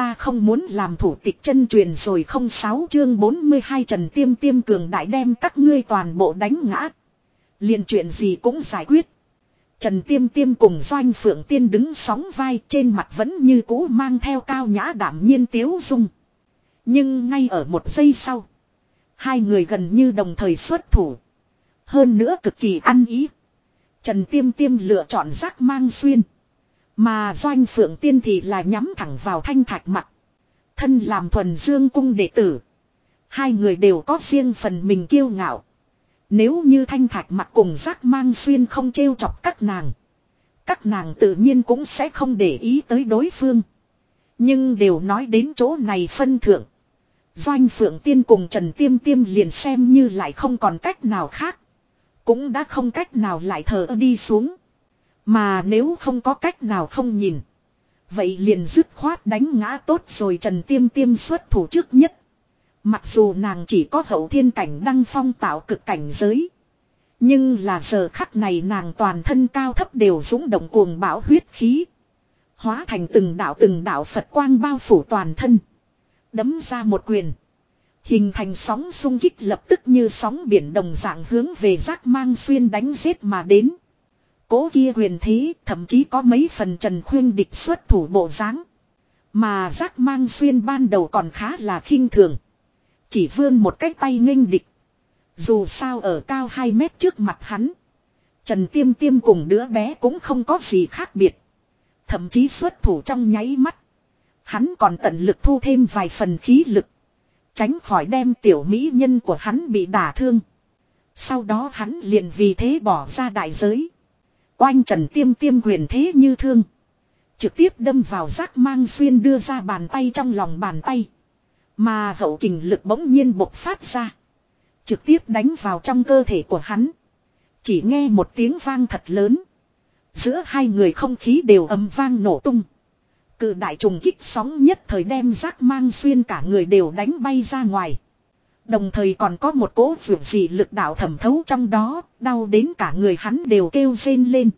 ta không muốn làm thủ tịch chân truyền rồi không sáu chương 42 Trần Tiêm Tiêm cường đại đem các ngươi toàn bộ đánh ngã. liền chuyện gì cũng giải quyết. Trần Tiêm Tiêm cùng Doanh Phượng Tiên đứng sóng vai trên mặt vẫn như cũ mang theo cao nhã đảm nhiên tiếu dung. Nhưng ngay ở một giây sau. Hai người gần như đồng thời xuất thủ. Hơn nữa cực kỳ ăn ý. Trần Tiêm Tiêm lựa chọn giác mang xuyên. Mà Doanh Phượng Tiên thì là nhắm thẳng vào thanh thạch mặt. Thân làm thuần dương cung đệ tử. Hai người đều có riêng phần mình kiêu ngạo. Nếu như thanh thạch mặt cùng giác mang xuyên không trêu chọc các nàng. Các nàng tự nhiên cũng sẽ không để ý tới đối phương. Nhưng đều nói đến chỗ này phân thượng. Doanh Phượng Tiên cùng Trần Tiêm Tiêm liền xem như lại không còn cách nào khác. Cũng đã không cách nào lại thờ đi xuống. Mà nếu không có cách nào không nhìn. Vậy liền dứt khoát đánh ngã tốt rồi Trần Tiêm Tiêm xuất thủ trước nhất. Mặc dù nàng chỉ có hậu thiên cảnh đăng phong tạo cực cảnh giới. Nhưng là giờ khắc này nàng toàn thân cao thấp đều dũng động cuồng bão huyết khí. Hóa thành từng đạo từng đạo Phật quang bao phủ toàn thân. Đấm ra một quyền. Hình thành sóng xung kích lập tức như sóng biển đồng dạng hướng về giác mang xuyên đánh giết mà đến. Cố kia quyền thế, thậm chí có mấy phần trần khuyên địch xuất thủ bộ dáng Mà giác mang xuyên ban đầu còn khá là khinh thường. Chỉ vươn một cái tay nghênh địch. Dù sao ở cao 2 mét trước mặt hắn. Trần Tiêm Tiêm cùng đứa bé cũng không có gì khác biệt. Thậm chí xuất thủ trong nháy mắt. Hắn còn tận lực thu thêm vài phần khí lực. Tránh khỏi đem tiểu mỹ nhân của hắn bị đả thương. Sau đó hắn liền vì thế bỏ ra đại giới. Oanh trần tiêm tiêm quyền thế như thương. Trực tiếp đâm vào giác mang xuyên đưa ra bàn tay trong lòng bàn tay. Mà hậu kình lực bỗng nhiên bộc phát ra. Trực tiếp đánh vào trong cơ thể của hắn. Chỉ nghe một tiếng vang thật lớn. Giữa hai người không khí đều ầm vang nổ tung. Cự đại trùng kích sóng nhất thời đem giác mang xuyên cả người đều đánh bay ra ngoài. Đồng thời còn có một cỗ vượt gì lực đạo thẩm thấu trong đó, đau đến cả người hắn đều kêu rên lên.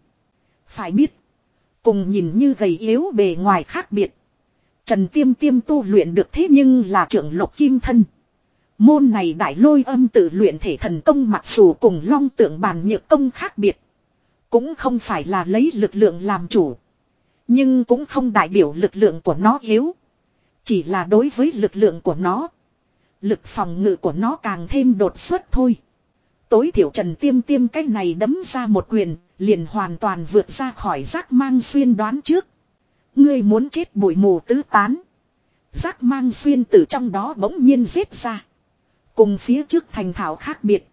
Phải biết, cùng nhìn như gầy yếu bề ngoài khác biệt. Trần Tiêm Tiêm tu luyện được thế nhưng là trưởng lục kim thân. Môn này đại lôi âm tự luyện thể thần công mặc dù cùng long tượng bàn nhược công khác biệt. Cũng không phải là lấy lực lượng làm chủ. Nhưng cũng không đại biểu lực lượng của nó yếu. Chỉ là đối với lực lượng của nó. Lực phòng ngự của nó càng thêm đột xuất thôi. Tối thiểu trần tiêm tiêm cái này đấm ra một quyền, liền hoàn toàn vượt ra khỏi giác mang xuyên đoán trước. Ngươi muốn chết bụi mù tứ tán. Giác mang xuyên từ trong đó bỗng nhiên giết ra. Cùng phía trước thành thảo khác biệt.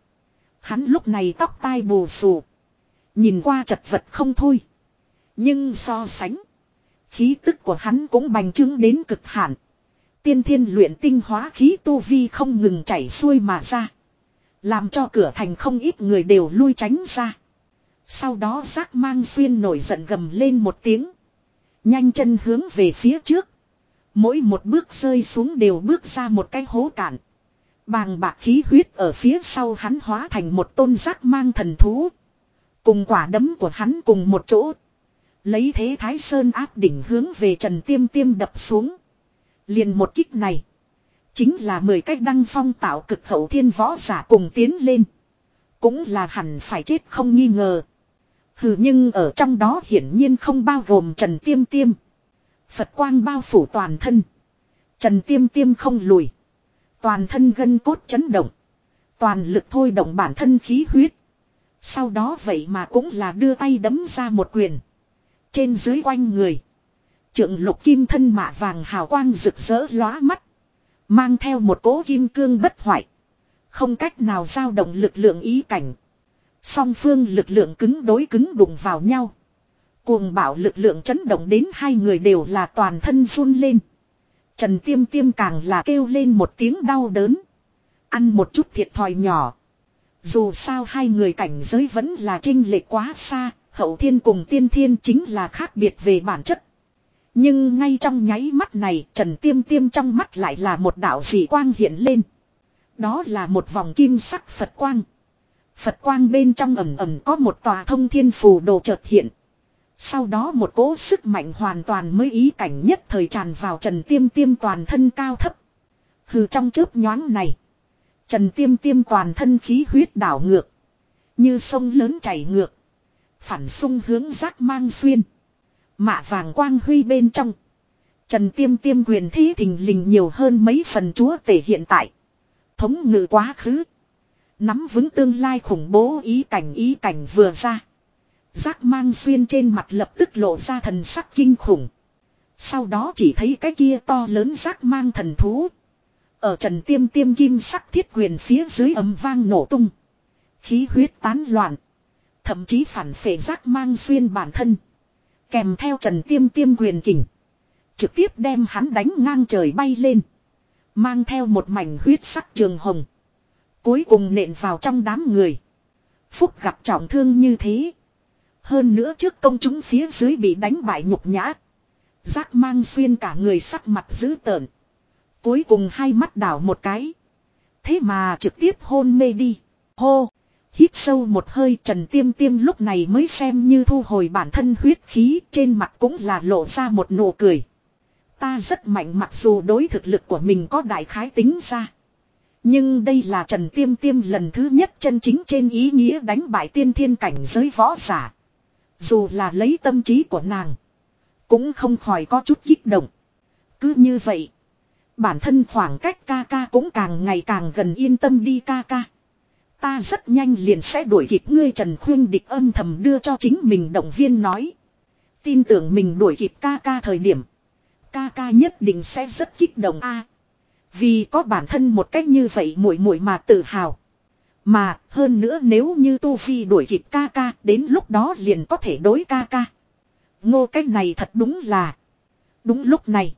Hắn lúc này tóc tai bù xù. Nhìn qua chật vật không thôi. Nhưng so sánh. Khí tức của hắn cũng bành trướng đến cực hạn. Tiên thiên luyện tinh hóa khí tu vi không ngừng chảy xuôi mà ra. Làm cho cửa thành không ít người đều lui tránh ra. Sau đó giác mang xuyên nổi giận gầm lên một tiếng. Nhanh chân hướng về phía trước. Mỗi một bước rơi xuống đều bước ra một cái hố cạn. Bàng bạc khí huyết ở phía sau hắn hóa thành một tôn giác mang thần thú. Cùng quả đấm của hắn cùng một chỗ. Lấy thế Thái Sơn áp đỉnh hướng về Trần Tiêm Tiêm đập xuống. Liền một kích này. Chính là mười cách đăng phong tạo cực hậu thiên võ giả cùng tiến lên. Cũng là hẳn phải chết không nghi ngờ. Hừ nhưng ở trong đó hiển nhiên không bao gồm Trần Tiêm Tiêm. Phật quang bao phủ toàn thân. Trần Tiêm Tiêm không lùi. Toàn thân gân cốt chấn động. Toàn lực thôi động bản thân khí huyết. Sau đó vậy mà cũng là đưa tay đấm ra một quyền. Trên dưới quanh người. Trượng lục kim thân mạ vàng hào quang rực rỡ lóa mắt. Mang theo một cố kim cương bất hoại. Không cách nào giao động lực lượng ý cảnh. Song phương lực lượng cứng đối cứng đụng vào nhau. Cuồng bảo lực lượng chấn động đến hai người đều là toàn thân run lên. Trần Tiêm Tiêm càng là kêu lên một tiếng đau đớn. Ăn một chút thiệt thòi nhỏ. Dù sao hai người cảnh giới vẫn là trinh lệch quá xa, hậu thiên cùng tiên thiên chính là khác biệt về bản chất. Nhưng ngay trong nháy mắt này, Trần Tiêm Tiêm trong mắt lại là một đạo dị quang hiện lên. Đó là một vòng kim sắc Phật quang. Phật quang bên trong ẩm ẩm có một tòa thông thiên phù đồ chợt hiện. Sau đó một cỗ sức mạnh hoàn toàn mới ý cảnh nhất thời tràn vào Trần Tiêm Tiêm toàn thân cao thấp. Hừ, trong chớp nhoáng này. Trần Tiêm Tiêm toàn thân khí huyết đảo ngược. Như sông lớn chảy ngược. Phản sung hướng giác mang xuyên. Mạ vàng quang huy bên trong. Trần Tiêm Tiêm quyền thế thình lình nhiều hơn mấy phần chúa tể hiện tại. Thống ngự quá khứ. Nắm vững tương lai khủng bố ý cảnh ý cảnh vừa ra. Giác mang xuyên trên mặt lập tức lộ ra thần sắc kinh khủng. Sau đó chỉ thấy cái kia to lớn giác mang thần thú. Ở trần tiêm tiêm kim sắc thiết quyền phía dưới ấm vang nổ tung. Khí huyết tán loạn. Thậm chí phản phệ giác mang xuyên bản thân. Kèm theo trần tiêm tiêm quyền kình. Trực tiếp đem hắn đánh ngang trời bay lên. Mang theo một mảnh huyết sắc trường hồng. Cuối cùng nện vào trong đám người. Phúc gặp trọng thương như thế. Hơn nữa trước công chúng phía dưới bị đánh bại nhục nhã. Giác mang xuyên cả người sắc mặt dữ tợn. Cuối cùng hai mắt đảo một cái. Thế mà trực tiếp hôn mê đi. Hô. Hít sâu một hơi trần tiêm tiêm lúc này mới xem như thu hồi bản thân huyết khí, trên mặt cũng là lộ ra một nụ cười. Ta rất mạnh mặc dù đối thực lực của mình có đại khái tính ra. Nhưng đây là Trần Tiêm Tiêm lần thứ nhất chân chính trên ý nghĩa đánh bại tiên thiên cảnh giới võ giả. Dù là lấy tâm trí của nàng. Cũng không khỏi có chút kích động. Cứ như vậy. Bản thân khoảng cách ca ca cũng càng ngày càng gần yên tâm đi ca ca. Ta rất nhanh liền sẽ đuổi kịp ngươi Trần Khuyên địch âm thầm đưa cho chính mình động viên nói. Tin tưởng mình đuổi kịp ca ca thời điểm. Ca ca nhất định sẽ rất kích động a Vì có bản thân một cách như vậy muội muội mà tự hào. Mà hơn nữa nếu như Tu Phi đuổi kịp ca ca, đến lúc đó liền có thể đối ca ca. Ngô cách này thật đúng là. Đúng lúc này.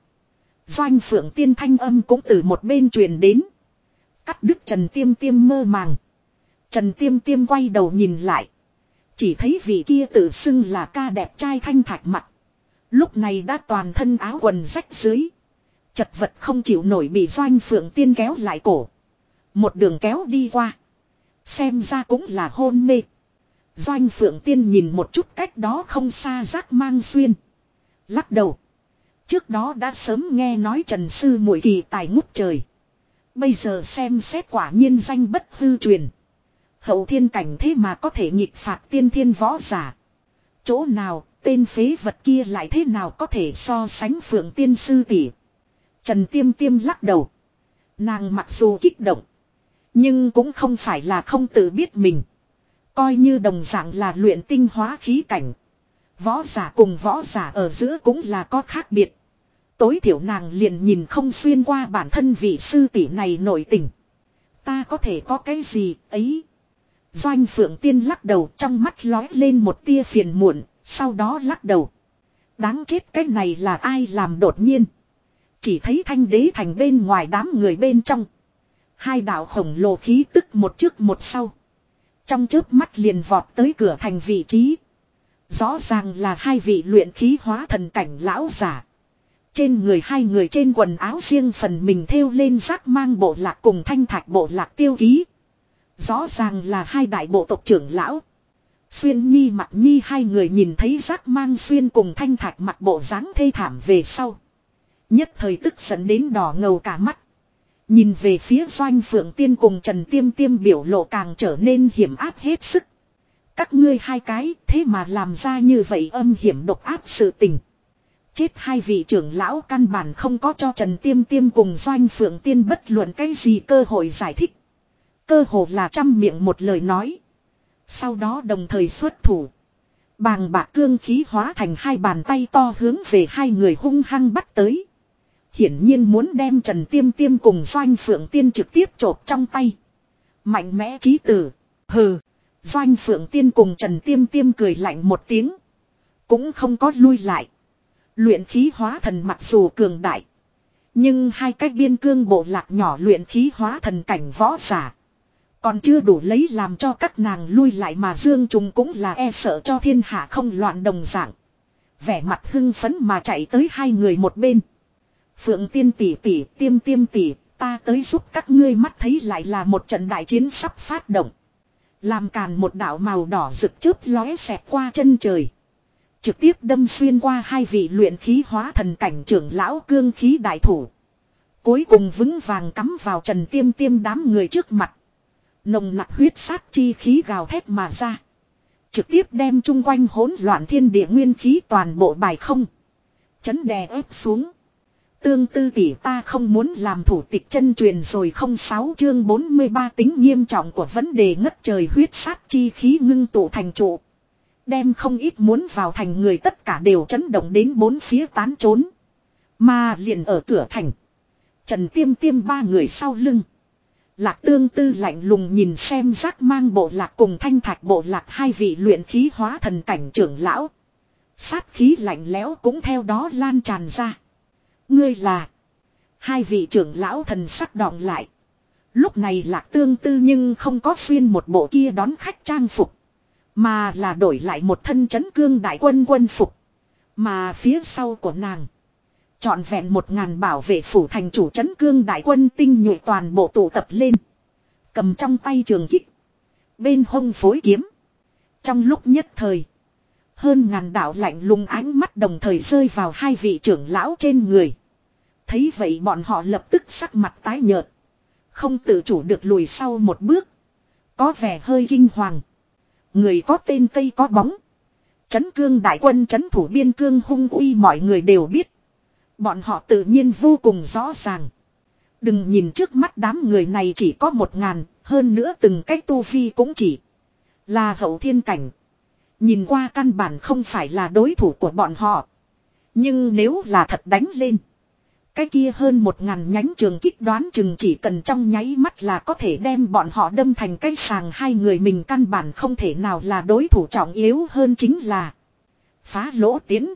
Doanh phượng tiên thanh âm cũng từ một bên truyền đến. Cắt đứt Trần Tiêm Tiêm mơ màng. Trần Tiêm Tiêm quay đầu nhìn lại. Chỉ thấy vị kia tự xưng là ca đẹp trai thanh thạch mặt. Lúc này đã toàn thân áo quần rách dưới. Chật vật không chịu nổi bị doanh phượng tiên kéo lại cổ. Một đường kéo đi qua. Xem ra cũng là hôn mê. Doanh phượng tiên nhìn một chút cách đó không xa rác mang xuyên. Lắc đầu. Trước đó đã sớm nghe nói Trần Sư muội kỳ tài ngút trời. Bây giờ xem xét quả nhiên danh bất hư truyền. Hậu thiên cảnh thế mà có thể nghịch phạt tiên thiên võ giả. Chỗ nào, tên phế vật kia lại thế nào có thể so sánh phượng tiên sư tỷ. Trần Tiêm Tiêm lắc đầu. Nàng mặc dù kích động. Nhưng cũng không phải là không tự biết mình. Coi như đồng dạng là luyện tinh hóa khí cảnh. Võ giả cùng võ giả ở giữa cũng là có khác biệt. Tối thiểu nàng liền nhìn không xuyên qua bản thân vị sư tỷ này nổi tình. Ta có thể có cái gì ấy. Doanh phượng tiên lắc đầu trong mắt lói lên một tia phiền muộn, sau đó lắc đầu. Đáng chết cái này là ai làm đột nhiên. Chỉ thấy thanh đế thành bên ngoài đám người bên trong. Hai đạo khổng lồ khí tức một trước một sau. Trong chớp mắt liền vọt tới cửa thành vị trí. Rõ ràng là hai vị luyện khí hóa thần cảnh lão giả. Trên người hai người trên quần áo riêng phần mình thêu lên rác mang bộ lạc cùng thanh thạch bộ lạc tiêu ký. Rõ ràng là hai đại bộ tộc trưởng lão. Xuyên nhi mặt nhi hai người nhìn thấy giác mang xuyên cùng thanh thạch mặt bộ dáng thê thảm về sau. Nhất thời tức giận đến đỏ ngầu cả mắt. Nhìn về phía doanh phượng tiên cùng Trần Tiêm Tiêm biểu lộ càng trở nên hiểm áp hết sức. Các ngươi hai cái, thế mà làm ra như vậy âm hiểm độc áp sự tình. Chết hai vị trưởng lão căn bản không có cho Trần Tiêm Tiêm cùng doanh phượng tiên bất luận cái gì cơ hội giải thích. Cơ hồ là trăm miệng một lời nói. Sau đó đồng thời xuất thủ. Bàng bạc cương khí hóa thành hai bàn tay to hướng về hai người hung hăng bắt tới. Hiển nhiên muốn đem Trần Tiêm Tiêm cùng Doanh Phượng Tiên trực tiếp chộp trong tay. Mạnh mẽ trí tử. Hừ. Doanh Phượng Tiên cùng Trần Tiêm Tiêm cười lạnh một tiếng. Cũng không có lui lại. Luyện khí hóa thần mặc dù cường đại. Nhưng hai cách biên cương bộ lạc nhỏ luyện khí hóa thần cảnh võ giả. Còn chưa đủ lấy làm cho các nàng lui lại mà Dương Trùng cũng là e sợ cho thiên hạ không loạn đồng dạng. Vẻ mặt hưng phấn mà chạy tới hai người một bên. Phượng tiên tỷ tỷ, tiêm tiêm tỷ, ta tới giúp các ngươi mắt thấy lại là một trận đại chiến sắp phát động. Làm càn một đạo màu đỏ rực chớp lóe xẹt qua chân trời. Trực tiếp đâm xuyên qua hai vị luyện khí hóa thần cảnh trưởng lão cương khí đại thủ. Cuối cùng vững vàng cắm vào trần tiêm tiêm đám người trước mặt. Nồng nặc huyết sát chi khí gào thét mà ra. Trực tiếp đem chung quanh hỗn loạn thiên địa nguyên khí toàn bộ bài không. Chấn đè ép xuống. Tương tư tỷ ta không muốn làm thủ tịch chân truyền rồi không sáu chương 43 tính nghiêm trọng của vấn đề ngất trời huyết sát chi khí ngưng tụ thành trụ. Đem không ít muốn vào thành người tất cả đều chấn động đến bốn phía tán trốn. Mà liền ở cửa thành. Trần tiêm tiêm ba người sau lưng. Lạc tương tư lạnh lùng nhìn xem giác mang bộ lạc cùng thanh thạch bộ lạc hai vị luyện khí hóa thần cảnh trưởng lão. Sát khí lạnh lẽo cũng theo đó lan tràn ra. Ngươi là. Hai vị trưởng lão thần sắc đọng lại. Lúc này lạc tương tư nhưng không có xuyên một bộ kia đón khách trang phục. Mà là đổi lại một thân chấn cương đại quân quân phục. Mà phía sau của nàng. Chọn vẹn một ngàn bảo vệ phủ thành chủ trấn cương đại quân tinh nhuệ toàn bộ tụ tập lên. Cầm trong tay trường kích. Bên hông phối kiếm. Trong lúc nhất thời. Hơn ngàn đạo lạnh lùng ánh mắt đồng thời rơi vào hai vị trưởng lão trên người. Thấy vậy bọn họ lập tức sắc mặt tái nhợt. Không tự chủ được lùi sau một bước. Có vẻ hơi kinh hoàng. Người có tên cây có bóng. Chấn cương đại quân, chấn thủ biên cương hung uy mọi người đều biết. Bọn họ tự nhiên vô cùng rõ ràng. Đừng nhìn trước mắt đám người này chỉ có một ngàn, hơn nữa từng cách tu vi cũng chỉ là hậu thiên cảnh. Nhìn qua căn bản không phải là đối thủ của bọn họ. Nhưng nếu là thật đánh lên. Cái kia hơn một ngàn nhánh trường kích đoán chừng chỉ cần trong nháy mắt là có thể đem bọn họ đâm thành cái sàng hai người mình căn bản không thể nào là đối thủ trọng yếu hơn chính là phá lỗ tiến.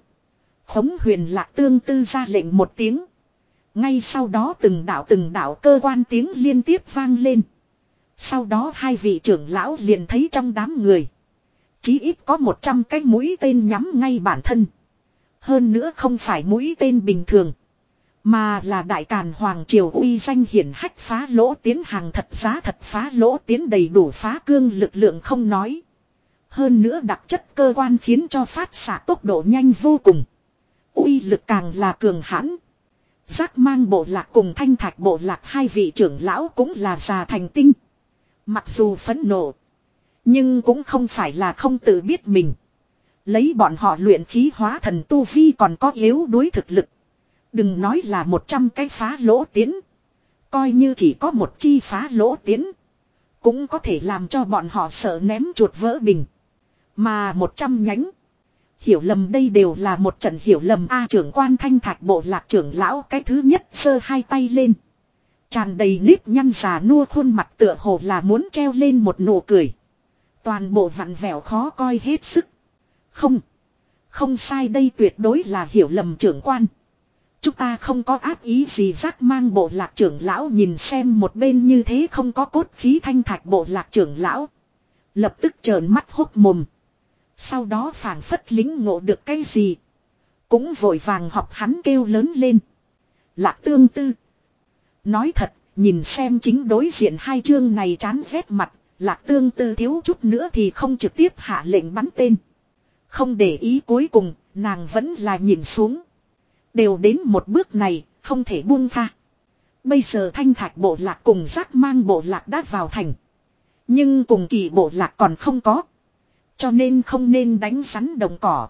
Khống huyền lạc tương tư ra lệnh một tiếng. Ngay sau đó từng đạo từng đạo cơ quan tiếng liên tiếp vang lên. Sau đó hai vị trưởng lão liền thấy trong đám người. Chí ít có một trăm cái mũi tên nhắm ngay bản thân. Hơn nữa không phải mũi tên bình thường. Mà là đại càn hoàng triều uy danh hiển hách phá lỗ tiến hàng thật giá thật phá lỗ tiến đầy đủ phá cương lực lượng không nói. Hơn nữa đặc chất cơ quan khiến cho phát xạ tốc độ nhanh vô cùng uy lực càng là cường hãn. Giác mang bộ lạc cùng thanh thạch bộ lạc hai vị trưởng lão cũng là già thành tinh. Mặc dù phấn nộ. Nhưng cũng không phải là không tự biết mình. Lấy bọn họ luyện khí hóa thần tu vi còn có yếu đối thực lực. Đừng nói là một trăm cái phá lỗ tiến. Coi như chỉ có một chi phá lỗ tiến. Cũng có thể làm cho bọn họ sợ ném chuột vỡ bình. Mà một trăm nhánh. Hiểu lầm đây đều là một trận hiểu lầm A trưởng quan thanh thạch bộ lạc trưởng lão cái thứ nhất sơ hai tay lên. Tràn đầy nếp nhăn già nua khuôn mặt tựa hồ là muốn treo lên một nụ cười. Toàn bộ vặn vẹo khó coi hết sức. Không. Không sai đây tuyệt đối là hiểu lầm trưởng quan. Chúng ta không có ác ý gì giác mang bộ lạc trưởng lão nhìn xem một bên như thế không có cốt khí thanh thạch bộ lạc trưởng lão. Lập tức trợn mắt hốc mồm. Sau đó phản phất lính ngộ được cái gì. Cũng vội vàng học hắn kêu lớn lên. Lạc tương tư. Nói thật, nhìn xem chính đối diện hai chương này chán rét mặt. Lạc tương tư thiếu chút nữa thì không trực tiếp hạ lệnh bắn tên. Không để ý cuối cùng, nàng vẫn là nhìn xuống. Đều đến một bước này, không thể buông tha. Bây giờ thanh thạch bộ lạc cùng giác mang bộ lạc đã vào thành. Nhưng cùng kỳ bộ lạc còn không có. Cho nên không nên đánh rắn đồng cỏ.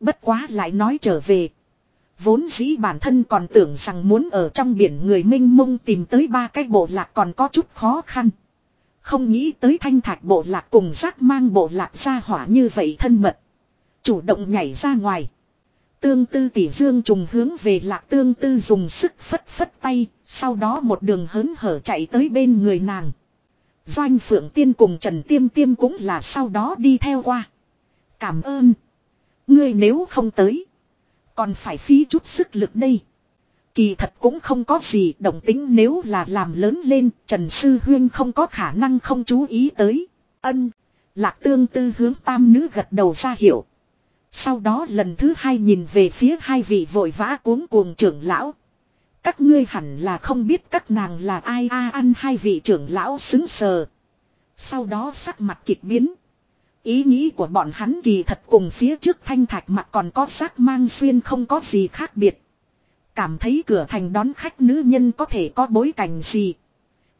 Bất quá lại nói trở về. Vốn dĩ bản thân còn tưởng rằng muốn ở trong biển người minh mông tìm tới ba cái bộ lạc còn có chút khó khăn. Không nghĩ tới thanh thạch bộ lạc cùng giác mang bộ lạc ra hỏa như vậy thân mật. Chủ động nhảy ra ngoài. Tương tư tỷ dương trùng hướng về lạc tương tư dùng sức phất phất tay, sau đó một đường hớn hở chạy tới bên người nàng. Doanh Phượng Tiên cùng Trần Tiêm Tiêm cũng là sau đó đi theo qua. Cảm ơn. Ngươi nếu không tới. Còn phải phí chút sức lực đây. Kỳ thật cũng không có gì động tính nếu là làm lớn lên, Trần Sư Huyên không có khả năng không chú ý tới. Ân. Lạc tương tư hướng tam nữ gật đầu ra hiểu. Sau đó lần thứ hai nhìn về phía hai vị vội vã cuống cuồng trưởng lão. Các ngươi hẳn là không biết các nàng là ai a ăn hai vị trưởng lão xứng sờ. Sau đó sắc mặt kịch biến. Ý nghĩ của bọn hắn kỳ thật cùng phía trước thanh thạch mặt còn có xác mang xuyên không có gì khác biệt. Cảm thấy cửa thành đón khách nữ nhân có thể có bối cảnh gì.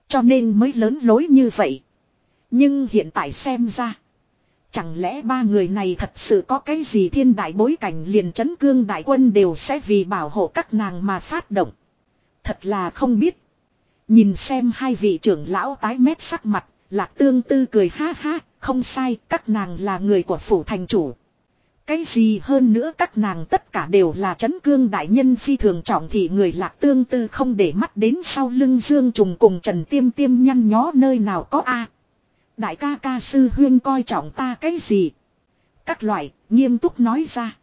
Cho nên mới lớn lối như vậy. Nhưng hiện tại xem ra. Chẳng lẽ ba người này thật sự có cái gì thiên đại bối cảnh liền chấn cương đại quân đều sẽ vì bảo hộ các nàng mà phát động. Thật là không biết. Nhìn xem hai vị trưởng lão tái mét sắc mặt, lạc tương tư cười ha ha, không sai, các nàng là người của phủ thành chủ. Cái gì hơn nữa các nàng tất cả đều là chấn cương đại nhân phi thường trọng thị người lạc tương tư không để mắt đến sau lưng dương trùng cùng trần tiêm tiêm nhăn nhó nơi nào có a Đại ca ca sư huyên coi trọng ta cái gì? Các loại, nghiêm túc nói ra.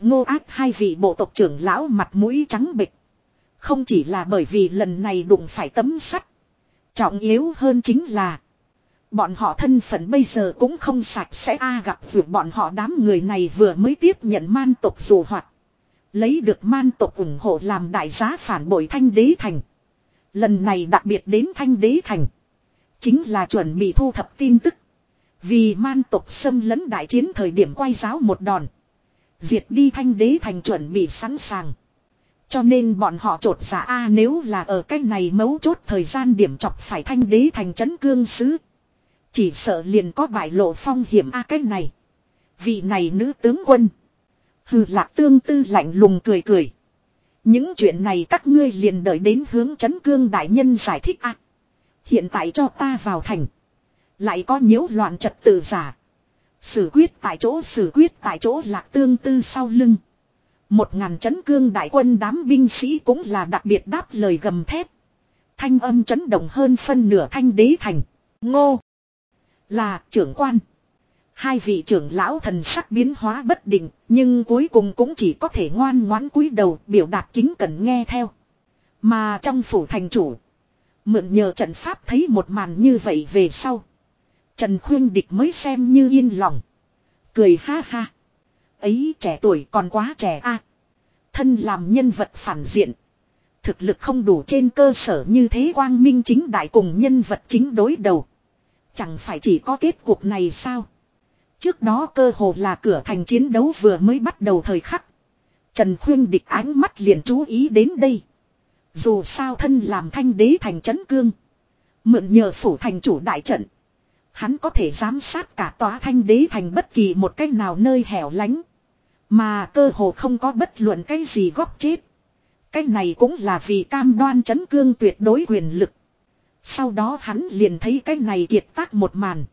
Ngô ác hai vị bộ tộc trưởng lão mặt mũi trắng bịch. Không chỉ là bởi vì lần này đụng phải tấm sắt. Trọng yếu hơn chính là. Bọn họ thân phận bây giờ cũng không sạch sẽ a gặp vượt bọn họ đám người này vừa mới tiếp nhận man tộc dù hoạt. Lấy được man tộc ủng hộ làm đại giá phản bội thanh đế thành. Lần này đặc biệt đến thanh đế thành. Chính là chuẩn bị thu thập tin tức. Vì man tộc xâm lấn đại chiến thời điểm quay giáo một đòn. Diệt đi thanh đế thành chuẩn bị sẵn sàng. Cho nên bọn họ trột giả A nếu là ở cách này mấu chốt thời gian điểm chọc phải thanh đế thành trấn cương sứ. Chỉ sợ liền có bại lộ phong hiểm A cách này. Vị này nữ tướng quân. Hừ lạc tương tư lạnh lùng cười cười. Những chuyện này các ngươi liền đợi đến hướng chấn cương đại nhân giải thích A. Hiện tại cho ta vào thành. Lại có nhiễu loạn trật tự giả. Xử quyết tại chỗ, xử quyết tại chỗ lạc tương tư sau lưng. Một ngàn chấn cương đại quân đám binh sĩ cũng là đặc biệt đáp lời gầm thép. Thanh âm chấn động hơn phân nửa thanh đế thành. Ngô. Là trưởng quan. Hai vị trưởng lão thần sắc biến hóa bất định, nhưng cuối cùng cũng chỉ có thể ngoan ngoãn cúi đầu biểu đạt kính cẩn nghe theo. Mà trong phủ thành chủ, Mượn nhờ trận pháp thấy một màn như vậy về sau. Trần Khuyên Địch mới xem như yên lòng. Cười ha ha. Ấy trẻ tuổi còn quá trẻ a Thân làm nhân vật phản diện. Thực lực không đủ trên cơ sở như thế quang minh chính đại cùng nhân vật chính đối đầu. Chẳng phải chỉ có kết cục này sao. Trước đó cơ hồ là cửa thành chiến đấu vừa mới bắt đầu thời khắc. Trần Khuyên Địch ánh mắt liền chú ý đến đây. Dù sao thân làm thanh đế thành trấn cương. Mượn nhờ phủ thành chủ đại trận. Hắn có thể giám sát cả tòa thanh đế thành bất kỳ một cách nào nơi hẻo lánh. Mà cơ hồ không có bất luận cái gì góp chết. Cái này cũng là vì cam đoan chấn cương tuyệt đối quyền lực. Sau đó hắn liền thấy cái này kiệt tác một màn.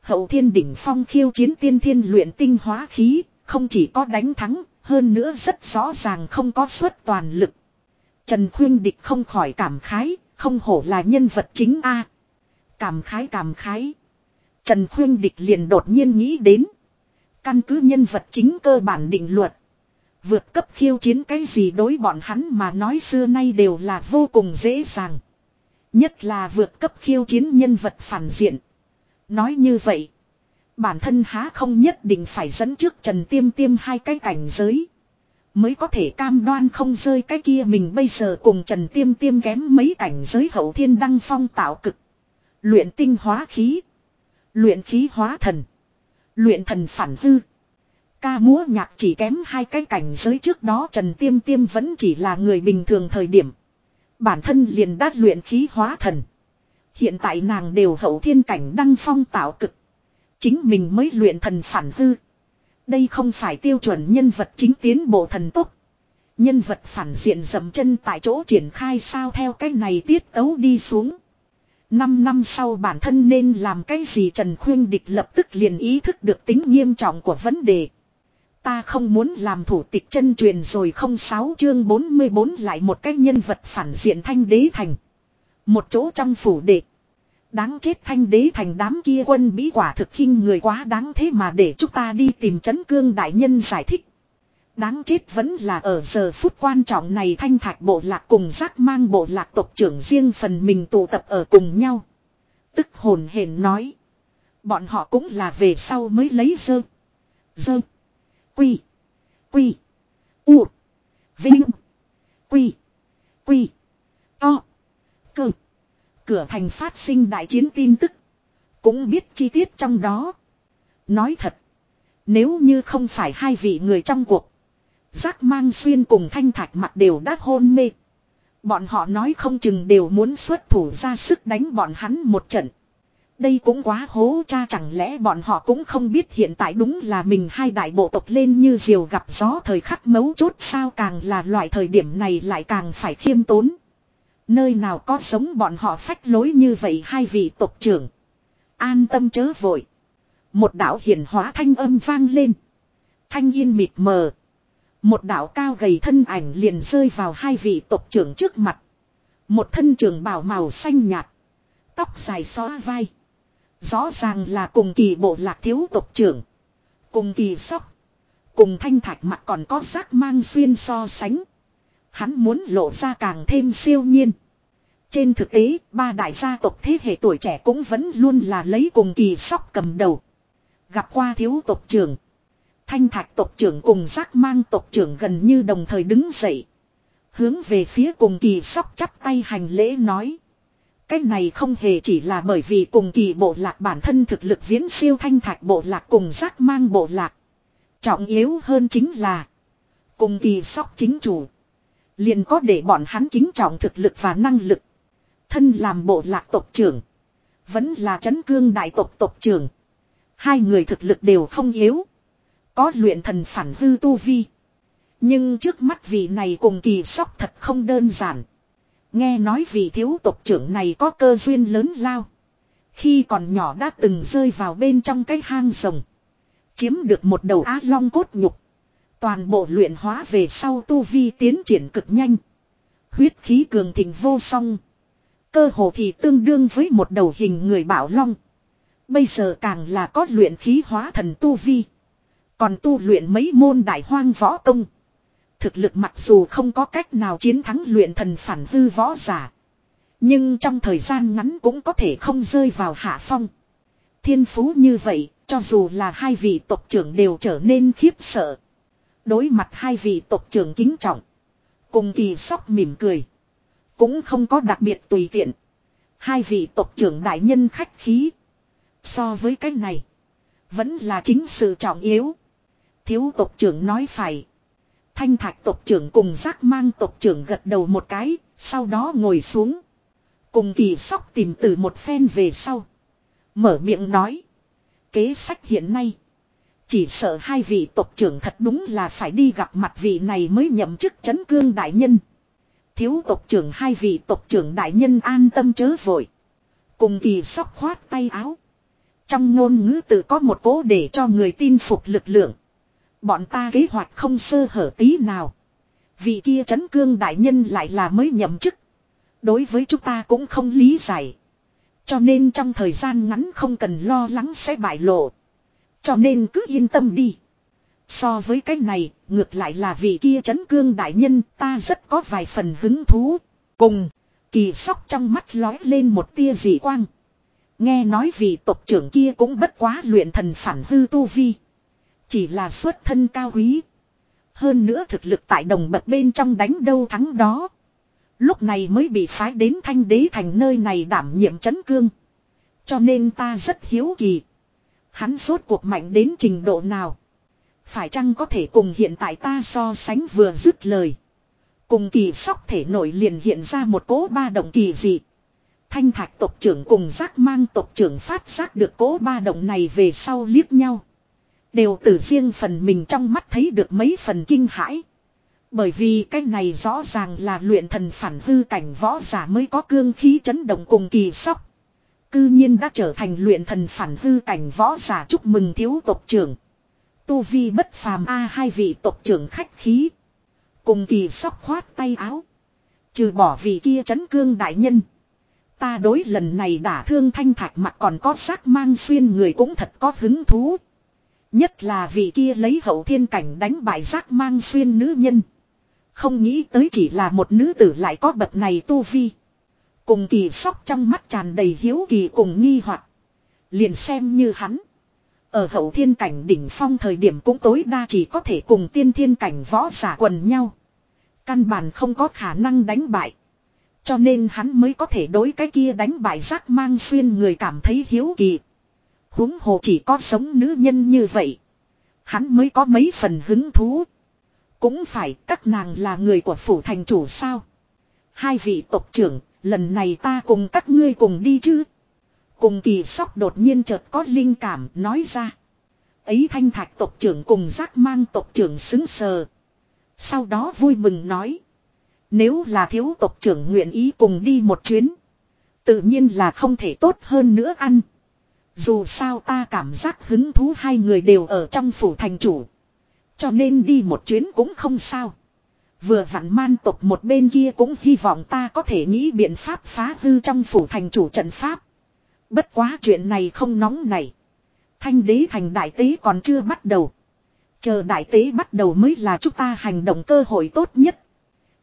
Hậu thiên đỉnh phong khiêu chiến tiên thiên luyện tinh hóa khí, không chỉ có đánh thắng, hơn nữa rất rõ ràng không có suất toàn lực. Trần Khuyên Địch không khỏi cảm khái, không hổ là nhân vật chính a. Cảm khái cảm khái. Trần Khuyên Địch liền đột nhiên nghĩ đến. Căn cứ nhân vật chính cơ bản định luật. Vượt cấp khiêu chiến cái gì đối bọn hắn mà nói xưa nay đều là vô cùng dễ dàng. Nhất là vượt cấp khiêu chiến nhân vật phản diện. Nói như vậy. Bản thân há không nhất định phải dẫn trước Trần Tiêm Tiêm hai cái cảnh giới. Mới có thể cam đoan không rơi cái kia mình bây giờ cùng Trần Tiêm Tiêm kém mấy cảnh giới hậu thiên đăng phong tạo cực. Luyện tinh hóa khí. Luyện khí hóa thần. Luyện thần phản hư. Ca múa nhạc chỉ kém hai cái cảnh giới trước đó Trần Tiêm Tiêm vẫn chỉ là người bình thường thời điểm. Bản thân liền đát luyện khí hóa thần. Hiện tại nàng đều hậu thiên cảnh đăng phong tạo cực. Chính mình mới luyện thần phản hư. Đây không phải tiêu chuẩn nhân vật chính tiến bộ thần tốc. Nhân vật phản diện dầm chân tại chỗ triển khai sao theo cái này tiết tấu đi xuống. Năm năm sau bản thân nên làm cái gì Trần Khuyên Địch lập tức liền ý thức được tính nghiêm trọng của vấn đề. Ta không muốn làm thủ tịch chân truyền rồi không sáu chương 44 lại một cái nhân vật phản diện thanh đế thành. Một chỗ trong phủ đệ. Đáng chết thanh đế thành đám kia quân bí quả thực khinh người quá đáng thế mà để chúng ta đi tìm chấn cương đại nhân giải thích. Đáng chết vẫn là ở giờ phút quan trọng này thanh thạch bộ lạc cùng giác mang bộ lạc tộc trưởng riêng phần mình tụ tập ở cùng nhau. Tức hồn hển nói. Bọn họ cũng là về sau mới lấy dơ. Dơ. Quy. Quy. U. Vinh. Quy. Quy. To. Cơ. Cửa thành phát sinh đại chiến tin tức. Cũng biết chi tiết trong đó. Nói thật. Nếu như không phải hai vị người trong cuộc. Giác mang xuyên cùng thanh thạch mặt đều đã hôn mê. Bọn họ nói không chừng đều muốn xuất thủ ra sức đánh bọn hắn một trận. Đây cũng quá hố cha chẳng lẽ bọn họ cũng không biết hiện tại đúng là mình hai đại bộ tộc lên như diều gặp gió thời khắc mấu chốt sao càng là loại thời điểm này lại càng phải khiêm tốn. Nơi nào có sống bọn họ phách lối như vậy hai vị tộc trưởng. An tâm chớ vội. Một đạo hiển hóa thanh âm vang lên. Thanh yên mịt mờ. Một đạo cao gầy thân ảnh liền rơi vào hai vị tộc trưởng trước mặt. Một thân trường bảo màu xanh nhạt. Tóc dài xóa vai. Rõ ràng là cùng kỳ bộ lạc thiếu tộc trưởng. Cùng kỳ sóc. Cùng thanh thạch mặt còn có giác mang xuyên so sánh. Hắn muốn lộ ra càng thêm siêu nhiên. Trên thực tế, ba đại gia tộc thế hệ tuổi trẻ cũng vẫn luôn là lấy cùng kỳ sóc cầm đầu. Gặp qua thiếu tộc trưởng. Thanh thạch tộc trưởng cùng giác mang tộc trưởng gần như đồng thời đứng dậy. Hướng về phía cùng kỳ sóc chắp tay hành lễ nói. Cái này không hề chỉ là bởi vì cùng kỳ bộ lạc bản thân thực lực viễn siêu thanh thạch bộ lạc cùng giác mang bộ lạc. Trọng yếu hơn chính là. Cùng kỳ sóc chính chủ. Liền có để bọn hắn kính trọng thực lực và năng lực. Thân làm bộ lạc tộc trưởng. Vẫn là chấn cương đại tộc tộc trưởng. Hai người thực lực đều không yếu. Có luyện thần phản hư tu vi. Nhưng trước mắt vị này cùng kỳ sóc thật không đơn giản. Nghe nói vị thiếu tộc trưởng này có cơ duyên lớn lao. Khi còn nhỏ đã từng rơi vào bên trong cái hang rồng. Chiếm được một đầu á long cốt nhục. Toàn bộ luyện hóa về sau tu vi tiến triển cực nhanh. Huyết khí cường thịnh vô song. Cơ hồ thì tương đương với một đầu hình người bảo long. Bây giờ càng là có luyện khí hóa thần tu vi. Còn tu luyện mấy môn đại hoang võ công. Thực lực mặc dù không có cách nào chiến thắng luyện thần phản hư võ giả. Nhưng trong thời gian ngắn cũng có thể không rơi vào hạ phong. Thiên phú như vậy, cho dù là hai vị tộc trưởng đều trở nên khiếp sợ. Đối mặt hai vị tộc trưởng kính trọng. Cùng kỳ sóc mỉm cười. Cũng không có đặc biệt tùy tiện. Hai vị tộc trưởng đại nhân khách khí. So với cái này. Vẫn là chính sự trọng yếu. Thiếu tộc trưởng nói phải. Thanh thạch tộc trưởng cùng giác mang tộc trưởng gật đầu một cái. Sau đó ngồi xuống. Cùng kỳ sóc tìm từ một phen về sau. Mở miệng nói. Kế sách hiện nay. Chỉ sợ hai vị tộc trưởng thật đúng là phải đi gặp mặt vị này mới nhậm chức chấn cương đại nhân. Thiếu tộc trưởng hai vị tộc trưởng đại nhân an tâm chớ vội. Cùng kỳ sóc khoát tay áo. Trong ngôn ngữ tự có một cố để cho người tin phục lực lượng. Bọn ta kế hoạch không sơ hở tí nào. Vị kia chấn cương đại nhân lại là mới nhậm chức. Đối với chúng ta cũng không lý giải. Cho nên trong thời gian ngắn không cần lo lắng sẽ bại lộ. Cho nên cứ yên tâm đi. So với cái này, ngược lại là vị kia chấn cương đại nhân ta rất có vài phần hứng thú. Cùng, kỳ sóc trong mắt lói lên một tia dị quang. Nghe nói vị tộc trưởng kia cũng bất quá luyện thần phản hư tu vi. Chỉ là xuất thân cao quý. Hơn nữa thực lực tại đồng bậc bên trong đánh đâu thắng đó. Lúc này mới bị phái đến thanh đế thành nơi này đảm nhiệm chấn cương. Cho nên ta rất hiếu kỳ. Hắn suốt cuộc mạnh đến trình độ nào. Phải chăng có thể cùng hiện tại ta so sánh vừa dứt lời. Cùng kỳ sóc thể nổi liền hiện ra một cố ba động kỳ dị. Thanh thạch tộc trưởng cùng giác mang tộc trưởng phát giác được cố ba động này về sau liếc nhau. Đều từ riêng phần mình trong mắt thấy được mấy phần kinh hãi. Bởi vì cái này rõ ràng là luyện thần phản hư cảnh võ giả mới có cương khí chấn động cùng kỳ sóc. Cư nhiên đã trở thành luyện thần phản hư cảnh võ giả chúc mừng thiếu tộc trưởng. Tu vi bất phàm A hai vị tộc trưởng khách khí. Cùng kỳ sóc khoát tay áo. Trừ bỏ vị kia chấn cương đại nhân. Ta đối lần này đả thương thanh thạch mặt còn có xác mang xuyên người cũng thật có hứng thú. Nhất là vị kia lấy hậu thiên cảnh đánh bại giác mang xuyên nữ nhân. Không nghĩ tới chỉ là một nữ tử lại có bậc này tu vi. Cùng kỳ sóc trong mắt tràn đầy hiếu kỳ cùng nghi hoặc Liền xem như hắn. Ở hậu thiên cảnh đỉnh phong thời điểm cũng tối đa chỉ có thể cùng tiên thiên cảnh võ giả quần nhau. Căn bản không có khả năng đánh bại. Cho nên hắn mới có thể đối cái kia đánh bại giác mang xuyên người cảm thấy hiếu kỳ huống hồ chỉ có sống nữ nhân như vậy. Hắn mới có mấy phần hứng thú. Cũng phải các nàng là người của phủ thành chủ sao. Hai vị tộc trưởng, lần này ta cùng các ngươi cùng đi chứ. Cùng kỳ sóc đột nhiên chợt có linh cảm nói ra. Ấy thanh thạch tộc trưởng cùng giác mang tộc trưởng xứng sờ. Sau đó vui mừng nói. Nếu là thiếu tộc trưởng nguyện ý cùng đi một chuyến. Tự nhiên là không thể tốt hơn nữa ăn. Dù sao ta cảm giác hứng thú hai người đều ở trong phủ thành chủ. Cho nên đi một chuyến cũng không sao. Vừa vặn man tộc một bên kia cũng hy vọng ta có thể nghĩ biện pháp phá hư trong phủ thành chủ trận pháp. Bất quá chuyện này không nóng này. Thanh đế thành đại tế còn chưa bắt đầu. Chờ đại tế bắt đầu mới là chúng ta hành động cơ hội tốt nhất.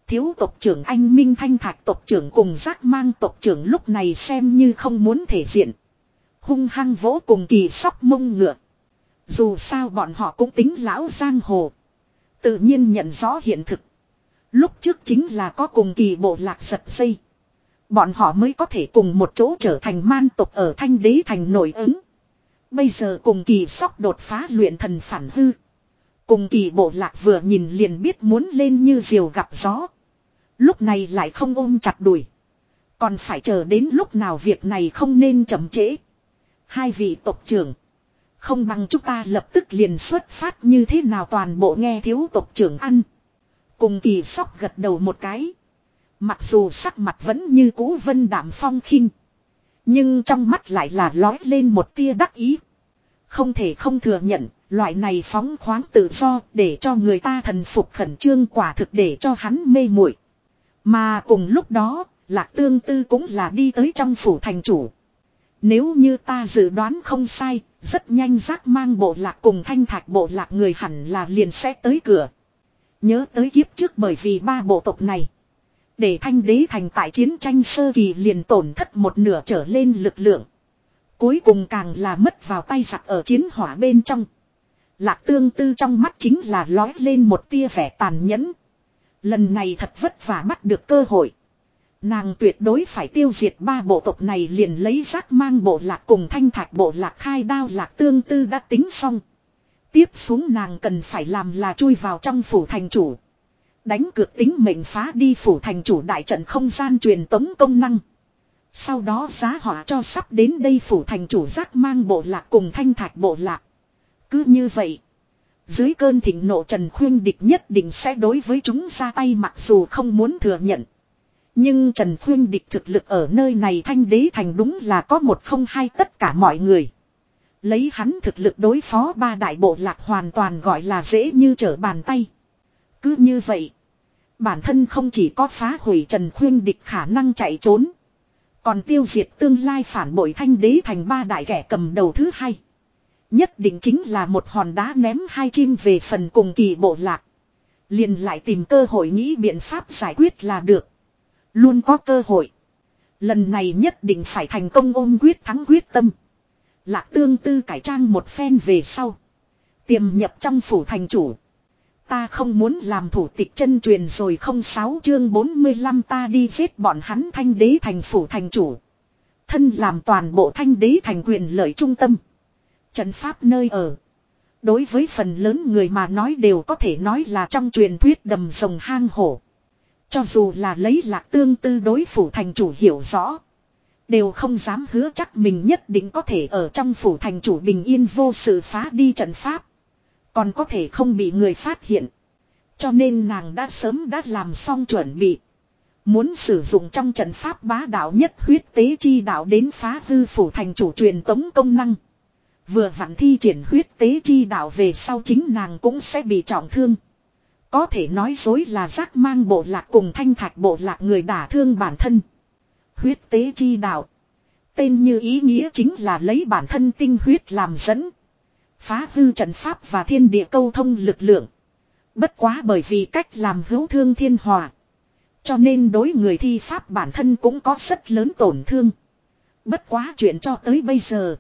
Thiếu tộc trưởng anh Minh Thanh Thạch tộc trưởng cùng giác mang tộc trưởng lúc này xem như không muốn thể diện. Hung hăng vỗ cùng kỳ sóc mông ngựa. Dù sao bọn họ cũng tính lão giang hồ. Tự nhiên nhận rõ hiện thực. Lúc trước chính là có cùng kỳ bộ lạc giật dây. Bọn họ mới có thể cùng một chỗ trở thành man tộc ở thanh đế thành nổi ứng. Bây giờ cùng kỳ sóc đột phá luyện thần phản hư. Cùng kỳ bộ lạc vừa nhìn liền biết muốn lên như diều gặp gió. Lúc này lại không ôm chặt đuổi. Còn phải chờ đến lúc nào việc này không nên chậm trễ. Hai vị tộc trưởng. Không bằng chúng ta lập tức liền xuất phát như thế nào toàn bộ nghe thiếu tộc trưởng ăn. Cùng kỳ sóc gật đầu một cái. Mặc dù sắc mặt vẫn như cũ vân đảm phong khinh. Nhưng trong mắt lại là lói lên một tia đắc ý. Không thể không thừa nhận, loại này phóng khoáng tự do để cho người ta thần phục khẩn trương quả thực để cho hắn mê muội. Mà cùng lúc đó, Lạc Tương Tư cũng là đi tới trong phủ thành chủ. Nếu như ta dự đoán không sai, rất nhanh giác mang bộ lạc cùng thanh thạch bộ lạc người hẳn là liền sẽ tới cửa. Nhớ tới kiếp trước bởi vì ba bộ tộc này. Để thanh đế thành tại chiến tranh sơ kỳ liền tổn thất một nửa trở lên lực lượng. Cuối cùng càng là mất vào tay giặc ở chiến hỏa bên trong. Lạc tương tư trong mắt chính là lói lên một tia vẻ tàn nhẫn. Lần này thật vất vả bắt được cơ hội. Nàng tuyệt đối phải tiêu diệt ba bộ tộc này liền lấy rác mang bộ lạc cùng thanh thạch bộ lạc khai đao lạc tương tư đã tính xong. Tiếp xuống nàng cần phải làm là chui vào trong phủ thành chủ. Đánh cược tính mệnh phá đi phủ thành chủ đại trận không gian truyền tống công năng. Sau đó giá họa cho sắp đến đây phủ thành chủ giác mang bộ lạc cùng thanh thạch bộ lạc. Cứ như vậy. Dưới cơn thịnh nộ Trần Khuyên Địch nhất định sẽ đối với chúng ra tay mặc dù không muốn thừa nhận. Nhưng Trần Khuyên Địch thực lực ở nơi này thanh đế thành đúng là có một không hai tất cả mọi người. Lấy hắn thực lực đối phó ba đại bộ lạc hoàn toàn gọi là dễ như trở bàn tay. Cứ như vậy. Bản thân không chỉ có phá hủy Trần Khuyên Địch khả năng chạy trốn. Còn tiêu diệt tương lai phản bội thanh đế thành ba đại kẻ cầm đầu thứ hai. Nhất định chính là một hòn đá ném hai chim về phần cùng kỳ bộ lạc. Liền lại tìm cơ hội nghĩ biện pháp giải quyết là được. Luôn có cơ hội. Lần này nhất định phải thành công ôm quyết thắng quyết tâm. Lạc tương tư cải trang một phen về sau. Tiềm nhập trong phủ thành chủ. Ta không muốn làm thủ tịch chân truyền rồi không sáu chương 45 ta đi giết bọn hắn thanh đế thành phủ thành chủ. Thân làm toàn bộ thanh đế thành quyền lợi trung tâm. Trận pháp nơi ở. Đối với phần lớn người mà nói đều có thể nói là trong truyền thuyết đầm rồng hang hổ. Cho dù là lấy lạc tương tư đối phủ thành chủ hiểu rõ. Đều không dám hứa chắc mình nhất định có thể ở trong phủ thành chủ bình yên vô sự phá đi trận pháp. Còn có thể không bị người phát hiện. Cho nên nàng đã sớm đã làm xong chuẩn bị. Muốn sử dụng trong trận pháp bá đạo nhất huyết tế chi đạo đến phá hư phủ thành chủ truyền tống công năng. Vừa vặn thi triển huyết tế chi đạo về sau chính nàng cũng sẽ bị trọng thương. Có thể nói dối là giác mang bộ lạc cùng thanh thạch bộ lạc người đả thương bản thân. Huyết tế chi đạo. Tên như ý nghĩa chính là lấy bản thân tinh huyết làm dẫn. Phá hư trận pháp và thiên địa câu thông lực lượng. Bất quá bởi vì cách làm hữu thương thiên hòa. Cho nên đối người thi pháp bản thân cũng có rất lớn tổn thương. Bất quá chuyện cho tới bây giờ.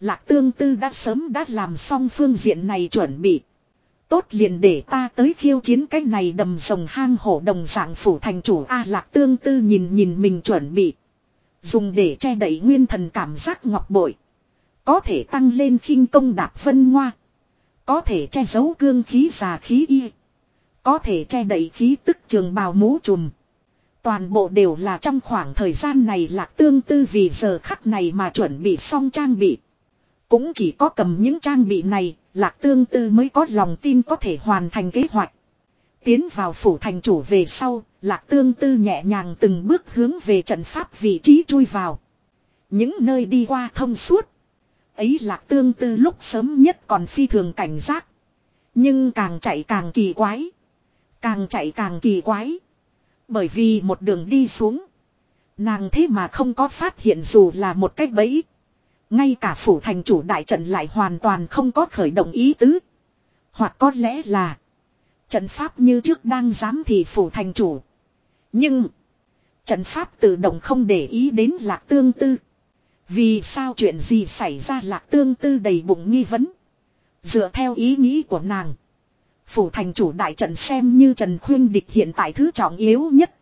Lạc tương tư đã sớm đã làm xong phương diện này chuẩn bị. Tốt liền để ta tới khiêu chiến cái này đầm rồng hang hổ đồng dạng phủ thành chủ A lạc tương tư nhìn nhìn mình chuẩn bị. Dùng để che đẩy nguyên thần cảm giác ngọc bội. Có thể tăng lên khinh công đạp vân ngoa. Có thể che giấu cương khí già khí y. Có thể che đẩy khí tức trường bào mũ trùm. Toàn bộ đều là trong khoảng thời gian này lạc tương tư vì giờ khắc này mà chuẩn bị xong trang bị. Cũng chỉ có cầm những trang bị này, lạc tương tư mới có lòng tin có thể hoàn thành kế hoạch. Tiến vào phủ thành chủ về sau, lạc tương tư nhẹ nhàng từng bước hướng về trận pháp vị trí chui vào. Những nơi đi qua thông suốt. Ấy lạc tương tư lúc sớm nhất còn phi thường cảnh giác. Nhưng càng chạy càng kỳ quái. Càng chạy càng kỳ quái. Bởi vì một đường đi xuống. Nàng thế mà không có phát hiện dù là một cách bẫy. Ngay cả phủ thành chủ đại trận lại hoàn toàn không có khởi động ý tứ. Hoặc có lẽ là. Trận pháp như trước đang giám thị phủ thành chủ. Nhưng. Trận pháp tự động không để ý đến lạc tương tư. Vì sao chuyện gì xảy ra lạc tương tư đầy bụng nghi vấn. Dựa theo ý nghĩ của nàng. Phủ thành chủ đại trận xem như Trần Khuyên Địch hiện tại thứ trọng yếu nhất.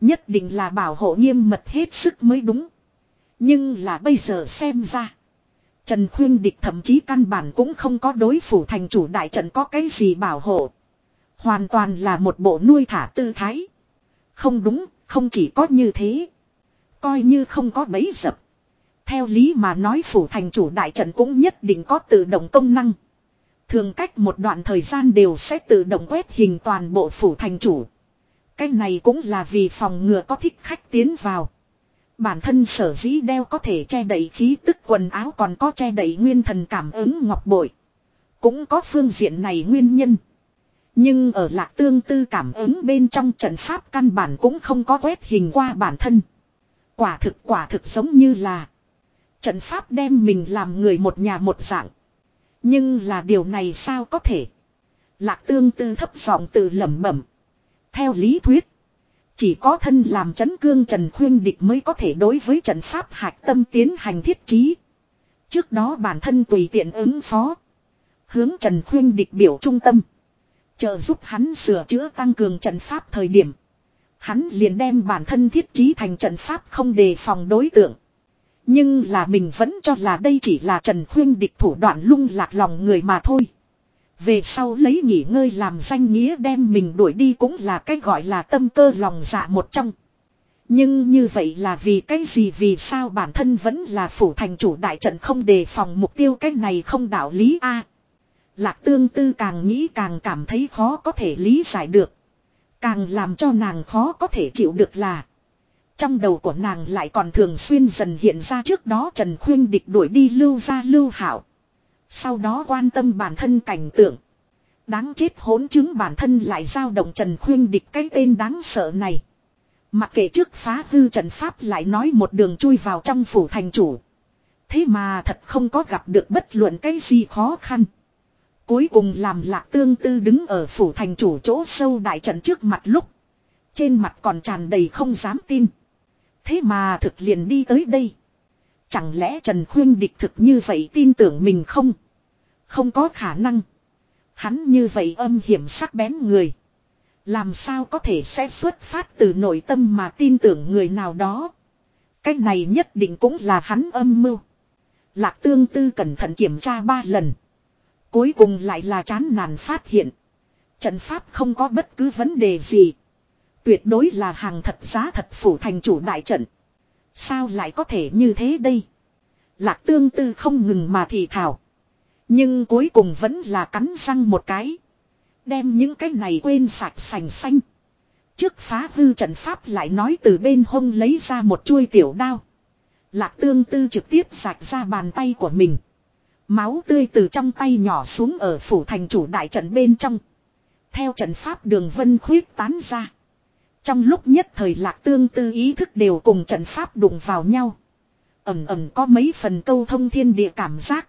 Nhất định là bảo hộ nghiêm mật hết sức mới đúng. Nhưng là bây giờ xem ra. Trần Khuyên Địch thậm chí căn bản cũng không có đối phủ thành chủ đại trận có cái gì bảo hộ. Hoàn toàn là một bộ nuôi thả tư thái. Không đúng, không chỉ có như thế. Coi như không có bấy dập. Theo lý mà nói phủ thành chủ đại trận cũng nhất định có tự động công năng. Thường cách một đoạn thời gian đều sẽ tự động quét hình toàn bộ phủ thành chủ. Cái này cũng là vì phòng ngừa có thích khách tiến vào. Bản thân sở dĩ đeo có thể che đậy khí tức quần áo còn có che đậy nguyên thần cảm ứng ngọc bội. Cũng có phương diện này nguyên nhân. Nhưng ở lạc tương tư cảm ứng bên trong trận pháp căn bản cũng không có quét hình qua bản thân. Quả thực quả thực giống như là trận pháp đem mình làm người một nhà một dạng. Nhưng là điều này sao có thể? Lạc tương tư thấp giọng tự lẩm bẩm. Theo lý thuyết. Chỉ có thân làm chấn cương Trần Khuyên Địch mới có thể đối với trận pháp hạch tâm tiến hành thiết trí. Trước đó bản thân tùy tiện ứng phó. Hướng Trần Khuyên Địch biểu trung tâm. Trợ giúp hắn sửa chữa tăng cường trận pháp thời điểm. Hắn liền đem bản thân thiết trí thành trận pháp không đề phòng đối tượng. Nhưng là mình vẫn cho là đây chỉ là Trần Khuyên địch thủ đoạn lung lạc lòng người mà thôi. Về sau lấy nghỉ ngơi làm danh nghĩa đem mình đuổi đi cũng là cái gọi là tâm cơ lòng dạ một trong. Nhưng như vậy là vì cái gì vì sao bản thân vẫn là phủ thành chủ đại trận không đề phòng mục tiêu cái này không đạo lý a Lạc tương tư càng nghĩ càng cảm thấy khó có thể lý giải được. Càng làm cho nàng khó có thể chịu được là. Trong đầu của nàng lại còn thường xuyên dần hiện ra trước đó Trần Khuyên địch đuổi đi lưu ra lưu hảo. Sau đó quan tâm bản thân cảnh tượng. Đáng chết hỗn chứng bản thân lại giao động Trần Khuyên địch cái tên đáng sợ này. Mặc kệ trước phá hư Trần Pháp lại nói một đường chui vào trong phủ thành chủ. Thế mà thật không có gặp được bất luận cái gì khó khăn. Cuối cùng làm lạc tương tư đứng ở phủ thành chủ chỗ sâu đại trận trước mặt lúc. Trên mặt còn tràn đầy không dám tin. Thế mà thực liền đi tới đây. Chẳng lẽ Trần Khuyên địch thực như vậy tin tưởng mình không? Không có khả năng. Hắn như vậy âm hiểm sắc bén người. Làm sao có thể sẽ xuất phát từ nội tâm mà tin tưởng người nào đó. Cái này nhất định cũng là hắn âm mưu. Lạc tương tư cẩn thận kiểm tra ba lần. Cuối cùng lại là chán nản phát hiện. Trận pháp không có bất cứ vấn đề gì. Tuyệt đối là hàng thật giá thật phủ thành chủ đại trận. Sao lại có thể như thế đây? Lạc tương tư không ngừng mà thì thảo. Nhưng cuối cùng vẫn là cắn răng một cái. Đem những cái này quên sạch sành xanh. Trước phá hư trận pháp lại nói từ bên hông lấy ra một chuôi tiểu đao. Lạc tương tư trực tiếp sạch ra bàn tay của mình. Máu tươi từ trong tay nhỏ xuống ở phủ thành chủ đại trận bên trong. Theo trận pháp đường vân khuyết tán ra. Trong lúc nhất thời lạc tương tư ý thức đều cùng trận pháp đụng vào nhau. Ẩm ẩm có mấy phần câu thông thiên địa cảm giác.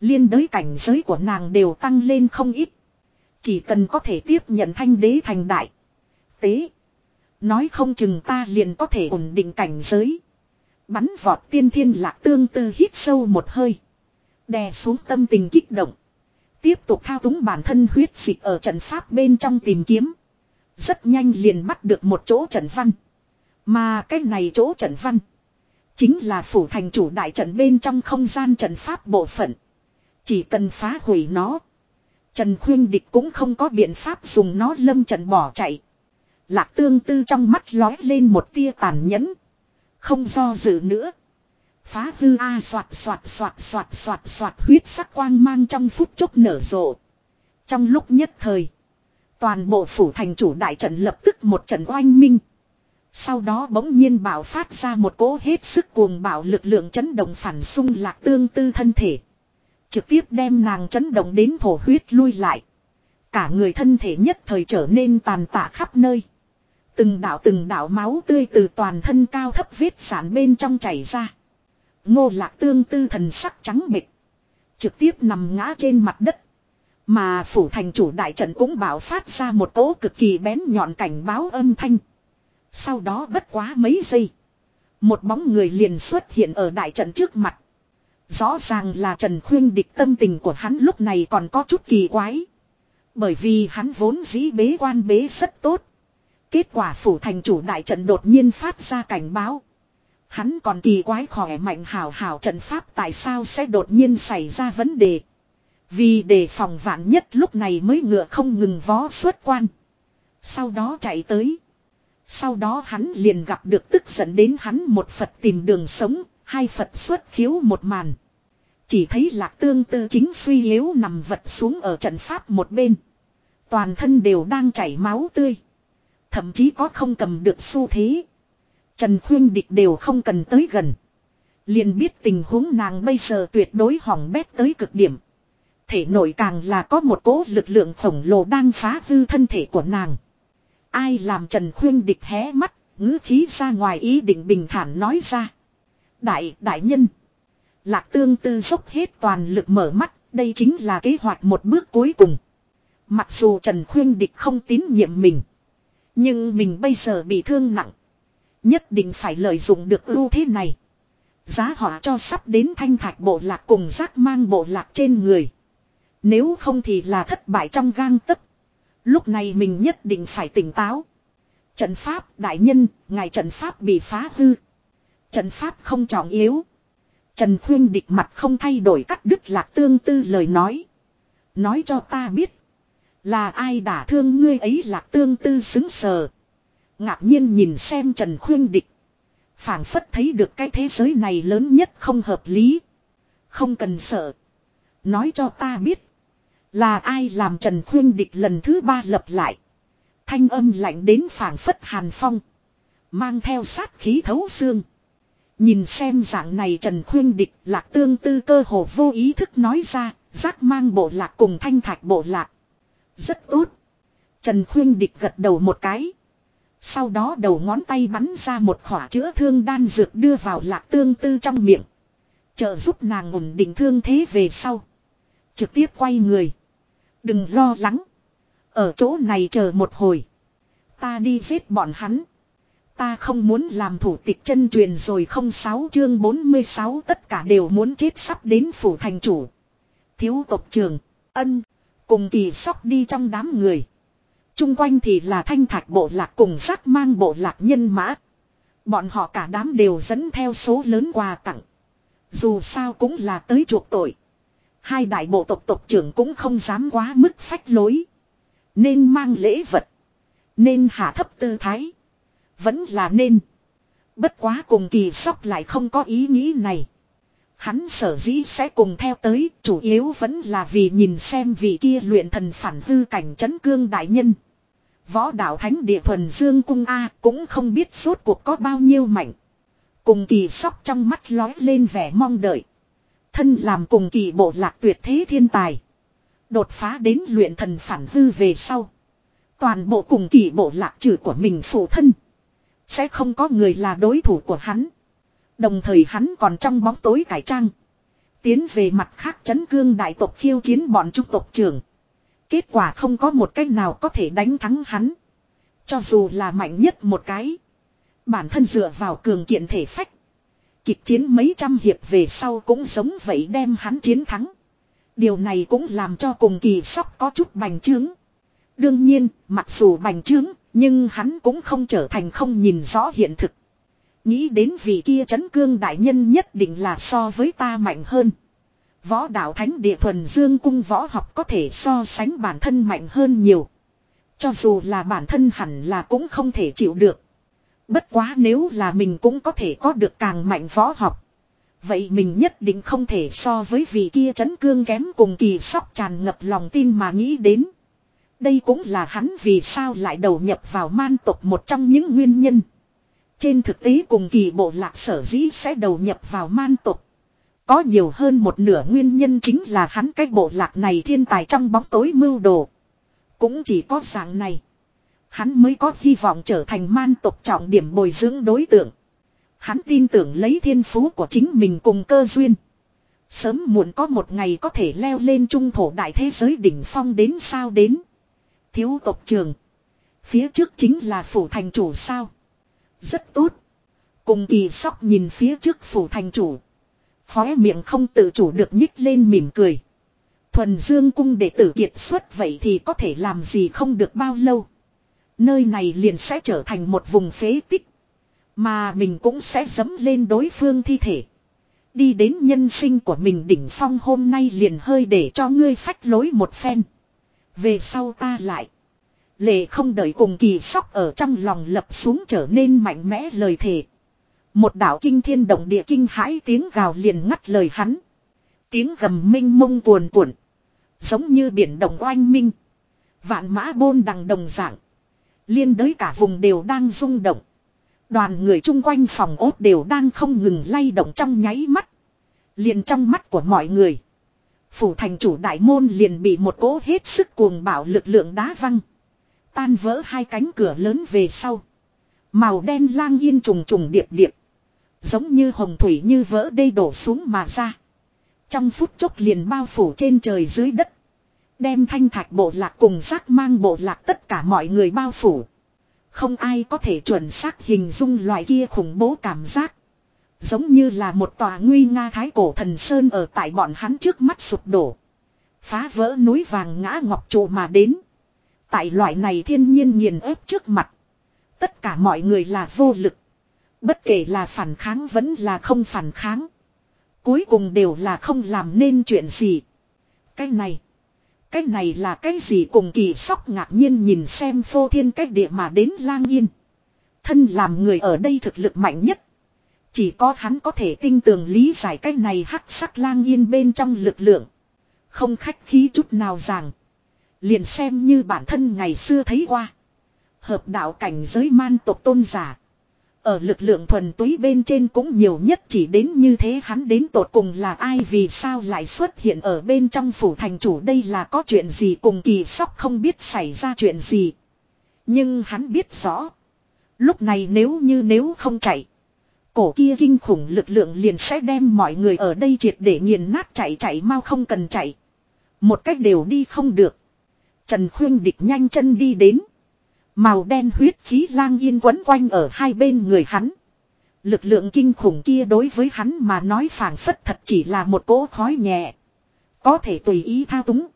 Liên đới cảnh giới của nàng đều tăng lên không ít. Chỉ cần có thể tiếp nhận thanh đế thành đại. Tế. Nói không chừng ta liền có thể ổn định cảnh giới. Bắn vọt tiên thiên lạc tương tư hít sâu một hơi. Đè xuống tâm tình kích động. Tiếp tục thao túng bản thân huyết dịch ở trận pháp bên trong tìm kiếm. Rất nhanh liền bắt được một chỗ trận văn. Mà cái này chỗ trận văn. Chính là phủ thành chủ đại trận bên trong không gian trận pháp bộ phận. Chỉ cần phá hủy nó. Trần Khuyên Địch cũng không có biện pháp dùng nó lâm trận bỏ chạy. Lạc tương tư trong mắt lói lên một tia tàn nhẫn. Không do dự nữa. Phá hư A soạt soạt soạt soạt soạt soạt huyết sắc quang mang trong phút chốc nở rộ. Trong lúc nhất thời. Toàn bộ phủ thành chủ đại trận lập tức một trận oanh minh. Sau đó bỗng nhiên bảo phát ra một cỗ hết sức cuồng bạo lực lượng chấn động phản xung lạc tương tư thân thể. Trực tiếp đem nàng chấn động đến thổ huyết lui lại. Cả người thân thể nhất thời trở nên tàn tạ khắp nơi. Từng đạo từng đạo máu tươi từ toàn thân cao thấp vết sản bên trong chảy ra. Ngô lạc tương tư thần sắc trắng bịch. Trực tiếp nằm ngã trên mặt đất. Mà phủ thành chủ đại trận cũng bảo phát ra một cỗ cực kỳ bén nhọn cảnh báo âm thanh. Sau đó bất quá mấy giây. Một bóng người liền xuất hiện ở đại trận trước mặt. Rõ ràng là Trần Khuyên địch tâm tình của hắn lúc này còn có chút kỳ quái. Bởi vì hắn vốn dĩ bế quan bế rất tốt. Kết quả phủ thành chủ đại trận đột nhiên phát ra cảnh báo. Hắn còn kỳ quái khỏe mạnh hào hào trận pháp tại sao sẽ đột nhiên xảy ra vấn đề. Vì đề phòng vạn nhất lúc này mới ngựa không ngừng vó xuất quan. Sau đó chạy tới. Sau đó hắn liền gặp được tức giận đến hắn một Phật tìm đường sống, hai Phật xuất khiếu một màn. Chỉ thấy lạc tương tư chính suy yếu nằm vật xuống ở trận pháp một bên. Toàn thân đều đang chảy máu tươi. Thậm chí có không cầm được xu thế. Trần Khuyên Địch đều không cần tới gần. Liền biết tình huống nàng bây giờ tuyệt đối hỏng bét tới cực điểm. Thể nội càng là có một cỗ lực lượng khổng lồ đang phá hư thân thể của nàng. Ai làm Trần Khuyên Địch hé mắt, ngữ khí ra ngoài ý định bình thản nói ra. Đại, đại nhân. Lạc tương tư dốc hết toàn lực mở mắt, đây chính là kế hoạch một bước cuối cùng. Mặc dù Trần Khuyên Địch không tín nhiệm mình. Nhưng mình bây giờ bị thương nặng. Nhất định phải lợi dụng được ưu thế này. Giá họa cho sắp đến thanh thạch bộ lạc cùng giác mang bộ lạc trên người. Nếu không thì là thất bại trong gang tấc. Lúc này mình nhất định phải tỉnh táo. Trận pháp đại nhân, ngài trận pháp bị phá hư. Trận pháp không trọng yếu. Trần Khuyên địch mặt không thay đổi cắt đứt lạc tương tư lời nói. Nói cho ta biết. Là ai đã thương ngươi ấy lạc tương tư xứng sờ. Ngạc nhiên nhìn xem Trần Khuyên địch. phảng phất thấy được cái thế giới này lớn nhất không hợp lý. Không cần sợ. Nói cho ta biết. Là ai làm Trần Khuyên địch lần thứ ba lập lại. Thanh âm lạnh đến phảng phất hàn phong. Mang theo sát khí thấu xương. Nhìn xem dạng này Trần Khuyên Địch lạc tương tư cơ hồ vô ý thức nói ra, giác mang bộ lạc cùng thanh thạch bộ lạc. Rất tốt. Trần Khuyên Địch gật đầu một cái. Sau đó đầu ngón tay bắn ra một khỏa chữa thương đan dược đưa vào lạc tương tư trong miệng. Trợ giúp nàng ổn định thương thế về sau. Trực tiếp quay người. Đừng lo lắng. Ở chỗ này chờ một hồi. Ta đi giết bọn hắn. Ta không muốn làm thủ tịch chân truyền rồi không sáu chương 46 tất cả đều muốn chết sắp đến phủ thành chủ. Thiếu tộc trường, ân, cùng kỳ sóc đi trong đám người. Trung quanh thì là thanh thạch bộ lạc cùng giác mang bộ lạc nhân mã. Bọn họ cả đám đều dẫn theo số lớn quà tặng. Dù sao cũng là tới chuộc tội. Hai đại bộ tộc tộc trưởng cũng không dám quá mức phách lối. Nên mang lễ vật. Nên hạ thấp tư thái. Vẫn là nên. Bất quá cùng kỳ sóc lại không có ý nghĩ này. Hắn sở dĩ sẽ cùng theo tới, chủ yếu vẫn là vì nhìn xem vị kia luyện thần phản hư cảnh chấn cương đại nhân. Võ đạo thánh địa thuần dương cung A cũng không biết suốt cuộc có bao nhiêu mạnh. Cùng kỳ sóc trong mắt lói lên vẻ mong đợi. Thân làm cùng kỳ bộ lạc tuyệt thế thiên tài. Đột phá đến luyện thần phản hư về sau. Toàn bộ cùng kỳ bộ lạc trừ của mình phụ thân. Sẽ không có người là đối thủ của hắn. Đồng thời hắn còn trong bóng tối cải trang. Tiến về mặt khác chấn cương đại tộc khiêu chiến bọn trung tộc trưởng. Kết quả không có một cách nào có thể đánh thắng hắn. Cho dù là mạnh nhất một cái. Bản thân dựa vào cường kiện thể phách. Kịch chiến mấy trăm hiệp về sau cũng giống vậy đem hắn chiến thắng. Điều này cũng làm cho cùng kỳ sóc có chút bành trướng. Đương nhiên, mặc dù bành trướng, nhưng hắn cũng không trở thành không nhìn rõ hiện thực. Nghĩ đến vị kia chấn cương đại nhân nhất định là so với ta mạnh hơn. Võ đạo thánh địa thuần dương cung võ học có thể so sánh bản thân mạnh hơn nhiều. Cho dù là bản thân hẳn là cũng không thể chịu được. Bất quá nếu là mình cũng có thể có được càng mạnh võ học. Vậy mình nhất định không thể so với vị kia chấn cương kém cùng kỳ sóc tràn ngập lòng tin mà nghĩ đến. Đây cũng là hắn vì sao lại đầu nhập vào man tộc một trong những nguyên nhân. Trên thực tế cùng kỳ bộ lạc sở dĩ sẽ đầu nhập vào man tộc. Có nhiều hơn một nửa nguyên nhân chính là hắn cái bộ lạc này thiên tài trong bóng tối mưu đồ. Cũng chỉ có dạng này. Hắn mới có hy vọng trở thành man tộc trọng điểm bồi dưỡng đối tượng. Hắn tin tưởng lấy thiên phú của chính mình cùng cơ duyên. Sớm muộn có một ngày có thể leo lên trung thổ đại thế giới đỉnh phong đến sao đến. Thiếu tộc trường. Phía trước chính là phủ thành chủ sao. Rất tốt. Cùng kỳ sóc nhìn phía trước phủ thành chủ. Khóe miệng không tự chủ được nhích lên mỉm cười. Thuần dương cung đệ tử kiệt xuất vậy thì có thể làm gì không được bao lâu. Nơi này liền sẽ trở thành một vùng phế tích. Mà mình cũng sẽ dấm lên đối phương thi thể. Đi đến nhân sinh của mình đỉnh phong hôm nay liền hơi để cho ngươi phách lối một phen. Về sau ta lại. Lệ không đợi cùng kỳ sóc ở trong lòng lập xuống trở nên mạnh mẽ lời thề. Một đạo kinh thiên động địa kinh hãi tiếng gào liền ngắt lời hắn. Tiếng gầm minh mông cuồn cuộn. Giống như biển động oanh minh. Vạn mã bôn đằng đồng dạng. Liên đới cả vùng đều đang rung động. Đoàn người chung quanh phòng ốt đều đang không ngừng lay động trong nháy mắt. Liền trong mắt của mọi người. Phủ thành chủ đại môn liền bị một cỗ hết sức cuồng bạo lực lượng đá văng. Tan vỡ hai cánh cửa lớn về sau. Màu đen lang yên trùng trùng điệp điệp. Giống như hồng thủy như vỡ đê đổ xuống mà ra. Trong phút chốc liền bao phủ trên trời dưới đất. Đem thanh thạch bộ lạc cùng xác mang bộ lạc tất cả mọi người bao phủ. Không ai có thể chuẩn xác hình dung loại kia khủng bố cảm giác. Giống như là một tòa nguy nga thái cổ thần sơn ở tại bọn hắn trước mắt sụp đổ. Phá vỡ núi vàng ngã ngọc trụ mà đến. Tại loại này thiên nhiên nghiền ép trước mặt. Tất cả mọi người là vô lực. Bất kể là phản kháng vẫn là không phản kháng. Cuối cùng đều là không làm nên chuyện gì. Cái này. Cái này là cái gì cùng kỳ sóc ngạc nhiên nhìn xem phô thiên cách địa mà đến lang yên. Thân làm người ở đây thực lực mạnh nhất. Chỉ có hắn có thể tinh tường lý giải cái này hắc sắc lang yên bên trong lực lượng. Không khách khí chút nào rằng. Liền xem như bản thân ngày xưa thấy qua. Hợp đạo cảnh giới man tộc tôn giả. Ở lực lượng thuần túy bên trên cũng nhiều nhất chỉ đến như thế hắn đến tột cùng là ai vì sao lại xuất hiện ở bên trong phủ thành chủ đây là có chuyện gì cùng kỳ sóc không biết xảy ra chuyện gì. Nhưng hắn biết rõ. Lúc này nếu như nếu không chạy. Cổ kia kinh khủng lực lượng liền sẽ đem mọi người ở đây triệt để nghiền nát chạy chạy mau không cần chạy. Một cách đều đi không được. Trần Khuyên Địch nhanh chân đi đến. Màu đen huyết khí lang yên quấn quanh ở hai bên người hắn. Lực lượng kinh khủng kia đối với hắn mà nói phản phất thật chỉ là một cỗ khói nhẹ. Có thể tùy ý thao túng.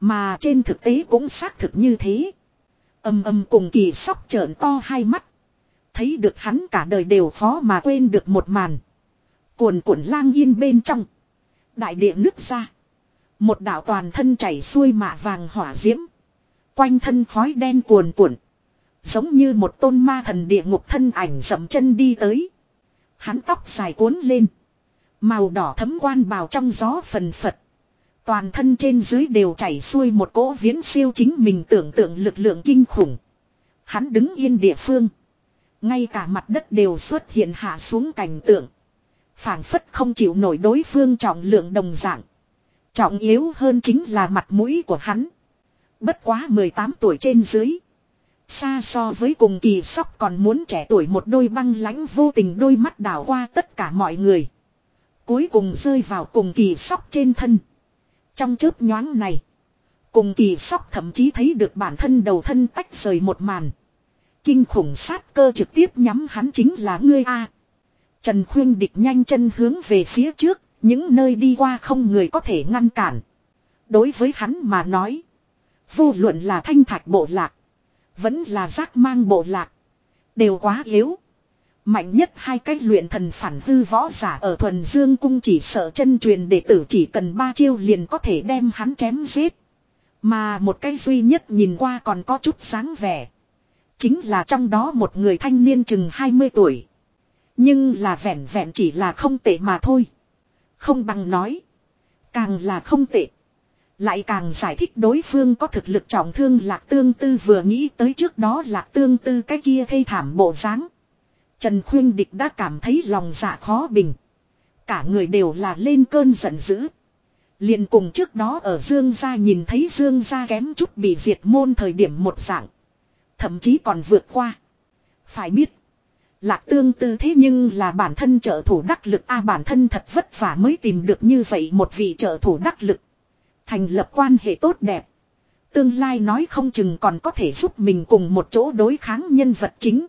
Mà trên thực tế cũng xác thực như thế. Âm âm cùng kỳ sóc trợn to hai mắt. Thấy được hắn cả đời đều khó mà quên được một màn. Cuồn cuộn lang yên bên trong. Đại địa nước ra. Một đạo toàn thân chảy xuôi mạ vàng hỏa diễm. Quanh thân khói đen cuồn cuộn. Giống như một tôn ma thần địa ngục thân ảnh dậm chân đi tới. Hắn tóc dài cuốn lên. Màu đỏ thấm quan bào trong gió phần phật. Toàn thân trên dưới đều chảy xuôi một cỗ viễn siêu chính mình tưởng tượng lực lượng kinh khủng. Hắn đứng yên địa phương. Ngay cả mặt đất đều xuất hiện hạ xuống cảnh tượng. phảng phất không chịu nổi đối phương trọng lượng đồng dạng. Trọng yếu hơn chính là mặt mũi của hắn. Bất quá 18 tuổi trên dưới. Xa so với cùng kỳ sóc còn muốn trẻ tuổi một đôi băng lãnh vô tình đôi mắt đảo qua tất cả mọi người. Cuối cùng rơi vào cùng kỳ sóc trên thân. Trong chớp nhoáng này. Cùng kỳ sóc thậm chí thấy được bản thân đầu thân tách rời một màn. Kinh khủng sát cơ trực tiếp nhắm hắn chính là ngươi A. Trần Khuyên địch nhanh chân hướng về phía trước, những nơi đi qua không người có thể ngăn cản. Đối với hắn mà nói. Vô luận là thanh thạch bộ lạc. Vẫn là giác mang bộ lạc. Đều quá yếu. Mạnh nhất hai cách luyện thần phản hư võ giả ở thuần dương cung chỉ sợ chân truyền đệ tử chỉ cần ba chiêu liền có thể đem hắn chém giết. Mà một cái duy nhất nhìn qua còn có chút sáng vẻ. Chính là trong đó một người thanh niên chừng 20 tuổi. Nhưng là vẹn vẹn chỉ là không tệ mà thôi. Không bằng nói. Càng là không tệ. Lại càng giải thích đối phương có thực lực trọng thương lạc tương tư vừa nghĩ tới trước đó lạc tương tư cái kia thê thảm bộ dáng Trần Khuyên Địch đã cảm thấy lòng dạ khó bình. Cả người đều là lên cơn giận dữ. liền cùng trước đó ở Dương Gia nhìn thấy Dương Gia kém chút bị diệt môn thời điểm một dạng. Thậm chí còn vượt qua. Phải biết. Lạc tương tư thế nhưng là bản thân trợ thủ đắc lực a, bản thân thật vất vả mới tìm được như vậy một vị trợ thủ đắc lực. Thành lập quan hệ tốt đẹp. Tương lai nói không chừng còn có thể giúp mình cùng một chỗ đối kháng nhân vật chính.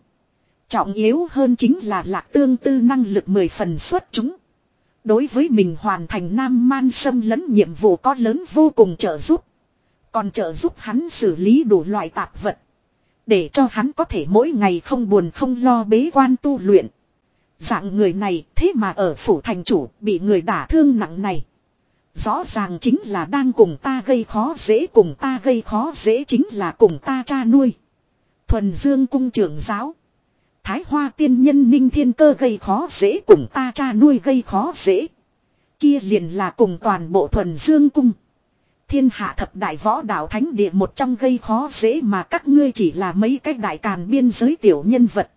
Trọng yếu hơn chính là lạc tương tư năng lực mười phần xuất chúng. Đối với mình hoàn thành nam man xâm lấn nhiệm vụ có lớn vô cùng trợ giúp. Còn trợ giúp hắn xử lý đủ loại tạp vật. Để cho hắn có thể mỗi ngày không buồn không lo bế quan tu luyện. Dạng người này thế mà ở phủ thành chủ bị người đả thương nặng này. Rõ ràng chính là đang cùng ta gây khó dễ, cùng ta gây khó dễ chính là cùng ta cha nuôi. Thuần Dương cung trưởng giáo. Thái hoa tiên nhân ninh thiên cơ gây khó dễ, cùng ta cha nuôi gây khó dễ. Kia liền là cùng toàn bộ thuần Dương cung. Thiên hạ thập đại võ đạo thánh địa một trong gây khó dễ mà các ngươi chỉ là mấy cái đại càn biên giới tiểu nhân vật.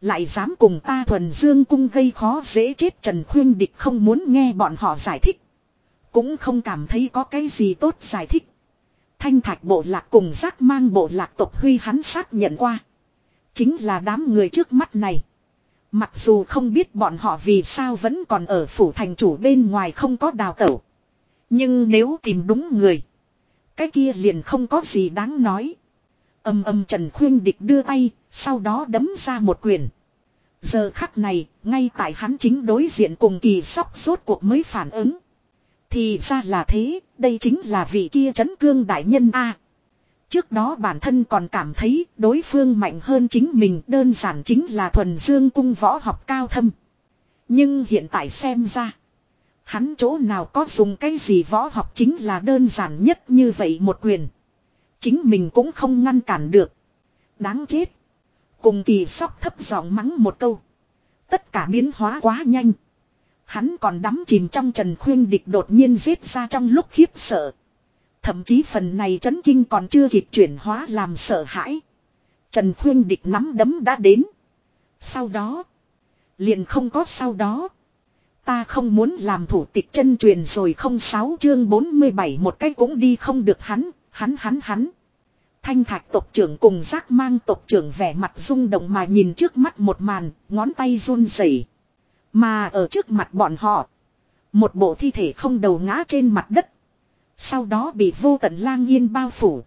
Lại dám cùng ta thuần dương cung gây khó dễ chết Trần Khuyên Địch không muốn nghe bọn họ giải thích. Cũng không cảm thấy có cái gì tốt giải thích. Thanh thạch bộ lạc cùng giác mang bộ lạc tộc huy hắn xác nhận qua. Chính là đám người trước mắt này. Mặc dù không biết bọn họ vì sao vẫn còn ở phủ thành chủ bên ngoài không có đào tẩu. Nhưng nếu tìm đúng người. Cái kia liền không có gì đáng nói. Âm âm Trần Khuyên Địch đưa tay, sau đó đấm ra một quyền. Giờ khắc này, ngay tại hắn chính đối diện cùng kỳ sóc rốt cuộc mới phản ứng. Thì ra là thế, đây chính là vị kia trấn cương đại nhân A. Trước đó bản thân còn cảm thấy đối phương mạnh hơn chính mình đơn giản chính là thuần dương cung võ học cao thâm. Nhưng hiện tại xem ra. Hắn chỗ nào có dùng cái gì võ học chính là đơn giản nhất như vậy một quyền. Chính mình cũng không ngăn cản được. Đáng chết. Cùng kỳ sóc thấp giọng mắng một câu. Tất cả biến hóa quá nhanh. Hắn còn đắm chìm trong Trần Khuyên Địch đột nhiên giết ra trong lúc khiếp sợ. Thậm chí phần này chấn kinh còn chưa kịp chuyển hóa làm sợ hãi. Trần Khuyên Địch nắm đấm đã đến. Sau đó. Liền không có sau đó. Ta không muốn làm thủ tịch chân truyền rồi không sáu chương 47 một cách cũng đi không được hắn, hắn hắn hắn. Thanh thạch tộc trưởng cùng giác mang tộc trưởng vẻ mặt rung động mà nhìn trước mắt một màn, ngón tay run rẩy. Mà ở trước mặt bọn họ, một bộ thi thể không đầu ngã trên mặt đất. Sau đó bị vô tận lang yên bao phủ.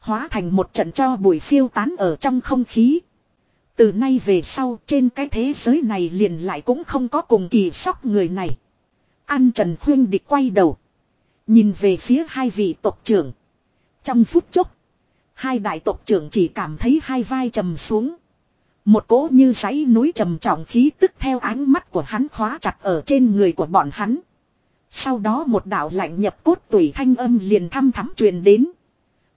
Hóa thành một trận cho bụi phiêu tán ở trong không khí. Từ nay về sau trên cái thế giới này liền lại cũng không có cùng kỳ sóc người này. An Trần Khuyên địch quay đầu. Nhìn về phía hai vị tộc trưởng. Trong phút chốc. Hai đại tộc trưởng chỉ cảm thấy hai vai trầm xuống. Một cỗ như giấy núi trầm trọng khí tức theo ánh mắt của hắn khóa chặt ở trên người của bọn hắn. Sau đó một đạo lạnh nhập cốt tủy thanh âm liền thăm thắm truyền đến.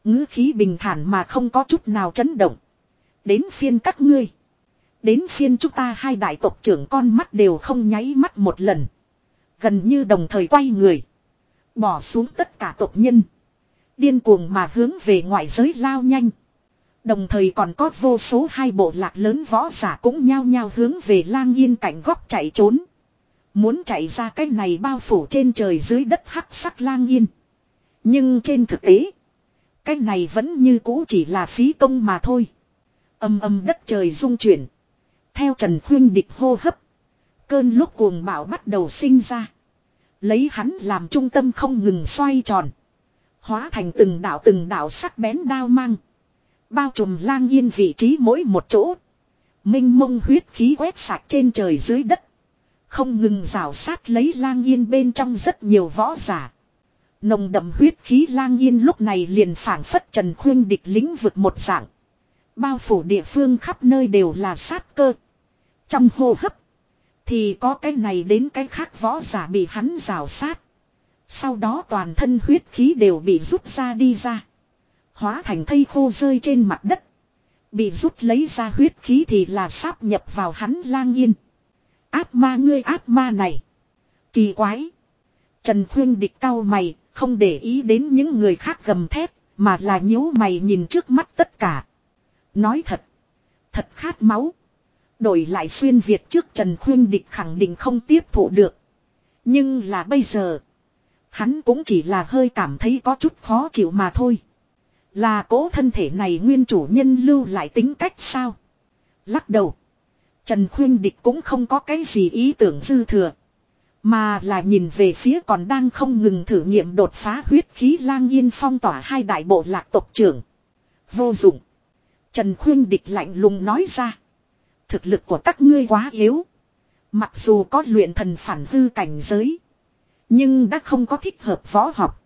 ngữ khí bình thản mà không có chút nào chấn động. Đến phiên các ngươi. Đến phiên chúng ta hai đại tộc trưởng con mắt đều không nháy mắt một lần. Gần như đồng thời quay người. Bỏ xuống tất cả tộc nhân. Điên cuồng mà hướng về ngoại giới lao nhanh. Đồng thời còn có vô số hai bộ lạc lớn võ giả cũng nhao nhao hướng về lang yên cảnh góc chạy trốn. Muốn chạy ra cái này bao phủ trên trời dưới đất hắc sắc lang yên. Nhưng trên thực tế, cái này vẫn như cũ chỉ là phí công mà thôi. Âm âm đất trời rung chuyển. Theo Trần Khuyên địch hô hấp. Cơn lúc cuồng bạo bắt đầu sinh ra. Lấy hắn làm trung tâm không ngừng xoay tròn. Hóa thành từng đạo từng đạo sắc bén đao mang. Bao trùm lang yên vị trí mỗi một chỗ. Minh mông huyết khí quét sạch trên trời dưới đất. Không ngừng rào sát lấy lang yên bên trong rất nhiều võ giả. Nồng đậm huyết khí lang yên lúc này liền phản phất trần khuyên địch lĩnh vực một dạng. Bao phủ địa phương khắp nơi đều là sát cơ. Trong hô hấp. Thì có cái này đến cái khác võ giả bị hắn rào sát. Sau đó toàn thân huyết khí đều bị rút ra đi ra. Hóa thành thây khô rơi trên mặt đất. Bị rút lấy ra huyết khí thì là sáp nhập vào hắn lang yên. Áp ma ngươi áp ma này. Kỳ quái. Trần Khuyên địch cao mày, không để ý đến những người khác gầm thép mà là nhíu mày nhìn trước mắt tất cả. Nói thật. Thật khát máu. Đổi lại xuyên Việt trước Trần Khuyên địch khẳng định không tiếp thụ được. Nhưng là bây giờ. Hắn cũng chỉ là hơi cảm thấy có chút khó chịu mà thôi. Là cố thân thể này nguyên chủ nhân lưu lại tính cách sao? Lắc đầu. Trần Khuyên Địch cũng không có cái gì ý tưởng dư thừa. Mà là nhìn về phía còn đang không ngừng thử nghiệm đột phá huyết khí lang yên phong tỏa hai đại bộ lạc tộc trưởng. Vô dụng. Trần Khuyên Địch lạnh lùng nói ra. Thực lực của các ngươi quá yếu. Mặc dù có luyện thần phản hư cảnh giới. Nhưng đã không có thích hợp võ học.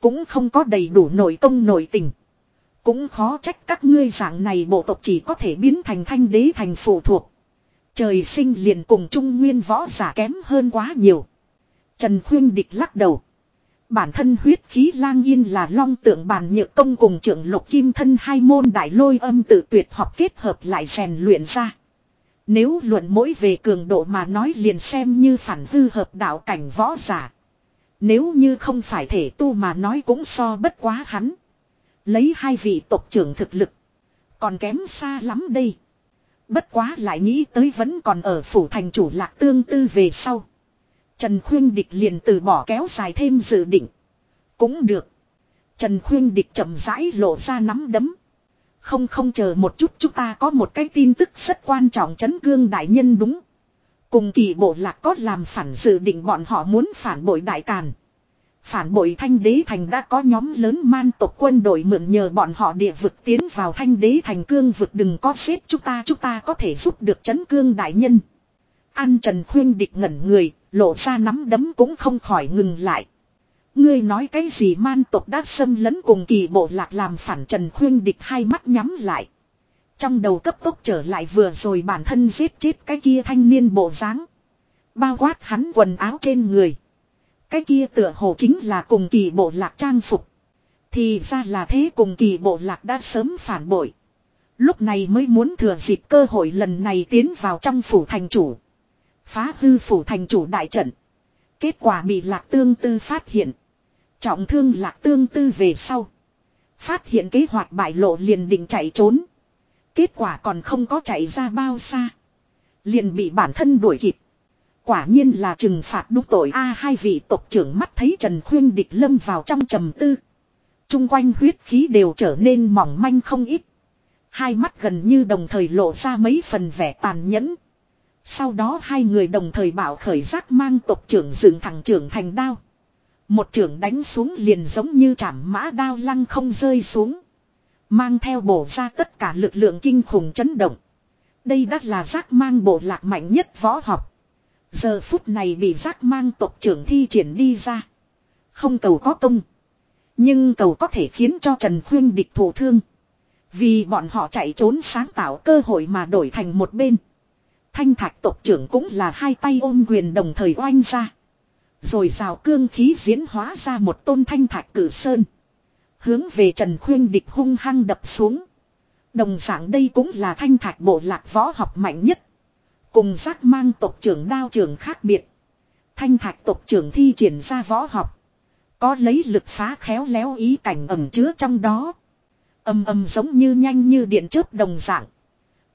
Cũng không có đầy đủ nội công nội tình. Cũng khó trách các ngươi dạng này bộ tộc chỉ có thể biến thành thanh đế thành phụ thuộc. Trời sinh liền cùng trung nguyên võ giả kém hơn quá nhiều. Trần Khuyên Địch lắc đầu. Bản thân huyết khí lang yên là long tượng bàn nhựa công cùng trưởng lục kim thân hai môn đại lôi âm tự tuyệt học kết hợp lại rèn luyện ra. Nếu luận mỗi về cường độ mà nói liền xem như phản hư hợp đạo cảnh võ giả. Nếu như không phải thể tu mà nói cũng so bất quá hắn. Lấy hai vị tộc trưởng thực lực. Còn kém xa lắm đây. Bất quá lại nghĩ tới vẫn còn ở phủ thành chủ lạc tương tư về sau. Trần Khuyên Địch liền từ bỏ kéo dài thêm dự định. Cũng được. Trần Khuyên Địch chậm rãi lộ ra nắm đấm. Không không chờ một chút chúng ta có một cái tin tức rất quan trọng chấn cương đại nhân đúng. Cùng kỳ bộ lạc có làm phản dự định bọn họ muốn phản bội đại càn. Phản bội thanh đế thành đã có nhóm lớn man tộc quân đội mượn nhờ bọn họ địa vực tiến vào thanh đế thành cương vực đừng có xếp chúng ta chúng ta có thể giúp được chấn cương đại nhân. An Trần Khuyên địch ngẩn người, lộ ra nắm đấm cũng không khỏi ngừng lại. Ngươi nói cái gì man tộc đã xâm lấn cùng kỳ bộ lạc làm phản Trần Khuyên địch hai mắt nhắm lại. Trong đầu cấp tốc trở lại vừa rồi bản thân giết chết cái kia thanh niên bộ dáng Bao quát hắn quần áo trên người. Cái kia tựa hồ chính là cùng kỳ bộ lạc trang phục. Thì ra là thế cùng kỳ bộ lạc đã sớm phản bội. Lúc này mới muốn thừa dịp cơ hội lần này tiến vào trong phủ thành chủ. Phá hư phủ thành chủ đại trận. Kết quả bị lạc tương tư phát hiện. Trọng thương lạc tương tư về sau. Phát hiện kế hoạch bại lộ liền định chạy trốn. Kết quả còn không có chạy ra bao xa. Liền bị bản thân đuổi kịp. Quả nhiên là trừng phạt đúng tội a, hai vị tộc trưởng mắt thấy Trần Khuyên địch lâm vào trong trầm tư. Trung quanh huyết khí đều trở nên mỏng manh không ít. Hai mắt gần như đồng thời lộ ra mấy phần vẻ tàn nhẫn. Sau đó hai người đồng thời bảo khởi giác mang tộc trưởng dựng thẳng trưởng thành đao. Một trưởng đánh xuống liền giống như chảm mã đao lăng không rơi xuống. Mang theo bổ ra tất cả lực lượng kinh khủng chấn động. Đây đắt là giác mang bộ lạc mạnh nhất võ học. Giờ phút này bị giác mang tộc trưởng thi triển đi ra. Không cầu có công. Nhưng cầu có thể khiến cho Trần Khuyên địch thổ thương. Vì bọn họ chạy trốn sáng tạo cơ hội mà đổi thành một bên. Thanh thạch tộc trưởng cũng là hai tay ôm quyền đồng thời oanh ra. Rồi rào cương khí diễn hóa ra một tôn thanh thạch cử sơn. Hướng về Trần Khuyên địch hung hăng đập xuống. Đồng dạng đây cũng là thanh thạch bộ lạc võ học mạnh nhất. Cùng giác mang tộc trưởng đao trưởng khác biệt. Thanh thạch tộc trưởng thi triển ra võ học. Có lấy lực phá khéo léo ý cảnh ẩm chứa trong đó. Âm âm giống như nhanh như điện chớp đồng dạng.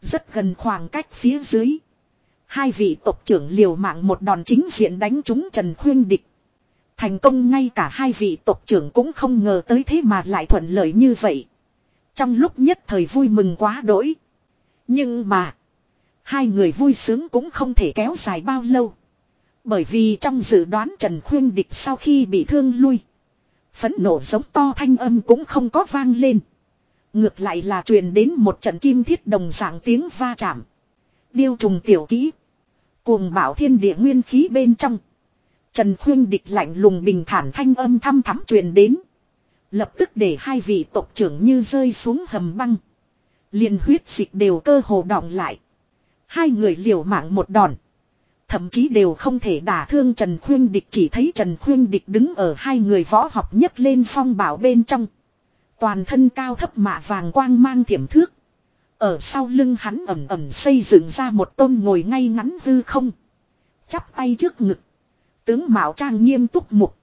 Rất gần khoảng cách phía dưới. Hai vị tộc trưởng liều mạng một đòn chính diện đánh trúng Trần Khuyên Địch. Thành công ngay cả hai vị tộc trưởng cũng không ngờ tới thế mà lại thuận lợi như vậy. Trong lúc nhất thời vui mừng quá đỗi. Nhưng mà. Hai người vui sướng cũng không thể kéo dài bao lâu. Bởi vì trong dự đoán Trần Khuyên Địch sau khi bị thương lui. Phấn nộ giống to thanh âm cũng không có vang lên. Ngược lại là truyền đến một trận kim thiết đồng dạng tiếng va chạm. Điêu trùng tiểu kỹ. Cuồng bảo thiên địa nguyên khí bên trong. Trần Khuyên Địch lạnh lùng bình thản thanh âm thăm thắm truyền đến. Lập tức để hai vị tộc trưởng như rơi xuống hầm băng. liền huyết dịch đều cơ hồ đọng lại. Hai người liều mạng một đòn. Thậm chí đều không thể đả thương Trần Khuyên Địch, chỉ thấy Trần Khuyên Địch đứng ở hai người võ học nhất lên phong bảo bên trong. Toàn thân cao thấp mạ vàng quang mang thiểm thước. Ở sau lưng hắn ẩm ẩm xây dựng ra một tôn ngồi ngay ngắn hư không. Chắp tay trước ngực. Tướng Mạo Trang nghiêm túc mục.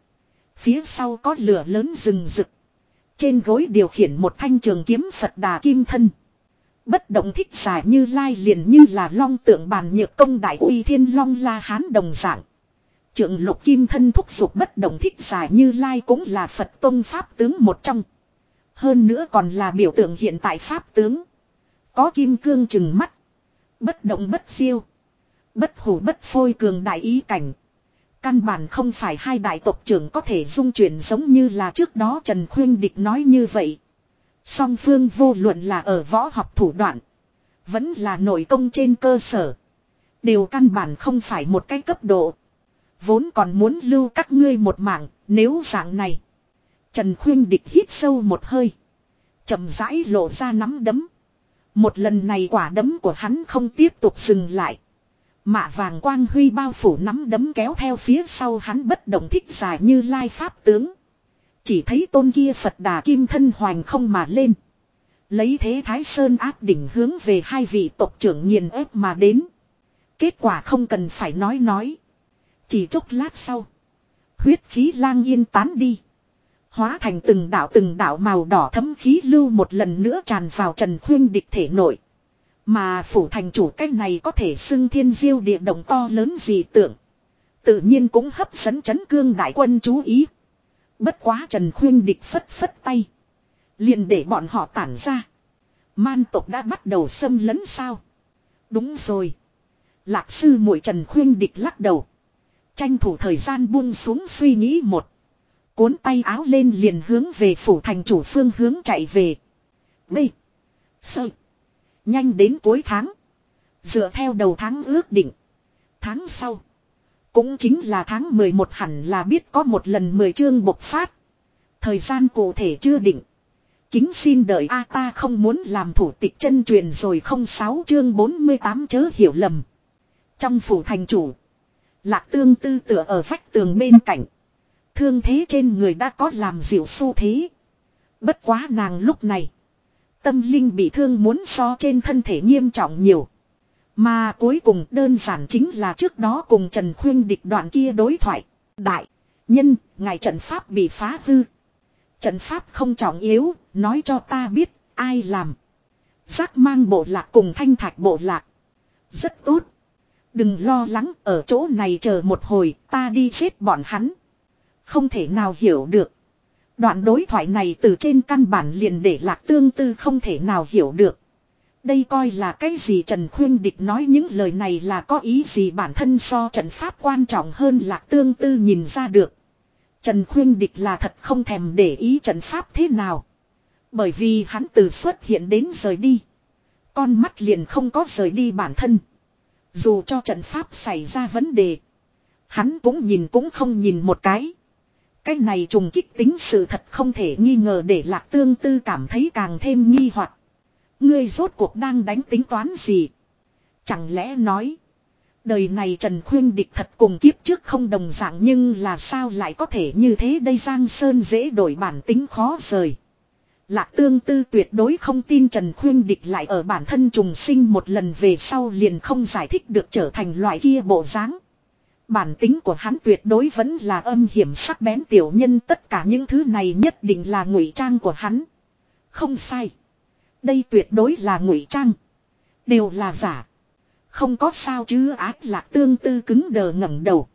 Phía sau có lửa lớn rừng rực. Trên gối điều khiển một thanh trường kiếm Phật đà kim thân. Bất động thích giải như lai liền như là long tượng bàn nhược công đại uy thiên long la hán đồng dạng. Trượng lục kim thân thúc giục bất động thích giải như lai cũng là Phật tôn pháp tướng một trong. Hơn nữa còn là biểu tượng hiện tại pháp tướng. Có kim cương chừng mắt. Bất động bất siêu. Bất hủ bất phôi cường đại ý cảnh. Căn bản không phải hai đại tộc trưởng có thể dung chuyển giống như là trước đó Trần Khuyên Địch nói như vậy. Song phương vô luận là ở võ học thủ đoạn. Vẫn là nội công trên cơ sở. Đều căn bản không phải một cái cấp độ. Vốn còn muốn lưu các ngươi một mạng, nếu dạng này. Trần Khuyên Địch hít sâu một hơi. chậm rãi lộ ra nắm đấm. Một lần này quả đấm của hắn không tiếp tục dừng lại. Mạ vàng quang huy bao phủ nắm đấm kéo theo phía sau hắn bất động thích dài như lai pháp tướng. Chỉ thấy tôn kia Phật đà kim thân hoành không mà lên. Lấy thế Thái Sơn áp đỉnh hướng về hai vị tộc trưởng nghiền ép mà đến. Kết quả không cần phải nói nói. Chỉ chốc lát sau. Huyết khí lang yên tán đi. Hóa thành từng đạo từng đạo màu đỏ thấm khí lưu một lần nữa tràn vào Trần Khuyên địch thể nội. Mà phủ thành chủ cách này có thể xưng thiên diêu địa động to lớn gì tưởng. Tự nhiên cũng hấp dẫn chấn cương đại quân chú ý. Bất quá Trần Khuyên địch phất phất tay. liền để bọn họ tản ra. Man tộc đã bắt đầu xâm lấn sao? Đúng rồi. Lạc sư muội Trần Khuyên địch lắc đầu. Tranh thủ thời gian buông xuống suy nghĩ một. Cuốn tay áo lên liền hướng về phủ thành chủ phương hướng chạy về. Đi. Sợ. Nhanh đến cuối tháng. Dựa theo đầu tháng ước định. Tháng sau. Cũng chính là tháng 11 hẳn là biết có một lần 10 chương bộc phát. Thời gian cụ thể chưa định. Kính xin đợi A ta không muốn làm thủ tịch chân truyền rồi không sáu chương 48 chớ hiểu lầm. Trong phủ thành chủ. Lạc tương tư tựa ở vách tường bên cạnh. Thương thế trên người đã có làm dịu xu thế. Bất quá nàng lúc này. Tâm linh bị thương muốn so trên thân thể nghiêm trọng nhiều. Mà cuối cùng đơn giản chính là trước đó cùng Trần Khuyên địch đoạn kia đối thoại. Đại, nhân, ngài trận pháp bị phá hư. Trận pháp không trọng yếu, nói cho ta biết, ai làm. Giác mang bộ lạc cùng thanh thạch bộ lạc. Rất tốt. Đừng lo lắng, ở chỗ này chờ một hồi, ta đi giết bọn hắn. Không thể nào hiểu được. Đoạn đối thoại này từ trên căn bản liền để lạc tương tư không thể nào hiểu được. Đây coi là cái gì Trần Khuyên Địch nói những lời này là có ý gì bản thân so trận pháp quan trọng hơn lạc tương tư nhìn ra được. Trần Khuyên Địch là thật không thèm để ý trận pháp thế nào. Bởi vì hắn từ xuất hiện đến rời đi. Con mắt liền không có rời đi bản thân. Dù cho trận pháp xảy ra vấn đề. Hắn cũng nhìn cũng không nhìn một cái. Cái này trùng kích tính sự thật không thể nghi ngờ để lạc tương tư cảm thấy càng thêm nghi hoặc. Ngươi rốt cuộc đang đánh tính toán gì? Chẳng lẽ nói. Đời này Trần Khuyên địch thật cùng kiếp trước không đồng dạng nhưng là sao lại có thể như thế đây Giang Sơn dễ đổi bản tính khó rời. Lạc tương tư tuyệt đối không tin Trần Khuyên địch lại ở bản thân trùng sinh một lần về sau liền không giải thích được trở thành loại kia bộ dáng. Bản tính của hắn tuyệt đối vẫn là âm hiểm sắc bén tiểu nhân, tất cả những thứ này nhất định là ngụy trang của hắn. Không sai. Đây tuyệt đối là ngụy trang. Đều là giả. Không có sao chứ ác lạc tương tư cứng đờ ngẩng đầu.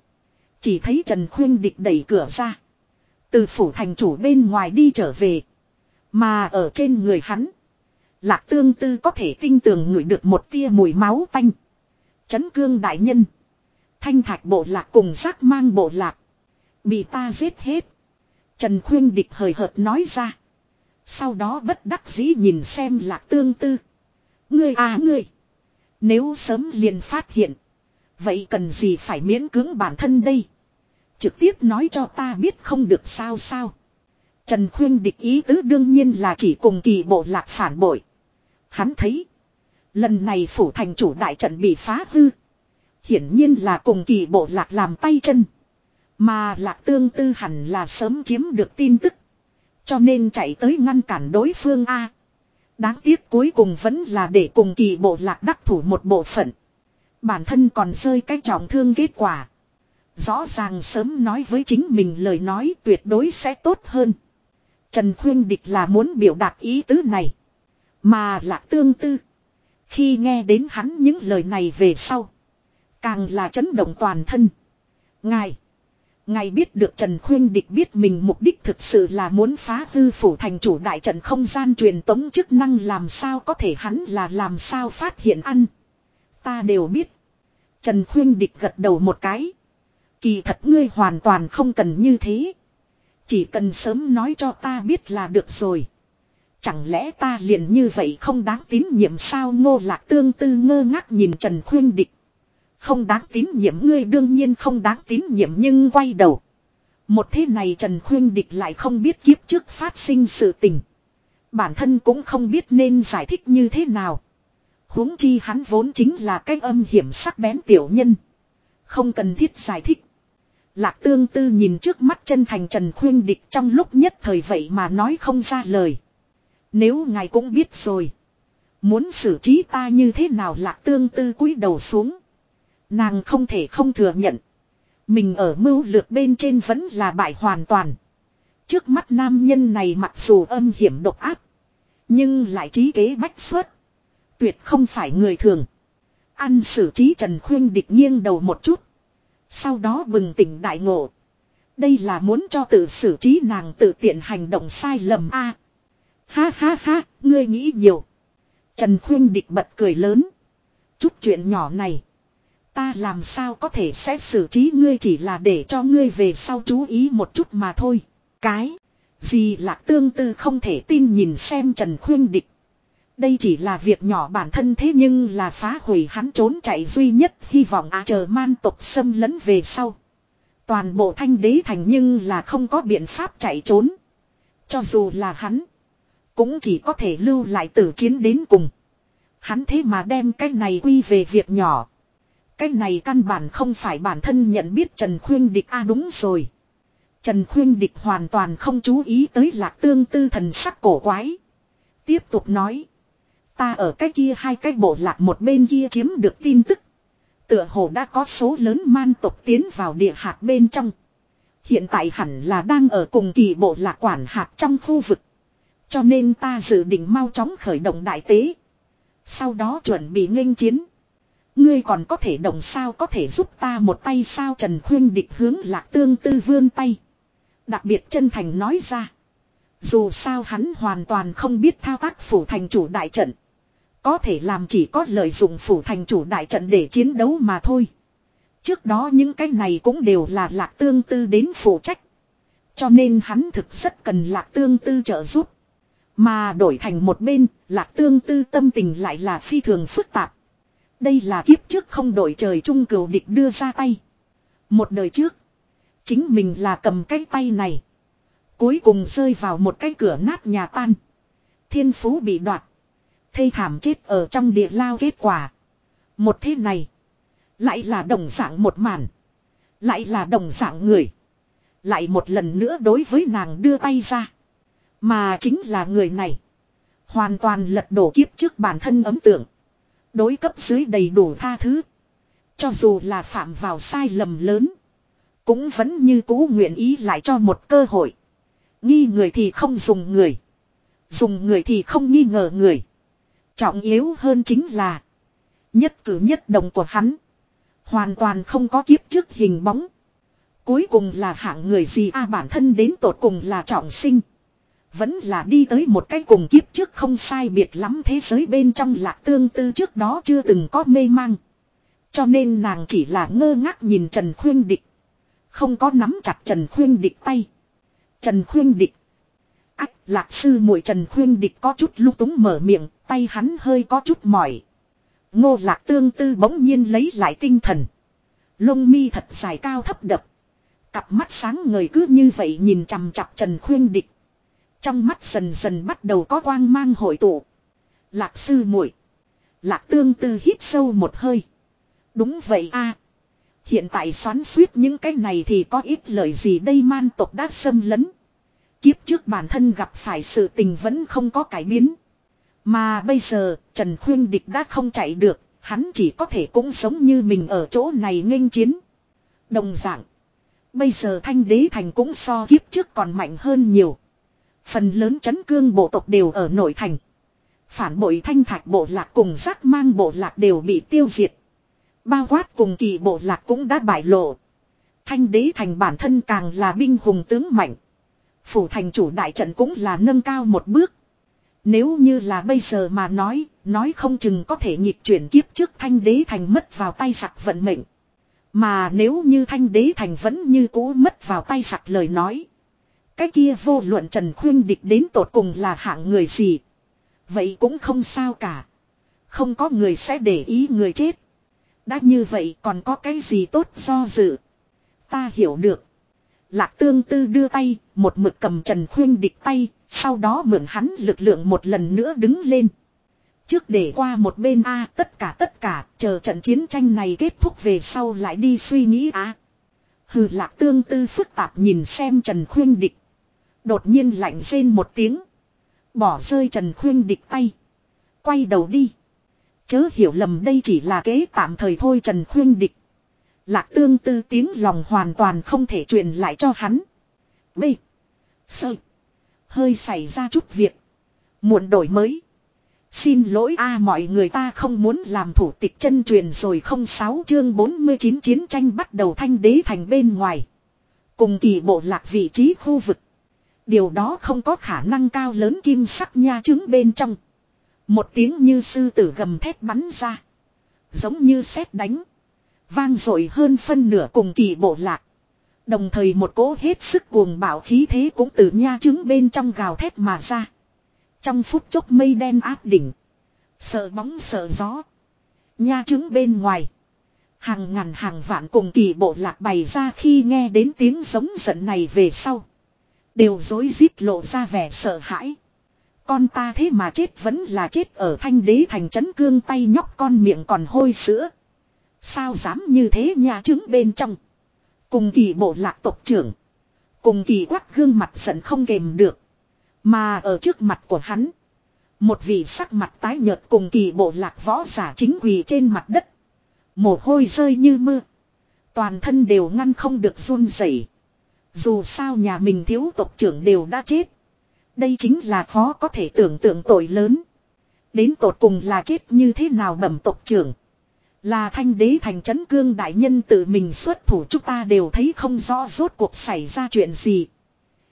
Chỉ thấy Trần Khuyên Địch đẩy cửa ra. Từ phủ thành chủ bên ngoài đi trở về. Mà ở trên người hắn. Lạc tương tư có thể tinh tường ngửi được một tia mùi máu tanh. Chấn cương đại nhân. Thanh thạch bộ lạc cùng giác mang bộ lạc. Bị ta giết hết. Trần Khuyên Địch hời hợt nói ra. Sau đó bất đắc dĩ nhìn xem lạc tương tư. Ngươi à ngươi. Nếu sớm liền phát hiện. Vậy cần gì phải miễn cưỡng bản thân đây. Trực tiếp nói cho ta biết không được sao sao. Trần Khuyên địch ý tứ đương nhiên là chỉ cùng kỳ bộ lạc phản bội. Hắn thấy. Lần này phủ thành chủ đại trận bị phá hư. Hiển nhiên là cùng kỳ bộ lạc làm tay chân. Mà lạc tương tư hẳn là sớm chiếm được tin tức. Cho nên chạy tới ngăn cản đối phương A. Đáng tiếc cuối cùng vẫn là để cùng kỳ bộ lạc đắc thủ một bộ phận. Bản thân còn rơi cái trọng thương kết quả. Rõ ràng sớm nói với chính mình lời nói tuyệt đối sẽ tốt hơn. Trần Khuyên Địch là muốn biểu đạt ý tứ này. Mà lạc tương tư. Khi nghe đến hắn những lời này về sau. Càng là chấn động toàn thân. Ngài. Ngài biết được Trần Khuyên Địch biết mình mục đích thực sự là muốn phá hư phủ thành chủ đại trận không gian truyền tống chức năng làm sao có thể hắn là làm sao phát hiện ăn. Ta đều biết. Trần Khuyên Địch gật đầu một cái. Kỳ thật ngươi hoàn toàn không cần như thế. Chỉ cần sớm nói cho ta biết là được rồi. Chẳng lẽ ta liền như vậy không đáng tín nhiệm sao ngô lạc tương tư ngơ ngác nhìn Trần Khuyên Địch. Không đáng tín nhiệm ngươi đương nhiên không đáng tín nhiệm nhưng quay đầu. Một thế này Trần Khuyên Địch lại không biết kiếp trước phát sinh sự tình. Bản thân cũng không biết nên giải thích như thế nào. huống chi hắn vốn chính là cái âm hiểm sắc bén tiểu nhân. Không cần thiết giải thích. Lạc tương tư nhìn trước mắt chân thành Trần Khuyên Địch trong lúc nhất thời vậy mà nói không ra lời. Nếu ngài cũng biết rồi. Muốn xử trí ta như thế nào lạc tương tư cúi đầu xuống. Nàng không thể không thừa nhận. Mình ở mưu lược bên trên vẫn là bại hoàn toàn. Trước mắt nam nhân này mặc dù âm hiểm độc ác. Nhưng lại trí kế bách xuất. Tuyệt không phải người thường. Ăn xử trí Trần Khuyên địch nghiêng đầu một chút. Sau đó bừng tỉnh đại ngộ. Đây là muốn cho tự xử trí nàng tự tiện hành động sai lầm a. ha ha ha, ngươi nghĩ nhiều. Trần Khuyên địch bật cười lớn. Chút chuyện nhỏ này. Ta làm sao có thể sẽ xử trí ngươi chỉ là để cho ngươi về sau chú ý một chút mà thôi. Cái. Gì là tương tư không thể tin nhìn xem Trần Khuyên Địch. Đây chỉ là việc nhỏ bản thân thế nhưng là phá hủy hắn trốn chạy duy nhất, hy vọng à chờ man tộc xâm lấn về sau. Toàn bộ thanh đế thành nhưng là không có biện pháp chạy trốn. Cho dù là hắn. Cũng chỉ có thể lưu lại tử chiến đến cùng. Hắn thế mà đem cái này quy về việc nhỏ. Cái này căn bản không phải bản thân nhận biết Trần Khuyên Địch a đúng rồi. Trần Khuyên Địch hoàn toàn không chú ý tới lạc tương tư thần sắc cổ quái. Tiếp tục nói. Ta ở cái kia hai cái bộ lạc một bên kia chiếm được tin tức. Tựa hồ đã có số lớn man tộc tiến vào địa hạt bên trong. Hiện tại hẳn là đang ở cùng kỳ bộ lạc quản hạt trong khu vực. Cho nên ta dự định mau chóng khởi động đại tế. Sau đó chuẩn bị nghênh chiến. Ngươi còn có thể động sao có thể giúp ta một tay sao Trần Khuyên địch hướng lạc tương tư vươn tay. Đặc biệt chân thành nói ra. Dù sao hắn hoàn toàn không biết thao tác phủ thành chủ đại trận. Có thể làm chỉ có lợi dụng phủ thành chủ đại trận để chiến đấu mà thôi. Trước đó những cái này cũng đều là lạc tương tư đến phụ trách. Cho nên hắn thực rất cần lạc tương tư trợ giúp. Mà đổi thành một bên, lạc tương tư tâm tình lại là phi thường phức tạp. Đây là kiếp trước không đổi trời chung cửu địch đưa ra tay. Một đời trước. Chính mình là cầm cái tay này. Cuối cùng rơi vào một cái cửa nát nhà tan. Thiên phú bị đoạt. Thây thảm chết ở trong địa lao kết quả. Một thế này. Lại là đồng dạng một màn. Lại là đồng dạng người. Lại một lần nữa đối với nàng đưa tay ra. Mà chính là người này. Hoàn toàn lật đổ kiếp trước bản thân ấm tượng. Đối cấp dưới đầy đủ tha thứ. Cho dù là phạm vào sai lầm lớn. Cũng vẫn như cũ nguyện ý lại cho một cơ hội. Nghi người thì không dùng người. Dùng người thì không nghi ngờ người. Trọng yếu hơn chính là. Nhất cử nhất động của hắn. Hoàn toàn không có kiếp trước hình bóng. Cuối cùng là hạng người gì a, bản thân đến tột cùng là trọng sinh. Vẫn là đi tới một cái cùng kiếp trước không sai biệt lắm thế giới bên trong lạc tương tư trước đó chưa từng có mê mang. Cho nên nàng chỉ là ngơ ngác nhìn Trần Khuyên Địch. Không có nắm chặt Trần Khuyên Địch tay. Trần Khuyên Địch. Ách lạc sư muội Trần Khuyên Địch có chút lúc túng mở miệng, tay hắn hơi có chút mỏi. Ngô lạc tương tư bỗng nhiên lấy lại tinh thần. Lông mi thật dài cao thấp đập. Cặp mắt sáng ngời cứ như vậy nhìn chằm chặp Trần Khuyên Địch. Trong mắt dần dần bắt đầu có quang mang hội tụ. Lạc sư muội Lạc tương tư hít sâu một hơi. Đúng vậy a Hiện tại xoắn suýt những cái này thì có ít lời gì đây man tộc đã xâm lấn. Kiếp trước bản thân gặp phải sự tình vẫn không có cải biến. Mà bây giờ, Trần Khuyên Địch đã không chạy được, hắn chỉ có thể cũng sống như mình ở chỗ này nghênh chiến. Đồng dạng. Bây giờ thanh đế thành cũng so kiếp trước còn mạnh hơn nhiều. Phần lớn chấn cương bộ tộc đều ở nội thành. Phản bội thanh thạch bộ lạc cùng giác mang bộ lạc đều bị tiêu diệt. Bao quát cùng kỳ bộ lạc cũng đã bại lộ. Thanh đế thành bản thân càng là binh hùng tướng mạnh. Phủ thành chủ đại trận cũng là nâng cao một bước. Nếu như là bây giờ mà nói, nói không chừng có thể nhịp chuyển kiếp trước thanh đế thành mất vào tay sặc vận mệnh. Mà nếu như thanh đế thành vẫn như cũ mất vào tay sặc lời nói. Cái kia vô luận Trần Khuyên địch đến tột cùng là hạng người gì. Vậy cũng không sao cả. Không có người sẽ để ý người chết. Đã như vậy còn có cái gì tốt do dự. Ta hiểu được. Lạc tương tư đưa tay, một mực cầm Trần Khuyên địch tay, sau đó mượn hắn lực lượng một lần nữa đứng lên. Trước để qua một bên A tất cả tất cả, chờ trận chiến tranh này kết thúc về sau lại đi suy nghĩ A. Hừ lạc tương tư phức tạp nhìn xem Trần Khuyên địch. Đột nhiên lạnh rên một tiếng. Bỏ rơi Trần Khuyên địch tay. Quay đầu đi. Chớ hiểu lầm đây chỉ là kế tạm thời thôi Trần Khuyên địch. Lạc tương tư tiếng lòng hoàn toàn không thể truyền lại cho hắn. B. Sơ. Hơi xảy ra chút việc. Muộn đổi mới. Xin lỗi a, mọi người ta không muốn làm thủ tịch chân truyền rồi không sáu chương 49 chiến tranh bắt đầu thanh đế thành bên ngoài. Cùng kỳ bộ lạc vị trí khu vực. Điều đó không có khả năng cao lớn kim sắc nha trứng bên trong. Một tiếng như sư tử gầm thét bắn ra. Giống như sét đánh. Vang dội hơn phân nửa cùng kỳ bộ lạc. Đồng thời một cỗ hết sức cuồng bạo khí thế cũng từ nha trứng bên trong gào thét mà ra. Trong phút chốc mây đen áp đỉnh. Sợ bóng sợ gió. Nha trứng bên ngoài. Hàng ngàn hàng vạn cùng kỳ bộ lạc bày ra khi nghe đến tiếng giống giận này về sau. Đều dối rít lộ ra vẻ sợ hãi. Con ta thế mà chết vẫn là chết ở thanh đế thành trấn cương tay nhóc con miệng còn hôi sữa. Sao dám như thế nhà trứng bên trong. Cùng kỳ bộ lạc tộc trưởng. Cùng kỳ quắc gương mặt giận không kềm được. Mà ở trước mặt của hắn. Một vị sắc mặt tái nhợt cùng kỳ bộ lạc võ giả chính quỳ trên mặt đất. Mồ hôi rơi như mưa. Toàn thân đều ngăn không được run rẩy. Dù sao nhà mình thiếu tộc trưởng đều đã chết. Đây chính là khó có thể tưởng tượng tội lớn. Đến tột cùng là chết như thế nào bẩm tộc trưởng. Là thanh đế thành trấn cương đại nhân tự mình xuất thủ chúng ta đều thấy không rõ rốt cuộc xảy ra chuyện gì.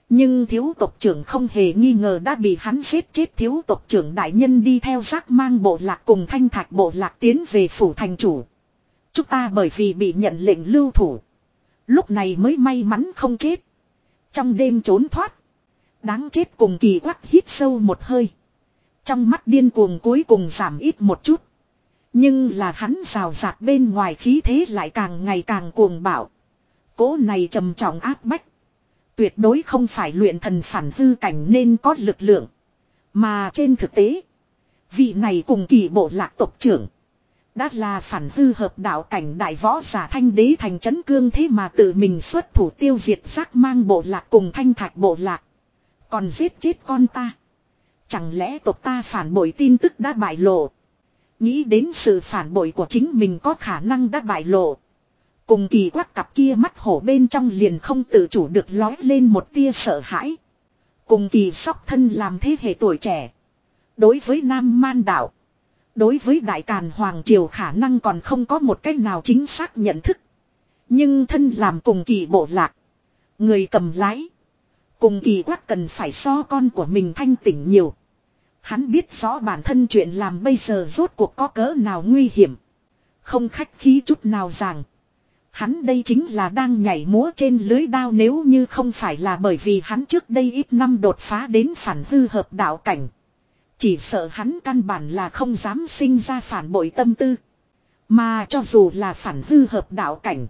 Nhưng thiếu tộc trưởng không hề nghi ngờ đã bị hắn giết chết thiếu tộc trưởng đại nhân đi theo giác mang bộ lạc cùng thanh thạch bộ lạc tiến về phủ thành chủ. Chúng ta bởi vì bị nhận lệnh lưu thủ. Lúc này mới may mắn không chết. Trong đêm trốn thoát. Đáng chết cùng kỳ quắc hít sâu một hơi. Trong mắt điên cuồng cuối cùng giảm ít một chút. Nhưng là hắn rào rạt bên ngoài khí thế lại càng ngày càng cuồng bạo. Cố này trầm trọng áp bách. Tuyệt đối không phải luyện thần phản hư cảnh nên có lực lượng. Mà trên thực tế. Vị này cùng kỳ bộ lạc tộc trưởng. Đã là phản hư hợp đạo cảnh đại võ giả thanh đế thành chấn cương thế mà tự mình xuất thủ tiêu diệt giác mang bộ lạc cùng thanh thạch bộ lạc. Còn giết chết con ta. Chẳng lẽ tộc ta phản bội tin tức đã bại lộ. Nghĩ đến sự phản bội của chính mình có khả năng đã bại lộ. Cùng kỳ quắc cặp kia mắt hổ bên trong liền không tự chủ được lói lên một tia sợ hãi. Cùng kỳ sóc thân làm thế hệ tuổi trẻ. Đối với Nam Man Đạo. Đối với Đại Càn Hoàng Triều khả năng còn không có một cách nào chính xác nhận thức. Nhưng thân làm cùng kỳ bộ lạc. Người cầm lái. Cùng kỳ quắc cần phải so con của mình thanh tỉnh nhiều. Hắn biết rõ bản thân chuyện làm bây giờ rốt cuộc có cỡ nào nguy hiểm. Không khách khí chút nào rằng. Hắn đây chính là đang nhảy múa trên lưới đao nếu như không phải là bởi vì hắn trước đây ít năm đột phá đến phản hư hợp đạo cảnh. Chỉ sợ hắn căn bản là không dám sinh ra phản bội tâm tư. Mà cho dù là phản hư hợp đạo cảnh.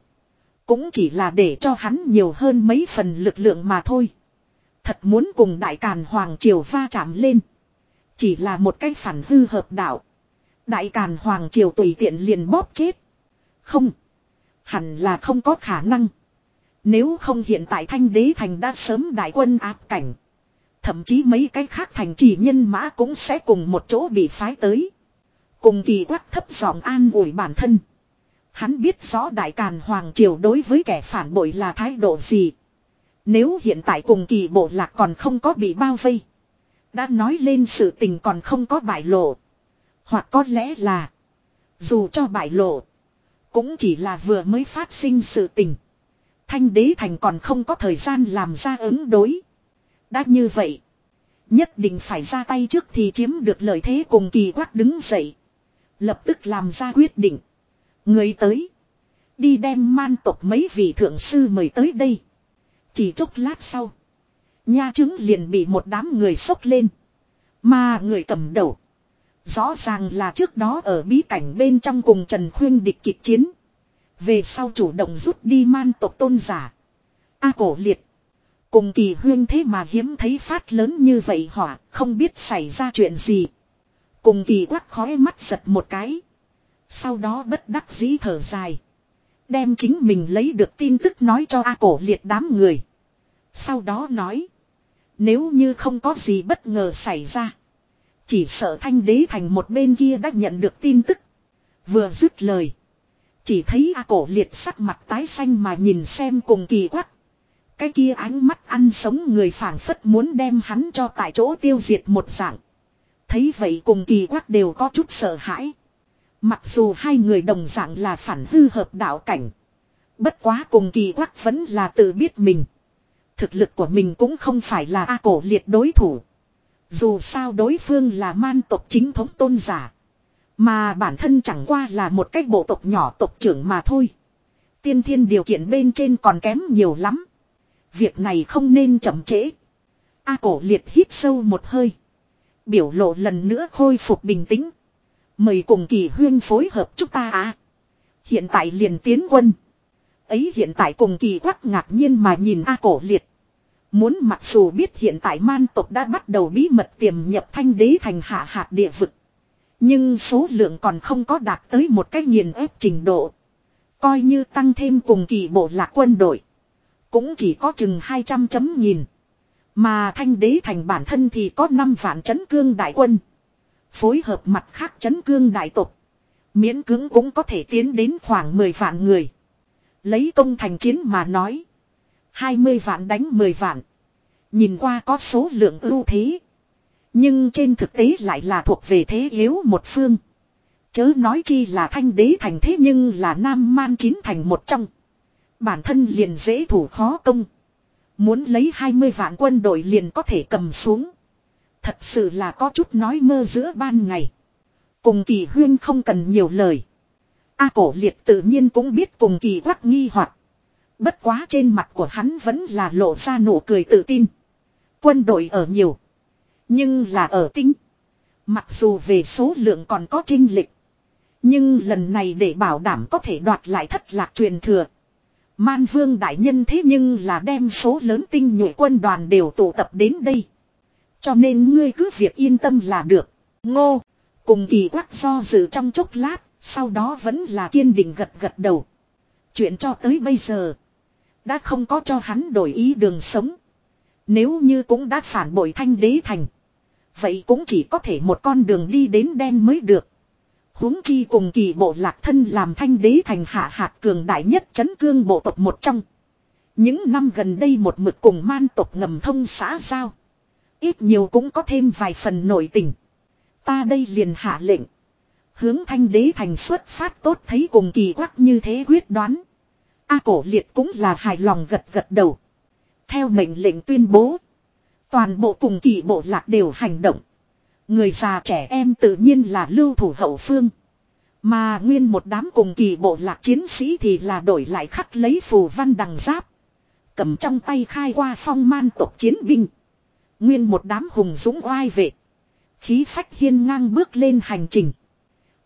Cũng chỉ là để cho hắn nhiều hơn mấy phần lực lượng mà thôi. Thật muốn cùng đại càn hoàng triều va chạm lên. Chỉ là một cái phản hư hợp đạo. Đại Càn Hoàng Triều tùy tiện liền bóp chết. Không. Hẳn là không có khả năng. Nếu không hiện tại Thanh Đế Thành đã sớm đại quân áp cảnh. Thậm chí mấy cái khác thành trì nhân mã cũng sẽ cùng một chỗ bị phái tới. Cùng kỳ quắc thấp giọng an ủi bản thân. Hắn biết rõ Đại Càn Hoàng Triều đối với kẻ phản bội là thái độ gì. Nếu hiện tại cùng kỳ bộ lạc còn không có bị bao vây. Đã nói lên sự tình còn không có bại lộ. Hoặc có lẽ là. Dù cho bại lộ. Cũng chỉ là vừa mới phát sinh sự tình. Thanh đế thành còn không có thời gian làm ra ứng đối. Đã như vậy. Nhất định phải ra tay trước thì chiếm được lợi thế cùng kỳ quắc đứng dậy. Lập tức làm ra quyết định. Người tới. Đi đem man tộc mấy vị thượng sư mời tới đây. Chỉ chốc lát sau. Nha trứng liền bị một đám người sốc lên. Mà người cầm đầu. Rõ ràng là trước đó ở bí cảnh bên trong cùng Trần Khuyên địch kịch chiến. Về sau chủ động rút đi man tộc tôn giả. A cổ liệt. Cùng kỳ huyên thế mà hiếm thấy phát lớn như vậy hỏa, không biết xảy ra chuyện gì. Cùng kỳ quắc khói mắt giật một cái. Sau đó bất đắc dĩ thở dài. Đem chính mình lấy được tin tức nói cho A cổ liệt đám người. Sau đó nói. Nếu như không có gì bất ngờ xảy ra. Chỉ sợ thanh đế thành một bên kia đã nhận được tin tức. Vừa dứt lời. Chỉ thấy A cổ liệt sắc mặt tái xanh mà nhìn xem cùng kỳ quắc. Cái kia ánh mắt ăn sống người phản phất muốn đem hắn cho tại chỗ tiêu diệt một dạng. Thấy vậy cùng kỳ quát đều có chút sợ hãi. Mặc dù hai người đồng dạng là phản hư hợp đạo cảnh. Bất quá cùng kỳ quát vẫn là tự biết mình. Thực lực của mình cũng không phải là A cổ liệt đối thủ. Dù sao đối phương là man tộc chính thống tôn giả. Mà bản thân chẳng qua là một cái bộ tộc nhỏ tộc trưởng mà thôi. Tiên thiên điều kiện bên trên còn kém nhiều lắm. Việc này không nên chậm trễ. A cổ liệt hít sâu một hơi. Biểu lộ lần nữa khôi phục bình tĩnh. Mời cùng kỳ huyên phối hợp chúng ta à. Hiện tại liền tiến quân. Ấy hiện tại cùng kỳ quắc ngạc nhiên mà nhìn A cổ liệt. Muốn mặc dù biết hiện tại man tộc đã bắt đầu bí mật tiềm nhập thanh đế thành hạ hạt địa vực. Nhưng số lượng còn không có đạt tới một cái nghiền ép trình độ. Coi như tăng thêm cùng kỳ bộ lạc quân đội. Cũng chỉ có chừng 200 chấm nhìn. Mà thanh đế thành bản thân thì có 5 vạn chấn cương đại quân. Phối hợp mặt khác chấn cương đại tộc. Miễn cứng cũng có thể tiến đến khoảng 10 vạn người. Lấy công thành chiến mà nói. 20 vạn đánh 10 vạn. Nhìn qua có số lượng ưu thế. Nhưng trên thực tế lại là thuộc về thế yếu một phương. Chớ nói chi là thanh đế thành thế nhưng là nam man chín thành một trong. Bản thân liền dễ thủ khó công. Muốn lấy 20 vạn quân đội liền có thể cầm xuống. Thật sự là có chút nói mơ giữa ban ngày. Cùng kỳ huyên không cần nhiều lời. A cổ liệt tự nhiên cũng biết cùng kỳ quắc nghi hoặc Bất quá trên mặt của hắn vẫn là lộ ra nụ cười tự tin. Quân đội ở nhiều. Nhưng là ở tinh. Mặc dù về số lượng còn có trinh lịch. Nhưng lần này để bảo đảm có thể đoạt lại thất lạc truyền thừa. Man vương đại nhân thế nhưng là đem số lớn tinh nhuệ quân đoàn đều tụ tập đến đây. Cho nên ngươi cứ việc yên tâm là được. Ngô. Cùng kỳ quắc do dự trong chốc lát. Sau đó vẫn là kiên định gật gật đầu. Chuyện cho tới bây giờ. Đã không có cho hắn đổi ý đường sống. Nếu như cũng đã phản bội thanh đế thành. Vậy cũng chỉ có thể một con đường đi đến đen mới được huống chi cùng kỳ bộ lạc thân làm thanh đế thành hạ hạt cường đại nhất chấn cương bộ tộc một trong. Những năm gần đây một mực cùng man tộc ngầm thông xã giao. Ít nhiều cũng có thêm vài phần nổi tình. Ta đây liền hạ lệnh. Hướng thanh đế thành xuất phát tốt thấy cùng kỳ quắc như thế quyết đoán. A cổ liệt cũng là hài lòng gật gật đầu. Theo mệnh lệnh tuyên bố. Toàn bộ cùng kỳ bộ lạc đều hành động. Người già trẻ em tự nhiên là lưu thủ hậu phương. Mà nguyên một đám cùng kỳ bộ lạc chiến sĩ thì là đổi lại khắc lấy phù văn đằng giáp. Cầm trong tay khai qua phong man tộc chiến binh. Nguyên một đám hùng dũng oai vệ. Khí phách hiên ngang bước lên hành trình.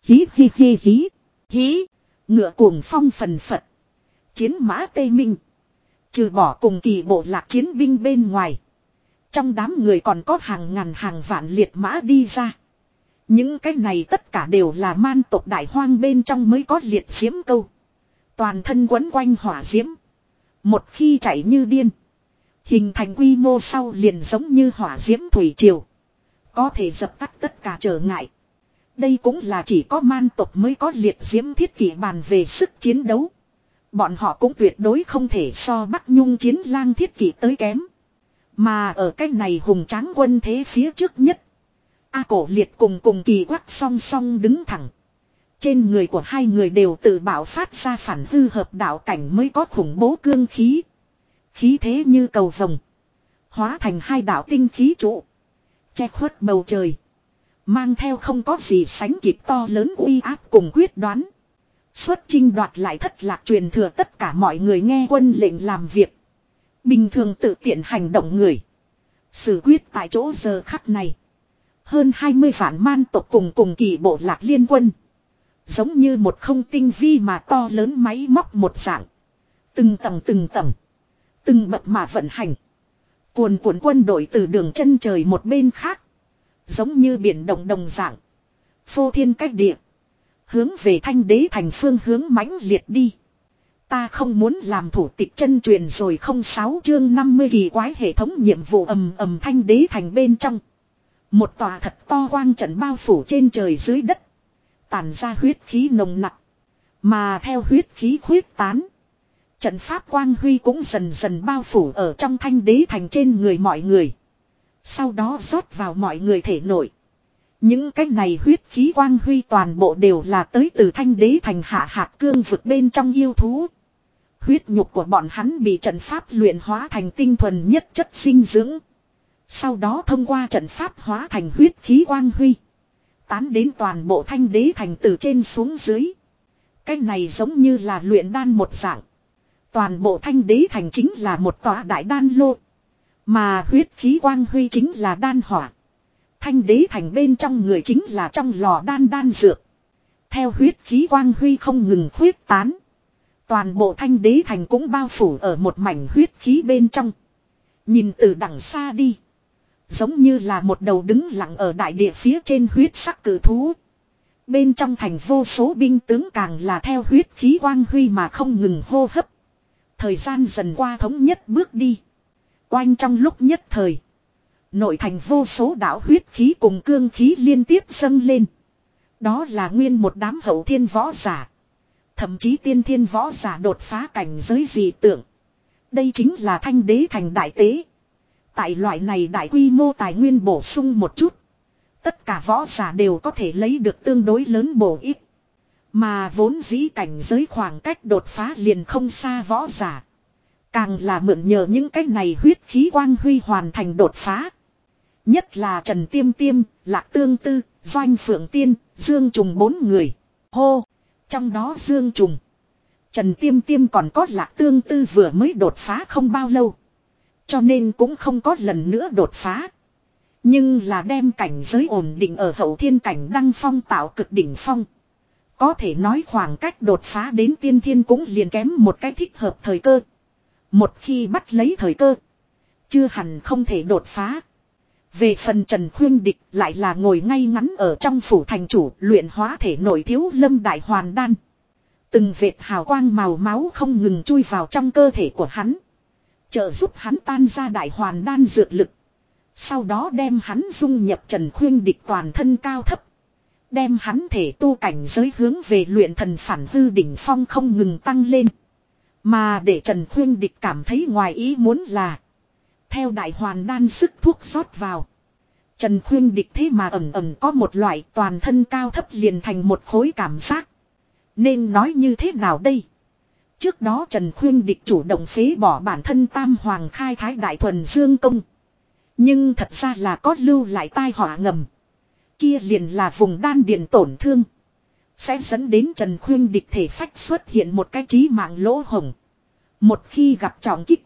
Hí hí hí hí. Hí. Ngựa cuồng phong phần phật. Chiến mã Tây Minh. Trừ bỏ cùng kỳ bộ lạc chiến binh bên ngoài. Trong đám người còn có hàng ngàn hàng vạn liệt mã đi ra. Những cái này tất cả đều là man tộc đại hoang bên trong mới có liệt diễm câu. Toàn thân quấn quanh hỏa diễm. Một khi chạy như điên. Hình thành quy mô sau liền giống như hỏa diễm thủy triều. Có thể dập tắt tất cả trở ngại. Đây cũng là chỉ có man tộc mới có liệt diễm thiết kỷ bàn về sức chiến đấu. Bọn họ cũng tuyệt đối không thể so Bắc Nhung chiến lang thiết kỷ tới kém. Mà ở cái này hùng tráng quân thế phía trước nhất. A cổ liệt cùng cùng kỳ quắc song song đứng thẳng. Trên người của hai người đều tự bảo phát ra phản hư hợp đạo cảnh mới có khủng bố cương khí. Khí thế như cầu vồng. Hóa thành hai đạo tinh khí trụ. Che khuất bầu trời. Mang theo không có gì sánh kịp to lớn uy áp cùng quyết đoán. Xuất chinh đoạt lại thất lạc truyền thừa tất cả mọi người nghe quân lệnh làm việc. Bình thường tự tiện hành động người. Xử quyết tại chỗ giờ khắc này. Hơn 20 phản man tộc cùng cùng kỳ bộ lạc liên quân. Giống như một không tinh vi mà to lớn máy móc một dạng. Từng tầng từng tầng. Từng bậc mà vận hành. Cuồn cuộn quân đội từ đường chân trời một bên khác. Giống như biển động đồng dạng. Phô thiên cách địa. Hướng về thanh đế thành phương hướng mãnh liệt đi. Ta không muốn làm thủ tịch chân truyền rồi không sáu chương 50 kỳ quái hệ thống nhiệm vụ ầm ầm thanh đế thành bên trong. Một tòa thật to quang trận bao phủ trên trời dưới đất. Tản ra huyết khí nồng nặc. Mà theo huyết khí khuyết tán. Trận pháp quang huy cũng dần dần bao phủ ở trong thanh đế thành trên người mọi người. Sau đó rót vào mọi người thể nội. Những cái này huyết khí quang huy toàn bộ đều là tới từ thanh đế thành hạ hạt cương vực bên trong yêu thú. Huyết nhục của bọn hắn bị trận pháp luyện hóa thành tinh thuần nhất chất sinh dưỡng. Sau đó thông qua trận pháp hóa thành huyết khí quang huy. Tán đến toàn bộ thanh đế thành từ trên xuống dưới. Cái này giống như là luyện đan một dạng. Toàn bộ thanh đế thành chính là một tòa đại đan lô. Mà huyết khí quang huy chính là đan hỏa. Thanh đế thành bên trong người chính là trong lò đan đan dược. Theo huyết khí quang huy không ngừng khuyết tán. Toàn bộ thanh đế thành cũng bao phủ ở một mảnh huyết khí bên trong. Nhìn từ đằng xa đi. Giống như là một đầu đứng lặng ở đại địa phía trên huyết sắc cử thú. Bên trong thành vô số binh tướng càng là theo huyết khí quang huy mà không ngừng hô hấp. Thời gian dần qua thống nhất bước đi. Oanh trong lúc nhất thời. Nội thành vô số đảo huyết khí cùng cương khí liên tiếp dâng lên. Đó là nguyên một đám hậu thiên võ giả. Thậm chí tiên thiên võ giả đột phá cảnh giới dị tượng. Đây chính là thanh đế thành đại tế. Tại loại này đại quy mô tài nguyên bổ sung một chút. Tất cả võ giả đều có thể lấy được tương đối lớn bổ ích. Mà vốn dĩ cảnh giới khoảng cách đột phá liền không xa võ giả. Càng là mượn nhờ những cái này huyết khí quang huy hoàn thành đột phá. Nhất là Trần Tiêm Tiêm, Lạc Tương Tư, Doanh Phượng Tiên, Dương Trùng bốn người. Hô! Trong đó Dương Trùng. Trần Tiêm Tiêm còn có Lạc Tương Tư vừa mới đột phá không bao lâu. Cho nên cũng không có lần nữa đột phá. Nhưng là đem cảnh giới ổn định ở hậu thiên cảnh đăng phong tạo cực đỉnh phong. Có thể nói khoảng cách đột phá đến tiên thiên cũng liền kém một cái thích hợp thời cơ. Một khi bắt lấy thời cơ. Chưa hẳn không thể đột phá. Về phần Trần Khuyên Địch lại là ngồi ngay ngắn ở trong phủ thành chủ luyện hóa thể nổi thiếu lâm đại hoàn đan. Từng vệt hào quang màu máu không ngừng chui vào trong cơ thể của hắn. Trợ giúp hắn tan ra đại hoàn đan dược lực. Sau đó đem hắn dung nhập Trần Khuyên Địch toàn thân cao thấp. Đem hắn thể tu cảnh giới hướng về luyện thần phản hư đỉnh phong không ngừng tăng lên. Mà để Trần Khuyên Địch cảm thấy ngoài ý muốn là. Theo đại hoàn đan sức thuốc rót vào. Trần Khuyên Địch thế mà ẩm ẩm có một loại toàn thân cao thấp liền thành một khối cảm giác. Nên nói như thế nào đây? Trước đó Trần Khuyên Địch chủ động phế bỏ bản thân tam hoàng khai thái đại thuần dương công. Nhưng thật ra là có lưu lại tai họa ngầm. Kia liền là vùng đan điện tổn thương. Sẽ dẫn đến Trần Khuyên địch thể phách xuất hiện một cái trí mạng lỗ hồng. Một khi gặp trọng kích.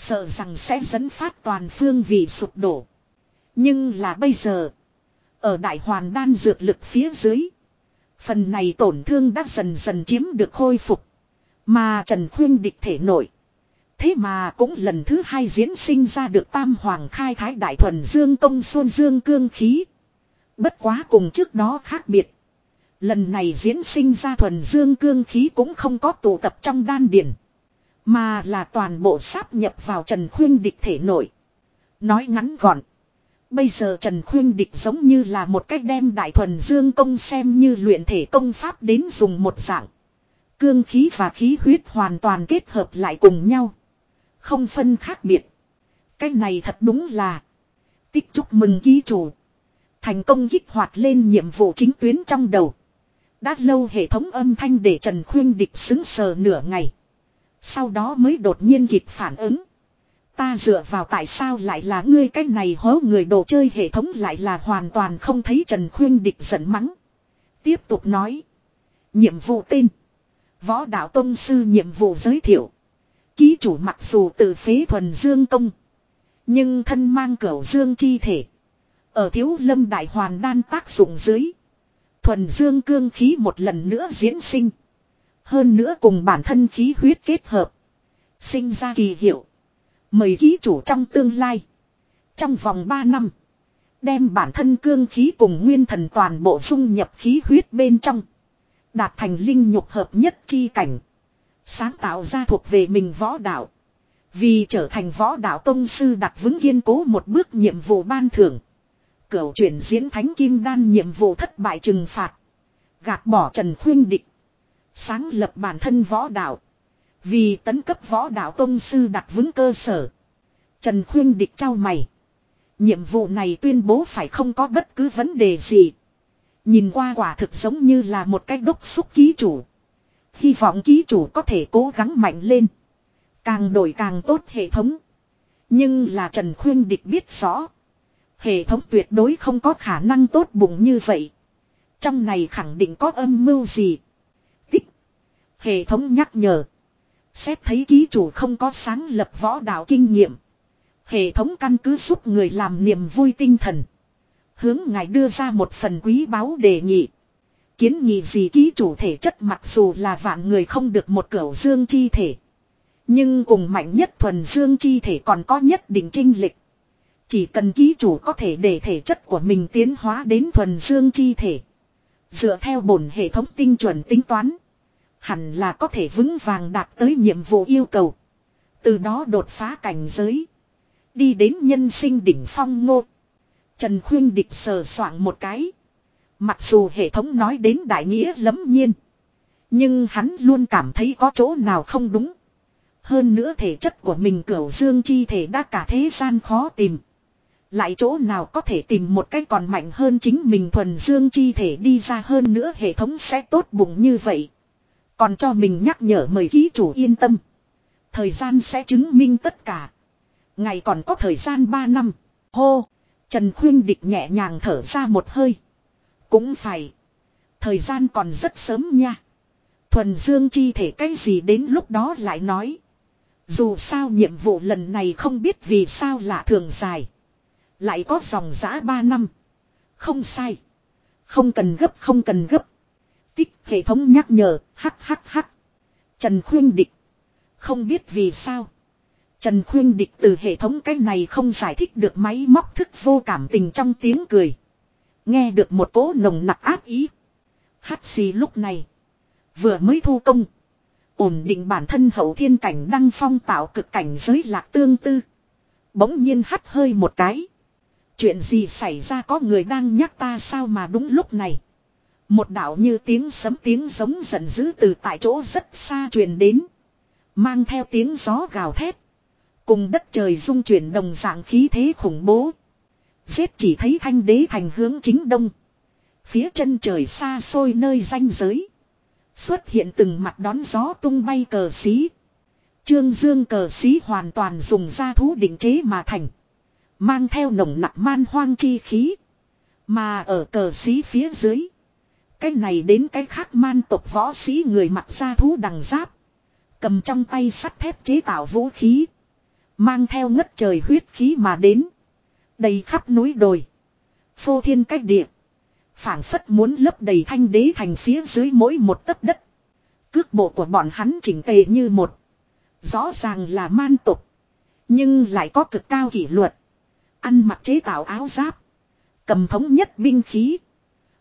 Sợ rằng sẽ dẫn phát toàn phương vì sụp đổ. Nhưng là bây giờ. Ở đại hoàn đan dược lực phía dưới. Phần này tổn thương đã dần dần chiếm được khôi phục. Mà Trần Khuyên địch thể nổi. Thế mà cũng lần thứ hai diễn sinh ra được tam hoàng khai thái đại thuần dương công xuân dương cương khí. Bất quá cùng trước đó khác biệt. Lần này diễn sinh ra thuần dương cương khí cũng không có tụ tập trong đan điển. Mà là toàn bộ sáp nhập vào Trần Khuyên Địch thể nội. Nói ngắn gọn. Bây giờ Trần Khuyên Địch giống như là một cách đem đại thuần dương công xem như luyện thể công pháp đến dùng một dạng. Cương khí và khí huyết hoàn toàn kết hợp lại cùng nhau. Không phân khác biệt. Cái này thật đúng là. Tích chúc mừng ký chủ. Thành công kích hoạt lên nhiệm vụ chính tuyến trong đầu. Đã lâu hệ thống âm thanh để Trần Khuyên Địch xứng sờ nửa ngày. Sau đó mới đột nhiên kịp phản ứng. Ta dựa vào tại sao lại là ngươi cái này hố người đồ chơi hệ thống lại là hoàn toàn không thấy Trần Khuyên Địch giận mắng. Tiếp tục nói. Nhiệm vụ tên. Võ đạo Tông Sư nhiệm vụ giới thiệu. Ký chủ mặc dù tự phế thuần dương công. Nhưng thân mang cửu dương chi thể. Ở thiếu lâm đại hoàn đan tác dụng dưới. Thuần dương cương khí một lần nữa diễn sinh. Hơn nữa cùng bản thân khí huyết kết hợp. Sinh ra kỳ hiệu. Mời ký chủ trong tương lai. Trong vòng 3 năm. Đem bản thân cương khí cùng nguyên thần toàn bộ dung nhập khí huyết bên trong. Đạt thành linh nhục hợp nhất chi cảnh. Sáng tạo ra thuộc về mình võ đạo. Vì trở thành võ đạo tông sư đặt vững kiên cố một bước nhiệm vụ ban thưởng. Cửu chuyển diễn thánh kim đan nhiệm vụ thất bại trừng phạt. Gạt bỏ Trần Khuyên Địch. Sáng lập bản thân võ đạo. Vì tấn cấp võ đạo tôn sư đặt vững cơ sở. Trần Khuyên Địch trao mày. Nhiệm vụ này tuyên bố phải không có bất cứ vấn đề gì. Nhìn qua quả thực giống như là một cách đốc xúc ký chủ. Hy vọng ký chủ có thể cố gắng mạnh lên. Càng đổi càng tốt hệ thống. Nhưng là Trần Khuyên Địch biết rõ. Hệ thống tuyệt đối không có khả năng tốt bụng như vậy. Trong này khẳng định có âm mưu gì. Hệ thống nhắc nhở. Xét thấy ký chủ không có sáng lập võ đạo kinh nghiệm. Hệ thống căn cứ giúp người làm niềm vui tinh thần. Hướng ngài đưa ra một phần quý báu đề nghị. Kiến nghị gì ký chủ thể chất mặc dù là vạn người không được một cửu dương chi thể. Nhưng cùng mạnh nhất thuần dương chi thể còn có nhất định trinh lịch. Chỉ cần ký chủ có thể để thể chất của mình tiến hóa đến thuần dương chi thể. Dựa theo bổn hệ thống tinh chuẩn tính toán. Hẳn là có thể vững vàng đạt tới nhiệm vụ yêu cầu. Từ đó đột phá cảnh giới. Đi đến nhân sinh đỉnh phong ngô. Trần Khuyên Địch sờ soạng một cái. Mặc dù hệ thống nói đến đại nghĩa lấm nhiên. Nhưng hắn luôn cảm thấy có chỗ nào không đúng. Hơn nữa thể chất của mình cửu dương chi thể đã cả thế gian khó tìm. Lại chỗ nào có thể tìm một cách còn mạnh hơn chính mình thuần dương chi thể đi ra hơn nữa hệ thống sẽ tốt bụng như vậy. Còn cho mình nhắc nhở mời ký chủ yên tâm. Thời gian sẽ chứng minh tất cả. Ngày còn có thời gian 3 năm. Hô! Trần Khuyên Địch nhẹ nhàng thở ra một hơi. Cũng phải. Thời gian còn rất sớm nha. Thuần Dương chi thể cái gì đến lúc đó lại nói. Dù sao nhiệm vụ lần này không biết vì sao lạ thường dài. Lại có dòng giã 3 năm. Không sai. Không cần gấp, không cần gấp. Tích hệ thống nhắc nhở, hắc hắc hắc. Trần Khuyên Địch. Không biết vì sao. Trần Khuyên Địch từ hệ thống cái này không giải thích được máy móc thức vô cảm tình trong tiếng cười. Nghe được một cỗ nồng nặc áp ý. Hát xì lúc này. Vừa mới thu công. Ổn định bản thân hậu thiên cảnh đăng phong tạo cực cảnh giới lạc tương tư. Bỗng nhiên hắt hơi một cái. Chuyện gì xảy ra có người đang nhắc ta sao mà đúng lúc này. Một đạo như tiếng sấm tiếng giống giận dữ từ tại chỗ rất xa truyền đến. Mang theo tiếng gió gào thét. Cùng đất trời dung chuyển đồng dạng khí thế khủng bố. Giết chỉ thấy thanh đế thành hướng chính đông. Phía chân trời xa xôi nơi danh giới. Xuất hiện từng mặt đón gió tung bay cờ xí. Trương dương cờ xí hoàn toàn dùng ra thú định chế mà thành. Mang theo nồng nặng man hoang chi khí. Mà ở cờ xí phía dưới. Cái này đến cái khác man tộc võ sĩ người mặc ra thú đằng giáp. Cầm trong tay sắt thép chế tạo vũ khí. Mang theo ngất trời huyết khí mà đến. Đầy khắp núi đồi. Phô thiên cách địa. phảng phất muốn lấp đầy thanh đế thành phía dưới mỗi một tấc đất. Cước bộ của bọn hắn chỉnh tề như một. Rõ ràng là man tục. Nhưng lại có cực cao kỷ luật. Ăn mặc chế tạo áo giáp. Cầm thống nhất binh khí.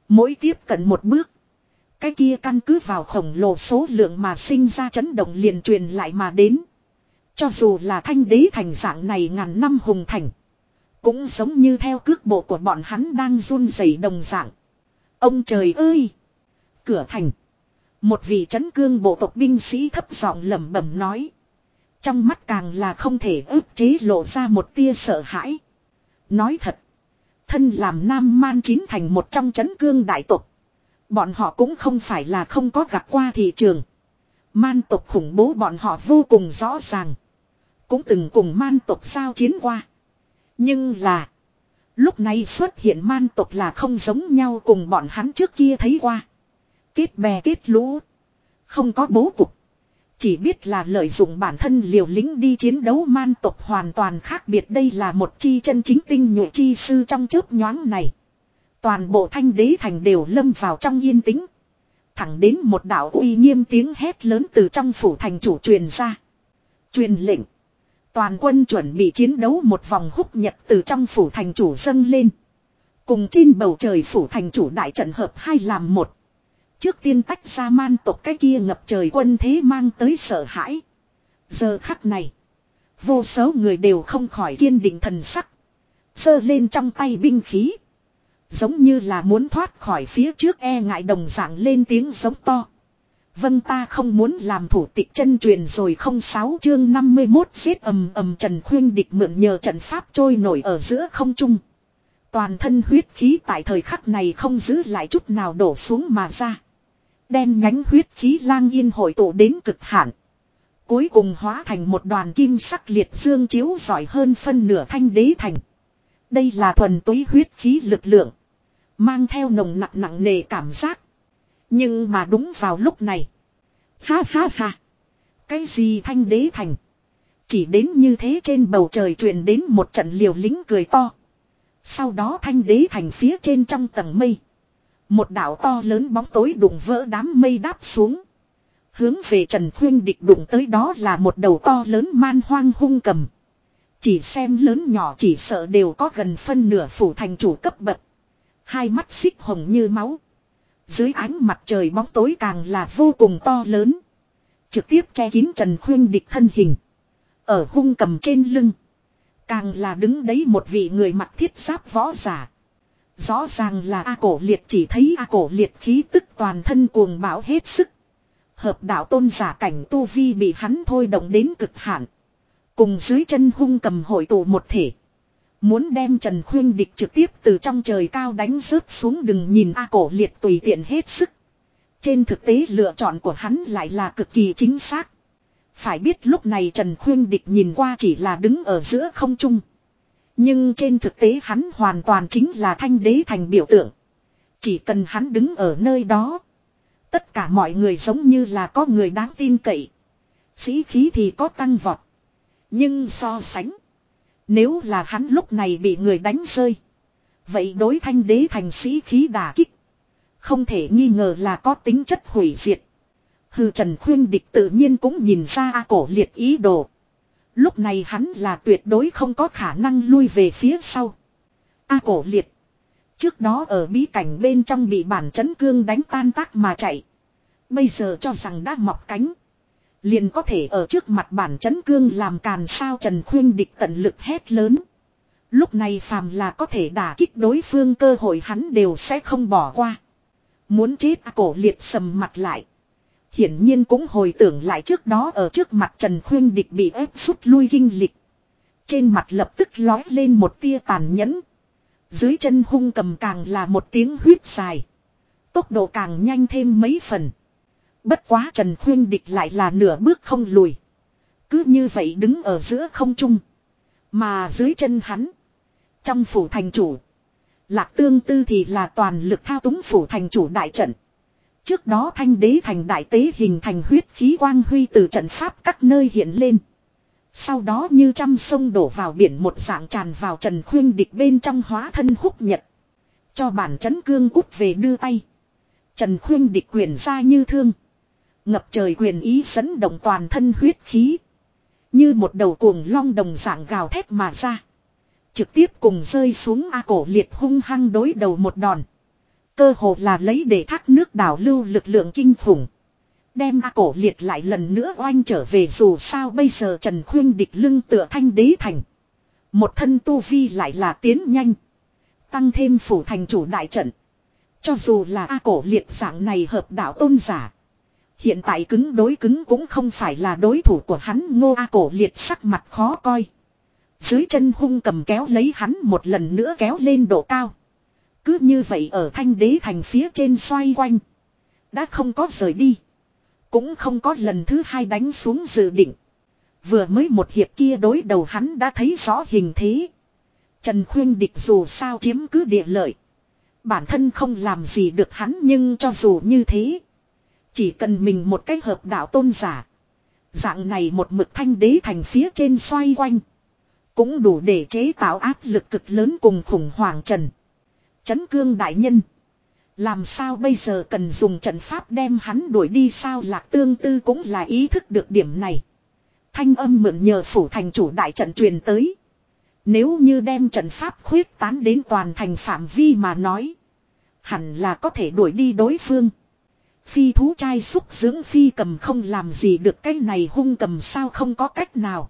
Mỗi tiếp cận một bước. Cái kia căn cứ vào khổng lồ số lượng mà sinh ra chấn động liền truyền lại mà đến. Cho dù là thanh đế thành dạng này ngàn năm hùng thành. Cũng giống như theo cước bộ của bọn hắn đang run rẩy đồng dạng. Ông trời ơi! Cửa thành. Một vị chấn cương bộ tộc binh sĩ thấp giọng lẩm bẩm nói. Trong mắt càng là không thể ức chế lộ ra một tia sợ hãi. Nói thật. Thân làm nam man chín thành một trong chấn cương đại tộc. Bọn họ cũng không phải là không có gặp qua thị trường. Man tộc khủng bố bọn họ vô cùng rõ ràng. Cũng từng cùng man tộc giao chiến qua. Nhưng là. Lúc này xuất hiện man tộc là không giống nhau cùng bọn hắn trước kia thấy qua. Kết bè kết lũ. Không có bố cục. Chỉ biết là lợi dụng bản thân liều lĩnh đi chiến đấu man tộc hoàn toàn khác biệt đây là một chi chân chính tinh nhuệ chi sư trong chớp nhoáng này. Toàn bộ thanh đế thành đều lâm vào trong yên tĩnh. Thẳng đến một đạo uy nghiêm tiếng hét lớn từ trong phủ thành chủ truyền ra. Truyền lệnh. Toàn quân chuẩn bị chiến đấu một vòng húc nhật từ trong phủ thành chủ dâng lên. Cùng trên bầu trời phủ thành chủ đại trận hợp hai làm một. Trước tiên tách ra man tộc cái kia ngập trời quân thế mang tới sợ hãi. Giờ khắc này. Vô số người đều không khỏi kiên định thần sắc. Sơ lên trong tay binh khí. Giống như là muốn thoát khỏi phía trước e ngại đồng dạng lên tiếng giống to. Vâng ta không muốn làm thủ tịch chân truyền rồi không sáu chương 51 giết ầm ầm Trần Khuyên địch mượn nhờ trận pháp trôi nổi ở giữa không trung. Toàn thân huyết khí tại thời khắc này không giữ lại chút nào đổ xuống mà ra. Đen nhánh huyết khí lang yên hội tụ đến cực hạn. Cuối cùng hóa thành một đoàn kim sắc liệt dương chiếu giỏi hơn phân nửa thanh đế thành. Đây là thuần túy huyết khí lực lượng. Mang theo nồng nặng nặng nề cảm giác. Nhưng mà đúng vào lúc này. Ha ha ha. Cái gì thanh đế thành. Chỉ đến như thế trên bầu trời truyền đến một trận liều lính cười to. Sau đó thanh đế thành phía trên trong tầng mây. Một đảo to lớn bóng tối đụng vỡ đám mây đáp xuống. Hướng về Trần Khuyên địch đụng tới đó là một đầu to lớn man hoang hung cầm. Chỉ xem lớn nhỏ chỉ sợ đều có gần phân nửa phủ thành chủ cấp bậc. Hai mắt xích hồng như máu. Dưới ánh mặt trời bóng tối càng là vô cùng to lớn. Trực tiếp che kín Trần Khuyên địch thân hình. Ở hung cầm trên lưng. Càng là đứng đấy một vị người mặc thiết giáp võ giả. Rõ ràng là A cổ liệt chỉ thấy A cổ liệt khí tức toàn thân cuồng bão hết sức. Hợp đạo tôn giả cảnh tu vi bị hắn thôi động đến cực hạn. Cùng dưới chân hung cầm hội tụ một thể. Muốn đem Trần Khuyên Địch trực tiếp từ trong trời cao đánh rớt xuống đừng nhìn A cổ liệt tùy tiện hết sức. Trên thực tế lựa chọn của hắn lại là cực kỳ chính xác. Phải biết lúc này Trần Khuyên Địch nhìn qua chỉ là đứng ở giữa không trung. Nhưng trên thực tế hắn hoàn toàn chính là thanh đế thành biểu tượng. Chỉ cần hắn đứng ở nơi đó. Tất cả mọi người giống như là có người đáng tin cậy. Sĩ khí thì có tăng vọt. Nhưng so sánh. Nếu là hắn lúc này bị người đánh rơi. Vậy đối thanh đế thành sĩ khí đà kích. Không thể nghi ngờ là có tính chất hủy diệt. Hư Trần Khuyên Địch tự nhiên cũng nhìn ra A cổ liệt ý đồ. Lúc này hắn là tuyệt đối không có khả năng lui về phía sau. A cổ liệt. Trước đó ở bí cảnh bên trong bị bản chấn cương đánh tan tác mà chạy. Bây giờ cho rằng đã mọc cánh. Liền có thể ở trước mặt bản chấn cương làm càn sao Trần Khuyên địch tận lực hét lớn. Lúc này phàm là có thể đả kích đối phương cơ hội hắn đều sẽ không bỏ qua. Muốn chết A cổ liệt sầm mặt lại. Hiển nhiên cũng hồi tưởng lại trước đó ở trước mặt Trần Khuyên Địch bị ép rút lui kinh lịch. Trên mặt lập tức lói lên một tia tàn nhẫn. Dưới chân hung cầm càng là một tiếng huyết dài. Tốc độ càng nhanh thêm mấy phần. Bất quá Trần Khuyên Địch lại là nửa bước không lùi. Cứ như vậy đứng ở giữa không trung. Mà dưới chân hắn. Trong phủ thành chủ. Lạc tương tư thì là toàn lực thao túng phủ thành chủ đại trận. Trước đó thanh đế thành đại tế hình thành huyết khí quang huy từ trận pháp các nơi hiện lên. Sau đó như trăm sông đổ vào biển một dạng tràn vào trần khuyên địch bên trong hóa thân húc nhật. Cho bản chấn cương cút về đưa tay. Trần khuyên địch quyền ra như thương. Ngập trời quyền ý dẫn động toàn thân huyết khí. Như một đầu cuồng long đồng dạng gào thét mà ra. Trực tiếp cùng rơi xuống A cổ liệt hung hăng đối đầu một đòn. Cơ hồ là lấy để thác nước đảo lưu lực lượng kinh khủng. Đem A cổ liệt lại lần nữa oanh trở về dù sao bây giờ Trần Khuyên địch lưng tựa thanh đế thành. Một thân tu vi lại là tiến nhanh. Tăng thêm phủ thành chủ đại trận. Cho dù là A cổ liệt dạng này hợp đạo tôn giả. Hiện tại cứng đối cứng cũng không phải là đối thủ của hắn, ngô A cổ liệt sắc mặt khó coi. Dưới chân hung cầm kéo lấy hắn một lần nữa kéo lên độ cao. Cứ như vậy ở thanh đế thành phía trên xoay quanh. Đã không có rời đi. Cũng không có lần thứ hai đánh xuống dự định. Vừa mới một hiệp kia đối đầu hắn đã thấy rõ hình thế. Trần Khuyên Địch dù sao chiếm cứ địa lợi. Bản thân không làm gì được hắn nhưng cho dù như thế. Chỉ cần mình một cái hợp đạo tôn giả. Dạng này một mực thanh đế thành phía trên xoay quanh. Cũng đủ để chế tạo áp lực cực lớn cùng khủng hoảng trần. Chấn cương đại nhân. Làm sao bây giờ cần dùng trận pháp đem hắn đuổi đi sao lạc tương tư cũng là ý thức được điểm này. Thanh âm mượn nhờ phủ thành chủ đại trận truyền tới. Nếu như đem trận pháp khuyết tán đến toàn thành phạm vi mà nói. Hẳn là có thể đuổi đi đối phương. Phi thú trai xúc dưỡng phi cầm không làm gì được cái này hung cầm sao không có cách nào.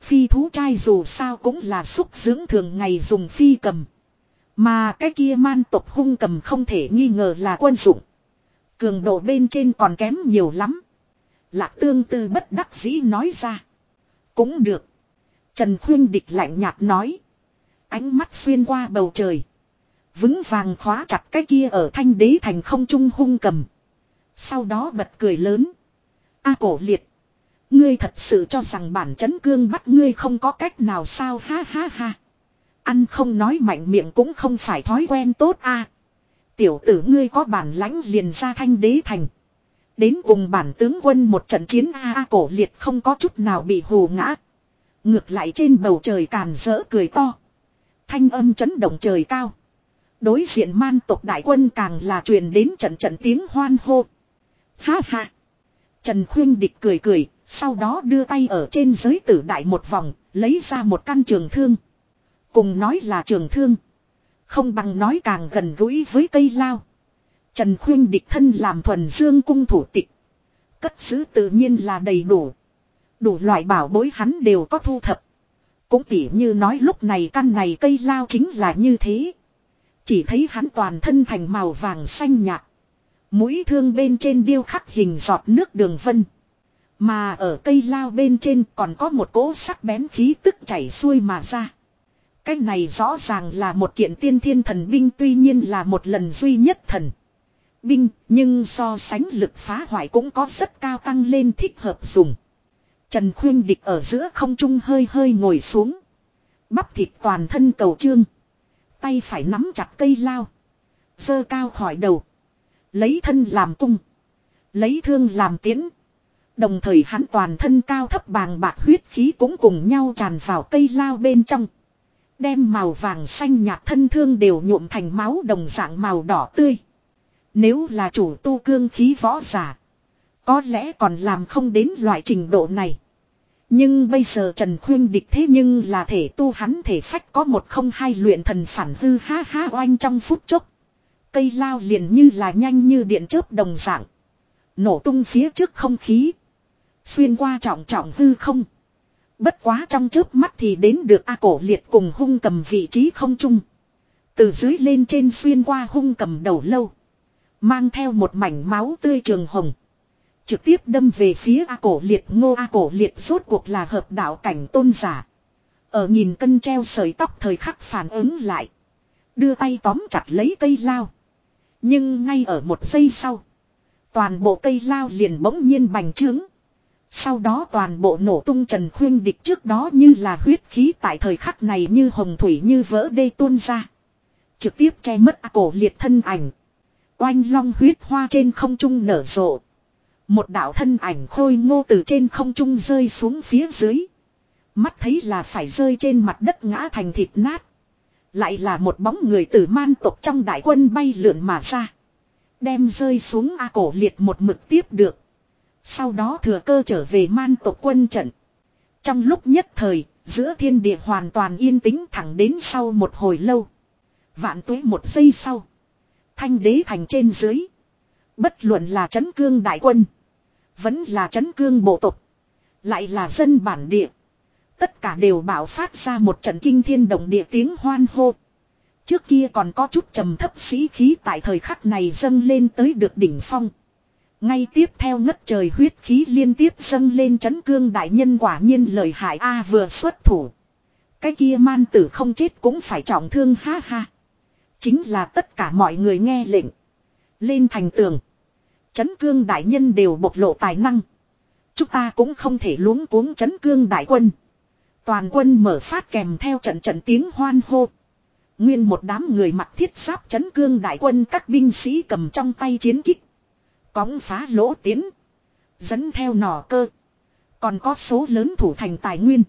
Phi thú trai dù sao cũng là xúc dưỡng thường ngày dùng phi cầm. Mà cái kia man tộc hung cầm không thể nghi ngờ là quân dụng. Cường độ bên trên còn kém nhiều lắm. Lạc tương tư bất đắc dĩ nói ra. Cũng được. Trần Khuyên Địch lạnh nhạt nói. Ánh mắt xuyên qua bầu trời. Vững vàng khóa chặt cái kia ở thanh đế thành không trung hung cầm. Sau đó bật cười lớn. A cổ liệt. Ngươi thật sự cho rằng bản chấn cương bắt ngươi không có cách nào sao ha ha ha. Ăn không nói mạnh miệng cũng không phải thói quen tốt a. Tiểu tử ngươi có bản lãnh liền ra thanh đế thành. Đến cùng bản tướng quân một trận chiến a, a cổ liệt không có chút nào bị hù ngã. Ngược lại trên bầu trời càn rỡ cười to. Thanh âm chấn động trời cao. Đối diện man tộc đại quân càng là truyền đến trận trận tiếng hoan hô. Ha ha. Trần Khuyên Địch cười cười, sau đó đưa tay ở trên giới tử đại một vòng, lấy ra một căn trường thương. Cùng nói là trường thương. Không bằng nói càng gần gũi với cây lao. Trần Khuyên Địch thân làm thuần dương cung thủ tịch. Cất giữ tự nhiên là đầy đủ. Đủ loại bảo bối hắn đều có thu thập. Cũng tỉ như nói lúc này căn này cây lao chính là như thế. Chỉ thấy hắn toàn thân thành màu vàng xanh nhạt. Mũi thương bên trên điêu khắc hình giọt nước đường vân. Mà ở cây lao bên trên còn có một cỗ sắc bén khí tức chảy xuôi mà ra. Cái này rõ ràng là một kiện tiên thiên thần binh, tuy nhiên là một lần duy nhất thần. Binh, nhưng so sánh lực phá hoại cũng có rất cao tăng lên thích hợp dùng. Trần Khuyên Địch ở giữa không trung hơi hơi ngồi xuống. Bắp thịt toàn thân cầu trương. Tay phải nắm chặt cây lao. Dơ cao khỏi đầu. Lấy thân làm cung. Lấy thương làm tiễn. Đồng thời hắn toàn thân cao thấp bàng bạc huyết khí cũng cùng nhau tràn vào cây lao bên trong. Đem màu vàng xanh nhạt thân thương đều nhuộm thành máu đồng dạng màu đỏ tươi. Nếu là chủ tu cương khí võ giả. Có lẽ còn làm không đến loại trình độ này. Nhưng bây giờ Trần Khuyên địch thế nhưng là thể tu hắn thể phách có một không hai luyện thần phản hư ha ha oanh trong phút chốc. Cây lao liền như là nhanh như điện chớp đồng dạng. Nổ tung phía trước không khí. Xuyên qua trọng trọng hư không. Bất quá trong trước mắt thì đến được A cổ liệt cùng hung cầm vị trí không chung. Từ dưới lên trên xuyên qua hung cầm đầu lâu. Mang theo một mảnh máu tươi trường hồng. Trực tiếp đâm về phía A cổ liệt ngô A cổ liệt rốt cuộc là hợp đạo cảnh tôn giả. Ở nhìn cân treo sợi tóc thời khắc phản ứng lại. Đưa tay tóm chặt lấy cây lao. Nhưng ngay ở một giây sau. Toàn bộ cây lao liền bỗng nhiên bành trướng. Sau đó toàn bộ nổ tung Trần Khuyên địch trước đó như là huyết khí tại thời khắc này như hồng thủy như vỡ đê tuôn ra. Trực tiếp che mất cổ liệt thân ảnh. Oanh long huyết hoa trên không trung nở rộ. Một đạo thân ảnh khôi ngô từ trên không trung rơi xuống phía dưới. Mắt thấy là phải rơi trên mặt đất ngã thành thịt nát. Lại là một bóng người từ man tộc trong đại quân bay lượn mà ra. Đem rơi xuống A cổ liệt một mực tiếp được. Sau đó thừa cơ trở về man tộc quân trận. Trong lúc nhất thời, Giữa thiên địa hoàn toàn yên tĩnh thẳng đến sau một hồi lâu. Vạn tuế một giây sau. Thanh đế thành trên dưới. Bất luận là chấn cương đại quân. Vẫn là chấn cương bộ tộc. Lại là dân bản địa. Tất cả đều bảo phát ra một trận kinh thiên động địa tiếng hoan hô. Trước kia còn có chút trầm thấp sĩ khí tại thời khắc này dâng lên tới được đỉnh phong. Ngay tiếp theo ngất trời huyết khí liên tiếp dâng lên chấn cương đại nhân quả nhiên lời hại A vừa xuất thủ. Cái kia man tử không chết cũng phải trọng thương ha ha. Chính là tất cả mọi người nghe lệnh. Lên thành tường. Chấn cương đại nhân đều bộc lộ tài năng. Chúng ta cũng không thể luống cuống chấn cương đại quân. Toàn quân mở phát kèm theo trận trận tiếng hoan hô. Nguyên một đám người mặc thiết giáp chấn cương đại quân các binh sĩ cầm trong tay chiến kích. Cóng phá lỗ tiến. Dẫn theo nỏ cơ. Còn có số lớn thủ thành tài nguyên.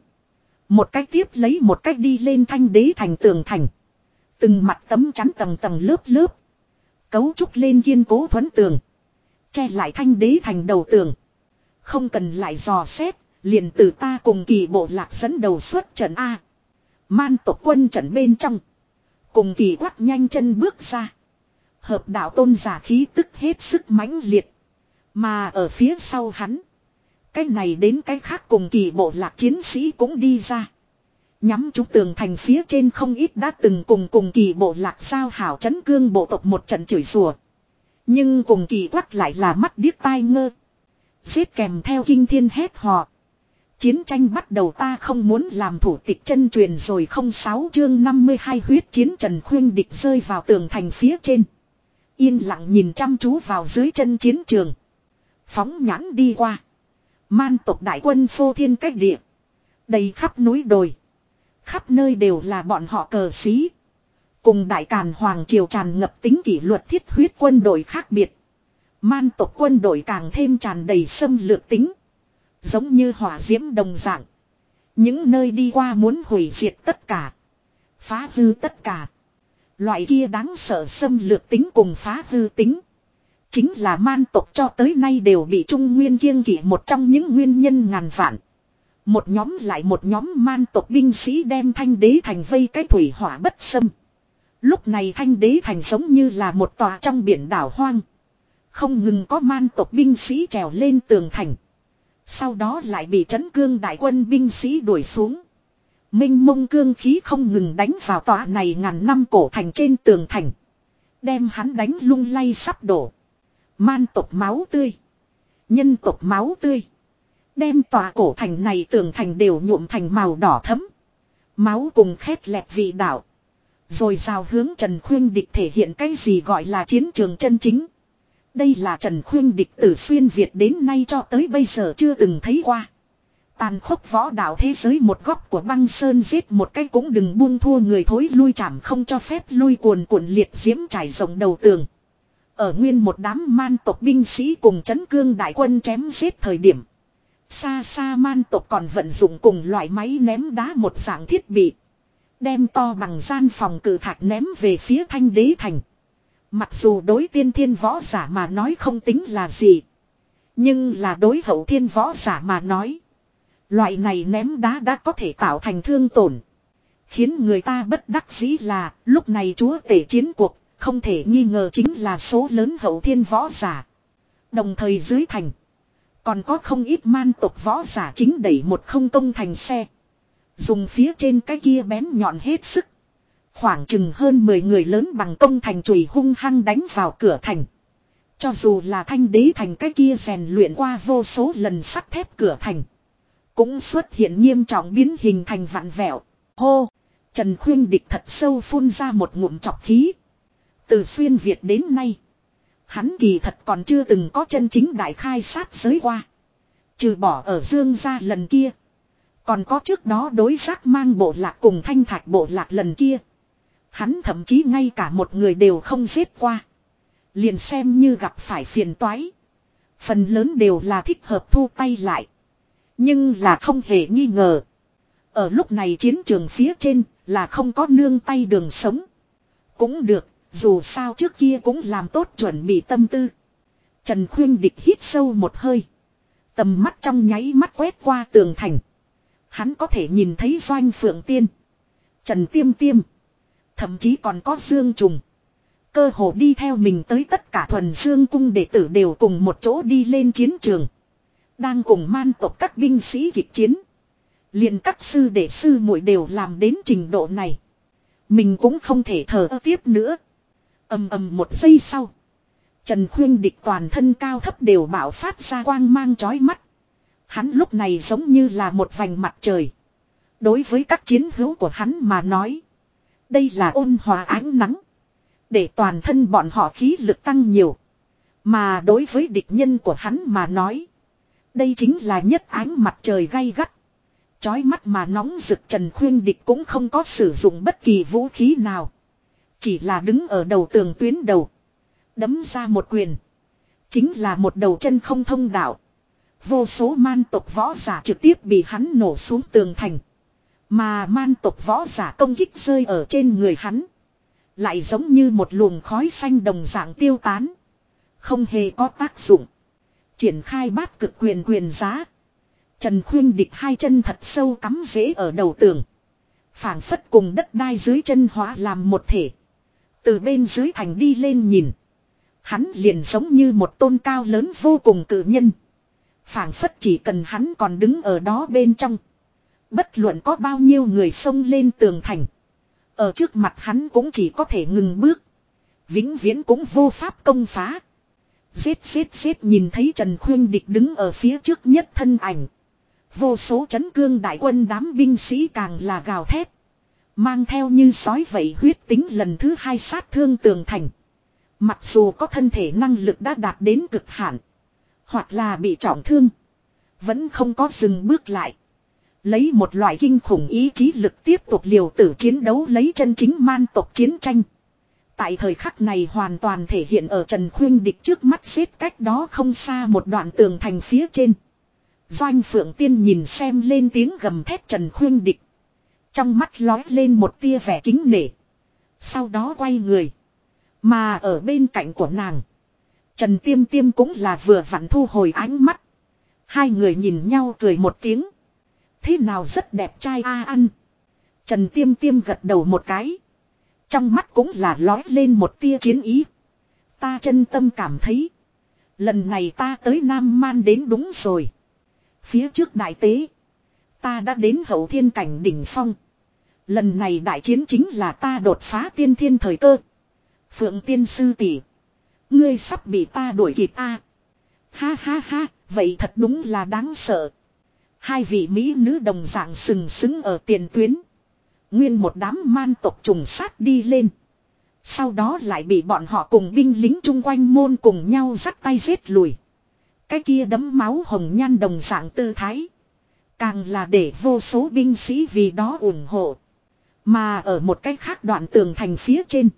Một cách tiếp lấy một cách đi lên thanh đế thành tường thành. Từng mặt tấm chắn tầng tầng lớp lớp. Cấu trúc lên kiên cố thuẫn tường. Che lại thanh đế thành đầu tường. Không cần lại dò xét. Liền từ ta cùng kỳ bộ lạc dẫn đầu xuất trận A. Man tộc quân trận bên trong. Cùng kỳ quát nhanh chân bước ra. Hợp đạo tôn giả khí tức hết sức mãnh liệt. Mà ở phía sau hắn. Cái này đến cái khác cùng kỳ bộ lạc chiến sĩ cũng đi ra. Nhắm chúng tường thành phía trên không ít đã từng cùng cùng kỳ bộ lạc sao hảo chấn cương bộ tộc một trận chửi rùa. Nhưng cùng kỳ quắc lại là mắt điếc tai ngơ. Xếp kèm theo kinh thiên hét họ. Chiến tranh bắt đầu ta không muốn làm thủ tịch chân truyền rồi không sáu chương 52 huyết chiến Trần Khuyên địch rơi vào tường thành phía trên. Yên lặng nhìn chăm chú vào dưới chân chiến trường. Phóng nhãn đi qua. Man tộc đại quân phô thiên cách địa. Đầy khắp núi đồi. Khắp nơi đều là bọn họ cờ xí. Cùng đại càn hoàng triều tràn ngập tính kỷ luật thiết huyết quân đội khác biệt. Man tộc quân đội càng thêm tràn đầy xâm lược tính. Giống như hỏa diễm đồng dạng. Những nơi đi qua muốn hủy diệt tất cả. Phá hư tất cả. Loại kia đáng sợ xâm lược tính cùng phá hư tính. Chính là man tộc cho tới nay đều bị Trung Nguyên kiêng kỵ một trong những nguyên nhân ngàn vạn. Một nhóm lại một nhóm man tộc binh sĩ đem thanh đế thành vây cái thủy hỏa bất xâm. Lúc này thanh đế thành giống như là một tòa trong biển đảo hoang. Không ngừng có man tộc binh sĩ trèo lên tường thành. Sau đó lại bị trấn cương đại quân binh sĩ đuổi xuống. Minh mông cương khí không ngừng đánh vào tòa này ngàn năm cổ thành trên tường thành. Đem hắn đánh lung lay sắp đổ. Man tộc máu tươi. Nhân tộc máu tươi. Đem tòa cổ thành này tường thành đều nhuộm thành màu đỏ thấm. Máu cùng khét lẹt vị đạo. Rồi rào hướng Trần Khuyên Địch thể hiện cái gì gọi là chiến trường chân chính. Đây là Trần Khuyên Địch từ xuyên Việt đến nay cho tới bây giờ chưa từng thấy qua. Tàn khốc võ đạo thế giới một góc của băng sơn giết một cái cũng đừng buông thua người thối lui chảm không cho phép lui cuồn cuộn liệt diễm trải rộng đầu tường. Ở nguyên một đám man tộc binh sĩ cùng chấn cương đại quân chém giết thời điểm. Xa xa man tộc còn vận dụng cùng loại máy ném đá một dạng thiết bị. Đem to bằng gian phòng cử thạch ném về phía thanh đế thành. Mặc dù đối tiên thiên võ giả mà nói không tính là gì. Nhưng là đối hậu thiên võ giả mà nói. Loại này ném đá đã có thể tạo thành thương tổn. Khiến người ta bất đắc dĩ là, lúc này chúa tể chiến cuộc, không thể nghi ngờ chính là số lớn hậu thiên võ giả. Đồng thời dưới thành. Còn có không ít man tộc võ giả chính đẩy một không công thành xe. Dùng phía trên cái kia bén nhọn hết sức. Khoảng chừng hơn 10 người lớn bằng công thành chùy hung hăng đánh vào cửa thành. Cho dù là thanh đế thành cái kia rèn luyện qua vô số lần sắt thép cửa thành. Cũng xuất hiện nghiêm trọng biến hình thành vặn vẹo. Hô! Trần Khuyên Địch thật sâu phun ra một ngụm chọc khí. Từ xuyên Việt đến nay. Hắn kỳ thật còn chưa từng có chân chính đại khai sát giới qua. Trừ bỏ ở dương ra lần kia. Còn có trước đó đối giác mang bộ lạc cùng thanh thạch bộ lạc lần kia. Hắn thậm chí ngay cả một người đều không giết qua. Liền xem như gặp phải phiền toái. Phần lớn đều là thích hợp thu tay lại. Nhưng là không hề nghi ngờ. Ở lúc này chiến trường phía trên là không có nương tay đường sống. Cũng được, dù sao trước kia cũng làm tốt chuẩn bị tâm tư. Trần Khuyên Địch hít sâu một hơi. Tầm mắt trong nháy mắt quét qua tường thành. Hắn có thể nhìn thấy doanh phượng tiên. Trần tiêm tiêm. Thậm chí còn có dương trùng. Cơ hồ đi theo mình tới tất cả thuần dương cung đệ tử đều cùng một chỗ đi lên chiến trường. Đang cùng man tộc các binh sĩ kịch chiến. liền các sư đệ sư muội đều làm đến trình độ này. Mình cũng không thể thở tiếp nữa. ầm ầm một giây sau. Trần Khuyên địch toàn thân cao thấp đều bảo phát ra quang mang chói mắt. Hắn lúc này giống như là một vành mặt trời. Đối với các chiến hữu của hắn mà nói. Đây là ôn hòa ánh nắng. Để toàn thân bọn họ khí lực tăng nhiều. Mà đối với địch nhân của hắn mà nói. Đây chính là nhất ánh mặt trời gay gắt. Chói mắt mà nóng rực Trần Khuyên Địch cũng không có sử dụng bất kỳ vũ khí nào. Chỉ là đứng ở đầu tường tuyến đầu. Đấm ra một quyền. Chính là một đầu chân không thông đạo. Vô số man tộc võ giả trực tiếp bị hắn nổ xuống tường thành. Mà man tộc võ giả công kích rơi ở trên người hắn. Lại giống như một luồng khói xanh đồng dạng tiêu tán. Không hề có tác dụng. Triển khai bát cực quyền quyền giá. Trần Khuyên địch hai chân thật sâu cắm rễ ở đầu tường. phảng phất cùng đất đai dưới chân hóa làm một thể. Từ bên dưới thành đi lên nhìn. Hắn liền giống như một tôn cao lớn vô cùng cự nhân. phảng phất chỉ cần hắn còn đứng ở đó bên trong. Bất luận có bao nhiêu người xông lên tường thành. Ở trước mặt hắn cũng chỉ có thể ngừng bước. Vĩnh viễn cũng vô pháp công phá. Giết giết giết nhìn thấy Trần Khuyên Địch đứng ở phía trước nhất thân ảnh. Vô số chấn cương đại quân đám binh sĩ càng là gào thét. Mang theo như sói vậy huyết tính lần thứ hai sát thương tường thành. Mặc dù có thân thể năng lực đã đạt đến cực hạn. Hoặc là bị trọng thương. Vẫn không có dừng bước lại. Lấy một loại kinh khủng ý chí lực tiếp tục liều tử chiến đấu lấy chân chính man tộc chiến tranh. Tại thời khắc này hoàn toàn thể hiện ở Trần Khuyên Địch trước mắt xếp cách đó không xa một đoạn tường thành phía trên. Doanh Phượng Tiên nhìn xem lên tiếng gầm thét Trần Khuyên Địch. Trong mắt lói lên một tia vẻ kính nể. Sau đó quay người. Mà ở bên cạnh của nàng. Trần Tiêm Tiêm cũng là vừa vặn thu hồi ánh mắt. Hai người nhìn nhau cười một tiếng. Thế nào rất đẹp trai a ăn. Trần Tiêm Tiêm gật đầu một cái. Trong mắt cũng là lói lên một tia chiến ý. Ta chân tâm cảm thấy. Lần này ta tới Nam Man đến đúng rồi. Phía trước đại tế. Ta đã đến hậu thiên cảnh đỉnh phong. Lần này đại chiến chính là ta đột phá tiên thiên thời cơ. Phượng tiên sư tỷ, Ngươi sắp bị ta đuổi kịp a. Ha ha ha, vậy thật đúng là đáng sợ. Hai vị mỹ nữ đồng dạng sừng sững ở tiền tuyến. Nguyên một đám man tộc trùng sát đi lên. Sau đó lại bị bọn họ cùng binh lính chung quanh môn cùng nhau dắt tay giết lùi. Cái kia đấm máu hồng nhan đồng dạng tư thái. Càng là để vô số binh sĩ vì đó ủng hộ. Mà ở một cách khác đoạn tường thành phía trên.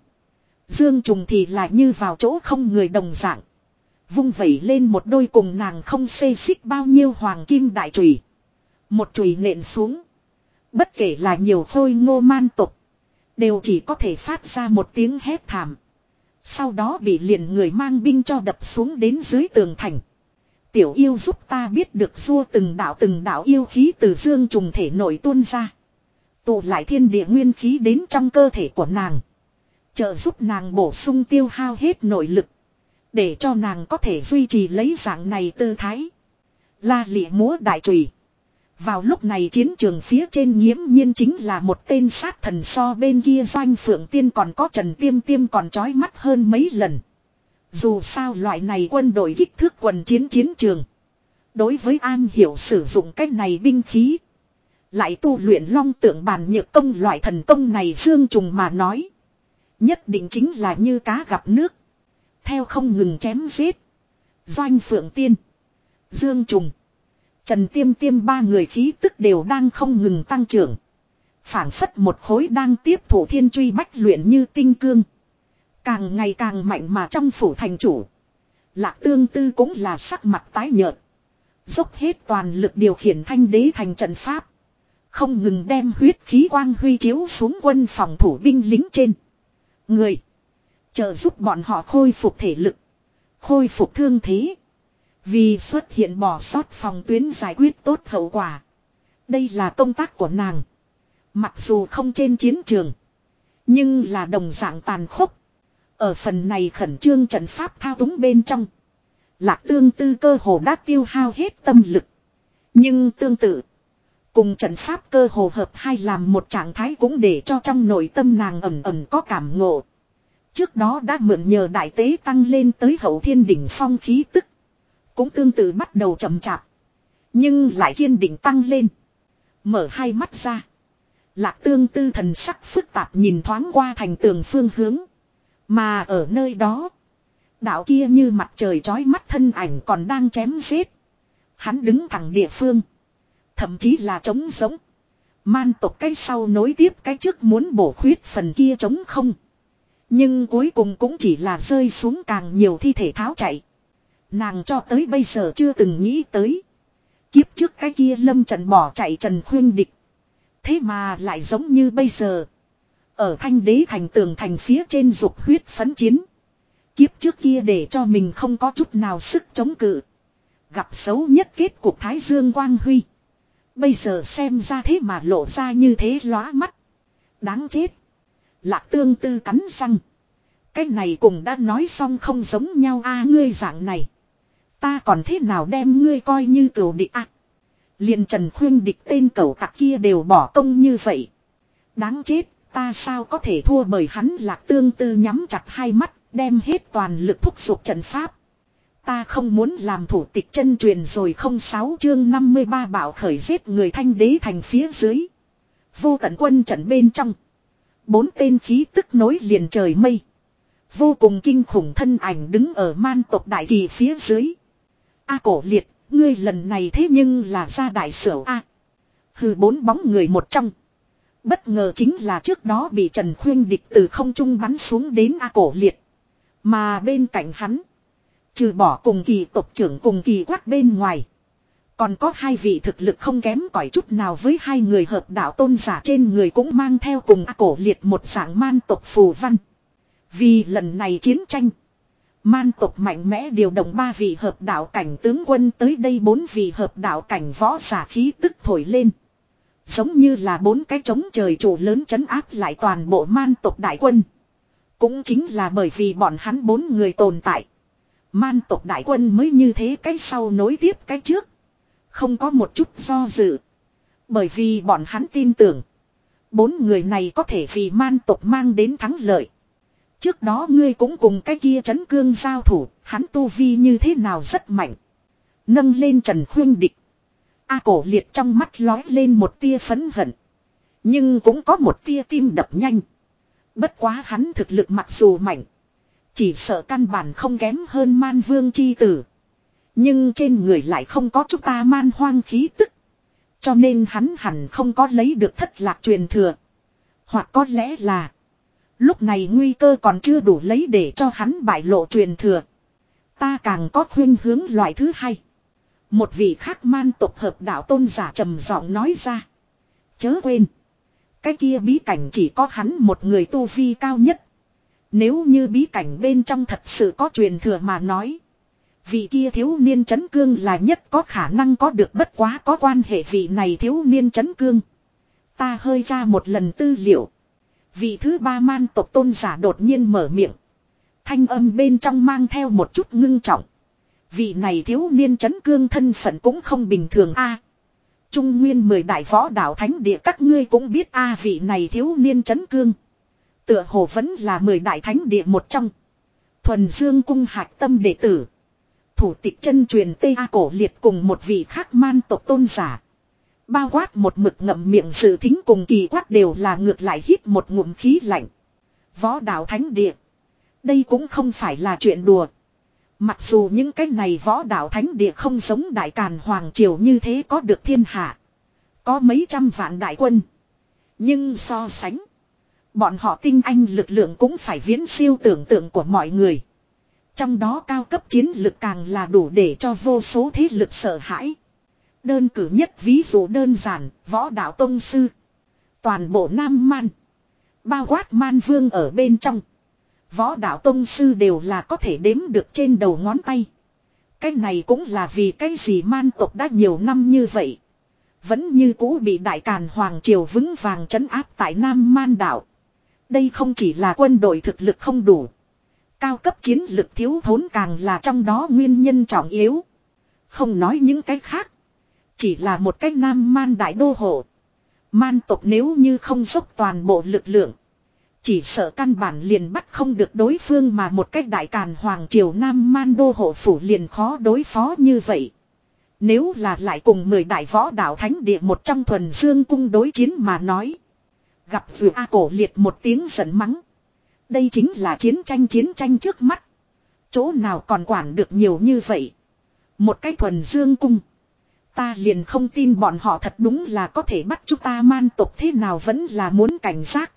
Dương Trùng thì lại như vào chỗ không người đồng dạng. Vung vẩy lên một đôi cùng nàng không xê xích bao nhiêu hoàng kim đại trùy. Một trùy nện xuống. Bất kể là nhiều khôi ngô man tục. Đều chỉ có thể phát ra một tiếng hét thảm. Sau đó bị liền người mang binh cho đập xuống đến dưới tường thành. Tiểu yêu giúp ta biết được xua từng đạo từng đạo yêu khí từ dương trùng thể nổi tuôn ra. Tụ lại thiên địa nguyên khí đến trong cơ thể của nàng. Trợ giúp nàng bổ sung tiêu hao hết nội lực. Để cho nàng có thể duy trì lấy dạng này tư thái. La lịa múa đại trùy. Vào lúc này chiến trường phía trên nghiễm nhiên chính là một tên sát thần so bên kia doanh phượng tiên còn có trần tiêm tiêm còn trói mắt hơn mấy lần. Dù sao loại này quân đội kích thước quần chiến chiến trường. Đối với an hiểu sử dụng cách này binh khí. Lại tu luyện long tượng bàn nhược công loại thần công này dương trùng mà nói. Nhất định chính là như cá gặp nước. Theo không ngừng chém giết. Doanh phượng tiên. Dương trùng. Trần Tiêm Tiêm ba người khí tức đều đang không ngừng tăng trưởng. phảng phất một khối đang tiếp thủ thiên truy bách luyện như tinh cương. Càng ngày càng mạnh mà trong phủ thành chủ. Lạc tương tư cũng là sắc mặt tái nhợt. Dốc hết toàn lực điều khiển thanh đế thành trận pháp. Không ngừng đem huyết khí quang huy chiếu xuống quân phòng thủ binh lính trên. Người. chờ giúp bọn họ khôi phục thể lực. Khôi phục thương thế. Vì xuất hiện bỏ sót phòng tuyến giải quyết tốt hậu quả. Đây là công tác của nàng. Mặc dù không trên chiến trường. Nhưng là đồng dạng tàn khốc. Ở phần này khẩn trương trận pháp thao túng bên trong. Lạc tương tư cơ hồ đã tiêu hao hết tâm lực. Nhưng tương tự. Cùng trận pháp cơ hồ hợp hai làm một trạng thái cũng để cho trong nội tâm nàng ẩm ẩm có cảm ngộ. Trước đó đã mượn nhờ đại tế tăng lên tới hậu thiên đỉnh phong khí tức. Cũng tương tự bắt đầu chậm chạp. Nhưng lại kiên định tăng lên. Mở hai mắt ra. Lạc tương tư thần sắc phức tạp nhìn thoáng qua thành tường phương hướng. Mà ở nơi đó. Đạo kia như mặt trời trói mắt thân ảnh còn đang chém giết. Hắn đứng thẳng địa phương. Thậm chí là trống giống. Man tộc cái sau nối tiếp cái trước muốn bổ khuyết phần kia trống không. Nhưng cuối cùng cũng chỉ là rơi xuống càng nhiều thi thể tháo chạy. Nàng cho tới bây giờ chưa từng nghĩ tới. Kiếp trước cái kia lâm trần bỏ chạy trần khuyên địch. Thế mà lại giống như bây giờ. Ở thanh đế thành tường thành phía trên dục huyết phấn chiến. Kiếp trước kia để cho mình không có chút nào sức chống cự. Gặp xấu nhất kết cục Thái Dương Quang Huy. Bây giờ xem ra thế mà lộ ra như thế lóa mắt. Đáng chết. Lạc tương tư cắn răng. Cái này cùng đã nói xong không giống nhau a, ngươi dạng này. Ta còn thế nào đem ngươi coi như cửu địch a liền Trần Khuyên địch tên cẩu tặc kia đều bỏ công như vậy. Đáng chết, ta sao có thể thua bởi hắn lạc tương tư nhắm chặt hai mắt, đem hết toàn lực thúc giục trận pháp. Ta không muốn làm thủ tịch chân truyền rồi không sáu chương 53 bảo khởi giết người thanh đế thành phía dưới. Vô tận quân trận bên trong. Bốn tên khí tức nối liền trời mây. Vô cùng kinh khủng thân ảnh đứng ở man tộc đại kỳ phía dưới. A cổ liệt, ngươi lần này thế nhưng là ra đại sở A. hừ bốn bóng người một trong. Bất ngờ chính là trước đó bị Trần Khuyên địch từ không trung bắn xuống đến A cổ liệt. Mà bên cạnh hắn. Trừ bỏ cùng kỳ tộc trưởng cùng kỳ quát bên ngoài. Còn có hai vị thực lực không kém cỏi chút nào với hai người hợp đạo tôn giả trên người cũng mang theo cùng A cổ liệt một dạng man tộc phù văn. Vì lần này chiến tranh. Man tộc mạnh mẽ điều động ba vị hợp đạo cảnh tướng quân tới đây bốn vị hợp đạo cảnh võ giả khí tức thổi lên. Giống như là bốn cái trống trời trụ lớn chấn áp lại toàn bộ man tộc đại quân. Cũng chính là bởi vì bọn hắn bốn người tồn tại. Man tộc đại quân mới như thế cái sau nối tiếp cái trước. Không có một chút do dự. Bởi vì bọn hắn tin tưởng. Bốn người này có thể vì man tộc mang đến thắng lợi. Trước đó ngươi cũng cùng cái kia chấn cương giao thủ, hắn tu vi như thế nào rất mạnh. Nâng lên trần khuyên địch. A cổ liệt trong mắt lói lên một tia phấn hận. Nhưng cũng có một tia tim đập nhanh. Bất quá hắn thực lực mặc dù mạnh. Chỉ sợ căn bản không kém hơn man vương chi tử. Nhưng trên người lại không có chúng ta man hoang khí tức. Cho nên hắn hẳn không có lấy được thất lạc truyền thừa. Hoặc có lẽ là. Lúc này nguy cơ còn chưa đủ lấy để cho hắn bại lộ truyền thừa. Ta càng có khuyên hướng loại thứ hai. Một vị khác man tộc hợp đạo tôn giả trầm giọng nói ra. Chớ quên. Cái kia bí cảnh chỉ có hắn một người tu vi cao nhất. Nếu như bí cảnh bên trong thật sự có truyền thừa mà nói. Vị kia thiếu niên chấn cương là nhất có khả năng có được bất quá có quan hệ vị này thiếu niên chấn cương. Ta hơi tra một lần tư liệu. Vị thứ ba man tộc tôn giả đột nhiên mở miệng. Thanh âm bên trong mang theo một chút ngưng trọng. Vị này thiếu niên chấn cương thân phận cũng không bình thường a. Trung nguyên mười đại võ đạo thánh địa các ngươi cũng biết a, vị này thiếu niên chấn cương. Tựa hồ vẫn là mười đại thánh địa một trong. Thuần Dương cung hạc tâm đệ tử. Thủ tịch chân truyền Tây A cổ liệt cùng một vị khác man tộc tôn giả. Bao quát một mực ngậm miệng sự thính cùng kỳ quát đều là ngược lại hít một ngụm khí lạnh. Võ đạo thánh địa. Đây cũng không phải là chuyện đùa. Mặc dù những cái này võ đạo thánh địa không giống đại càn hoàng triều như thế có được thiên hạ. Có mấy trăm vạn đại quân. Nhưng so sánh. Bọn họ tinh anh lực lượng cũng phải viễn siêu tưởng tượng của mọi người. Trong đó cao cấp chiến lực càng là đủ để cho vô số thế lực sợ hãi. Đơn cử nhất ví dụ đơn giản, võ đạo tông sư. Toàn bộ Nam Man. Bao quát Man Vương ở bên trong. Võ đạo tông sư đều là có thể đếm được trên đầu ngón tay. Cái này cũng là vì cái gì man tộc đã nhiều năm như vậy. Vẫn như cũ bị đại càn Hoàng Triều vững vàng trấn áp tại Nam Man đảo. Đây không chỉ là quân đội thực lực không đủ. Cao cấp chiến lực thiếu thốn càng là trong đó nguyên nhân trọng yếu. Không nói những cái khác. Chỉ là một cách Nam Man đại đô hộ. Man tộc nếu như không dốc toàn bộ lực lượng. Chỉ sợ căn bản liền bắt không được đối phương mà một cách đại càn hoàng triều Nam Man đô hộ phủ liền khó đối phó như vậy. Nếu là lại cùng mười đại võ đạo thánh địa một trong thuần dương cung đối chiến mà nói. Gặp vừa A cổ liệt một tiếng giận mắng. Đây chính là chiến tranh chiến tranh trước mắt. Chỗ nào còn quản được nhiều như vậy. Một cái thuần dương cung. Ta liền không tin bọn họ thật đúng là có thể bắt chúng ta man tộc thế nào vẫn là muốn cảnh giác.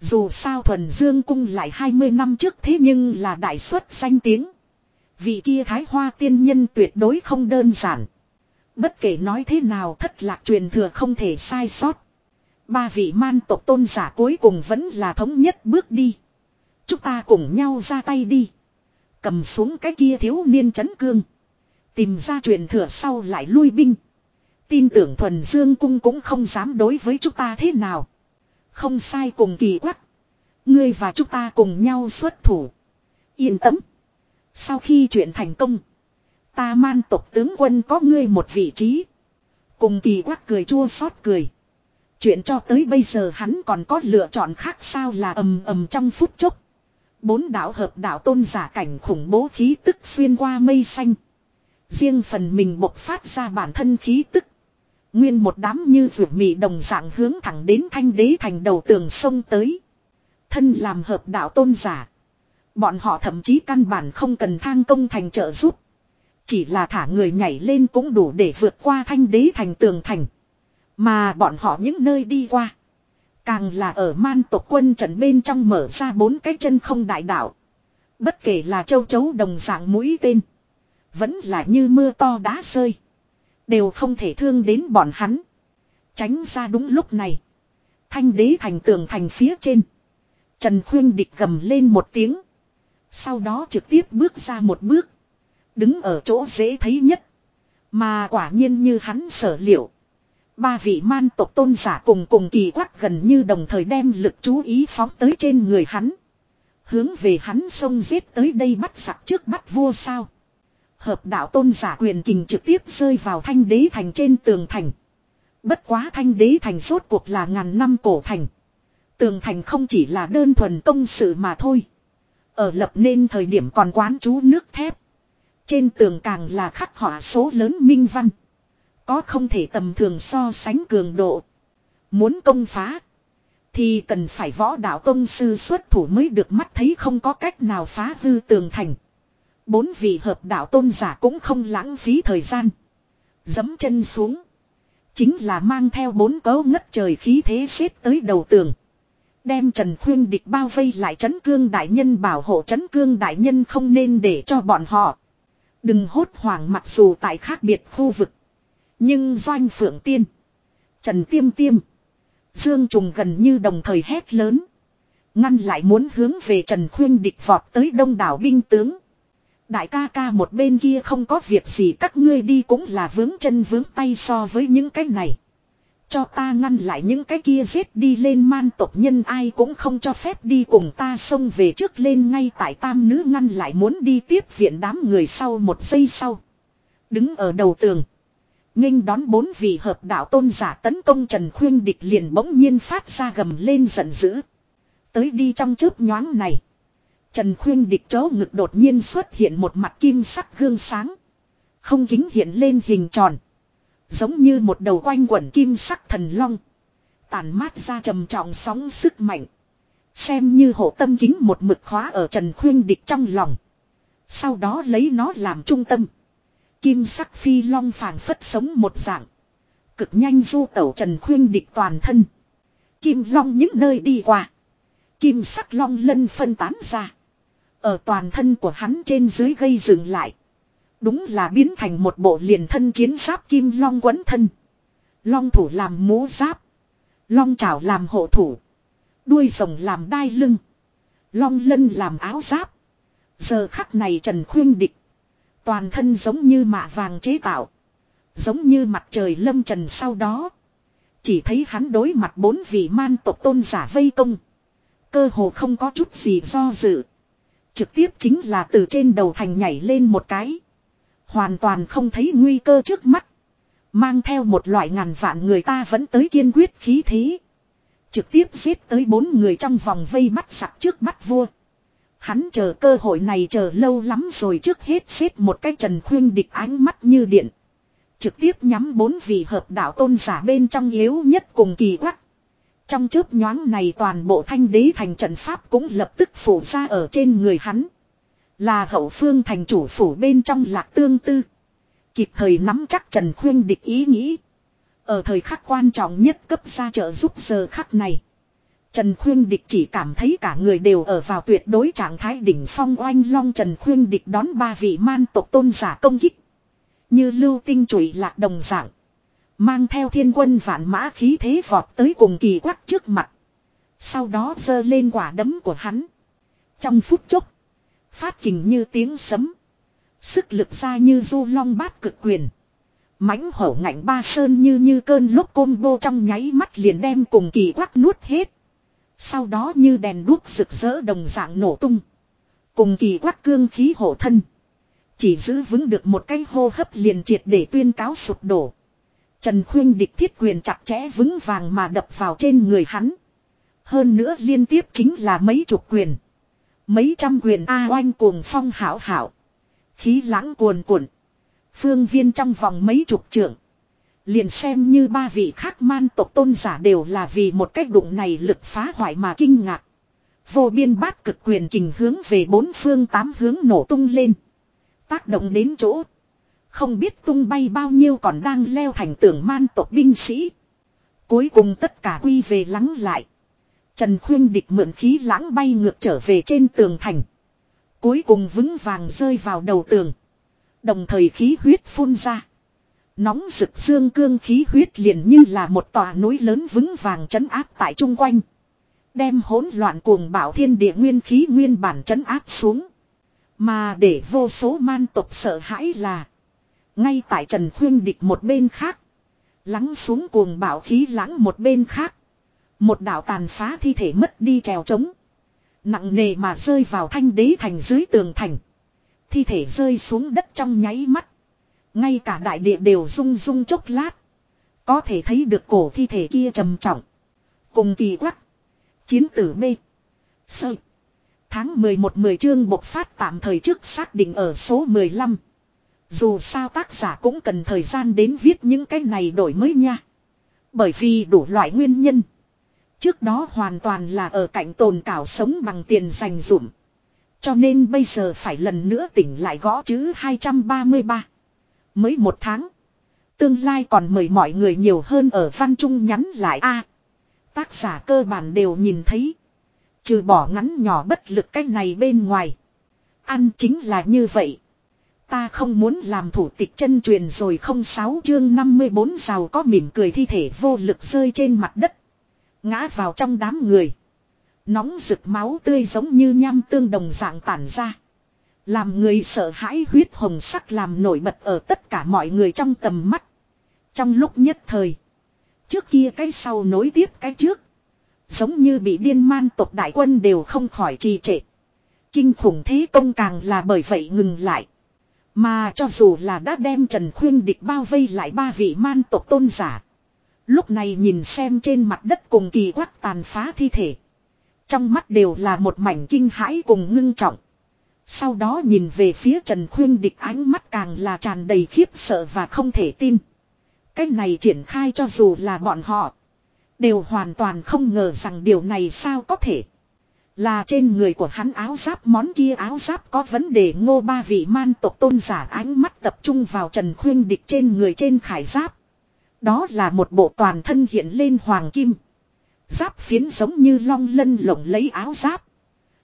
Dù sao thuần dương cung lại 20 năm trước thế nhưng là đại xuất danh tiếng. Vị kia thái hoa tiên nhân tuyệt đối không đơn giản. Bất kể nói thế nào thất lạc truyền thừa không thể sai sót. Ba vị man tộc tôn giả cuối cùng vẫn là thống nhất bước đi. Chúng ta cùng nhau ra tay đi. Cầm xuống cái kia thiếu niên chấn cương. Tìm ra truyền thừa sau lại lui binh. Tin tưởng thuần dương cung cũng không dám đối với chúng ta thế nào. Không sai cùng kỳ quắc. Ngươi và chúng ta cùng nhau xuất thủ. Yên tâm. Sau khi chuyện thành công. Ta man tộc tướng quân có ngươi một vị trí. Cùng kỳ quắc cười chua xót cười. Chuyện cho tới bây giờ hắn còn có lựa chọn khác sao là ầm ầm trong phút chốc. Bốn đạo hợp đạo tôn giả cảnh khủng bố khí tức xuyên qua mây xanh. Riêng phần mình bộc phát ra bản thân khí tức. Nguyên một đám như rượu mị đồng dạng hướng thẳng đến thanh đế thành đầu tường sông tới. Thân làm hợp đạo tôn giả. Bọn họ thậm chí căn bản không cần thang công thành trợ giúp. Chỉ là thả người nhảy lên cũng đủ để vượt qua thanh đế thành tường thành. Mà bọn họ những nơi đi qua. Càng là ở man tộc quân trận bên trong mở ra bốn cái chân không đại đạo. Bất kể là châu chấu đồng dạng mũi tên. Vẫn là như mưa to đá rơi. Đều không thể thương đến bọn hắn. Tránh ra đúng lúc này. Thanh đế thành tường thành phía trên. Trần Khuyên địch gầm lên một tiếng. Sau đó trực tiếp bước ra một bước. Đứng ở chỗ dễ thấy nhất. Mà quả nhiên như hắn sở liệu. Ba vị man tộc tôn giả cùng cùng kỳ quát gần như đồng thời đem lực chú ý phóng tới trên người hắn. Hướng về hắn xông giết tới đây bắt giặc trước bắt vua sao. Hợp đạo tôn giả quyền kình trực tiếp rơi vào thanh đế thành trên tường thành. Bất quá thanh đế thành rốt cuộc là ngàn năm cổ thành. Tường thành không chỉ là đơn thuần công sự mà thôi. Ở lập nên thời điểm còn quán chú nước thép. Trên tường càng là khắc họa số lớn minh văn. Có không thể tầm thường so sánh cường độ. Muốn công phá. Thì cần phải võ đạo công sư xuất thủ mới được mắt thấy không có cách nào phá hư tường thành. Bốn vị hợp đạo tôn giả cũng không lãng phí thời gian. Dấm chân xuống. Chính là mang theo bốn cấu ngất trời khí thế xếp tới đầu tường. Đem Trần Khuyên địch bao vây lại Trấn cương đại nhân bảo hộ Trấn cương đại nhân không nên để cho bọn họ. Đừng hốt hoảng mặc dù tại khác biệt khu vực. Nhưng Doanh Phượng Tiên. Trần Tiêm Tiêm. Dương Trùng gần như đồng thời hét lớn. Ngăn lại muốn hướng về Trần Khuyên địch vọt tới đông đảo binh tướng. Đại ca ca một bên kia không có việc gì, các ngươi đi cũng là vướng chân vướng tay so với những cái này. Cho ta ngăn lại những cái kia giết đi lên man tộc nhân, ai cũng không cho phép đi cùng ta xông về trước lên ngay tại tam nữ ngăn lại muốn đi tiếp viện đám người sau một giây sau. Đứng ở đầu tường. nghênh đón bốn vị hợp đạo tôn giả tấn công Trần Khuyên Địch liền bỗng nhiên phát ra gầm lên giận dữ. Tới đi trong chớp nhoáng này. Trần Khuyên địch chó ngực đột nhiên xuất hiện một mặt kim sắc gương sáng. Không kính hiện lên hình tròn. Giống như một đầu quanh quẩn kim sắc thần long. Tàn mát ra trầm trọng sóng sức mạnh. Xem như hộ tâm kính một mực khóa ở Trần Khuyên địch trong lòng. Sau đó lấy nó làm trung tâm. Kim sắc phi long phảng phất sống một dạng. Cực nhanh du tẩu Trần Khuyên địch toàn thân. Kim long những nơi đi qua. Kim sắc long lân phân tán ra. Ở toàn thân của hắn trên dưới gây dựng lại. Đúng là biến thành một bộ liền thân chiến giáp kim long quấn thân. Long thủ làm mũ giáp. Long chảo làm hộ thủ. Đuôi rồng làm đai lưng. Long lân làm áo giáp. Giờ khắc này Trần Khuyên Địch. Toàn thân giống như mạ vàng chế tạo. Giống như mặt trời lâm trần sau đó. Chỉ thấy hắn đối mặt bốn vị man tộc tôn giả vây công. Cơ hồ không có chút gì do dự. Trực tiếp chính là từ trên đầu thành nhảy lên một cái. Hoàn toàn không thấy nguy cơ trước mắt. Mang theo một loại ngàn vạn người ta vẫn tới kiên quyết khí thế. Trực tiếp giết tới bốn người trong vòng vây bắt sặc trước bắt vua. Hắn chờ cơ hội này chờ lâu lắm rồi trước hết xếp một cái trần khuyên địch ánh mắt như điện. Trực tiếp nhắm bốn vị hợp đạo tôn giả bên trong yếu nhất cùng kỳ quắc. Trong chớp nhoáng này toàn bộ thanh đế thành trận pháp cũng lập tức phủ ra ở trên người hắn. Là hậu phương thành chủ phủ bên trong lạc tương tư. Kịp thời nắm chắc Trần Khuyên địch ý nghĩ. Ở thời khắc quan trọng nhất cấp ra trợ giúp giờ khắc này. Trần Khuyên Địch chỉ cảm thấy cả người đều ở vào tuyệt đối trạng thái đỉnh phong oanh long Trần Khuyên Địch đón ba vị man tộc tôn giả công kích. Như lưu tinh trụy lạc đồng dạng. Mang theo thiên quân vạn mã khí thế vọt tới cùng kỳ quắc trước mặt. Sau đó giơ lên quả đấm của hắn. Trong phút chốc. Phát kình như tiếng sấm. Sức lực ra như du long bát cực quyền. mãnh hổ ngạnh ba sơn như như cơn lúc combo trong nháy mắt liền đem cùng kỳ quắc nuốt hết. Sau đó như đèn đuốc rực rỡ đồng dạng nổ tung. Cùng kỳ quắc cương khí hộ thân. Chỉ giữ vững được một cái hô hấp liền triệt để tuyên cáo sụp đổ. Trần Khuyên địch thiết quyền chặt chẽ vững vàng mà đập vào trên người hắn. Hơn nữa liên tiếp chính là mấy chục quyền. Mấy trăm quyền A oanh cuồng phong hảo hảo. Khí lãng cuồn cuộn. Phương viên trong vòng mấy chục trượng. Liền xem như ba vị khác man tộc tôn giả đều là vì một cách đụng này lực phá hoại mà kinh ngạc. Vô biên bát cực quyền kình hướng về bốn phương tám hướng nổ tung lên. Tác động đến chỗ. Không biết tung bay bao nhiêu còn đang leo thành tường man tộc binh sĩ. Cuối cùng tất cả quy về lắng lại. Trần Khuyên địch mượn khí lãng bay ngược trở về trên tường thành. Cuối cùng vững vàng rơi vào đầu tường. Đồng thời khí huyết phun ra. Nóng rực dương cương khí huyết liền như là một tòa núi lớn vững vàng chấn áp tại chung quanh. Đem hỗn loạn cuồng bảo thiên địa nguyên khí nguyên bản chấn áp xuống. Mà để vô số man tộc sợ hãi là. Ngay tại Trần Khuyên địch một bên khác. Lắng xuống cuồng bảo khí lãng một bên khác. Một đạo tàn phá thi thể mất đi trèo trống. Nặng nề mà rơi vào thanh đế thành dưới tường thành. Thi thể rơi xuống đất trong nháy mắt. Ngay cả đại địa đều rung rung chốc lát. Có thể thấy được cổ thi thể kia trầm trọng. Cùng kỳ quắc. Chiến tử B. Sơ. Tháng 11 10 chương bộc phát tạm thời trước xác định ở số 15. Dù sao tác giả cũng cần thời gian đến viết những cái này đổi mới nha. Bởi vì đủ loại nguyên nhân. Trước đó hoàn toàn là ở cạnh tồn cảo sống bằng tiền dành dụm. Cho nên bây giờ phải lần nữa tỉnh lại gõ chữ 233. Mới một tháng. Tương lai còn mời mọi người nhiều hơn ở văn trung nhắn lại a Tác giả cơ bản đều nhìn thấy. Trừ bỏ ngắn nhỏ bất lực cách này bên ngoài. Ăn chính là như vậy. Ta không muốn làm thủ tịch chân truyền rồi không sáu chương 54 rào có mỉm cười thi thể vô lực rơi trên mặt đất. Ngã vào trong đám người. Nóng rực máu tươi giống như nham tương đồng dạng tản ra. Làm người sợ hãi huyết hồng sắc làm nổi bật ở tất cả mọi người trong tầm mắt. Trong lúc nhất thời. Trước kia cái sau nối tiếp cái trước. Giống như bị điên man tộc đại quân đều không khỏi trì trệ. Kinh khủng thế công càng là bởi vậy ngừng lại. Mà cho dù là đã đem Trần Khuyên địch bao vây lại ba vị man tộc tôn giả. Lúc này nhìn xem trên mặt đất cùng kỳ quắc tàn phá thi thể. Trong mắt đều là một mảnh kinh hãi cùng ngưng trọng. Sau đó nhìn về phía Trần Khuyên địch ánh mắt càng là tràn đầy khiếp sợ và không thể tin. Cách này triển khai cho dù là bọn họ. Đều hoàn toàn không ngờ rằng điều này sao có thể. Là trên người của hắn áo giáp, món kia áo giáp có vấn đề ngô ba vị man tộc tôn giả ánh mắt tập trung vào Trần Khuyên địch trên người trên khải giáp. Đó là một bộ toàn thân hiện lên hoàng kim. Giáp phiến giống như long lân lộng lấy áo giáp.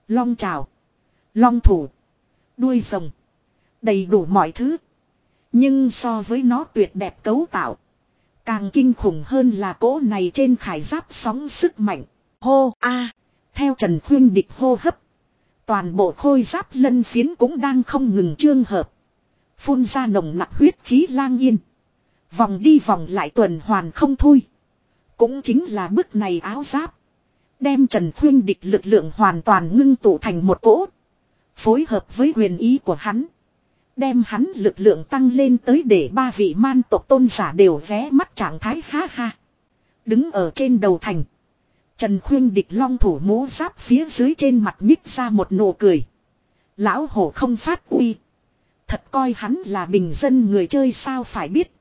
Long trào. Long thủ. Đuôi rồng. Đầy đủ mọi thứ. Nhưng so với nó tuyệt đẹp cấu tạo. Càng kinh khủng hơn là cỗ này trên khải giáp sóng sức mạnh. Hô a theo Trần Khuyên địch hô hấp. Toàn bộ khôi giáp lân phiến cũng đang không ngừng trương hợp. Phun ra nồng nặc huyết khí lang yên. Vòng đi vòng lại tuần hoàn không thôi. Cũng chính là bức này áo giáp. Đem Trần Khuyên địch lực lượng hoàn toàn ngưng tụ thành một cỗ. Phối hợp với quyền ý của hắn. Đem hắn lực lượng tăng lên tới để ba vị man tộc tôn giả đều vé mắt trạng thái ha ha. Đứng ở trên đầu thành. Trần Khuyên địch long thủ mũ giáp phía dưới trên mặt nhích ra một nụ cười. Lão hổ không phát uy. Thật coi hắn là bình dân người chơi sao phải biết.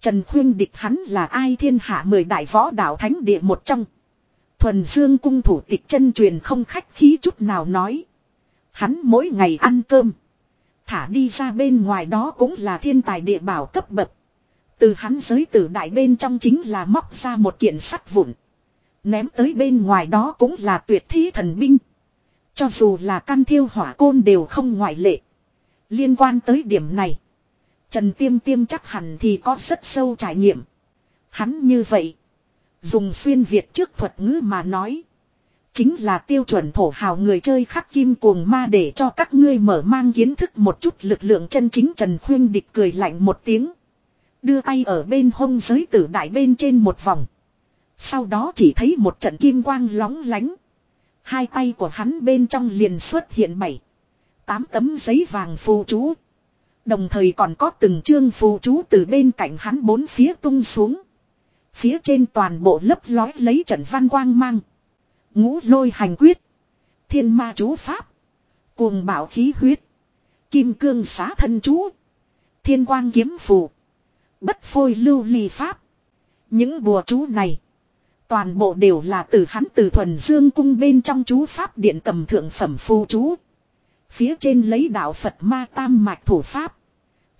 Trần Khuyên địch hắn là ai thiên hạ mười đại võ đạo thánh địa một trong. Thuần Dương cung thủ tịch chân truyền không khách khí chút nào nói. Hắn mỗi ngày ăn cơm. Thả đi ra bên ngoài đó cũng là thiên tài địa bảo cấp bậc. Từ hắn giới tử đại bên trong chính là móc ra một kiện sắt vụn. Ném tới bên ngoài đó cũng là tuyệt thi thần binh. Cho dù là căn thiêu hỏa côn đều không ngoại lệ. Liên quan tới điểm này. Trần Tiêm Tiêm chắc hẳn thì có rất sâu trải nghiệm. Hắn như vậy. Dùng xuyên Việt trước thuật ngữ mà nói. Chính là tiêu chuẩn thổ hào người chơi khắc kim cuồng ma để cho các ngươi mở mang kiến thức một chút lực lượng chân chính Trần Khuyên địch cười lạnh một tiếng. Đưa tay ở bên hông giới tử đại bên trên một vòng. Sau đó chỉ thấy một trận kim quang lóng lánh. Hai tay của hắn bên trong liền xuất hiện bảy. Tám tấm giấy vàng phù chú. Đồng thời còn có từng chương phù chú từ bên cạnh hắn bốn phía tung xuống. Phía trên toàn bộ lấp lói lấy trận văn quang mang. Ngũ lôi hành quyết. Thiên ma chú pháp. Cuồng bảo khí huyết. Kim cương xá thân chú. Thiên quang kiếm phù. Bất phôi lưu ly pháp. Những bùa chú này. Toàn bộ đều là từ hắn từ thuần dương cung bên trong chú pháp điện cầm thượng phẩm phù chú. Phía trên lấy đạo Phật ma tam mạch thủ pháp.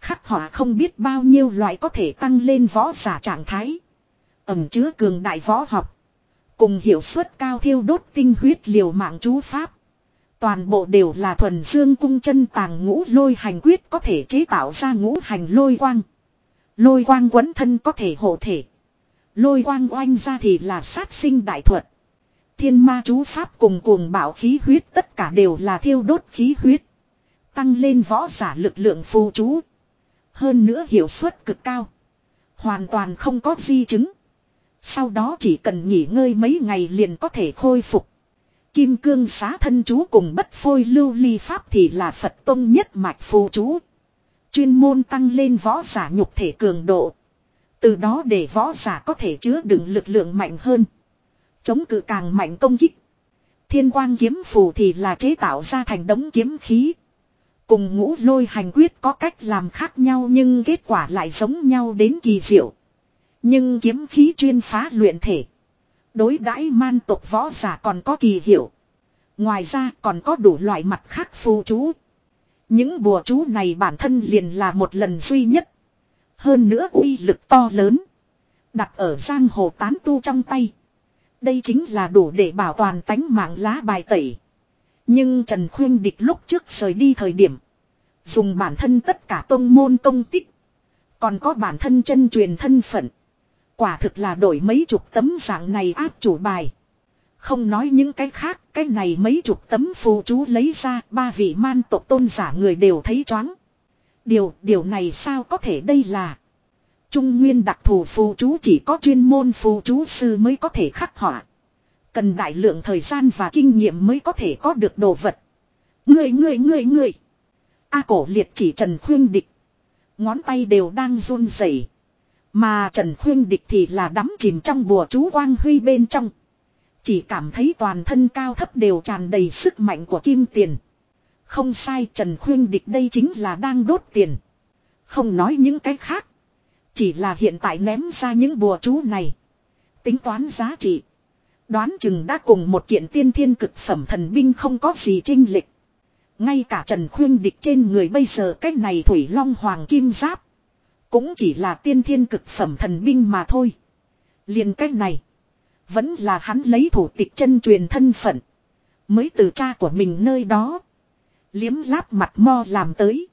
Khắc họa không biết bao nhiêu loại có thể tăng lên võ giả trạng thái. Ẩm chứa cường đại võ học. Cùng hiệu suất cao thiêu đốt tinh huyết liều mạng chú pháp. Toàn bộ đều là thuần dương cung chân tàng ngũ lôi hành quyết có thể chế tạo ra ngũ hành lôi quang. Lôi quang quấn thân có thể hộ thể. Lôi quang oanh ra thì là sát sinh đại thuật. Thiên ma chú pháp cùng cuồng bảo khí huyết tất cả đều là thiêu đốt khí huyết. Tăng lên võ giả lực lượng phù chú. Hơn nữa hiệu suất cực cao. Hoàn toàn không có di chứng. Sau đó chỉ cần nghỉ ngơi mấy ngày liền có thể khôi phục. Kim cương xá thân chú cùng bất phôi lưu ly pháp thì là Phật tông nhất mạch phù chú. Chuyên môn tăng lên võ giả nhục thể cường độ. Từ đó để võ giả có thể chứa đựng lực lượng mạnh hơn. Chống cự càng mạnh công kích. Thiên quang kiếm phù thì là chế tạo ra thành đống kiếm khí. Cùng ngũ lôi hành quyết có cách làm khác nhau nhưng kết quả lại giống nhau đến kỳ diệu. Nhưng kiếm khí chuyên phá luyện thể. Đối đãi man tộc võ giả còn có kỳ hiệu. Ngoài ra còn có đủ loại mặt khác phù chú. Những bùa chú này bản thân liền là một lần duy nhất. Hơn nữa uy lực to lớn. Đặt ở giang hồ tán tu trong tay. Đây chính là đủ để bảo toàn tánh mạng lá bài tẩy. Nhưng Trần Khuyên Địch lúc trước rời đi thời điểm. Dùng bản thân tất cả tông môn công tích. Còn có bản thân chân truyền thân phận. Quả thực là đổi mấy chục tấm dạng này áp chủ bài. Không nói những cái khác, cái này mấy chục tấm phù chú lấy ra, ba vị man tộc tôn giả người đều thấy choáng. Điều, điều này sao có thể đây là. Trung nguyên đặc thù phù chú chỉ có chuyên môn phù chú sư mới có thể khắc họa. Cần đại lượng thời gian và kinh nghiệm mới có thể có được đồ vật. Người người người người. A cổ liệt chỉ Trần Khuyên Địch. Ngón tay đều đang run rẩy. Mà Trần Khuyên Địch thì là đắm chìm trong bùa chú quang huy bên trong. Chỉ cảm thấy toàn thân cao thấp đều tràn đầy sức mạnh của kim tiền. Không sai, Trần Khuyên Địch đây chính là đang đốt tiền. Không nói những cái khác. Chỉ là hiện tại ném ra những bùa chú này. Tính toán giá trị. Đoán chừng đã cùng một kiện tiên thiên cực phẩm thần binh không có gì trinh lịch. Ngay cả Trần Khuyên Địch trên người bây giờ cái này Thủy Long Hoàng Kim Giáp. Cũng chỉ là tiên thiên cực phẩm thần binh mà thôi. liền cách này. Vẫn là hắn lấy thủ tịch chân truyền thân phận. Mới từ cha của mình nơi đó. Liếm láp mặt mo làm tới.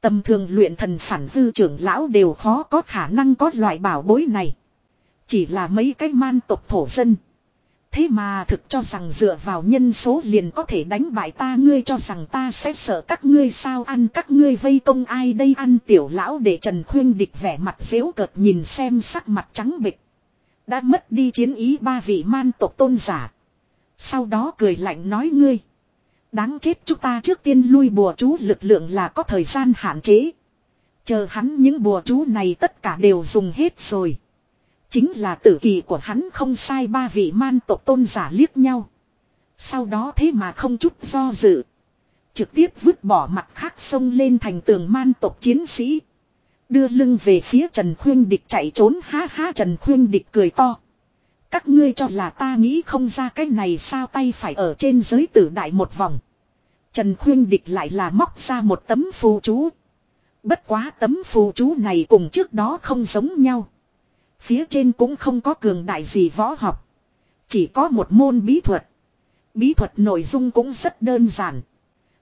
Tầm thường luyện thần phản hư trưởng lão đều khó có khả năng có loại bảo bối này. Chỉ là mấy cái man tộc thổ dân. Thế mà thực cho rằng dựa vào nhân số liền có thể đánh bại ta, ngươi cho rằng ta sẽ sợ các ngươi sao ăn, các ngươi vây công ai đây ăn tiểu lão để Trần Khuyên địch vẻ mặt dễu cợt nhìn xem sắc mặt trắng bịch. Đã mất đi chiến ý ba vị man tộc tôn giả. Sau đó cười lạnh nói ngươi. Đáng chết chúng ta trước tiên lui bùa chú lực lượng là có thời gian hạn chế. Chờ hắn những bùa chú này tất cả đều dùng hết rồi. Chính là tử kỳ của hắn không sai ba vị man tộc tôn giả liếc nhau. Sau đó thế mà không chút do dự. Trực tiếp vứt bỏ mặt khác sông lên thành tường man tộc chiến sĩ. Đưa lưng về phía Trần Khuyên Địch chạy trốn, ha ha, Trần Khuyên Địch cười to. Các ngươi cho là ta nghĩ không ra cái này sao tay phải ở trên giới tử đại một vòng. Trần Khuyên Địch lại là móc ra một tấm phù chú. Bất quá tấm phù chú này cùng trước đó không giống nhau. Phía trên cũng không có cường đại gì võ học. Chỉ có một môn bí thuật. Bí thuật nội dung cũng rất đơn giản.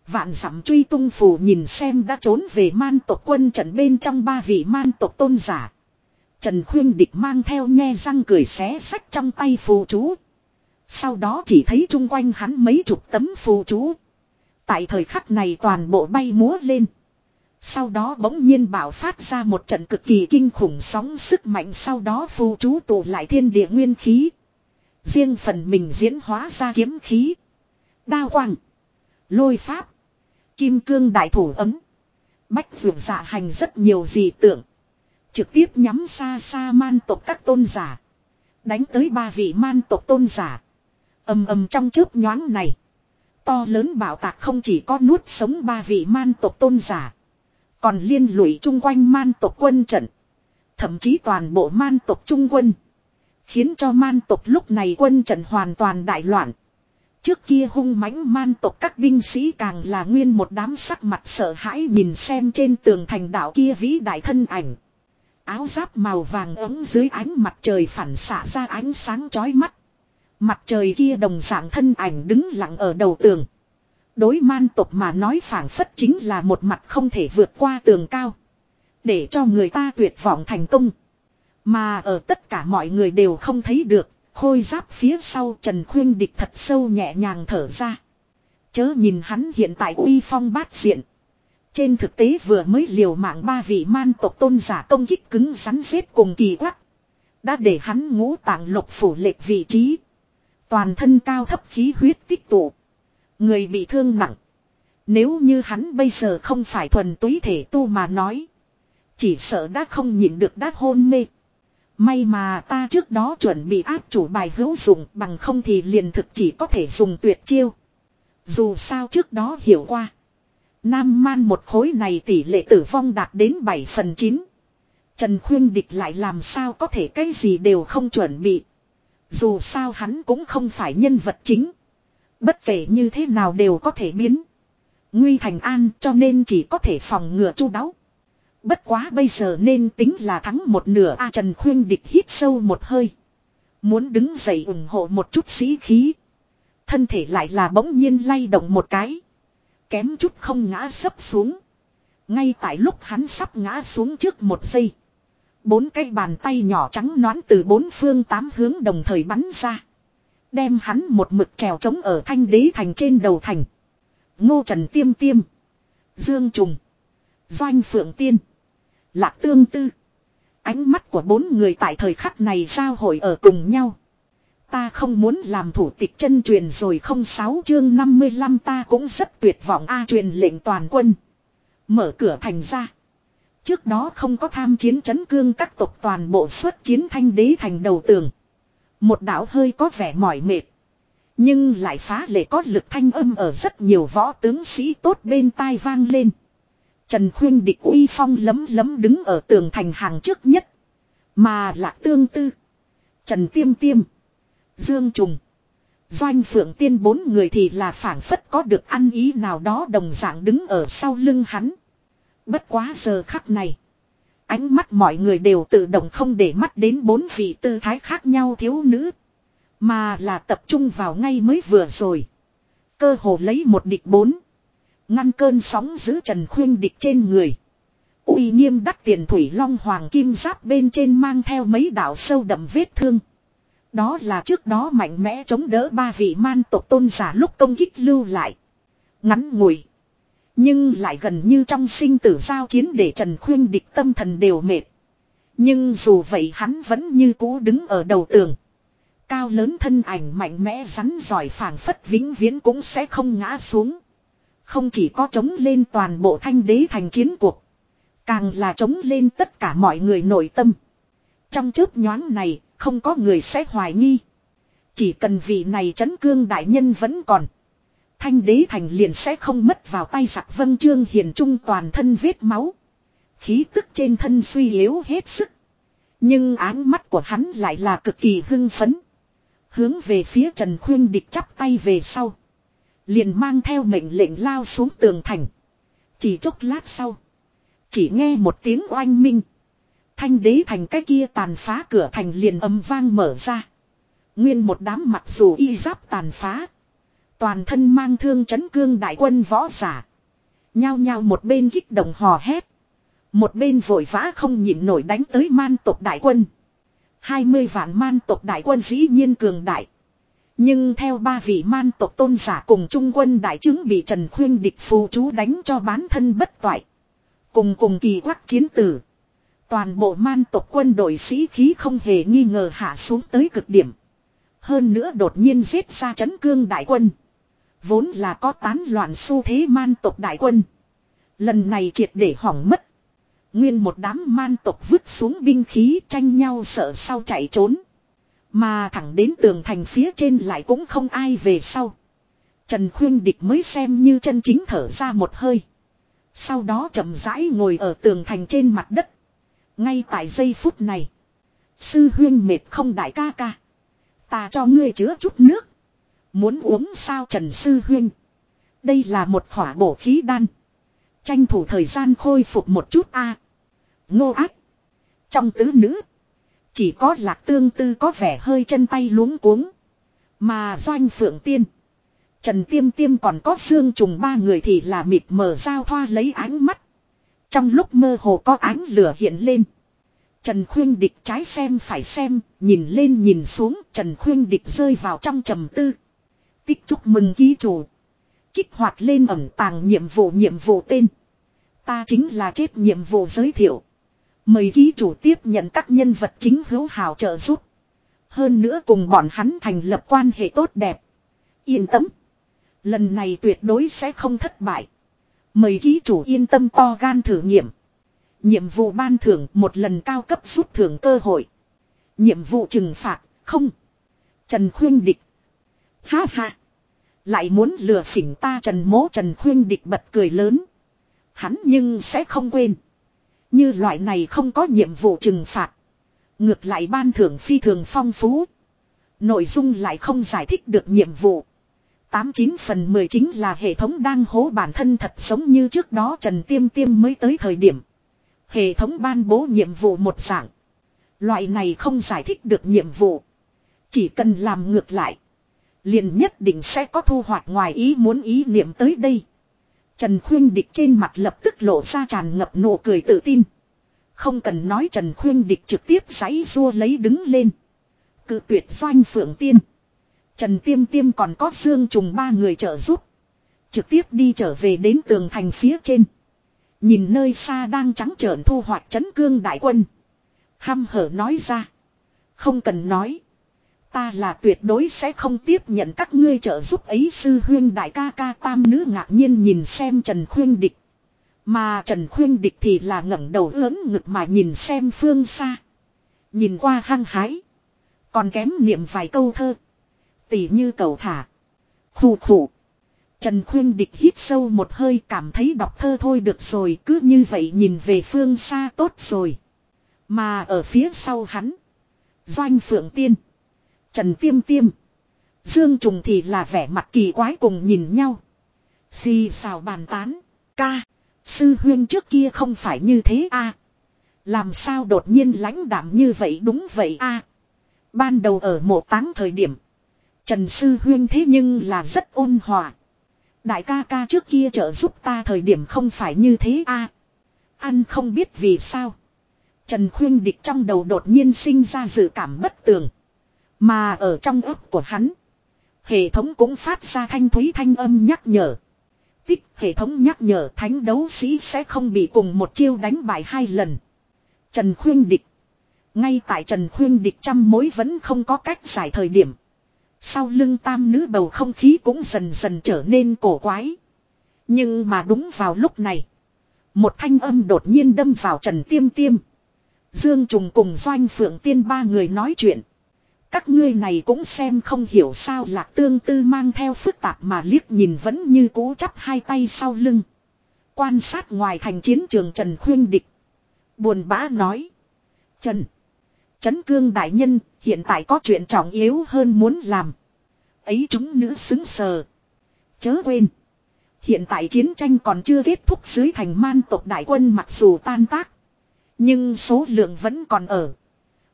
Vạn dặm truy tung phù nhìn xem đã trốn về man tộc quân trận bên trong ba vị man tộc tôn giả. Trần Khuyên Địch mang theo nghe răng cười xé sách trong tay phù chú. Sau đó chỉ thấy chung quanh hắn mấy chục tấm phù chú. Tại thời khắc này toàn bộ bay múa lên. Sau đó bỗng nhiên bảo phát ra một trận cực kỳ kinh khủng sóng sức mạnh sau đó phù chú tụ lại thiên địa nguyên khí. Riêng phần mình diễn hóa ra kiếm khí. Đao quang. Lôi pháp. Kim cương đại thủ ấm. Bách vượt dạ hành rất nhiều dị tượng. Trực tiếp nhắm xa xa man tộc các tôn giả. Đánh tới ba vị man tộc tôn giả. ầm ầm trong chớp nhoáng này. To lớn bảo tạc không chỉ có nuốt sống ba vị man tộc tôn giả. Còn liên lụy chung quanh man tộc quân trận. Thậm chí toàn bộ man tộc trung quân. Khiến cho man tộc lúc này quân trận hoàn toàn đại loạn. Trước kia hung mãnh man tộc các binh sĩ càng là nguyên một đám sắc mặt sợ hãi nhìn xem trên tường thành đảo kia vĩ đại thân ảnh. Áo giáp màu vàng ấm dưới ánh mặt trời phản xạ ra ánh sáng chói mắt. Mặt trời kia đồng dạng thân ảnh đứng lặng ở đầu tường. Đối man tộc mà nói phản phất chính là một mặt không thể vượt qua tường cao. Để cho người ta tuyệt vọng thành công. Mà ở tất cả mọi người đều không thấy được, khôi giáp phía sau Trần Khuyên Địch thật sâu nhẹ nhàng thở ra. Chớ nhìn hắn hiện tại uy phong bát diện. Trên thực tế vừa mới liều mạng ba vị man tộc tôn giả công kích cứng rắn xếp cùng kỳ quắc. Đã để hắn ngũ tạng lục phủ lệch vị trí. Toàn thân cao thấp khí huyết tích tụ. Người bị thương nặng. Nếu như hắn bây giờ không phải thuần túy thể tu mà nói. Chỉ sợ đã không nhịn được đã hôn mê. May mà ta trước đó chuẩn bị áp chủ bài hữu dụng bằng không thì liền thực chỉ có thể dùng tuyệt chiêu. Dù sao trước đó hiểu qua. Nam man một khối này tỷ lệ tử vong đạt đến 7 phần 9. Trần Khuyên Địch lại làm sao có thể cái gì đều không chuẩn bị. Dù sao hắn cũng không phải nhân vật chính. Bất kể như thế nào đều có thể biến. Nguy thành an cho nên chỉ có thể phòng ngừa chu đáo. Bất quá bây giờ nên tính là thắng một nửa A Trần Khuyên Địch hít sâu một hơi. Muốn đứng dậy ủng hộ một chút sĩ khí. Thân thể lại là bỗng nhiên lay động một cái. Kém chút không ngã sấp xuống. Ngay tại lúc hắn sắp ngã xuống trước một giây. Bốn cái bàn tay nhỏ trắng noán từ bốn phương tám hướng đồng thời bắn ra. Đem hắn một mực trèo trống ở thanh đế thành trên đầu thành. Ngô Trần Tiêm Tiêm. Dương Trùng. Doanh Phượng Tiên. Lạc Tương Tư. Ánh mắt của bốn người tại thời khắc này giao hội ở cùng nhau. Ta không muốn làm thủ tịch chân truyền rồi không sáu chương 55 ta cũng rất tuyệt vọng A truyền lệnh toàn quân. Mở cửa thành ra. Trước đó không có tham chiến chấn cương các tộc toàn bộ xuất chiến thanh đế thành đầu tường. Một đảo hơi có vẻ mỏi mệt. Nhưng lại phá lệ có lực thanh âm ở rất nhiều võ tướng sĩ tốt bên tai vang lên. Trần Khuyên địch uy phong lấm lấm đứng ở tường thành hàng trước nhất. Mà lạc tương tư. Trần Tiêm Tiêm. Dương Trùng. Doanh Phượng Tiên bốn người thì là phản phất có được ăn ý nào đó đồng dạng đứng ở sau lưng hắn. Bất quá giờ khắc này. Ánh mắt mọi người đều tự động không để mắt đến bốn vị tư thái khác nhau thiếu nữ. Mà là tập trung vào ngay mới vừa rồi. Cơ hồ lấy một địch bốn. Ngăn cơn sóng giữ Trần Khuyên địch trên người. uy nghiêm đắc tiền thủy long hoàng kim giáp bên trên mang theo mấy đạo sâu đậm vết thương. Đó là trước đó mạnh mẽ chống đỡ ba vị man tộc tôn giả lúc công kích lưu lại. Ngắn ngủi. Nhưng lại gần như trong sinh tử giao chiến để Trần Khuyên địch tâm thần đều mệt. Nhưng dù vậy hắn vẫn như cũ đứng ở đầu tường. Cao lớn thân ảnh mạnh mẽ rắn giỏi phảng phất vĩnh viễn cũng sẽ không ngã xuống. Không chỉ có chống lên toàn bộ thanh đế thành chiến cuộc. Càng là chống lên tất cả mọi người nội tâm. Trong chớp nhoáng này, không có người sẽ hoài nghi. Chỉ cần vị này chấn cương đại nhân vẫn còn. Thanh đế thành liền sẽ không mất vào tay giặc vân trương hiền trung toàn thân vết máu. Khí tức trên thân suy yếu hết sức. Nhưng áng mắt của hắn lại là cực kỳ hưng phấn. Hướng về phía Trần Khuyên địch chắp tay về sau. Liền mang theo mệnh lệnh lao xuống tường thành. Chỉ chốc lát sau. Chỉ nghe một tiếng oanh minh. Thanh đế thành cái kia tàn phá cửa thành liền âm vang mở ra. Nguyên một đám mặc dù y giáp tàn phá. Toàn thân mang thương chấn cương đại quân võ giả. Nhao nhao một bên kích động hò hét. Một bên vội vã không nhịn nổi đánh tới man tộc đại quân. 20 vạn man tộc đại quân dĩ nhiên cường đại. Nhưng theo ba vị man tộc tôn giả cùng trung quân đại chứng bị Trần Khuyên địch phù chú đánh cho bán thân bất toại. Cùng cùng kỳ quắc chiến tử. Toàn bộ man tộc quân đội sĩ khí không hề nghi ngờ hạ xuống tới cực điểm. Hơn nữa đột nhiên giết ra chấn cương đại quân. Vốn là có tán loạn xu thế man tộc đại quân. Lần này triệt để hỏng mất. Nguyên một đám man tộc vứt xuống binh khí tranh nhau sợ sau chạy trốn. Mà thẳng đến tường thành phía trên lại cũng không ai về sau. Trần Khuyên Địch mới xem như chân chính thở ra một hơi. Sau đó chậm rãi ngồi ở tường thành trên mặt đất. Ngay tại giây phút này. Sư huyên mệt không đại ca ca. Ta cho ngươi chứa chút nước. Muốn uống sao Trần Sư huyên. Đây là một khỏa bổ khí đan. Tranh thủ thời gian khôi phục một chút a. Ngô ác. Trong tứ nữ. Chỉ có lạc tương tư có vẻ hơi chân tay luống cuống. Mà doanh phượng tiên. Trần tiêm tiêm còn có xương trùng ba người thì là mịt mờ giao thoa lấy ánh mắt. Trong lúc mơ hồ có ánh lửa hiện lên. Trần Khuyên Địch trái xem phải xem, nhìn lên nhìn xuống, Trần Khuyên Địch rơi vào trong trầm tư. Tích chúc mừng ký chủ. Kích hoạt lên ẩm tàng nhiệm vụ nhiệm vụ tên. Ta chính là chết nhiệm vụ giới thiệu. Mời ký chủ tiếp nhận các nhân vật chính hữu hào trợ giúp. Hơn nữa cùng bọn hắn thành lập quan hệ tốt đẹp. Yên tâm. Lần này tuyệt đối sẽ không thất bại. Mời ký chủ yên tâm to gan thử nghiệm. Nhiệm vụ ban thưởng một lần cao cấp rút thưởng cơ hội. Nhiệm vụ trừng phạt, không. Trần Khuyên Địch. Ha ha. Lại muốn lừa phỉnh ta Trần Mố Trần Khuyên Địch bật cười lớn. Hắn nhưng sẽ không quên. Như loại này không có nhiệm vụ trừng phạt. Ngược lại ban thưởng phi thường phong phú. Nội dung lại không giải thích được nhiệm vụ. 89 phần 10 chính là hệ thống đang hố bản thân thật sống như trước đó Trần Tiêm Tiêm mới tới thời điểm. Hệ thống ban bố nhiệm vụ một dạng. Loại này không giải thích được nhiệm vụ. Chỉ cần làm ngược lại. Liền nhất định sẽ có thu hoạch ngoài ý muốn ý niệm tới đây. Trần Khuyên Địch trên mặt lập tức lộ ra tràn ngập nụ cười tự tin. Không cần nói Trần Khuyên Địch trực tiếp giấy rua lấy đứng lên. Cự tuyệt doanh phượng tiên. Trần Tiêm Tiêm còn có Dương Trùng ba người trợ giúp. Trực tiếp đi trở về đến tường thành phía trên. Nhìn nơi xa đang trắng trợn thu hoạch chấn cương đại quân. Hăm hở nói ra. Không cần nói. Ta là tuyệt đối sẽ không tiếp nhận các ngươi trợ giúp ấy sư huyên đại ca ca tam nữ ngạc nhiên nhìn xem Trần Khuyên Địch. Mà Trần Khuyên Địch thì là ngẩng đầu lớn ngực mà nhìn xem phương xa. Nhìn qua hăng hái. Còn kém niệm vài câu thơ. Tỉ như cầu thả. Khủ khủ. Trần Khuyên Địch hít sâu một hơi cảm thấy đọc thơ thôi được rồi, cứ như vậy nhìn về phương xa tốt rồi. Mà ở phía sau hắn. Doanh Phượng Tiên. Trần Tiêm Tiêm. Dương Trùng thì là vẻ mặt kỳ quái cùng nhìn nhau. Xì xào bàn tán. Ca. Sư huyên trước kia không phải như thế a Làm sao đột nhiên lãnh đạm như vậy đúng vậy a Ban đầu ở mộ táng thời điểm. Trần Sư huyên thế nhưng là rất ôn hòa. Đại ca ca trước kia trợ giúp ta thời điểm không phải như thế a à, Ăn không biết vì sao. Trần Khuyên Địch trong đầu đột nhiên sinh ra dự cảm bất tường. Mà ở trong ấp của hắn. Hệ thống cũng phát ra thanh thúy thanh âm nhắc nhở. Tích hệ thống nhắc nhở thánh đấu sĩ sẽ không bị cùng một chiêu đánh bại hai lần. Trần Khuyên Địch. Ngay tại Trần Khuyên Địch trăm mối vẫn không có cách giải thời điểm. Sau lưng tam nữ bầu không khí cũng dần dần trở nên cổ quái. Nhưng mà đúng vào lúc này. Một thanh âm đột nhiên đâm vào Trần Tiêm Tiêm. Dương Trùng cùng Doanh Phượng Tiên ba người nói chuyện. Các ngươi này cũng xem không hiểu sao lạc tương tư mang theo phức tạp mà liếc nhìn vẫn như cố chắp hai tay sau lưng. Quan sát ngoài thành chiến trường Trần Khuyên Địch. Buồn bã nói. Trần. Trấn cương đại nhân, hiện tại có chuyện trọng yếu hơn muốn làm. Ấy chúng nữ xứng sờ. Chớ quên. Hiện tại chiến tranh còn chưa kết thúc dưới thành man tộc đại quân mặc dù tan tác. Nhưng số lượng vẫn còn ở.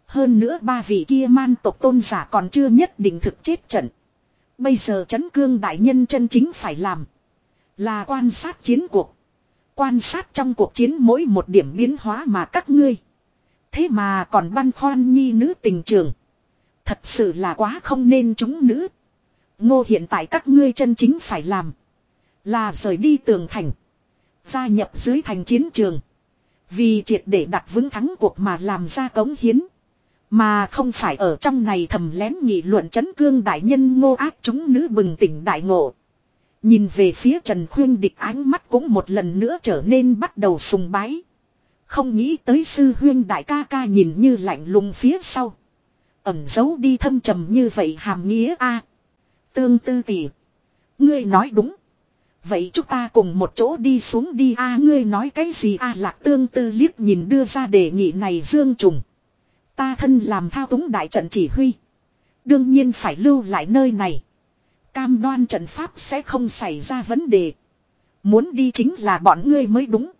Hơn nữa ba vị kia man tộc tôn giả còn chưa nhất định thực chết trận. Bây giờ chấn cương đại nhân chân chính phải làm. Là quan sát chiến cuộc. Quan sát trong cuộc chiến mỗi một điểm biến hóa mà các ngươi. Thế mà còn băn khoăn nhi nữ tình trường. Thật sự là quá không nên chúng nữ. Ngô hiện tại các ngươi chân chính phải làm. Là rời đi tường thành. Gia nhập dưới thành chiến trường. Vì triệt để đặt vững thắng cuộc mà làm ra cống hiến. Mà không phải ở trong này thầm lén nghị luận chấn cương đại nhân ngô ác chúng nữ bừng tỉnh đại ngộ. Nhìn về phía Trần Khuyên địch ánh mắt cũng một lần nữa trở nên bắt đầu sùng bái. Không nghĩ tới sư huyên đại ca ca nhìn như lạnh lùng phía sau. Ẩm giấu đi thâm trầm như vậy hàm nghĩa a Tương tư tỷ. Ngươi nói đúng. Vậy chúng ta cùng một chỗ đi xuống đi a ngươi nói cái gì a lạc tương tư liếc nhìn đưa ra đề nghị này dương trùng. Ta thân làm thao túng đại trận chỉ huy. Đương nhiên phải lưu lại nơi này. Cam đoan trận pháp sẽ không xảy ra vấn đề. Muốn đi chính là bọn ngươi mới đúng.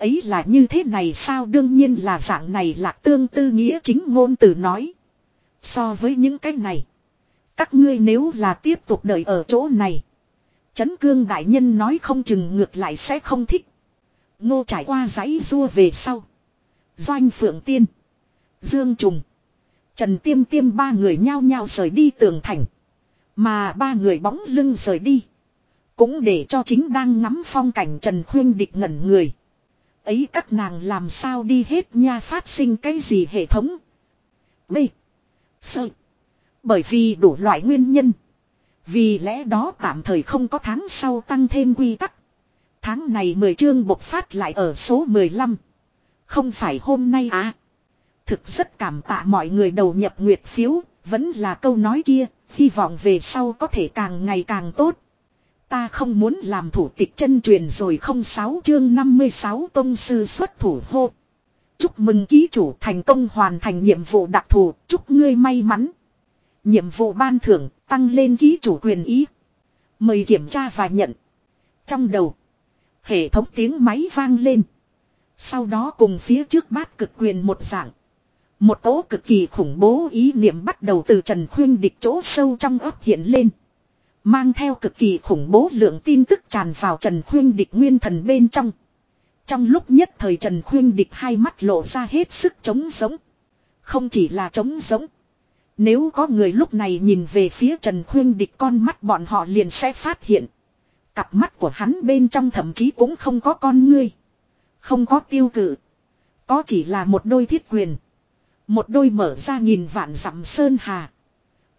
Ấy là như thế này sao đương nhiên là dạng này lạc tương tư nghĩa chính ngôn từ nói. So với những cái này. Các ngươi nếu là tiếp tục đợi ở chỗ này. Chấn cương đại nhân nói không chừng ngược lại sẽ không thích. Ngô trải qua giấy rua về sau. Doanh phượng tiên. Dương trùng. Trần tiêm tiêm ba người nhao nhao rời đi tường thành. Mà ba người bóng lưng rời đi. Cũng để cho chính đang ngắm phong cảnh Trần Khuyên địch ngẩn người. Ấy các nàng làm sao đi hết nha phát sinh cái gì hệ thống. B. Sợ. Bởi vì đủ loại nguyên nhân. Vì lẽ đó tạm thời không có tháng sau tăng thêm quy tắc. Tháng này 10 chương bộc phát lại ở số 15. Không phải hôm nay à. Thực rất cảm tạ mọi người đầu nhập nguyệt phiếu, vẫn là câu nói kia, hy vọng về sau có thể càng ngày càng tốt. Ta không muốn làm thủ tịch chân truyền rồi không sáu chương 56 tông sư xuất thủ hô. Chúc mừng ký chủ thành công hoàn thành nhiệm vụ đặc thù, chúc ngươi may mắn. Nhiệm vụ ban thưởng, tăng lên ký chủ quyền ý. Mời kiểm tra và nhận. Trong đầu, hệ thống tiếng máy vang lên. Sau đó cùng phía trước bát cực quyền một dạng. Một tố cực kỳ khủng bố ý niệm bắt đầu từ Trần Khuyên địch chỗ sâu trong ấp hiện lên. Mang theo cực kỳ khủng bố lượng tin tức tràn vào Trần Khuyên địch nguyên thần bên trong. Trong lúc nhất thời Trần Khuyên địch hai mắt lộ ra hết sức trống sống. Không chỉ là trống sống. Nếu có người lúc này nhìn về phía Trần Khuyên địch con mắt bọn họ liền sẽ phát hiện. Cặp mắt của hắn bên trong thậm chí cũng không có con ngươi. Không có tiêu cự. Có chỉ là một đôi thiết quyền. Một đôi mở ra nhìn vạn dặm sơn hà.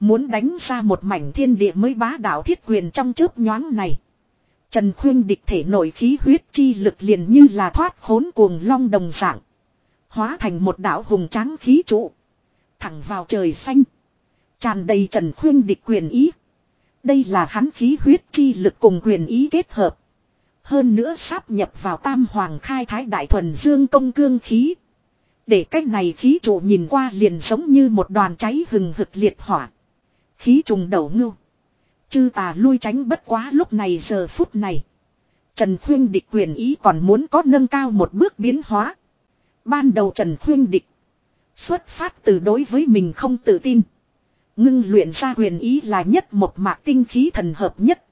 Muốn đánh ra một mảnh thiên địa mới bá đạo thiết quyền trong chớp nhoáng này. Trần Khuyên địch thể nổi khí huyết chi lực liền như là thoát khốn cuồng long đồng dạng. Hóa thành một đạo hùng tráng khí trụ. Thẳng vào trời xanh. Tràn đầy Trần Khuyên địch quyền ý. Đây là hắn khí huyết chi lực cùng quyền ý kết hợp. Hơn nữa sáp nhập vào tam hoàng khai thái đại thuần dương công cương khí. Để cách này khí trụ nhìn qua liền giống như một đoàn cháy hừng hực liệt hỏa. Khí trùng đầu ngưu. Chư tà lui tránh bất quá lúc này giờ phút này. Trần Khuyên Địch quyền ý còn muốn có nâng cao một bước biến hóa. Ban đầu Trần Khuyên Địch. Xuất phát từ đối với mình không tự tin. Ngưng luyện ra quyền ý là nhất một mạc tinh khí thần hợp nhất.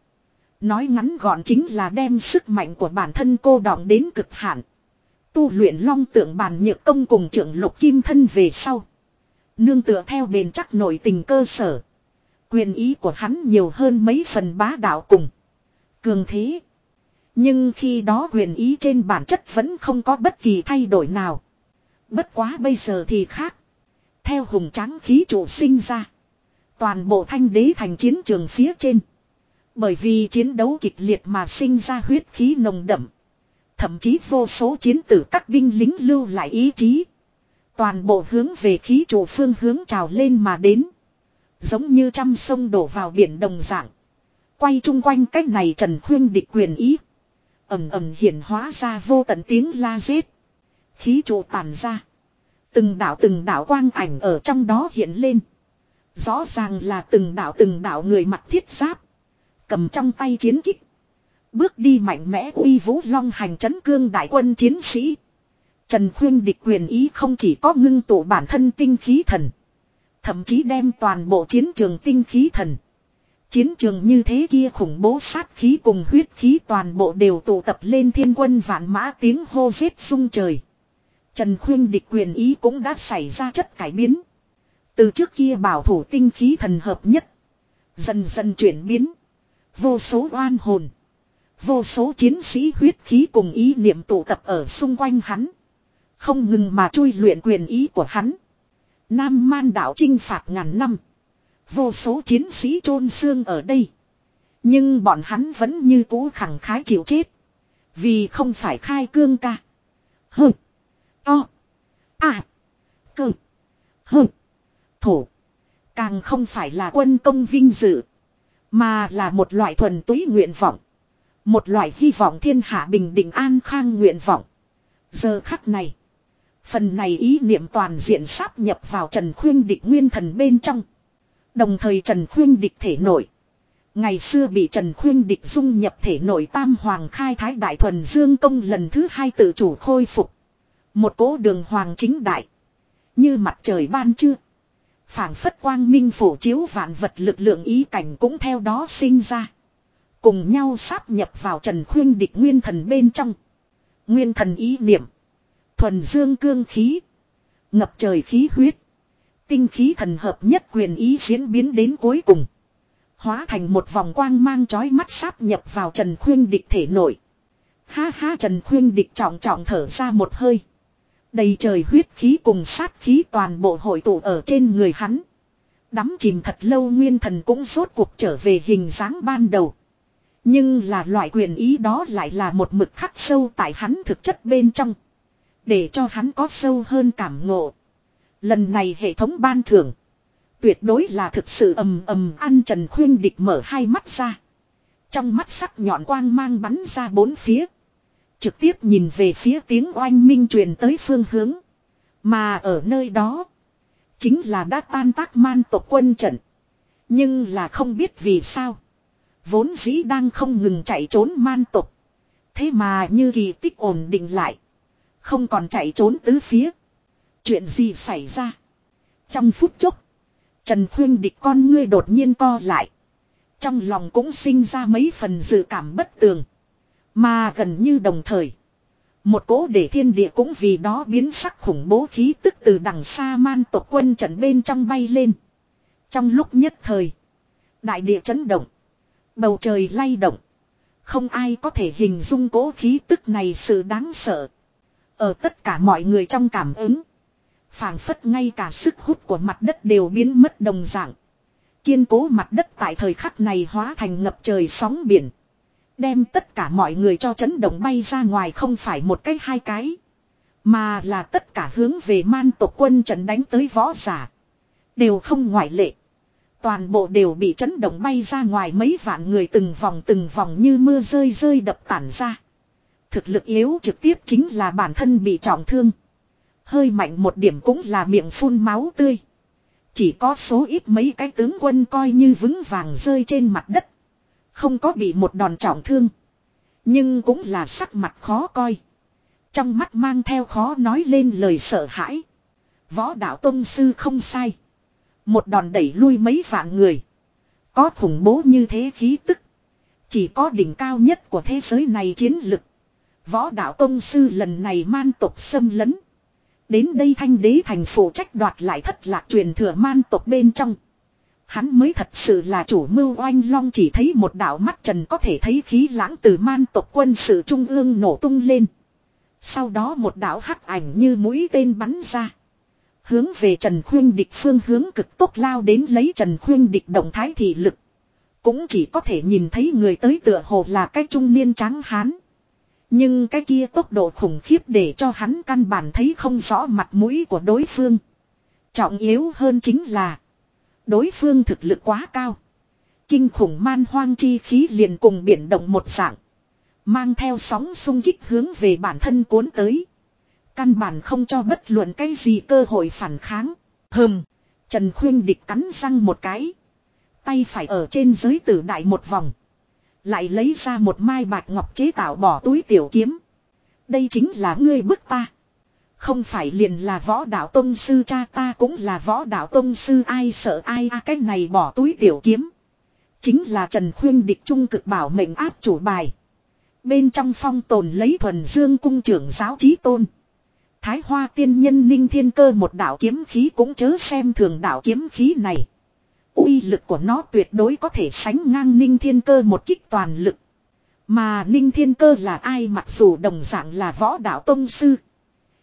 Nói ngắn gọn chính là đem sức mạnh của bản thân cô đọng đến cực hạn. Tu luyện long tượng bàn nhược công cùng trưởng lục kim thân về sau. Nương tựa theo bền chắc nội tình cơ sở. Quyền ý của hắn nhiều hơn mấy phần bá đạo cùng. Cường thế. Nhưng khi đó quyền ý trên bản chất vẫn không có bất kỳ thay đổi nào. Bất quá bây giờ thì khác. Theo hùng tráng khí trụ sinh ra. Toàn bộ thanh đế thành chiến trường phía trên. Bởi vì chiến đấu kịch liệt mà sinh ra huyết khí nồng đậm. Thậm chí vô số chiến tử các binh lính lưu lại ý chí. Toàn bộ hướng về khí trụ phương hướng trào lên mà đến. Giống như trăm sông đổ vào biển đồng dạng. Quay chung quanh cách này Trần Khuyên địch quyền ý. ầm ầm hiển hóa ra vô tận tiếng la giết. Khí trụ tàn ra. Từng đạo từng đạo quang ảnh ở trong đó hiện lên. Rõ ràng là từng đạo từng đạo người mặc thiết giáp. Cầm trong tay chiến kích. Bước đi mạnh mẽ uy vũ long hành chấn cương đại quân chiến sĩ. Trần Khuyên địch quyền ý không chỉ có ngưng tụ bản thân tinh khí thần. Thậm chí đem toàn bộ chiến trường tinh khí thần. Chiến trường như thế kia khủng bố sát khí cùng huyết khí toàn bộ đều tụ tập lên thiên quân vạn mã tiếng hô giết sung trời. Trần Khuyên địch quyền ý cũng đã xảy ra chất cải biến. Từ trước kia bảo thủ tinh khí thần hợp nhất. Dần dần chuyển biến. Vô số oan hồn. Vô số chiến sĩ huyết khí cùng ý niệm tụ tập ở xung quanh hắn. Không ngừng mà chui luyện quyền ý của hắn. Nam man đảo chinh phạt ngàn năm. Vô số chiến sĩ chôn xương ở đây. Nhưng bọn hắn vẫn như cũ khẳng khái chịu chết. Vì không phải khai cương ca. Hừ. To. À. Cơ. Hừ. Thổ. Càng không phải là quân công vinh dự. Mà là một loại thuần túy nguyện vọng. Một loại hy vọng thiên hạ bình định an khang nguyện vọng. Giờ khắc này. Phần này ý niệm toàn diện sáp nhập vào Trần Khuyên Địch nguyên thần bên trong. Đồng thời Trần Khuyên Địch thể nội. Ngày xưa bị Trần Khuyên Địch dung nhập thể nội tam hoàng khai thái đại thuần dương công lần thứ hai tự chủ khôi phục. Một cố đường hoàng chính đại. Như mặt trời ban trưa. phảng phất quang minh phổ chiếu vạn vật lực lượng ý cảnh cũng theo đó sinh ra. Cùng nhau sáp nhập vào Trần Khuyên Địch nguyên thần bên trong. Nguyên thần ý niệm. Thuần dương cương khí. Ngập trời khí huyết. Tinh khí thần hợp nhất quyền ý diễn biến đến cuối cùng. Hóa thành một vòng quang mang chói mắt sáp nhập vào Trần Khuyên Địch thể nội. Ha ha, Trần Khuyên Địch trọng trọng thở ra một hơi. Đầy trời huyết khí cùng sát khí toàn bộ hội tụ ở trên người hắn. Đắm chìm thật lâu nguyên thần cũng rốt cuộc trở về hình dáng ban đầu. Nhưng là loại quyền ý đó lại là một mực khắc sâu tại hắn thực chất bên trong. Để cho hắn có sâu hơn cảm ngộ. Lần này hệ thống ban thưởng. Tuyệt đối là thực sự ầm ầm ăn Trần Khuyên Địch mở hai mắt ra. Trong mắt sắc nhọn quang mang bắn ra bốn phía. Trực tiếp nhìn về phía tiếng oanh minh truyền tới phương hướng. Mà ở nơi đó. Chính là đã tan tác man tộc quân trận. Nhưng là không biết vì sao. Vốn dĩ đang không ngừng chạy trốn man tộc. Thế mà như kỳ tích ổn định lại. Không còn chạy trốn tứ phía. Chuyện gì xảy ra? Trong phút chốc. Trần Khuyên địch con ngươi đột nhiên co lại. Trong lòng cũng sinh ra mấy phần dự cảm bất tường. Mà gần như đồng thời. Một cố để thiên địa cũng vì đó biến sắc khủng bố khí tức từ đằng xa man tộc quân trận bên trong bay lên. Trong lúc nhất thời. Đại địa chấn động. Bầu trời lay động. Không ai có thể hình dung cố khí tức này sự đáng sợ. Ở tất cả mọi người trong cảm ứng. phảng phất ngay cả sức hút của mặt đất đều biến mất đồng dạng. Kiên cố mặt đất tại thời khắc này hóa thành ngập trời sóng biển. Đem tất cả mọi người cho chấn động bay ra ngoài không phải một cái hai cái. Mà là tất cả hướng về man tộc quân trận đánh tới võ giả. Đều không ngoại lệ. Toàn bộ đều bị chấn động bay ra ngoài mấy vạn người từng vòng từng vòng như mưa rơi rơi đập tản ra. Thực lực yếu trực tiếp chính là bản thân bị trọng thương. Hơi mạnh một điểm cũng là miệng phun máu tươi. Chỉ có số ít mấy cái tướng quân coi như vững vàng rơi trên mặt đất. Không có bị một đòn trọng thương. Nhưng cũng là sắc mặt khó coi. Trong mắt mang theo khó nói lên lời sợ hãi. Võ đạo Tông Sư không sai. Một đòn đẩy lui mấy vạn người. Có khủng bố như thế khí tức. Chỉ có đỉnh cao nhất của thế giới này chiến lực. Võ đạo Tông Sư lần này man tộc xâm lấn. Đến đây thanh đế thành phụ trách đoạt lại thất lạc truyền thừa man tộc bên trong. Hắn mới thật sự là chủ mưu oanh long chỉ thấy một đạo mắt trần có thể thấy khí lãng từ man tộc quân sự trung ương nổ tung lên. Sau đó một đạo hắc ảnh như mũi tên bắn ra. Hướng về Trần Khuyên Địch phương hướng cực tốc lao đến lấy Trần Khuyên Địch động thái thị lực. Cũng chỉ có thể nhìn thấy người tới tựa hồ là cái trung niên trắng hán. Nhưng cái kia tốc độ khủng khiếp để cho hắn căn bản thấy không rõ mặt mũi của đối phương. Trọng yếu hơn chính là, đối phương thực lực quá cao. Kinh khủng man hoang chi khí liền cùng biển động một dạng. Mang theo sóng xung kích hướng về bản thân cuốn tới. Căn bản không cho bất luận cái gì cơ hội phản kháng. Hừm. Trần Khuyên địch cắn răng một cái. Tay phải ở trên giới tử đại một vòng. Lại lấy ra một mai bạch ngọc chế tạo bỏ túi tiểu kiếm. Đây chính là ngươi bức ta. Không phải liền là võ đạo tông sư cha ta cũng là võ đạo tông sư, ai sợ ai a, cái này bỏ túi tiểu kiếm. Chính là Trần Khuyên địch trung cực bảo mệnh áp chủ bài. Bên trong phong tồn lấy thuần dương cung trưởng giáo trí tôn. Thái hoa tiên nhân ninh thiên cơ một đạo kiếm khí cũng chớ xem thường đạo kiếm khí này uy lực của nó tuyệt đối có thể sánh ngang ninh thiên cơ một kích toàn lực. Mà ninh thiên cơ là ai mặc dù đồng dạng là võ đạo tông sư.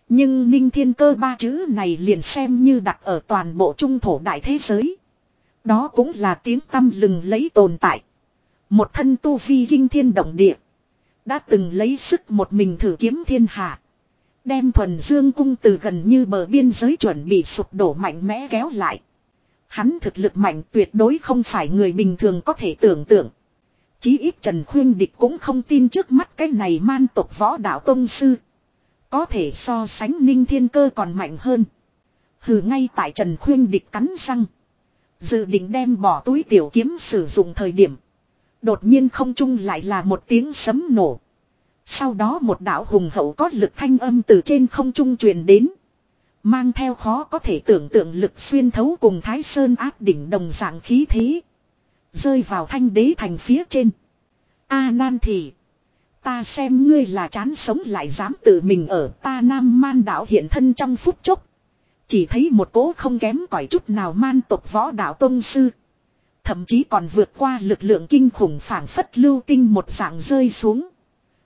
Nhưng ninh thiên cơ ba chữ này liền xem như đặt ở toàn bộ trung thổ đại thế giới. Đó cũng là tiếng tâm lừng lấy tồn tại. Một thân tu vi kinh thiên động địa. Đã từng lấy sức một mình thử kiếm thiên hạ. Đem thuần dương cung từ gần như bờ biên giới chuẩn bị sụp đổ mạnh mẽ kéo lại. Hắn thực lực mạnh tuyệt đối không phải người bình thường có thể tưởng tượng. Chí ít Trần Khuyên Địch cũng không tin trước mắt cái này man tộc võ đạo tông sư. Có thể so sánh ninh thiên cơ còn mạnh hơn. Hừ ngay tại Trần Khuyên Địch cắn răng. Dự định đem bỏ túi tiểu kiếm sử dụng thời điểm. Đột nhiên không chung lại là một tiếng sấm nổ. Sau đó một đạo hùng hậu có lực thanh âm từ trên không trung truyền đến. Mang theo khó có thể tưởng tượng lực xuyên thấu cùng Thái Sơn áp đỉnh đồng dạng khí thế. Rơi vào thanh đế thành phía trên. A nan thì. Ta xem ngươi là chán sống lại dám tự mình ở ta nam man đạo hiện thân trong phút chốc. Chỉ thấy một cố không kém cỏi chút nào man tộc võ đạo tông sư. Thậm chí còn vượt qua lực lượng kinh khủng phảng phất lưu tinh một dạng rơi xuống.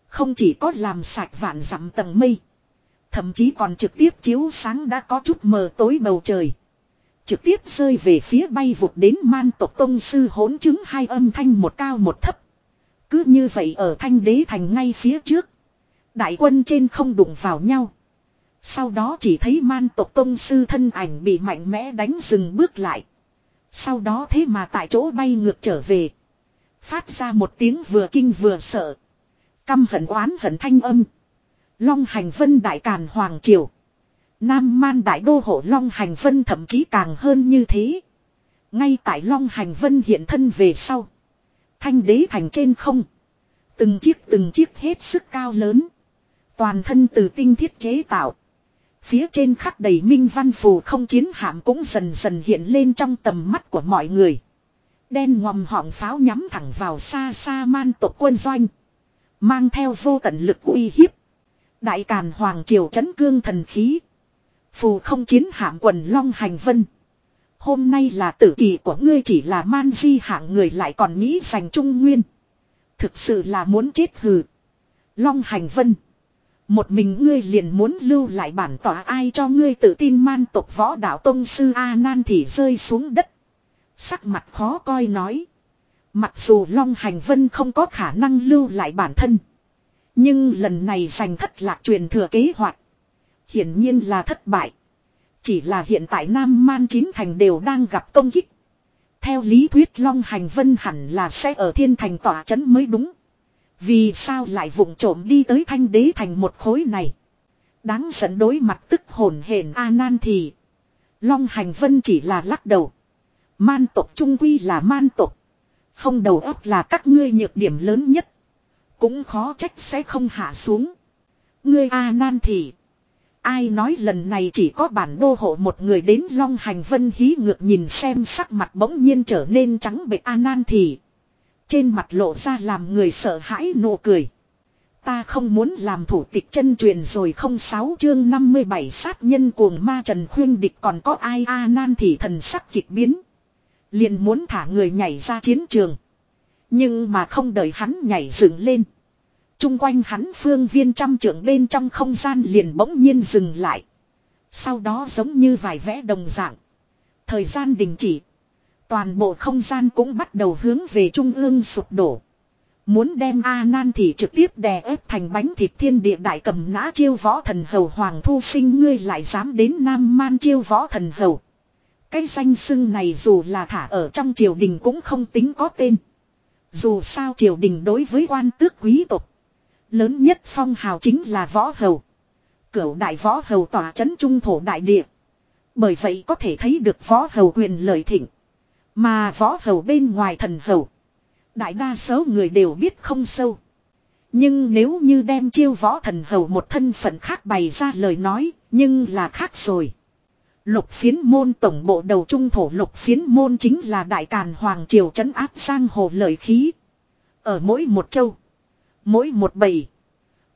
Không chỉ có làm sạch vạn dặm tầng mây. Thậm chí còn trực tiếp chiếu sáng đã có chút mờ tối bầu trời. Trực tiếp rơi về phía bay vụt đến man tộc tông sư hỗn chứng hai âm thanh một cao một thấp. Cứ như vậy ở thanh đế thành ngay phía trước. Đại quân trên không đụng vào nhau. Sau đó chỉ thấy man tộc tông sư thân ảnh bị mạnh mẽ đánh dừng bước lại. Sau đó thế mà tại chỗ bay ngược trở về. Phát ra một tiếng vừa kinh vừa sợ. Căm hận oán hận thanh âm. Long hành vân đại càn hoàng triều. Nam man đại đô hộ Long hành vân thậm chí càng hơn như thế. Ngay tại Long hành vân hiện thân về sau. Thanh đế thành trên không. Từng chiếc từng chiếc hết sức cao lớn. Toàn thân từ tinh thiết chế tạo. Phía trên khắc đầy minh văn phù không chiến hạm cũng dần dần hiện lên trong tầm mắt của mọi người. Đen ngòm họng pháo nhắm thẳng vào xa xa man tộc quân doanh. Mang theo vô tận lực uy hiếp. Đại Càn Hoàng Triều chấn cương thần khí. Phù không chiến hạm quần long hành vân. Hôm nay là tử kỳ của ngươi chỉ là man di hạng người lại còn nghĩ giành trung nguyên. Thực sự là muốn chết hừ. Long hành vân. Một mình ngươi liền muốn lưu lại bản tỏa ai cho ngươi tự tin man tộc võ đạo tông sư A Nan thì rơi xuống đất. Sắc mặt khó coi nói. Mặc dù Long Hành Vân không có khả năng lưu lại bản thân. Nhưng lần này giành thất lạc truyền thừa kế hoạch. Hiển nhiên là thất bại. Chỉ là hiện tại Nam Man Chín Thành đều đang gặp công kích. Theo lý thuyết Long Hành Vân hẳn là sẽ ở thiên thành tỏa chấn mới đúng. Vì sao lại vụng trộm đi tới thanh đế thành một khối này. Đáng giận đối mặt tức hồn hển A Nan thì. Long Hành Vân chỉ là lắc đầu. Man tộc trung quy là man tộc. Không đầu óc là các ngươi nhược điểm lớn nhất. Cũng khó trách sẽ không hạ xuống. Ngươi A nan thì. Ai nói lần này chỉ có bản đô hộ một người đến long hành vân hí ngược nhìn xem sắc mặt bỗng nhiên trở nên trắng bệch A nan thì. Trên mặt lộ ra làm người sợ hãi nụ cười. Ta không muốn làm thủ tịch chân truyền rồi không sáu chương 57 sát nhân cuồng ma Trần Khuyên Địch còn có ai a nan thì thần sắc kịch biến. Liền muốn thả người nhảy ra chiến trường. Nhưng mà không đợi hắn nhảy dựng lên. Trung quanh hắn phương viên trăm trưởng bên trong không gian liền bỗng nhiên dừng lại. Sau đó giống như vài vẽ đồng dạng. Thời gian đình chỉ. Toàn bộ không gian cũng bắt đầu hướng về trung ương sụp đổ. Muốn đem A Nan thì trực tiếp đè ép thành bánh thịt thiên địa đại cầm nã chiêu võ thần hầu Hoàng Thu Sinh, ngươi lại dám đến Nam Man chiêu võ thần hầu. Cái danh xưng này dù là thả ở trong triều đình cũng không tính có tên. Dù sao triều đình đối với quan tước quý tộc. Lớn nhất phong hào chính là võ hầu. Cửu đại võ hầu tỏa chấn trung thổ đại địa. Bởi vậy có thể thấy được võ hầu quyền lợi thịnh. Mà võ hầu bên ngoài thần hầu. Đại đa số người đều biết không sâu. Nhưng nếu như đem chiêu võ thần hầu một thân phận khác bày ra lời nói, nhưng là khác rồi. Lục phiến môn tổng bộ đầu trung thổ lục phiến môn chính là đại càn hoàng triều trấn áp sang hồ lợi khí. Ở mỗi một châu, mỗi một bầy,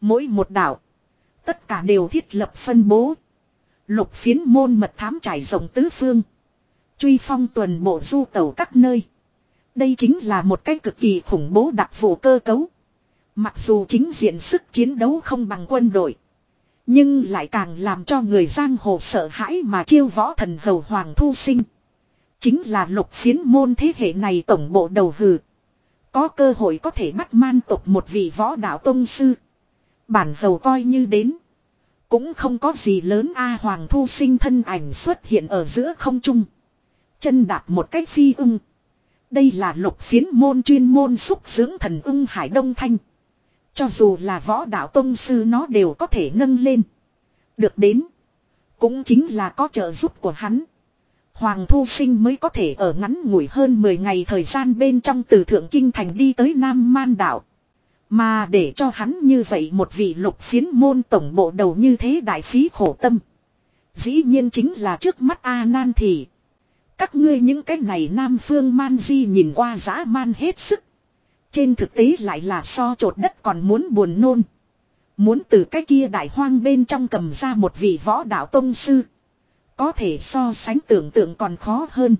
mỗi một đảo, tất cả đều thiết lập phân bố. Lục phiến môn mật thám trải rộng tứ phương. Truy phong tuần bộ du tàu các nơi. Đây chính là một cái cực kỳ khủng bố đặc vụ cơ cấu. Mặc dù chính diện sức chiến đấu không bằng quân đội. Nhưng lại càng làm cho người giang hồ sợ hãi mà chiêu võ thần hầu Hoàng Thu Sinh. Chính là lục phiến môn thế hệ này tổng bộ đầu hừ. Có cơ hội có thể bắt man tục một vị võ đạo tông sư. Bản hầu coi như đến. Cũng không có gì lớn A Hoàng Thu Sinh thân ảnh xuất hiện ở giữa không trung. Chân đạp một cách phi ưng. Đây là lục phiến môn chuyên môn xúc dưỡng thần ưng Hải Đông Thanh. Cho dù là võ đạo tông sư nó đều có thể nâng lên. Được đến. Cũng chính là có trợ giúp của hắn. Hoàng Thu Sinh mới có thể ở ngắn ngủi hơn 10 ngày thời gian bên trong từ Thượng Kinh Thành đi tới Nam Man Đảo. Mà để cho hắn như vậy một vị lục phiến môn tổng bộ đầu như thế đại phí khổ tâm. Dĩ nhiên chính là trước mắt A Nan thì. Các ngươi những cái này Nam Phương Man Di nhìn qua dã man hết sức. Trên thực tế lại là so trột đất còn muốn buồn nôn. Muốn từ cái kia đại hoang bên trong cầm ra một vị võ đạo tông sư. Có thể so sánh tưởng tượng còn khó hơn.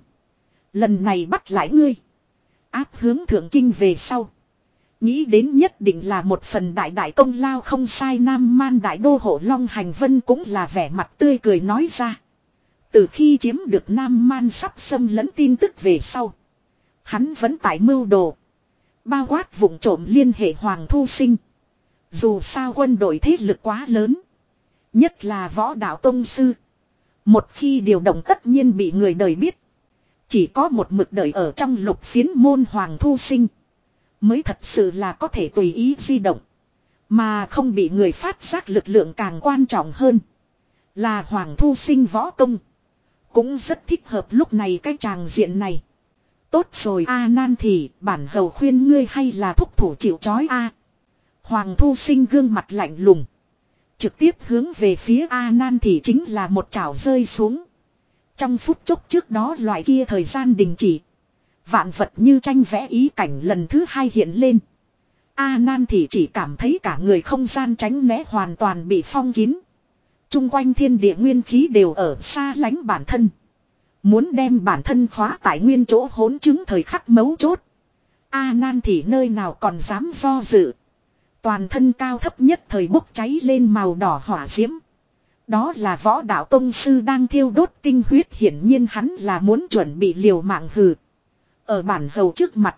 Lần này bắt lại ngươi. Áp hướng thượng kinh về sau. Nghĩ đến nhất định là một phần đại đại công lao không sai nam man đại đô hộ Long Hành Vân cũng là vẻ mặt tươi cười nói ra. Từ khi chiếm được Nam Man sắp xâm lấn tin tức về sau. Hắn vẫn tại mưu đồ. Bao quát vùng trộm liên hệ Hoàng Thu Sinh. Dù sao quân đội thế lực quá lớn. Nhất là võ đạo tông sư. Một khi điều động tất nhiên bị người đời biết. Chỉ có một mực đời ở trong lục phiến môn Hoàng Thu Sinh. Mới thật sự là có thể tùy ý di động. Mà không bị người phát giác lực lượng càng quan trọng hơn. Là Hoàng Thu Sinh võ công. Cũng rất thích hợp lúc này cái tràng diện này. Tốt rồi A nan thì, bản hầu khuyên ngươi hay là thúc thủ chịu chói A. Hoàng thu sinh gương mặt lạnh lùng. Trực tiếp hướng về phía A nan thì chính là một chảo rơi xuống. Trong phút chốc trước đó loại kia thời gian đình chỉ. Vạn vật như tranh vẽ ý cảnh lần thứ hai hiện lên. A nan thì chỉ cảm thấy cả người không gian tránh né hoàn toàn bị phong kín. Trung quanh thiên địa nguyên khí đều ở xa lánh bản thân. Muốn đem bản thân khóa tại nguyên chỗ hỗn chứng thời khắc mấu chốt. A nan thì nơi nào còn dám do dự. Toàn thân cao thấp nhất thời bốc cháy lên màu đỏ hỏa diễm. Đó là võ đạo tông sư đang thiêu đốt tinh huyết hiển nhiên hắn là muốn chuẩn bị liều mạng hừ. Ở bản hầu trước mặt.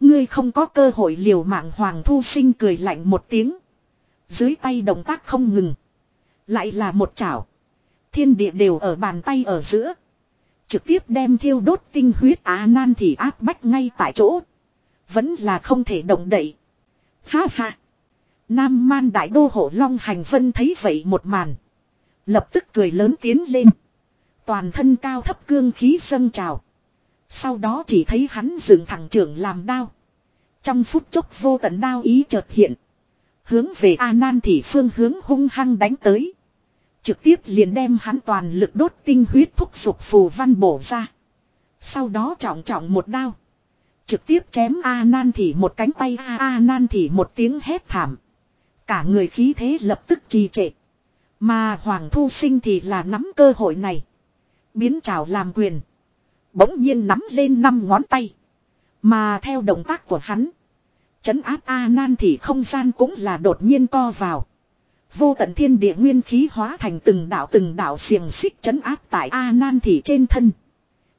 Ngươi không có cơ hội liều mạng hoàng thu sinh cười lạnh một tiếng. Dưới tay động tác không ngừng. Lại là một chảo. Thiên địa đều ở bàn tay ở giữa. Trực tiếp đem thiêu đốt tinh huyết á nan thì áp bách ngay tại chỗ. Vẫn là không thể động đậy. Ha ha. Nam man đại đô hộ Long Hành Vân thấy vậy một màn. Lập tức cười lớn tiến lên. Toàn thân cao thấp cương khí dâng trào. Sau đó chỉ thấy hắn dựng thẳng trưởng làm đao. Trong phút chốc vô tận đao ý chợt hiện. Hướng về A Nan thì phương hướng hung hăng đánh tới. Trực tiếp liền đem hắn toàn lực đốt tinh huyết thúc dục phù văn bổ ra. Sau đó trọng trọng một đao. Trực tiếp chém A Nan thì một cánh tay, A A Nan thì một tiếng hét thảm. Cả người khí thế lập tức trì trệ. Mà Hoàng Thu Sinh thì là nắm cơ hội này. Biến trào làm quyền. Bỗng nhiên nắm lên năm ngón tay. Mà theo động tác của hắn. Chấn áp A Nan thì không gian cũng là đột nhiên co vào. Vô tận thiên địa nguyên khí hóa thành từng đạo từng đạo xiềng xích chấn áp tại A Nan thị trên thân.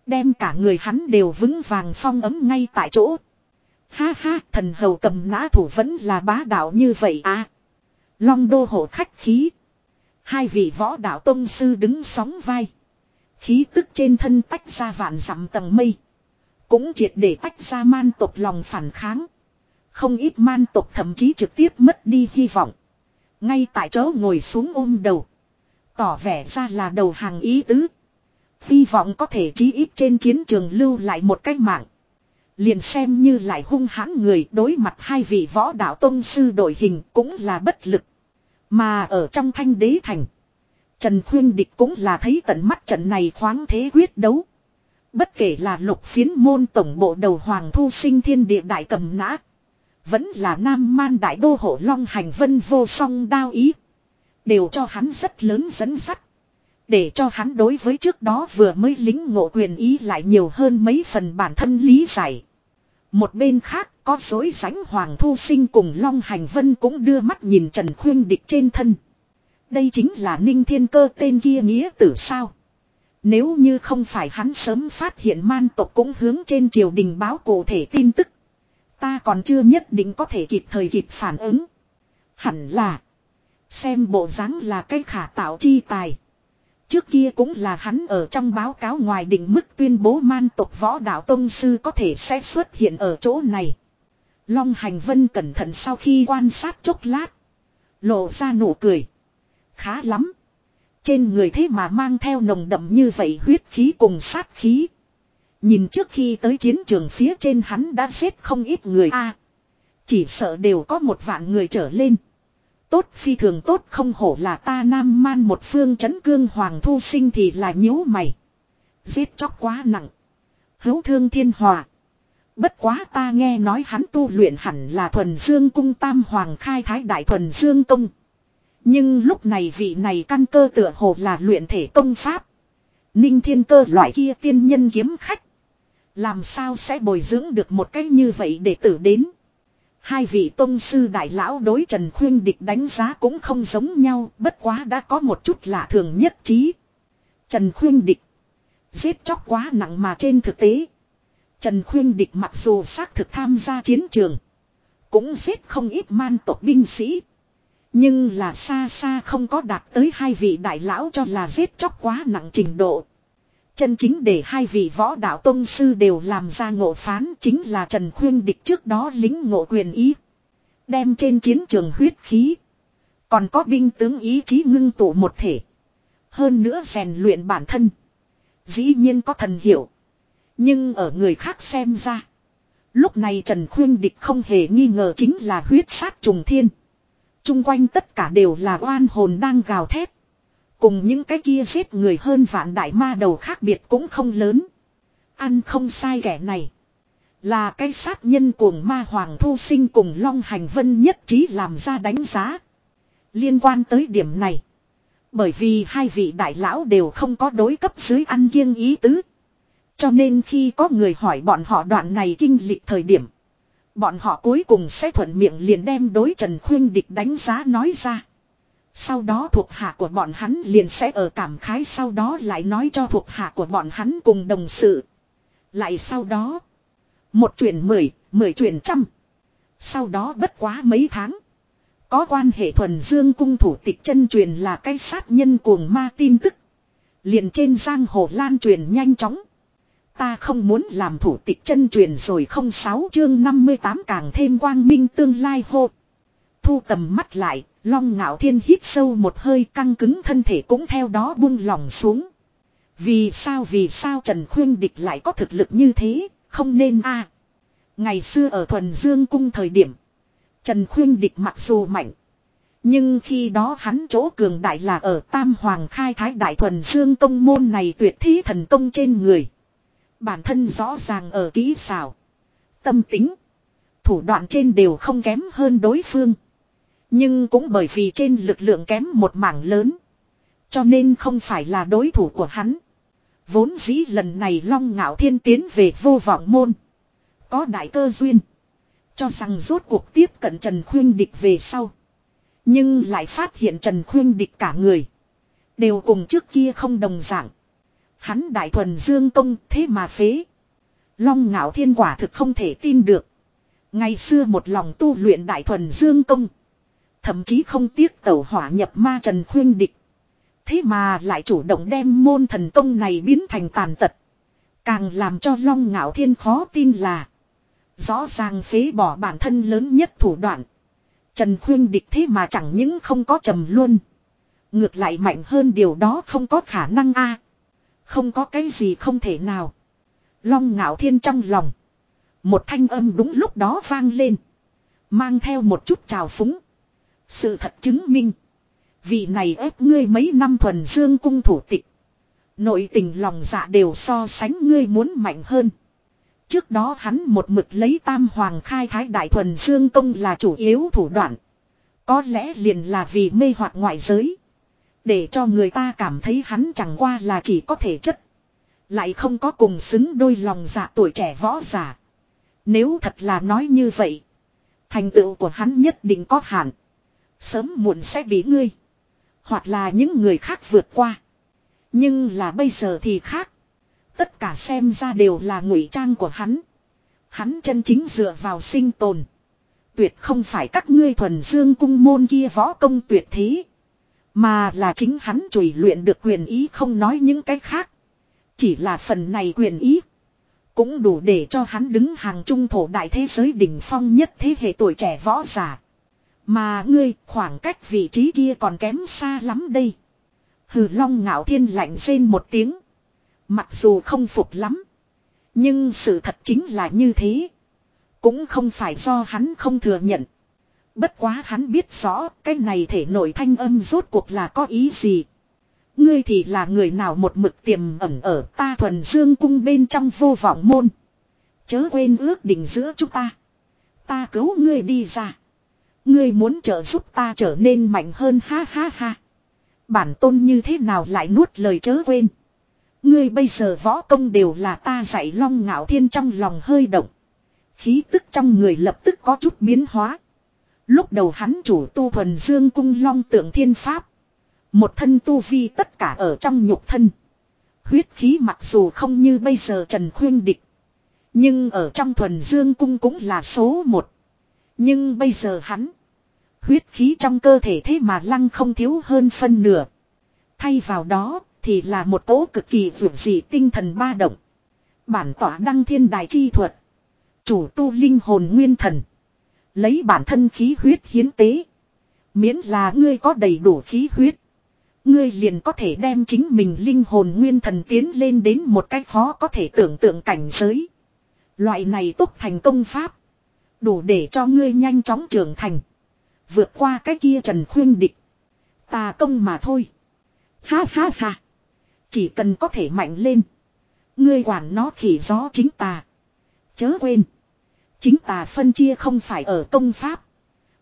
Đem cả người hắn đều vững vàng phong ấm ngay tại chỗ. Ha ha, thần hầu cầm nã thủ vẫn là bá đạo như vậy à. Long đô hộ khách khí. Hai vị võ đạo tông sư đứng sóng vai. Khí tức trên thân tách ra vạn dặm tầng mây. Cũng triệt để tách ra man tộc lòng phản kháng. Không ít man tộc thậm chí trực tiếp mất đi hy vọng. Ngay tại chỗ ngồi xuống ôm đầu. Tỏ vẻ ra là đầu hàng ý tứ. Hy vọng có thể chí ít trên chiến trường lưu lại một cách mạng. Liền xem như lại hung hãn người đối mặt hai vị võ đạo tông sư đội hình cũng là bất lực. Mà ở trong thanh đế thành. Trần Khuyên Địch cũng là thấy tận mắt trận này khoáng thế quyết đấu. Bất kể là lục phiến môn tổng bộ đầu Hoàng Thu Sinh Thiên Địa Đại Cầm Nã. Vẫn là Nam Man Đại Đô Hộ Long Hành Vân vô song đao ý. Đều cho hắn rất lớn dẫn sắt Để cho hắn đối với trước đó vừa mới lính ngộ quyền ý lại nhiều hơn mấy phần bản thân lý giải. Một bên khác, có dối sánh Hoàng Thu Sinh cùng Long Hành Vân cũng đưa mắt nhìn Trần Khuyên Địch trên thân. Đây chính là Ninh Thiên Cơ tên kia nghĩa tử sao. Nếu như không phải hắn sớm phát hiện man tộc cũng hướng trên triều đình báo cụ thể tin tức. Ta còn chưa nhất định có thể kịp thời kịp phản ứng. Hẳn là. Xem bộ dáng là cái khả tạo chi tài. Trước kia cũng là hắn ở trong báo cáo ngoài định mức tuyên bố man tộc võ đạo tông sư có thể sẽ xuất hiện ở chỗ này. Long hành vân cẩn thận sau khi quan sát chốc lát. Lộ ra nụ cười. Khá lắm. Trên người thế mà mang theo nồng đậm như vậy huyết khí cùng sát khí. Nhìn trước khi tới chiến trường phía trên hắn đã xếp không ít người a Chỉ sợ đều có một vạn người trở lên. Tốt phi thường tốt không hổ là ta nam man một phương chấn cương hoàng thu sinh thì là nhíu mày. Giết chóc quá nặng. Hữu thương thiên hòa. Bất quá ta nghe nói hắn tu luyện hẳn là thuần dương cung tam hoàng khai thái đại thuần dương công. Nhưng lúc này vị này căn cơ tựa hồ là luyện thể công pháp. Ninh thiên cơ loại kia tiên nhân kiếm khách. Làm sao sẽ bồi dưỡng được một cách như vậy để tử đến. Hai vị tôn sư đại lão đối Trần Khuyên Địch đánh giá cũng không giống nhau, bất quá đã có một chút lạ thường nhất trí. Trần Khuyên Địch. Giết chóc quá nặng mà trên thực tế. Trần Khuyên Địch mặc dù xác thực tham gia chiến trường. Cũng giết không ít man tộc binh sĩ. Nhưng là xa xa không có đạt tới hai vị đại lão cho là giết chóc quá nặng trình độ. Chân chính để hai vị võ đạo tông sư đều làm ra ngộ phán chính là Trần Khuyên Địch trước đó lính ngộ quyền ý. Đem trên chiến trường huyết khí. Còn có binh tướng ý chí ngưng tụ một thể. Hơn nữa rèn luyện bản thân. Dĩ nhiên có thần hiểu. Nhưng ở người khác xem ra. Lúc này Trần Khuyên Địch không hề nghi ngờ chính là huyết sát trùng thiên. Trung quanh tất cả đều là oan hồn đang gào thét. Cùng những cái kia giết người hơn vạn đại ma đầu khác biệt cũng không lớn. Ăn không sai kẻ này. Là cái sát nhân cuồng ma hoàng thu sinh cùng Long Hành Vân nhất trí làm ra đánh giá. Liên quan tới điểm này. Bởi vì hai vị đại lão đều không có đối cấp dưới ăn kiêng ý tứ. Cho nên khi có người hỏi bọn họ đoạn này kinh lịch thời điểm. Bọn họ cuối cùng sẽ thuận miệng liền đem đối Trần Khuyên Địch đánh giá nói ra. Sau đó thuộc hạ của bọn hắn liền sẽ ở cảm khái sau đó lại nói cho thuộc hạ của bọn hắn cùng đồng sự. Lại sau đó. Một chuyển mười, mười chuyển trăm. Sau đó bất quá mấy tháng. Có quan hệ thuần dương cung thủ tịch chân truyền là cái sát nhân cuồng ma tin tức. Liền trên giang hồ lan truyền nhanh chóng. Ta không muốn làm thủ tịch chân truyền rồi không sáu chương 58 càng thêm quang minh tương lai hộp. Thu tầm mắt lại, long ngạo thiên hít sâu một hơi căng cứng thân thể cũng theo đó buông lỏng xuống. Vì sao vì sao Trần Khuyên Địch lại có thực lực như thế, không nên a Ngày xưa ở Thuần Dương Cung thời điểm, Trần Khuyên Địch mặc dù mạnh. Nhưng khi đó hắn chỗ cường đại là ở Tam Hoàng khai thái đại Thuần Dương Công môn này tuyệt thí thần công trên người. Bản thân rõ ràng ở kỹ xảo. Tâm tính. Thủ đoạn trên đều không kém hơn đối phương. Nhưng cũng bởi vì trên lực lượng kém một mảng lớn. Cho nên không phải là đối thủ của hắn. Vốn dĩ lần này Long Ngạo Thiên tiến về vô vọng môn. Có đại cơ duyên. Cho rằng rốt cuộc tiếp cận Trần Khuyên Địch về sau. Nhưng lại phát hiện Trần Khuyên Địch cả người. Đều cùng trước kia không đồng dạng. Hắn đại thuần dương công thế mà phế. Long ngạo thiên quả thực không thể tin được. Ngày xưa một lòng tu luyện đại thuần dương công. Thậm chí không tiếc tẩu hỏa nhập ma Trần Khuyên Địch. Thế mà lại chủ động đem môn thần công này biến thành tàn tật. Càng làm cho Long Ngạo Thiên khó tin là. Rõ ràng phế bỏ bản thân lớn nhất thủ đoạn. Trần Khuyên địch thế mà chẳng những không có trầm luôn. Ngược lại mạnh hơn điều đó không có khả năng a Không có cái gì không thể nào. Long ngạo thiên trong lòng. Một thanh âm đúng lúc đó vang lên. Mang theo một chút trào phúng. Sự thật chứng minh. vì này ép ngươi mấy năm thuần dương cung thủ tịch. Nội tình lòng dạ đều so sánh ngươi muốn mạnh hơn. Trước đó hắn một mực lấy tam hoàng khai thái đại thuần dương công là chủ yếu thủ đoạn. Có lẽ liền là vì mê hoặc ngoại giới. Để cho người ta cảm thấy hắn chẳng qua là chỉ có thể chất. Lại không có cùng xứng đôi lòng dạ tuổi trẻ võ giả. Nếu thật là nói như vậy. Thành tựu của hắn nhất định có hạn. Sớm muộn sẽ bị ngươi. Hoặc là những người khác vượt qua. Nhưng là bây giờ thì khác. Tất cả xem ra đều là ngụy trang của hắn. Hắn chân chính dựa vào sinh tồn. Tuyệt không phải các ngươi thuần dương cung môn kia võ công tuyệt thế. Mà là chính hắn chùi luyện được quyền ý không nói những cái khác. Chỉ là phần này quyền ý. Cũng đủ để cho hắn đứng hàng trung thổ đại thế giới đỉnh phong nhất thế hệ tuổi trẻ võ giả. Mà ngươi, khoảng cách vị trí kia còn kém xa lắm đây. Hừ, long ngạo thiên lạnh rên một tiếng. Mặc dù không phục lắm. Nhưng sự thật chính là như thế. Cũng không phải do hắn không thừa nhận. Bất quá hắn biết rõ, cái này thể nổi thanh âm rốt cuộc là có ý gì. Ngươi thì là người nào một mực tiềm ẩn ở ta thuần dương cung bên trong vô vọng môn. Chớ quên ước định giữa chúng ta. Ta cứu ngươi đi ra. Ngươi muốn trợ giúp ta trở nên mạnh hơn, ha ha ha. Bản tôn như thế nào lại nuốt lời chớ quên. Ngươi bây giờ võ công đều là ta dạy long ngạo thiên trong lòng hơi động. Khí tức trong người lập tức có chút biến hóa. Lúc đầu hắn chủ tu thuần dương cung long tượng thiên pháp. Một thân tu vi tất cả ở trong nhục thân. Huyết khí mặc dù không như bây giờ Trần Khuyên Địch. Nhưng ở trong thuần dương cung cũng là số một. Nhưng bây giờ hắn. Huyết khí trong cơ thể thế mà lăng không thiếu hơn phân nửa. Thay vào đó, thì là một cỗ cực kỳ vượt dị tinh thần ba động. Bản tỏa đăng thiên đài chi thuật. Chủ tu linh hồn nguyên thần. Lấy bản thân khí huyết hiến tế. Miễn là ngươi có đầy đủ khí huyết. Ngươi liền có thể đem chính mình linh hồn nguyên thần tiến lên đến một cách khó có thể tưởng tượng cảnh giới. Loại này tốt thành công pháp. Đủ để cho ngươi nhanh chóng trưởng thành. Vượt qua cái kia trần khuyên địch. Tà công mà thôi. Ha ha ha. Chỉ cần có thể mạnh lên. Ngươi quản nó khỉ gió chính tà. Chớ quên. Chính tà phân chia không phải ở công pháp.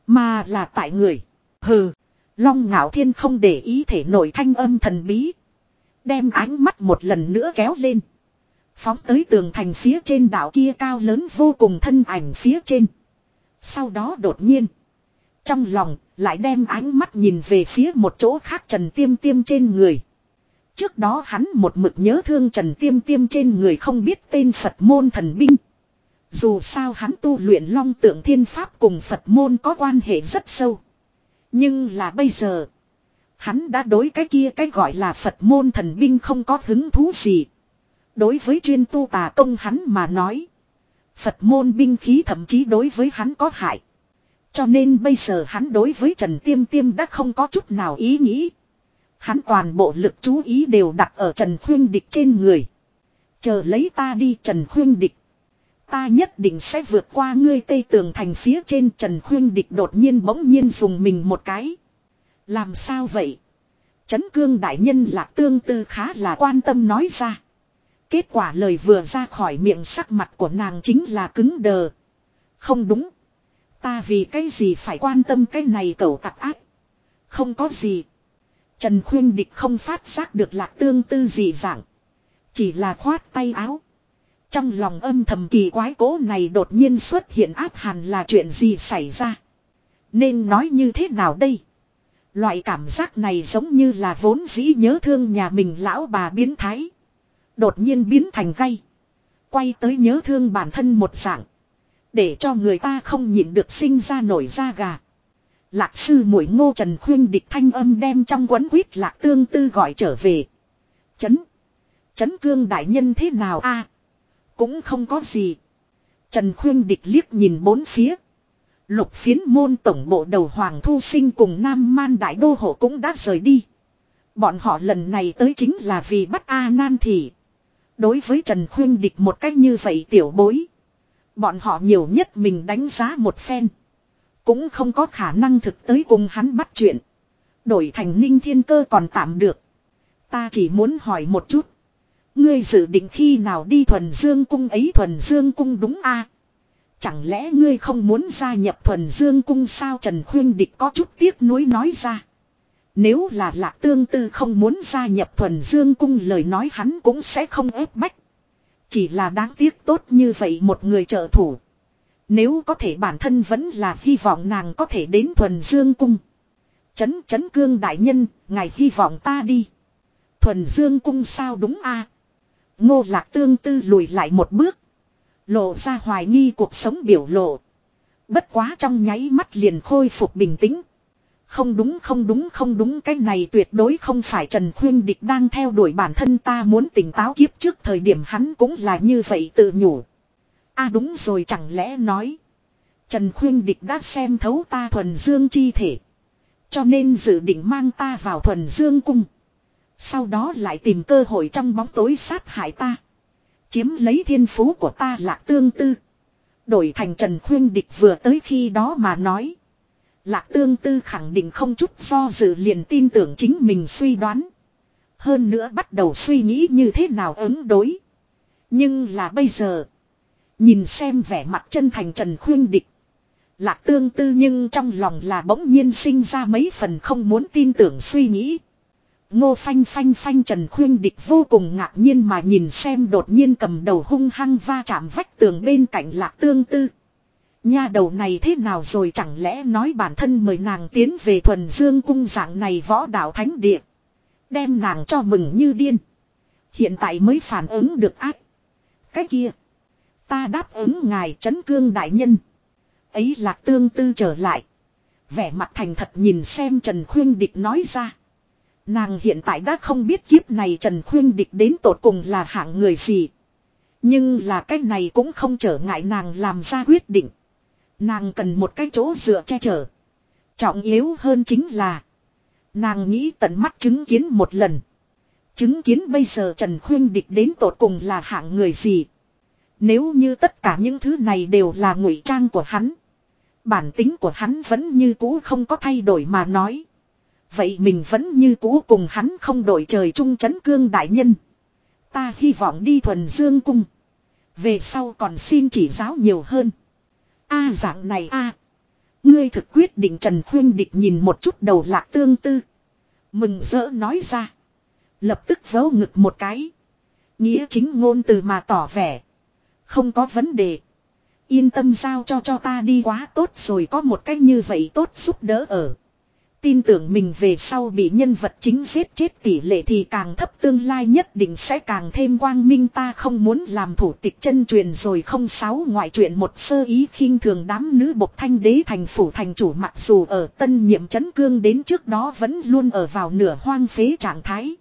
Mà là tại người. Hừ. Long ngạo thiên không để ý thể nổi thanh âm thần bí. Đem ánh mắt một lần nữa kéo lên. Phóng tới tường thành phía trên đảo kia cao lớn vô cùng thân ảnh phía trên. Sau đó đột nhiên. Trong lòng, lại đem ánh mắt nhìn về phía một chỗ khác trần tiêm tiêm trên người. Trước đó hắn một mực nhớ thương Trần Tiêm Tiêm trên người không biết tên Phật môn thần binh. Dù sao hắn tu luyện long tượng thiên pháp cùng Phật môn có quan hệ rất sâu. Nhưng là bây giờ. Hắn đã đối cái kia cái gọi là Phật môn thần binh không có hứng thú gì. Đối với chuyên tu tà công hắn mà nói. Phật môn binh khí thậm chí đối với hắn có hại. Cho nên bây giờ hắn đối với Trần Tiêm Tiêm đã không có chút nào ý nghĩ. Hắn toàn bộ lực chú ý đều đặt ở Trần Khuyên Địch trên người. Chờ lấy ta đi Trần Khuyên Địch. Ta nhất định sẽ vượt qua ngươi tây tường thành phía trên Trần Khuyên Địch đột nhiên bỗng nhiên dùng mình một cái. Làm sao vậy? Trấn cương đại nhân lạc tương tư khá là quan tâm nói ra. Kết quả lời vừa ra khỏi miệng sắc mặt của nàng chính là cứng đờ. Không đúng. Ta vì cái gì phải quan tâm cái này cậu tặc ác. Không có gì. Trần Khuyên Địch không phát giác được lạc tương tư gì dạng. Chỉ là khoát tay áo. Trong lòng âm thầm kỳ quái cố này đột nhiên xuất hiện áp hàn là chuyện gì xảy ra. Nên nói như thế nào đây? Loại cảm giác này giống như là vốn dĩ nhớ thương nhà mình lão bà biến thái. Đột nhiên biến thành gay. Quay tới nhớ thương bản thân một dạng. Để cho người ta không nhịn được sinh ra nổi da gà. Lạc sư mũi ngô trần khuyên địch thanh âm đem trong quấn quýt lạc tương tư gọi trở về. Chấn. Chấn cương đại nhân thế nào a Cũng không có gì. Trần khuyên địch liếc nhìn bốn phía. Lục phiến môn tổng bộ đầu Hoàng Thu Sinh cùng Nam Man Đại Đô Hộ cũng đã rời đi. Bọn họ lần này tới chính là vì bắt A Nan Thị. Đối với Trần Khuyên Địch một cách như vậy tiểu bối. Bọn họ nhiều nhất mình đánh giá một phen. Cũng không có khả năng thực tới cùng hắn bắt chuyện. Đổi thành ninh thiên cơ còn tạm được. Ta chỉ muốn hỏi một chút. Ngươi dự định khi nào đi thuần dương cung ấy thuần dương cung đúng a Chẳng lẽ ngươi không muốn gia nhập thuần dương cung sao Trần Khuyên Địch có chút tiếc nuối nói ra. Nếu là lạc tương tư không muốn gia nhập thuần dương cung, lời nói hắn cũng sẽ không ép bách. Chỉ là đáng tiếc tốt như vậy một người trợ thủ. Nếu có thể bản thân vẫn là hy vọng nàng có thể đến thuần dương cung. Chấn chấn cương đại nhân, ngài hy vọng ta đi. Thuần dương cung sao đúng a Ngô lạc tương tư lùi lại một bước. Lộ ra hoài nghi cuộc sống biểu lộ. Bất quá trong nháy mắt liền khôi phục bình tĩnh. Không đúng không đúng không đúng, cái này tuyệt đối không phải Trần Khuyên Địch đang theo đuổi bản thân ta muốn tỉnh táo kiếp trước thời điểm hắn cũng là như vậy tự nhủ. a à đúng rồi, chẳng lẽ nói. Trần Khuyên Địch đã xem thấu ta thuần dương chi thể. Cho nên dự định mang ta vào thuần dương cung. Sau đó lại tìm cơ hội trong bóng tối sát hại ta. Chiếm lấy thiên phú của ta là tương tư. Đổi thành Trần Khuyên Địch vừa tới khi đó mà nói. Lạc tương tư khẳng định không chút do dự liền tin tưởng chính mình suy đoán. Hơn nữa bắt đầu suy nghĩ như thế nào ứng đối. Nhưng là bây giờ. Nhìn xem vẻ mặt chân thành Trần Khuyên Địch. Lạc tương tư nhưng trong lòng là bỗng nhiên sinh ra mấy phần không muốn tin tưởng suy nghĩ. Ngô phanh phanh phanh Trần Khuyên Địch vô cùng ngạc nhiên mà nhìn xem đột nhiên cầm đầu hung hăng va chạm vách tường bên cạnh lạc tương tư. Nha đầu này thế nào rồi chẳng lẽ nói bản thân mời nàng tiến về thuần dương cung dạng này võ đạo thánh địa. Đem nàng cho mừng như điên. Hiện tại mới phản ứng được ác. Cái kia. Ta đáp ứng ngài trấn cương đại nhân. Ấy lạc tương tư trở lại. Vẻ mặt thành thật nhìn xem Trần Khuyên Địch nói ra. Nàng hiện tại đã không biết kiếp này Trần Khuyên Địch đến tột cùng là hạng người gì. Nhưng là cái này cũng không trở ngại nàng làm ra quyết định. Nàng cần một cái chỗ dựa che chở. Trọng yếu hơn chính là. Nàng nghĩ tận mắt chứng kiến một lần. Chứng kiến bây giờ Trần Khuyên Địch đến tột cùng là hạng người gì. Nếu như tất cả những thứ này đều là ngụy trang của hắn. Bản tính của hắn vẫn như cũ không có thay đổi mà nói. Vậy mình vẫn như cũ cùng hắn không đổi trời trung chấn cương đại nhân. Ta hy vọng đi thuần dương cung. Về sau còn xin chỉ giáo nhiều hơn. A dạng này a Ngươi thực quyết định Trần Khuyên Địch nhìn một chút đầu lạc tương tư. Mừng rỡ nói ra. Lập tức vớ ngực một cái. Nghĩa chính ngôn từ mà tỏ vẻ. Không có vấn đề. Yên tâm giao cho cho ta đi quá tốt rồi có một cách như vậy tốt giúp đỡ ở. Tin tưởng mình về sau bị nhân vật chính giết chết tỷ lệ thì càng thấp tương lai nhất định sẽ càng thêm quang minh ta không muốn làm thủ tịch chân truyền rồi không sáu ngoại truyện một sơ ý khinh thường đám nữ bộc thanh đế thành phủ thành chủ mặc dù ở tân nhiệm chấn cương đến trước đó vẫn luôn ở vào nửa hoang phế trạng thái.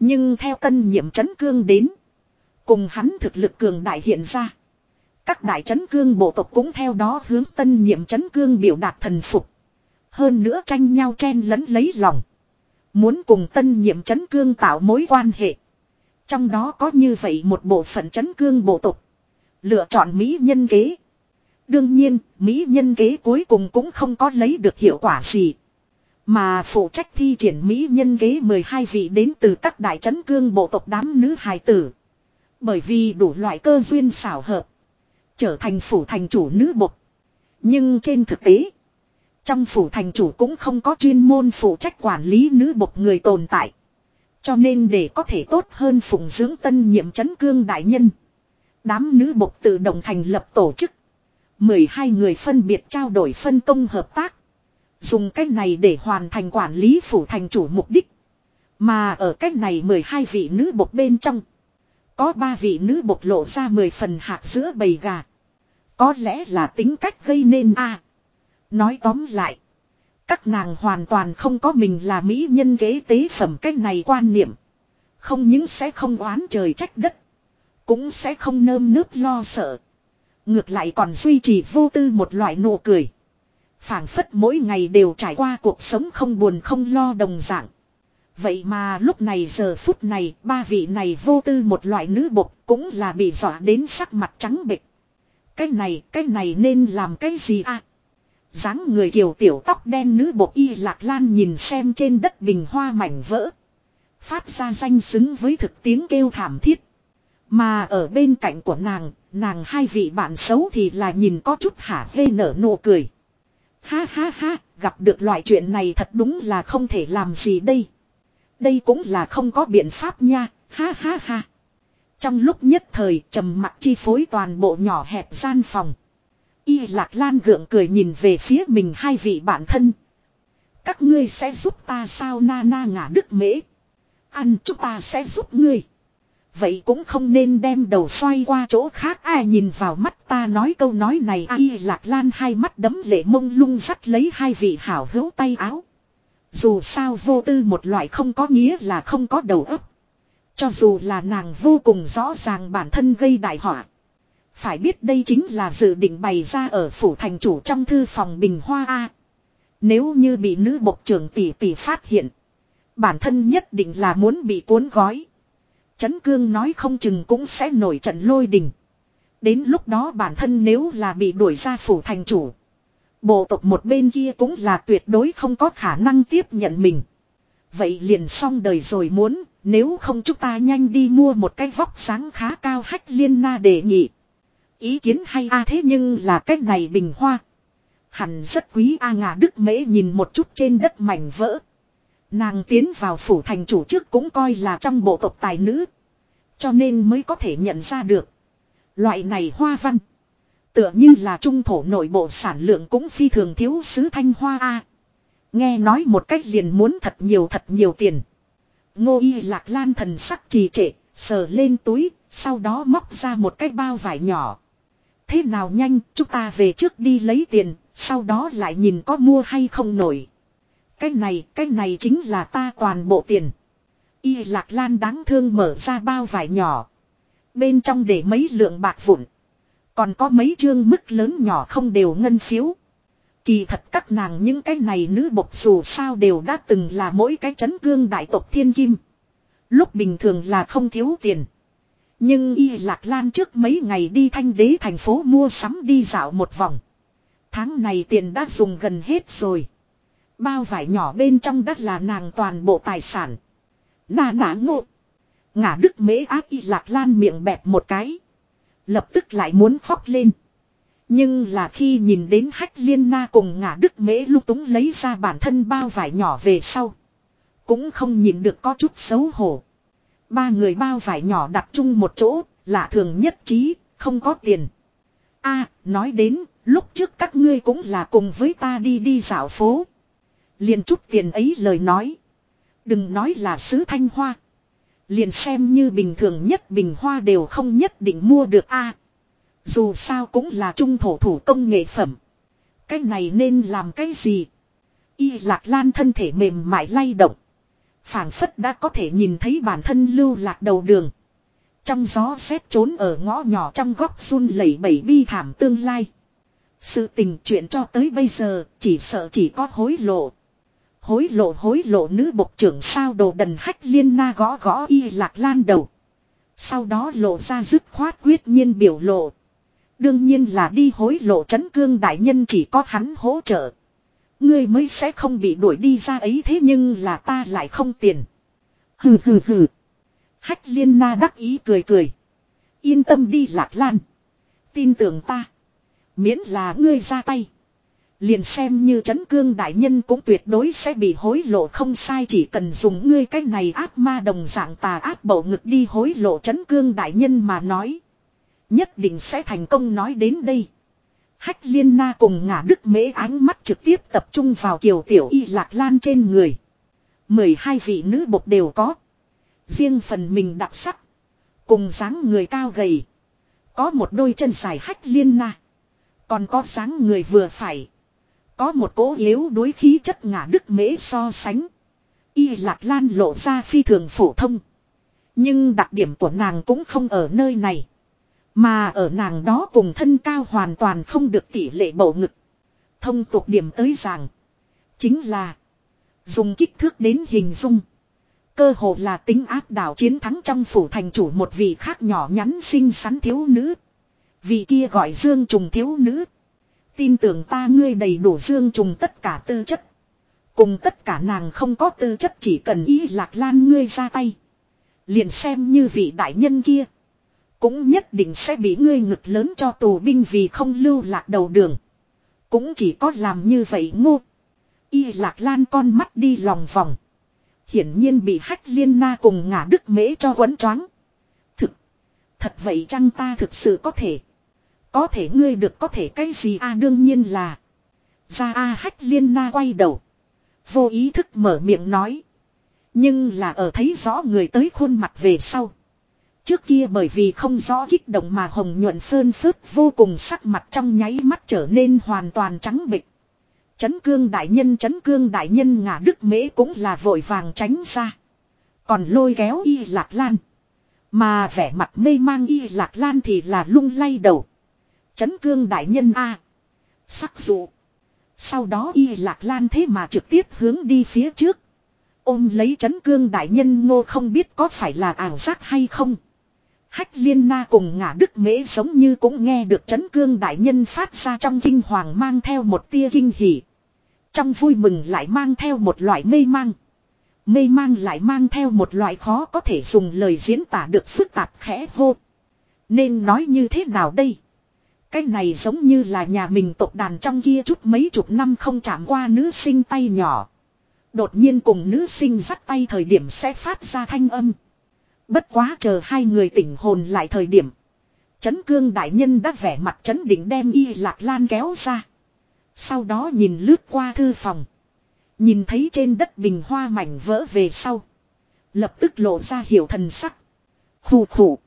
Nhưng theo tân nhiệm chấn cương đến, cùng hắn thực lực cường đại hiện ra. Các đại chấn cương bộ tộc cũng theo đó hướng tân nhiệm chấn cương biểu đạt thần phục. Hơn nữa tranh nhau chen lẫn lấy lòng. Muốn cùng tân nhiệm chấn cương tạo mối quan hệ. Trong đó có như vậy một bộ phận chấn cương bộ tục. Lựa chọn Mỹ nhân kế. Đương nhiên, Mỹ nhân kế cuối cùng cũng không có lấy được hiệu quả gì. Mà phụ trách thi triển Mỹ nhân kế 12 vị đến từ các đại chấn cương bộ tộc đám nữ hài tử. Bởi vì đủ loại cơ duyên xảo hợp. Trở thành phủ thành chủ nữ bộc. Nhưng trên thực tế, trong phủ thành chủ cũng không có chuyên môn phụ trách quản lý nữ bộc người tồn tại. Cho nên để có thể tốt hơn phụng dưỡng tân nhiệm chấn cương đại nhân. Đám nữ bộc tự động thành lập tổ chức. 12 người phân biệt trao đổi phân công hợp tác. Dùng cách này để hoàn thành quản lý phủ thành chủ mục đích. Mà ở cách này 12 vị nữ bộc bên trong. Có 3 vị nữ bộc lộ ra 10 phần hạt giữa bầy gà. Có lẽ là tính cách gây nên a Nói tóm lại. Các nàng hoàn toàn không có mình là mỹ nhân kế tế phẩm cách này quan niệm. Không những sẽ không oán trời trách đất. Cũng sẽ không nơm nước lo sợ. Ngược lại còn duy trì vô tư một loại nụ cười. phảng phất mỗi ngày đều trải qua cuộc sống không buồn không lo đồng dạng. Vậy mà lúc này giờ phút này ba vị này vô tư một loại nữ bột cũng là bị dọa đến sắc mặt trắng bệch. Cái này, cái này nên làm cái gì à? Dáng người kiều tiểu tóc đen nữ bộ y lạc lan nhìn xem trên đất bình hoa mảnh vỡ. Phát ra danh xứng với thực tiếng kêu thảm thiết. Mà ở bên cạnh của nàng, nàng hai vị bạn xấu thì là nhìn có chút hả hê nở nụ cười. Ha ha ha, gặp được loại chuyện này thật đúng là không thể làm gì đây. Đây cũng là không có biện pháp nha, ha ha ha. Trong lúc nhất thời trầm mặc chi phối toàn bộ nhỏ hẹp gian phòng. Y lạc lan gượng cười nhìn về phía mình hai vị bạn thân. Các ngươi sẽ giúp ta sao na na ngả đức mễ. Ăn chúng ta sẽ giúp ngươi. Vậy cũng không nên đem đầu xoay qua chỗ khác ai nhìn vào mắt ta nói câu nói này y lạc lan hai mắt đấm lệ mông lung dắt lấy hai vị hảo hữu tay áo. Dù sao vô tư một loại không có nghĩa là không có đầu óc. Cho dù là nàng vô cùng rõ ràng bản thân gây đại họa. Phải biết đây chính là dự định bày ra ở phủ thành chủ trong thư phòng bình hoa A. Nếu như bị nữ bộc trưởng tỷ tỷ phát hiện. Bản thân nhất định là muốn bị cuốn gói. chấn cương nói không chừng cũng sẽ nổi trận lôi đình. Đến lúc đó bản thân nếu là bị đuổi ra phủ thành chủ. Bộ tộc một bên kia cũng là tuyệt đối không có khả năng tiếp nhận mình. Vậy liền xong đời rồi muốn, nếu không chúng ta nhanh đi mua một cái vóc sáng khá cao hách liên na để nghị. Ý kiến hay a à, thế nhưng là cái này bình hoa. Hẳn rất quý a à, ngà đức mễ nhìn một chút trên đất mảnh vỡ. Nàng tiến vào phủ thành chủ trước cũng coi là trong bộ tộc tài nữ. Cho nên mới có thể nhận ra được. Loại này hoa văn. Tựa như là trung thổ nội bộ sản lượng cũng phi thường thiếu sứ thanh hoa a. À. Nghe nói một cách liền muốn thật nhiều thật nhiều tiền. Ngô y lạc lan thần sắc trì trệ, sờ lên túi, sau đó móc ra một cái bao vải nhỏ. Thế nào nhanh, chúng ta về trước đi lấy tiền, sau đó lại nhìn có mua hay không nổi. Cái này, cái này chính là ta toàn bộ tiền. Y lạc lan đáng thương mở ra bao vải nhỏ. Bên trong để mấy lượng bạc vụn. Còn có mấy chương mức lớn nhỏ không đều ngân phiếu. Kỳ thật các nàng những cái này nữ bộc dù sao đều đã từng là mỗi cái chấn cương đại tộc thiên kim. Lúc bình thường là không thiếu tiền. Nhưng y lạc lan trước mấy ngày đi thanh đế thành phố mua sắm đi dạo một vòng. Tháng này tiền đã dùng gần hết rồi. Bao vải nhỏ bên trong đất là nàng toàn bộ tài sản. Nà nà ngộ. Ngả đức mễ ác y lạc lan miệng bẹp một cái. Lập tức lại muốn khóc lên. Nhưng là khi nhìn đến hách liên na cùng ngả đức mễ lúc túng lấy ra bản thân bao vải nhỏ về sau. Cũng không nhìn được có chút xấu hổ. Ba người bao vải nhỏ đặt chung một chỗ, lạ thường nhất trí, không có tiền. a nói đến, lúc trước các ngươi cũng là cùng với ta đi đi dạo phố. Liền chút tiền ấy lời nói. Đừng nói là sứ thanh hoa. Liền xem như bình thường nhất bình hoa đều không nhất định mua được a Dù sao cũng là trung thổ thủ công nghệ phẩm. Cái này nên làm cái gì? Y lạc lan thân thể mềm mại lay động phảng phất đã có thể nhìn thấy bản thân lưu lạc đầu đường. Trong gió xét trốn ở ngõ nhỏ trong góc run lẩy bẩy bi thảm tương lai. Sự tình chuyện cho tới bây giờ, chỉ sợ chỉ có hối lộ. Hối lộ hối lộ nữ bộc trưởng sao đồ đần hách liên na gõ gõ y lạc lan đầu. Sau đó lộ ra dứt khoát quyết nhiên biểu lộ. Đương nhiên là đi hối lộ chấn cương đại nhân chỉ có hắn hỗ trợ. Ngươi mới sẽ không bị đuổi đi ra ấy thế nhưng là ta lại không tiền. Hừ hừ hừ. Hách liên na đắc ý cười cười. Yên tâm đi, lạc lan. Tin tưởng ta. Miễn là ngươi ra tay. Liền xem như chấn cương đại nhân cũng tuyệt đối sẽ bị hối lộ không sai, chỉ cần dùng ngươi cái này áp ma đồng dạng tà áp bầu ngực đi hối lộ chấn cương đại nhân mà nói. Nhất định sẽ thành công nói đến đây. Hách liên na cùng ngả đức mễ ánh mắt trực tiếp tập trung vào kiều tiểu y lạc lan trên người. mười hai vị nữ bộc đều có. Riêng phần mình đặc sắc. Cùng dáng người cao gầy. Có một đôi chân dài hách liên na. Còn có dáng người vừa phải. Có một cố yếu đối khí chất ngả đức mễ so sánh. Y lạc lan lộ ra phi thường phổ thông. Nhưng đặc điểm của nàng cũng không ở nơi này. Mà ở nàng đó cùng thân cao hoàn toàn không được tỷ lệ bầu ngực. Thông tục điểm tới rằng. Chính là. Dùng kích thước đến hình dung. Cơ hồ là tính áp đảo chiến thắng trong phủ thành chủ một vị khác nhỏ nhắn xinh xắn thiếu nữ. Vị kia gọi dương trùng thiếu nữ. Tin tưởng ta ngươi đầy đủ dương trùng tất cả tư chất. Cùng tất cả nàng không có tư chất chỉ cần ý lạc lan ngươi ra tay. Liền xem như vị đại nhân kia. Cũng nhất định sẽ bị ngươi ngực lớn cho tù binh vì không lưu lạc đầu đường. Cũng chỉ có làm như vậy ngô. Y lạc lan con mắt đi lòng vòng. Hiển nhiên bị hách liên na cùng ngả đức mễ cho quấn choáng. Thực. Thật vậy chăng ta thực sự có thể. Có thể ngươi được có thể cái gì a à, đương nhiên là. Ra a hách liên na quay đầu. Vô ý thức mở miệng nói. Nhưng là ở thấy rõ người tới khuôn mặt về sau. Trước kia bởi vì không rõ kích động mà hồng nhuận phơn phớt vô cùng sắc mặt trong nháy mắt trở nên hoàn toàn trắng bịch. Chấn cương đại nhân, chấn cương đại nhân ngả đức mễ cũng là vội vàng tránh ra. Còn lôi kéo y lạc lan. Mà vẻ mặt mê mang y lạc lan thì là lung lay đầu. Chấn cương đại nhân A. Sắc dụ. Sau đó y lạc lan thế mà trực tiếp hướng đi phía trước. Ôm lấy chấn cương đại nhân ngô không biết có phải là ảo giác hay không. Hách liên na cùng ngả đức mễ giống như cũng nghe được chấn cương đại nhân phát ra trong kinh hoàng mang theo một tia kinh hỉ. Trong vui mừng lại mang theo một loại mê mang. Mê mang lại mang theo một loại khó có thể dùng lời diễn tả được phức tạp khẽ hô. Nên nói như thế nào đây? Cái này giống như là nhà mình tộc đàn trong kia chút mấy chục năm không chạm qua nữ sinh tay nhỏ. Đột nhiên cùng nữ sinh dắt tay thời điểm sẽ phát ra thanh âm. Bất quá chờ hai người tỉnh hồn lại thời điểm. Chấn cương đại nhân đã vẻ mặt chấn định đem y lạc lan kéo ra. Sau đó nhìn lướt qua thư phòng. Nhìn thấy trên đất bình hoa mảnh vỡ về sau. Lập tức lộ ra hiểu thần sắc. Khủ khủ.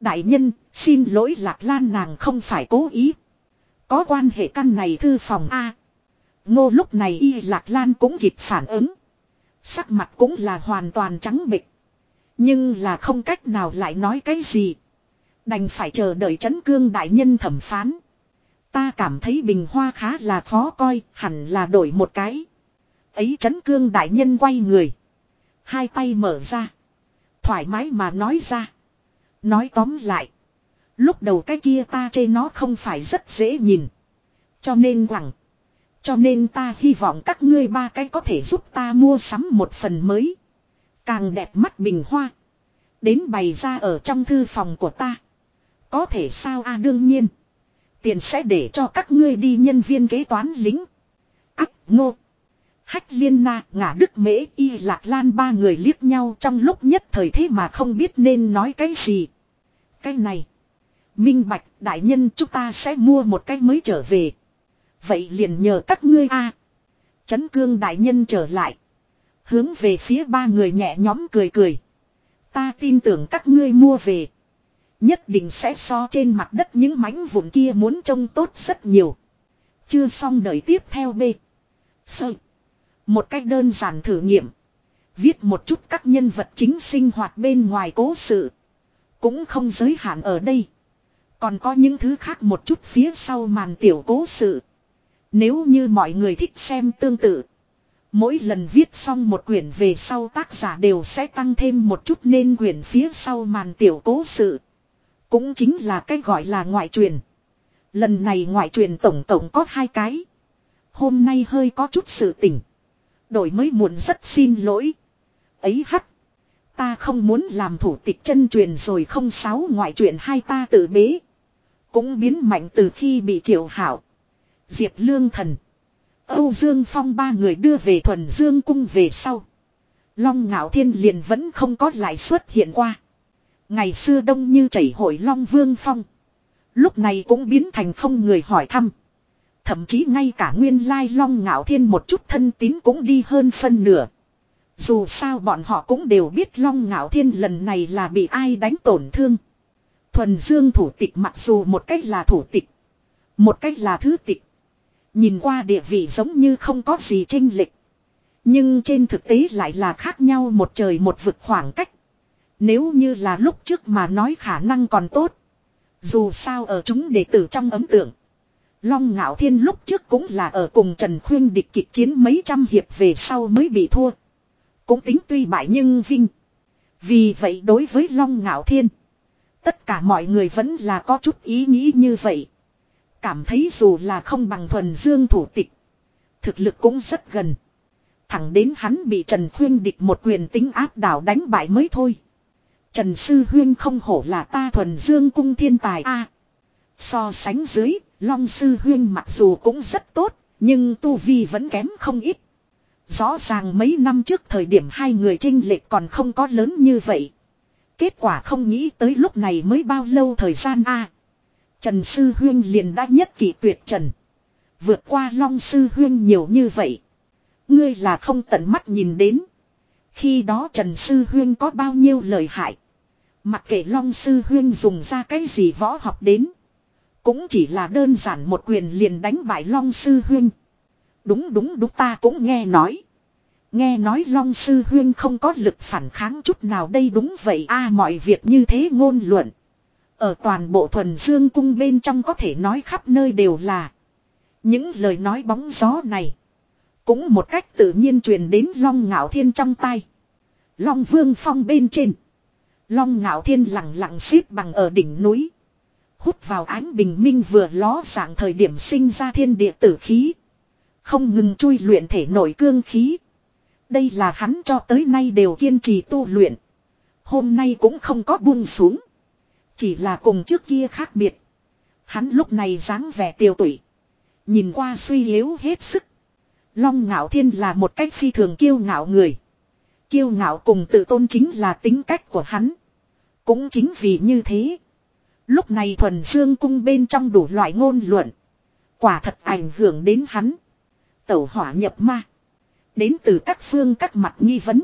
Đại nhân, xin lỗi lạc lan nàng không phải cố ý. Có quan hệ căn này thư phòng A. ngô lúc này y lạc lan cũng kịp phản ứng. Sắc mặt cũng là hoàn toàn trắng bịch. Nhưng là không cách nào lại nói cái gì. Đành phải chờ đợi chấn cương đại nhân thẩm phán. Ta cảm thấy bình hoa khá là khó coi, hẳn là đổi một cái. Ấy chấn cương đại nhân quay người. Hai tay mở ra. Thoải mái mà nói ra. Nói tóm lại. Lúc đầu cái kia ta chê nó không phải rất dễ nhìn. Cho nên quẳng. Cho nên ta hy vọng các ngươi ba cái có thể giúp ta mua sắm một phần mới. Càng đẹp mắt bình hoa. Đến bày ra ở trong thư phòng của ta. Có thể sao a à, đương nhiên. Tiền sẽ để cho các ngươi đi nhân viên kế toán lính. Ác ngô. Hách liên na, ngả đức mễ, y lạc lan ba người liếc nhau trong lúc nhất thời thế mà không biết nên nói cái gì. Cái này. Minh bạch, đại nhân chúng ta sẽ mua một cái mới trở về. Vậy liền nhờ các ngươi a. Chấn cương đại nhân trở lại. Hướng về phía ba người nhẹ nhóm cười cười. Ta tin tưởng các ngươi mua về. Nhất định sẽ so trên mặt đất những mảnh vụn kia muốn trông tốt rất nhiều. Chưa xong đợi tiếp theo B. Sơ. Một cách đơn giản thử nghiệm. Viết một chút các nhân vật chính sinh hoạt bên ngoài cố sự. Cũng không giới hạn ở đây. Còn có những thứ khác một chút phía sau màn tiểu cố sự. Nếu như mọi người thích xem tương tự. Mỗi lần viết xong một quyển về sau tác giả đều sẽ tăng thêm một chút nên quyển phía sau màn tiểu cố sự. Cũng chính là cái gọi là ngoại truyền. Lần này ngoại truyền tổng tổng có hai cái. Hôm nay hơi có chút sự tỉnh. Đổi mới muộn rất xin lỗi. Ấy hắt. Ta không muốn làm thủ tịch chân truyền rồi không sáu ngoại truyền hai ta tự bế. Cũng biến mạnh từ khi bị triệu hảo. Diệp Lương Thần. Âu Dương Phong ba người đưa về thuần Dương cung về sau. Long Ngạo Thiên liền vẫn không có lại xuất hiện qua. Ngày xưa đông như chảy hội Long Vương Phong. Lúc này cũng biến thành không người hỏi thăm. Thậm chí ngay cả nguyên lai Long Ngạo Thiên một chút thân tín cũng đi hơn phân nửa. Dù sao bọn họ cũng đều biết Long Ngạo Thiên lần này là bị ai đánh tổn thương. Thuần Dương thủ tịch mặc dù một cách là thủ tịch. Một cách là thứ tịch. Nhìn qua địa vị giống như không có gì tranh lệch. Nhưng trên thực tế lại là khác nhau một trời một vực khoảng cách. Nếu như là lúc trước mà nói khả năng còn tốt. Dù sao ở chúng đệ tử trong ấm tượng. Long Ngạo Thiên lúc trước cũng là ở cùng Trần Khuyên địch kịch chiến mấy trăm hiệp về sau mới bị thua. Cũng tính tuy bại nhưng vinh. Vì vậy đối với Long Ngạo Thiên. Tất cả mọi người vẫn là có chút ý nghĩ như vậy. Cảm thấy dù là không bằng thuần dương thủ tịch. Thực lực cũng rất gần. Thẳng đến hắn bị Trần Khuyên địch một quyền tính áp đảo đánh bại mới thôi. Trần Sư Huyên không hổ là ta thuần dương cung thiên tài a So sánh dưới, Long Sư Huyên mặc dù cũng rất tốt, nhưng Tu Vi vẫn kém không ít. Rõ ràng mấy năm trước thời điểm hai người trinh lệch còn không có lớn như vậy. Kết quả không nghĩ tới lúc này mới bao lâu thời gian a Trần Sư Huyên liền đã nhất kỳ tuyệt trần. Vượt qua Long Sư Huyên nhiều như vậy. Ngươi là không tận mắt nhìn đến. Khi đó Trần Sư Huyên có bao nhiêu lời hại. Mặc kệ Long Sư Huyên dùng ra cái gì võ học đến. Cũng chỉ là đơn giản một quyền liền đánh bại Long Sư Huyên. Đúng đúng đúng ta cũng nghe nói. Nghe nói Long Sư Huyên không có lực phản kháng chút nào đây đúng vậy a, mọi việc như thế ngôn luận. Ở toàn bộ thuần dương cung bên trong có thể nói khắp nơi đều là. Những lời nói bóng gió này. Cũng một cách tự nhiên truyền đến Long Ngạo Thiên trong tay. Long Vương Phong bên trên. Long Ngạo Thiên lặng lặng xếp bằng ở đỉnh núi. Hút vào ánh bình minh vừa ló dạng thời điểm sinh ra thiên địa tử khí. Không ngừng chui luyện thể nội cương khí. Đây là hắn cho tới nay đều kiên trì tu luyện. Hôm nay cũng không có buông xuống. Chỉ là cùng trước kia khác biệt. Hắn lúc này dáng vẻ tiêu tụy. Nhìn qua suy yếu hết sức. Long ngạo thiên là một cách phi thường kiêu ngạo người. Kiêu ngạo cùng tự tôn chính là tính cách của hắn. Cũng chính vì như thế. Lúc này thuần dương cung bên trong đủ loại ngôn luận. Quả thật ảnh hưởng đến hắn. Tẩu hỏa nhập ma. Đến từ các phương các mặt nghi vấn.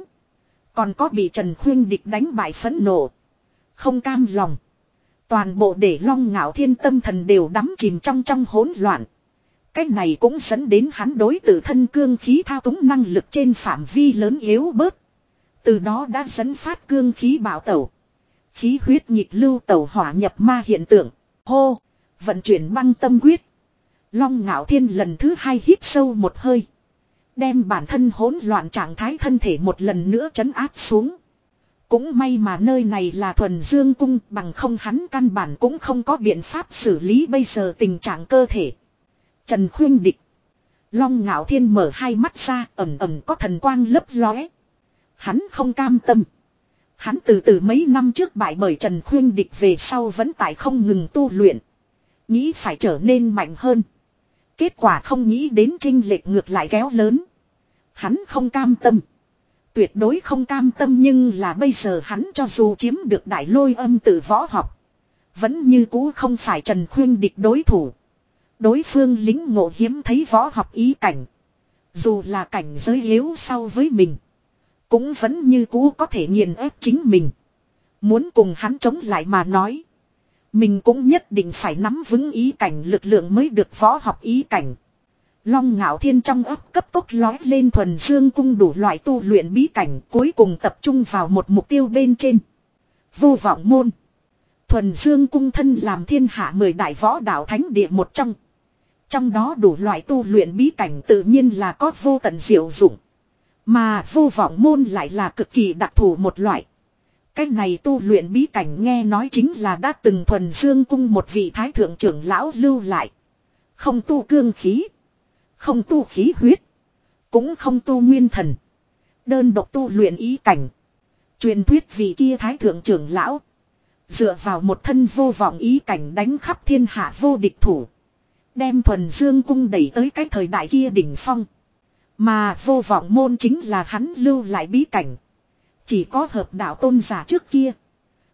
Còn có bị Trần Khuyên địch đánh bại phẫn nộ. Không cam lòng. Toàn bộ để long ngạo thiên tâm thần đều đắm chìm trong trong hỗn loạn. Cái này cũng dẫn đến hắn đối tự thân cương khí thao túng năng lực trên phạm vi lớn yếu bớt. Từ đó đã dẫn phát cương khí bảo tẩu. Khí huyết nhịp lưu tẩu hỏa nhập ma hiện tượng. Hô! Vận chuyển băng tâm quyết. Long ngạo thiên lần thứ hai hít sâu một hơi. Đem bản thân hỗn loạn trạng thái thân thể một lần nữa chấn áp xuống. Cũng may mà nơi này là thuần dương cung, bằng không hắn căn bản cũng không có biện pháp xử lý bây giờ tình trạng cơ thể. Trần khuyên địch. Long ngạo thiên mở hai mắt ra, ẩm ẩm có thần quang lấp lóe. Hắn không cam tâm. Hắn từ từ mấy năm trước bại bởi Trần khuyên địch về sau vẫn tại không ngừng tu luyện. Nghĩ phải trở nên mạnh hơn. Kết quả không nghĩ đến trinh lệch ngược lại kéo lớn. Hắn không cam tâm. Tuyệt đối không cam tâm nhưng là bây giờ hắn cho dù chiếm được đại lôi âm từ võ học. Vẫn như cũ không phải Trần Khuyên địch đối thủ. Đối phương lính ngộ hiếm thấy võ học ý cảnh. Dù là cảnh giới yếu sau với mình. Cũng vẫn như cũ có thể nghiền ép chính mình. Muốn cùng hắn chống lại mà nói. Mình cũng nhất định phải nắm vững ý cảnh, lực lượng mới được võ học ý cảnh. Long ngạo thiên trong ấp cấp tốc lói lên thuần dương cung đủ loại tu luyện bí cảnh cuối cùng tập trung vào một mục tiêu bên trên. Vô vọng môn. Thuần dương cung thân làm thiên hạ mười đại võ đạo thánh địa một trong. Trong đó đủ loại tu luyện bí cảnh tự nhiên là có vô tận diệu dụng. Mà vô vọng môn lại là cực kỳ đặc thù một loại. Cái này tu luyện bí cảnh nghe nói chính là đã từng thuần dương cung một vị thái thượng trưởng lão lưu lại. Không tu cương khí. Không tu khí huyết. Cũng không tu nguyên thần. Đơn độc tu luyện ý cảnh. Truyền thuyết vị kia thái thượng trưởng lão. Dựa vào một thân vô vọng ý cảnh đánh khắp thiên hạ vô địch thủ. Đem thuần dương cung đẩy tới cái thời đại kia đỉnh phong. Mà vô vọng môn chính là hắn lưu lại bí cảnh. Chỉ có hợp đạo tôn giả trước kia.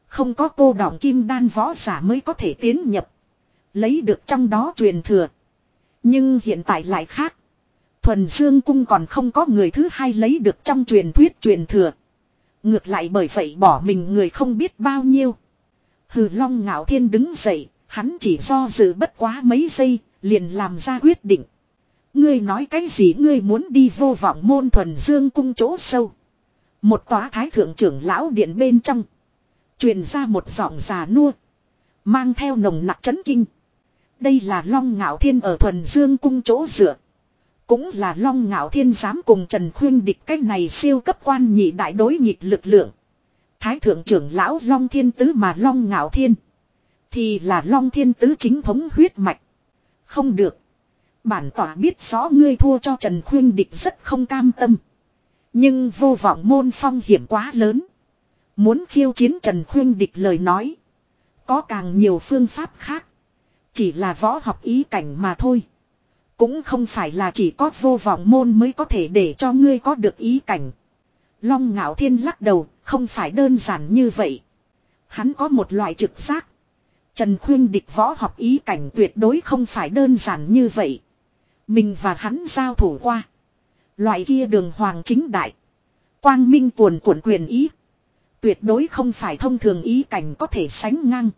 Không có cô đọng kim đan võ giả mới có thể tiến nhập. Lấy được trong đó truyền thừa. Nhưng hiện tại lại khác. Thuần Dương Cung còn không có người thứ hai lấy được trong truyền thuyết truyền thừa. Ngược lại bởi vậy bỏ mình người không biết bao nhiêu. Hừ Long Ngạo Thiên đứng dậy, hắn chỉ do dự bất quá mấy giây, liền làm ra quyết định. Ngươi nói cái gì ngươi muốn đi vô vọng môn thuần dương cung chỗ sâu. Một tòa thái thượng trưởng lão điện bên trong. Truyền ra một giọng già nua. Mang theo nồng nặc chấn kinh. Đây là Long Ngạo Thiên ở thuần dương cung chỗ dựa. Cũng là Long Ngạo Thiên dám cùng Trần Khuyên địch cách này siêu cấp quan nhị đại đối nghịch lực lượng. Thái thượng trưởng lão Long Thiên Tứ mà Long Ngạo Thiên. Thì là Long Thiên Tứ chính thống huyết mạch. Không được. Bản tỏa biết rõ ngươi thua cho Trần Khuyên địch rất không cam tâm. Nhưng vô vọng môn phong hiểm quá lớn. Muốn khiêu chiến Trần Khuyên địch lời nói. Có càng nhiều phương pháp khác. Chỉ là võ học ý cảnh mà thôi. Cũng không phải là chỉ có vô vọng môn mới có thể để cho ngươi có được ý cảnh. Long ngạo thiên lắc đầu, không phải đơn giản như vậy. Hắn có một loại trực giác. Trần Khuyên địch võ học ý cảnh tuyệt đối không phải đơn giản như vậy. Mình và hắn giao thủ qua. Loại kia đường hoàng chính đại. Quang minh cuồn cuộn quyền ý. Tuyệt đối không phải thông thường ý cảnh có thể sánh ngang.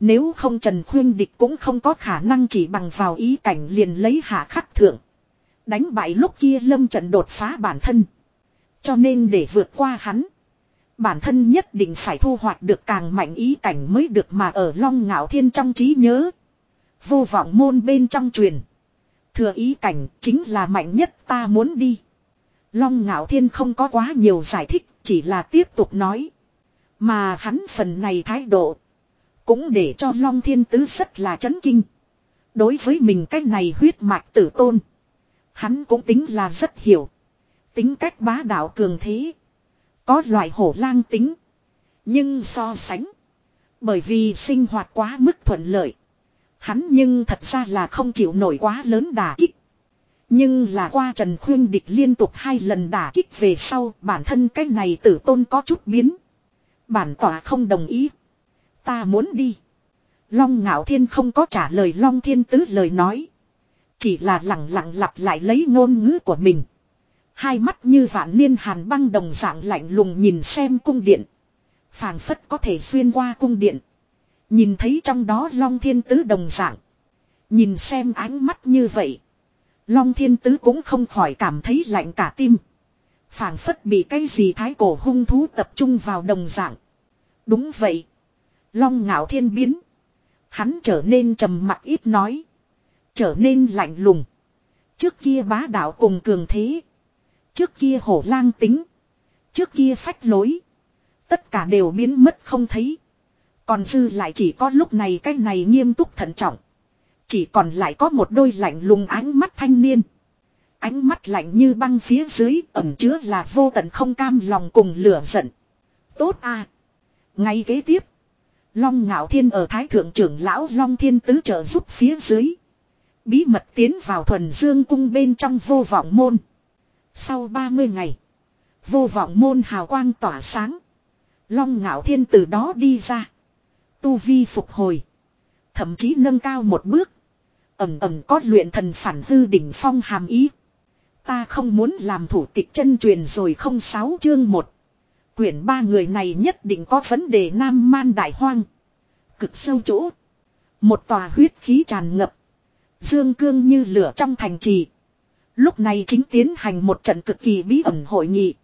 Nếu không Trần Khuyên Địch cũng không có khả năng chỉ bằng vào ý cảnh liền lấy hạ khắc thượng. Đánh bại lúc kia lâm trận đột phá bản thân. Cho nên để vượt qua hắn. Bản thân nhất định phải thu hoạch được càng mạnh ý cảnh mới được mà ở long ngạo thiên trong trí nhớ. Vô vọng môn bên trong truyền. Thừa ý cảnh chính là mạnh nhất ta muốn đi. Long ngạo thiên không có quá nhiều giải thích, chỉ là tiếp tục nói. Mà hắn phần này thái độ. Cũng để cho Long Thiên Tứ rất là chấn kinh. Đối với mình cái này huyết mạch tử tôn. Hắn cũng tính là rất hiểu. Tính cách bá đạo cường thế. Có loại hổ lang tính. Nhưng so sánh. Bởi vì sinh hoạt quá mức thuận lợi. Hắn nhưng thật ra là không chịu nổi quá lớn đả kích. Nhưng là qua Trần Khuyên Địch liên tục hai lần đả kích về sau, bản thân cái này tử tôn có chút biến. Bản tỏa không đồng ý. Ta muốn đi. Long ngạo thiên không có trả lời Long thiên tứ lời nói. Chỉ là lặng lặng lặp lại lấy ngôn ngữ của mình. Hai mắt như vạn niên hàn băng đồng dạng lạnh lùng nhìn xem cung điện. phảng phất có thể xuyên qua cung điện. Nhìn thấy trong đó Long thiên tứ đồng dạng. Nhìn xem ánh mắt như vậy. Long thiên tứ cũng không khỏi cảm thấy lạnh cả tim. phảng phất bị cái gì thái cổ hung thú tập trung vào đồng dạng. Đúng vậy. Long ngạo thiên biến. Hắn trở nên trầm mặc ít nói. Trở nên lạnh lùng. Trước kia bá đạo cùng cường thế. Trước kia hổ lang tính. Trước kia phách lối. Tất cả đều biến mất không thấy. Còn dư lại chỉ có lúc này cái này nghiêm túc thận trọng. Chỉ còn lại có một đôi lạnh lùng ánh mắt thanh niên. Ánh mắt lạnh như băng phía dưới ẩm chứa là vô tận không cam lòng cùng lửa giận. Tốt à. Ngay kế tiếp. Long ngạo thiên ở thái thượng trưởng lão Long thiên tứ trợ giúp phía dưới. Bí mật tiến vào thuần dương cung bên trong vô vọng môn. Sau 30 ngày. Vô vọng môn hào quang tỏa sáng. Long ngạo thiên từ đó đi ra. Tu vi phục hồi. Thậm chí nâng cao một bước. Ẩm ẩm có luyện thần phản hư đỉnh phong hàm ý. Ta không muốn làm thủ tịch chân truyền rồi không sáu chương một. Quyển ba người này nhất định có vấn đề nam man đại hoang. Cực sâu chỗ. Một tòa huyết khí tràn ngập. Dương cương như lửa trong thành trì. Lúc này chính tiến hành một trận cực kỳ bí ẩn hội nghị.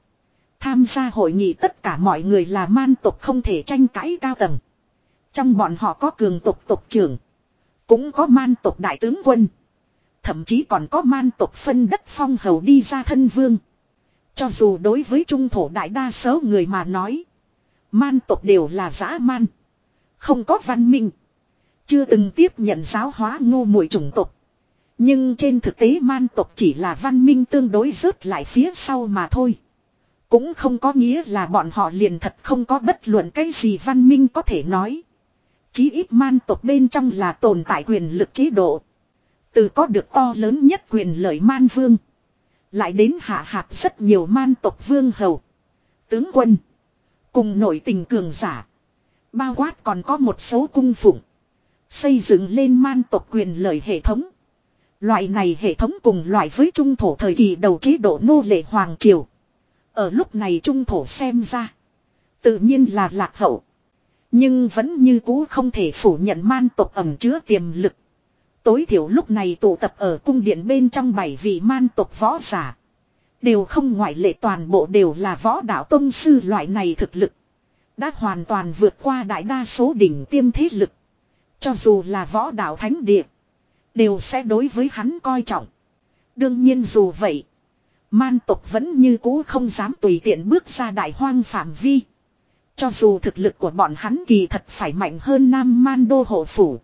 Tham gia hội nghị tất cả mọi người là man tộc không thể tranh cãi cao tầng. Trong bọn họ có cường tộc tộc trưởng. Cũng có man tộc đại tướng quân. Thậm chí còn có man tộc phân đất phong hầu đi ra thân vương. Cho dù đối với trung thổ đại đa số người mà nói. Man tộc đều là dã man. Không có văn minh. Chưa từng tiếp nhận giáo hóa ngu muội chủng tộc. Nhưng trên thực tế man tộc chỉ là văn minh tương đối rớt lại phía sau mà thôi. Cũng không có nghĩa là bọn họ liền thật không có bất luận cái gì văn minh có thể nói. Chí ít man tộc bên trong là tồn tại quyền lực chế độ. Từ có được to lớn nhất quyền lợi man vương. Lại đến hạ hạt rất nhiều man tộc vương hầu. Tướng quân. Cùng nổi tình cường giả. Bao quát còn có một số cung phụng. Xây dựng lên man tộc quyền lợi hệ thống. Loại này hệ thống cùng loại với trung thổ thời kỳ đầu chế độ nô lệ hoàng triều. Ở lúc này trung thổ xem ra. Tự nhiên là lạc hậu. Nhưng vẫn như cũ không thể phủ nhận man tộc ẩm chứa tiềm lực. Tối thiểu lúc này tụ tập ở cung điện bên trong bảy vị man tộc võ giả. Đều không ngoại lệ toàn bộ đều là võ đạo tông sư loại này thực lực. Đã hoàn toàn vượt qua đại đa số đỉnh tiêm thế lực. Cho dù là võ đạo thánh địa. Đều sẽ đối với hắn coi trọng. Đương nhiên dù vậy. Man tộc vẫn như cũ không dám tùy tiện bước ra đại hoang phạm vi. Cho dù thực lực của bọn hắn kỳ thật phải mạnh hơn Nam Man Đô Hộ Phủ.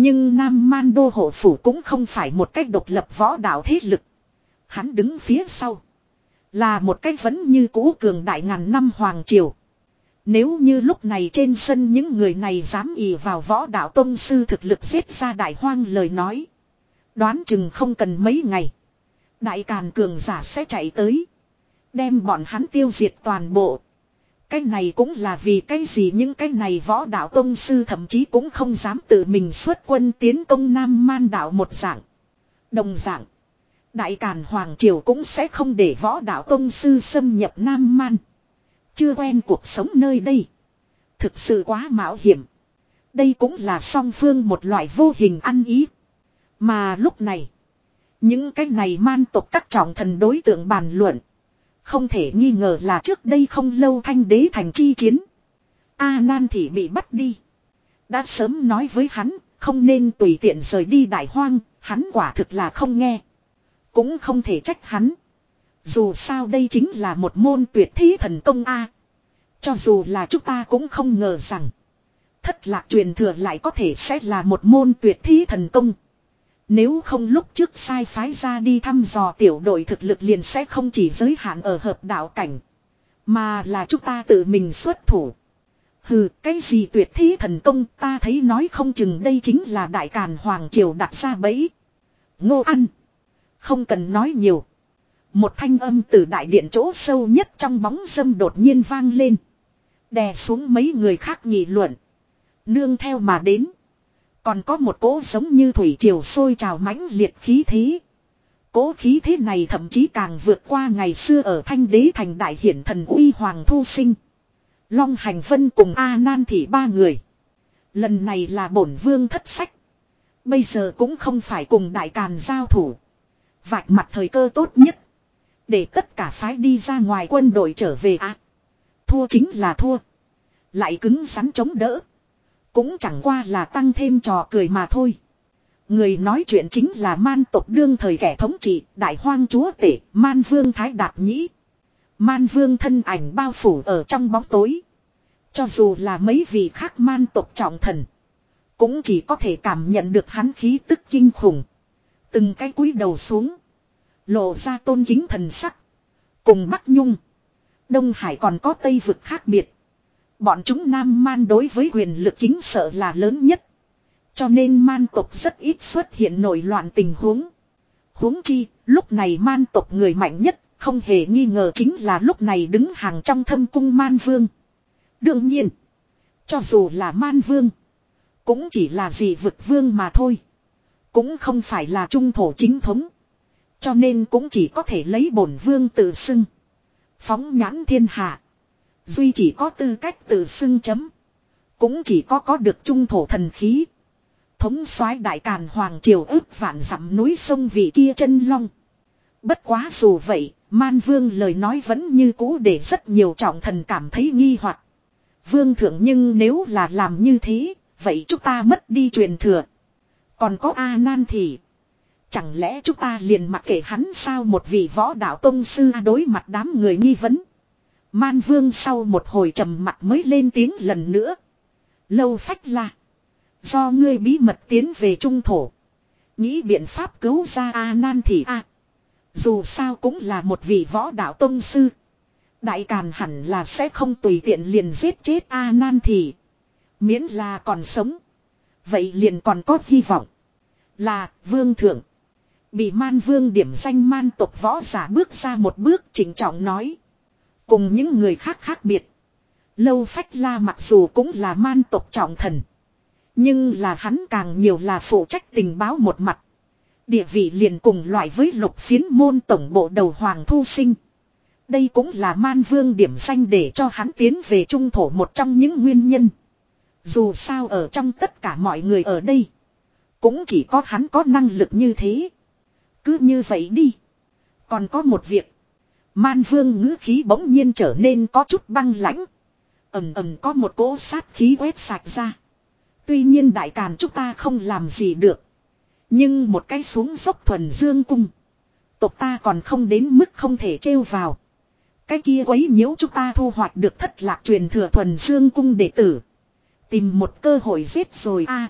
Nhưng Nam Man Đô Hộ Phủ cũng không phải một cách độc lập võ đạo thế lực. Hắn đứng phía sau. Là một cách vẫn như cũ cường đại ngàn năm Hoàng Triều. Nếu như lúc này trên sân những người này dám ỉ vào võ đạo tông sư thực lực giết ra đại hoang lời nói. Đoán chừng không cần mấy ngày. Đại Càn cường giả sẽ chạy tới. Đem bọn hắn tiêu diệt toàn bộ. Cái này cũng là vì cái gì những cái này võ đạo tông sư thậm chí cũng không dám tự mình xuất quân tiến công Nam Man đạo một dạng. Đồng dạng. Đại Càn Hoàng Triều cũng sẽ không để võ đạo tông sư xâm nhập Nam Man. Chưa quen cuộc sống nơi đây. Thực sự quá mạo hiểm. Đây cũng là song phương một loại vô hình ăn ý. Mà lúc này. Những cái này man tộc các trọng thần đối tượng bàn luận. Không thể nghi ngờ là trước đây không lâu thanh đế thành chi chiến. A nan thì bị bắt đi. Đã sớm nói với hắn, không nên tùy tiện rời đi đại hoang, hắn quả thực là không nghe. Cũng không thể trách hắn. Dù sao đây chính là một môn tuyệt thí thần công A. Cho dù là chúng ta cũng không ngờ rằng. Thất lạc truyền thừa lại có thể sẽ là một môn tuyệt thí thần công. Nếu không lúc trước sai phái ra đi thăm dò tiểu đội thực lực liền sẽ không chỉ giới hạn ở hợp đạo cảnh. Mà là chúng ta tự mình xuất thủ. Hừ, cái gì tuyệt thí thần công ta thấy nói không chừng đây chính là đại càn hoàng triều đặt ra bẫy. Ngô ăn. Không cần nói nhiều. Một thanh âm từ đại điện chỗ sâu nhất trong bóng dâm đột nhiên vang lên. Đè xuống mấy người khác nghị luận. Nương theo mà đến. Còn có một cỗ giống như thủy triều sôi trào mãnh liệt khí thế. Cỗ khí thế này thậm chí càng vượt qua ngày xưa ở thanh đế thành đại hiển thần uy hoàng thu sinh. Long hành vân cùng A nan thị ba người. Lần này là bổn vương thất sách. Bây giờ cũng không phải cùng đại càn giao thủ. Vạch mặt thời cơ tốt nhất. Để tất cả phái đi ra ngoài quân đội trở về à. Thua chính là thua. Lại cứng rắn chống đỡ. Cũng chẳng qua là tăng thêm trò cười mà thôi. Người nói chuyện chính là man tộc đương thời kẻ thống trị, đại hoang chúa tể, man vương thái đạt nhĩ. Man vương thân ảnh bao phủ ở trong bóng tối. Cho dù là mấy vị khác man tộc trọng thần. Cũng chỉ có thể cảm nhận được hắn khí tức kinh khủng. Từng cái cúi đầu xuống. Lộ ra tôn kính thần sắc. Cùng Bắc Nhung. Đông Hải còn có Tây vực khác biệt. Bọn chúng nam man đối với quyền lực kính sợ là lớn nhất. Cho nên man tộc rất ít xuất hiện nổi loạn tình huống. huống chi, lúc này man tộc người mạnh nhất, không hề nghi ngờ chính là lúc này đứng hàng trong thâm cung man vương. Đương nhiên, cho dù là man vương, cũng chỉ là gì vực vương mà thôi. Cũng không phải là trung thổ chính thống. Cho nên cũng chỉ có thể lấy bổn vương tự xưng. Phóng nhãn thiên hạ. Duy chỉ có tư cách tự xưng chấm. Cũng chỉ có có được trung thổ thần khí. Thống soái đại càn hoàng triều ước vạn dặm núi sông vị kia chân long. Bất quá dù vậy, man vương lời nói vẫn như cũ để rất nhiều trọng thần cảm thấy nghi hoặc. Vương thượng nhưng nếu là làm như thế, vậy chúng ta mất đi truyền thừa. Còn có A Nan thì... Chẳng lẽ chúng ta liền mặc kệ hắn sao một vị võ đạo tông sư đối mặt đám người nghi vấn. Man vương sau một hồi trầm mặt mới lên tiếng lần nữa. Lâu phách là Do ngươi bí mật tiến về trung thổ. Nghĩ biện pháp cứu ra A nan thì A. Dù sao cũng là một vị võ đạo tông sư. Đại Càn hẳn là sẽ không tùy tiện liền giết chết A Nan thì. Miễn là còn sống. Vậy liền còn có hy vọng. Là vương thượng. Bị man vương điểm danh man tộc võ giả bước ra một bước, chỉnh trọng nói. Cùng những người khác khác biệt. Lâu phách la mặc dù cũng là man tộc trọng thần. Nhưng là hắn càng nhiều là phụ trách tình báo một mặt. Địa vị liền cùng loại với lục phiến môn tổng bộ đầu Hoàng Thu Sinh. Đây cũng là man vương điểm danh để cho hắn tiến về trung thổ một trong những nguyên nhân. Dù sao ở trong tất cả mọi người ở đây. Cũng chỉ có hắn có năng lực như thế. Cứ như vậy đi. Còn có một việc. Man vương ngữ khí bỗng nhiên trở nên có chút băng lãnh. ầm ầm có một cỗ sát khí quét sạch ra. Tuy nhiên đại càn chúng ta không làm gì được. Nhưng một cái xuống dốc thuần dương cung. Tộc ta còn không đến mức không thể trêu vào. Cái kia quấy nhiễu chúng ta thu hoạch được thất lạc truyền thừa thuần dương cung đệ tử. Tìm một cơ hội giết rồi a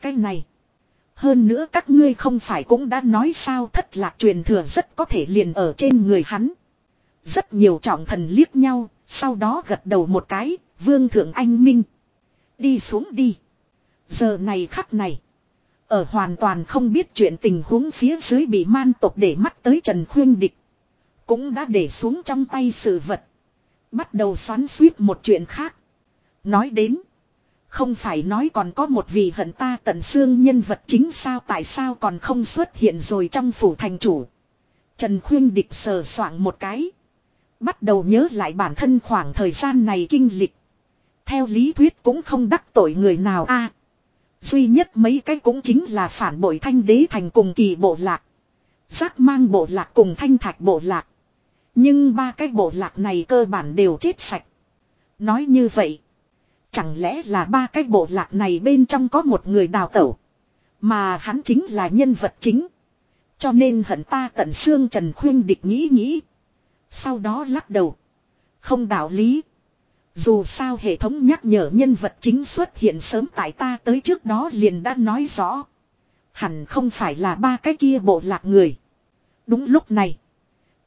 Cái này. Hơn nữa các ngươi không phải cũng đã nói sao thất lạc truyền thừa rất có thể liền ở trên người hắn. Rất nhiều trọng thần liếc nhau, sau đó gật đầu một cái, vương thượng anh minh. Đi xuống đi. Giờ này khắc này. Ở hoàn toàn không biết chuyện tình huống phía dưới bị man tộc để mắt tới Trần Khuyên Địch. Cũng đã để xuống trong tay sự vật. Bắt đầu xoắn suýt một chuyện khác. Nói đến. Không phải nói còn có một vị hận ta tận xương nhân vật chính sao tại sao còn không xuất hiện rồi trong phủ thành chủ. Trần Khuyên Địch sờ soạng một cái. Bắt đầu nhớ lại bản thân khoảng thời gian này kinh lịch. Theo lý thuyết cũng không đắc tội người nào a Duy nhất mấy cái cũng chính là phản bội thanh đế thành cùng kỳ bộ lạc. Giác mang bộ lạc cùng thanh thạch bộ lạc. Nhưng ba cái bộ lạc này cơ bản đều chết sạch. Nói như vậy. Chẳng lẽ là ba cái bộ lạc này bên trong có một người đào tẩu. Mà hắn chính là nhân vật chính. Cho nên hận ta tận xương Trần Khuyên địch nghĩ nghĩ. Sau đó lắc đầu. Không đạo lý. Dù sao hệ thống nhắc nhở nhân vật chính xuất hiện sớm tại ta tới trước đó liền đã nói rõ. Hẳn không phải là ba cái kia bộ lạc người. Đúng lúc này.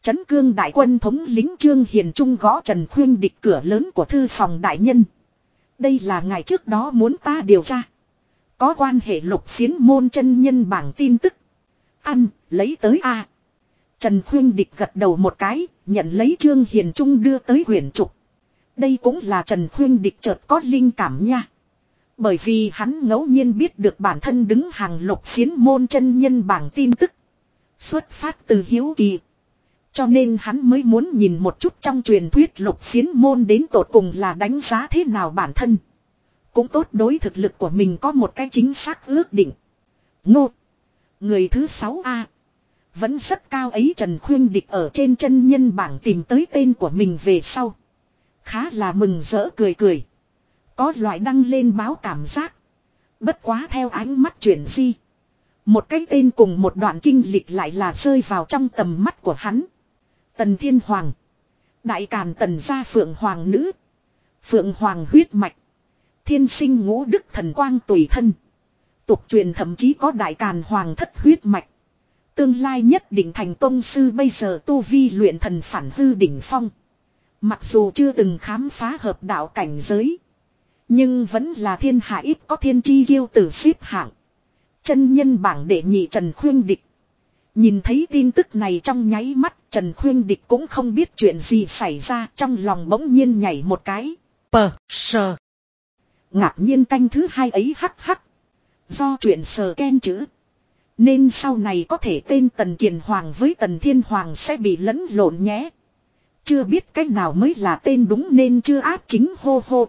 Trấn cương đại quân thống lính Trương Hiền Trung gõ Trần Khuyên địch cửa lớn của thư phòng đại nhân. Đây là ngày trước đó muốn ta điều tra. Có quan hệ lục phiến môn chân nhân bảng tin tức. Ăn, lấy tới A. Trần Khuyên địch gật đầu một cái, nhận lấy Trương Hiền Trung đưa tới huyền trục. Đây cũng là Trần Khuyên Địch chợt có linh cảm nha. Bởi vì hắn ngẫu nhiên biết được bản thân đứng hàng lục phiến môn chân nhân bảng tin tức. Xuất phát từ hiếu kỳ. Cho nên hắn mới muốn nhìn một chút trong truyền thuyết lục phiến môn đến tột cùng là đánh giá thế nào bản thân. Cũng tốt đối thực lực của mình có một cái chính xác ước định. Ngô. Người thứ sáu a vẫn rất cao ấy Trần Khuyên Địch ở trên chân nhân bảng tìm tới tên của mình về sau. Khá là mừng rỡ cười cười. Có loại đăng lên báo cảm giác. Bất quá theo ánh mắt chuyển di. Một cái tên cùng một đoạn kinh lịch lại là rơi vào trong tầm mắt của hắn. Tần Thiên Hoàng. Đại Càn Tần gia Phượng Hoàng Nữ. Phượng Hoàng huyết mạch. Thiên sinh ngũ đức thần quang tùy thân. Tục truyền thậm chí có Đại Càn Hoàng thất huyết mạch. Tương lai nhất định thành tôn sư bây giờ tu vi luyện thần phản hư đỉnh phong. Mặc dù chưa từng khám phá hợp đạo cảnh giới. Nhưng vẫn là thiên hạ ít có thiên chi kiêu tử xếp hạng. Chân nhân bảng đệ nhị Trần Khuyên Địch. Nhìn thấy tin tức này trong nháy mắt Trần Khuyên Địch cũng không biết chuyện gì xảy ra trong lòng bỗng nhiên nhảy một cái. Pờ, sờ. Ngạc nhiên canh thứ hai ấy hắc hắc. Do chuyện sờ ken chữ. Nên sau này có thể tên Tần Kiền Hoàng với Tần Thiên Hoàng sẽ bị lẫn lộn nhé. Chưa biết cách nào mới là tên đúng nên chưa áp chính hô hô.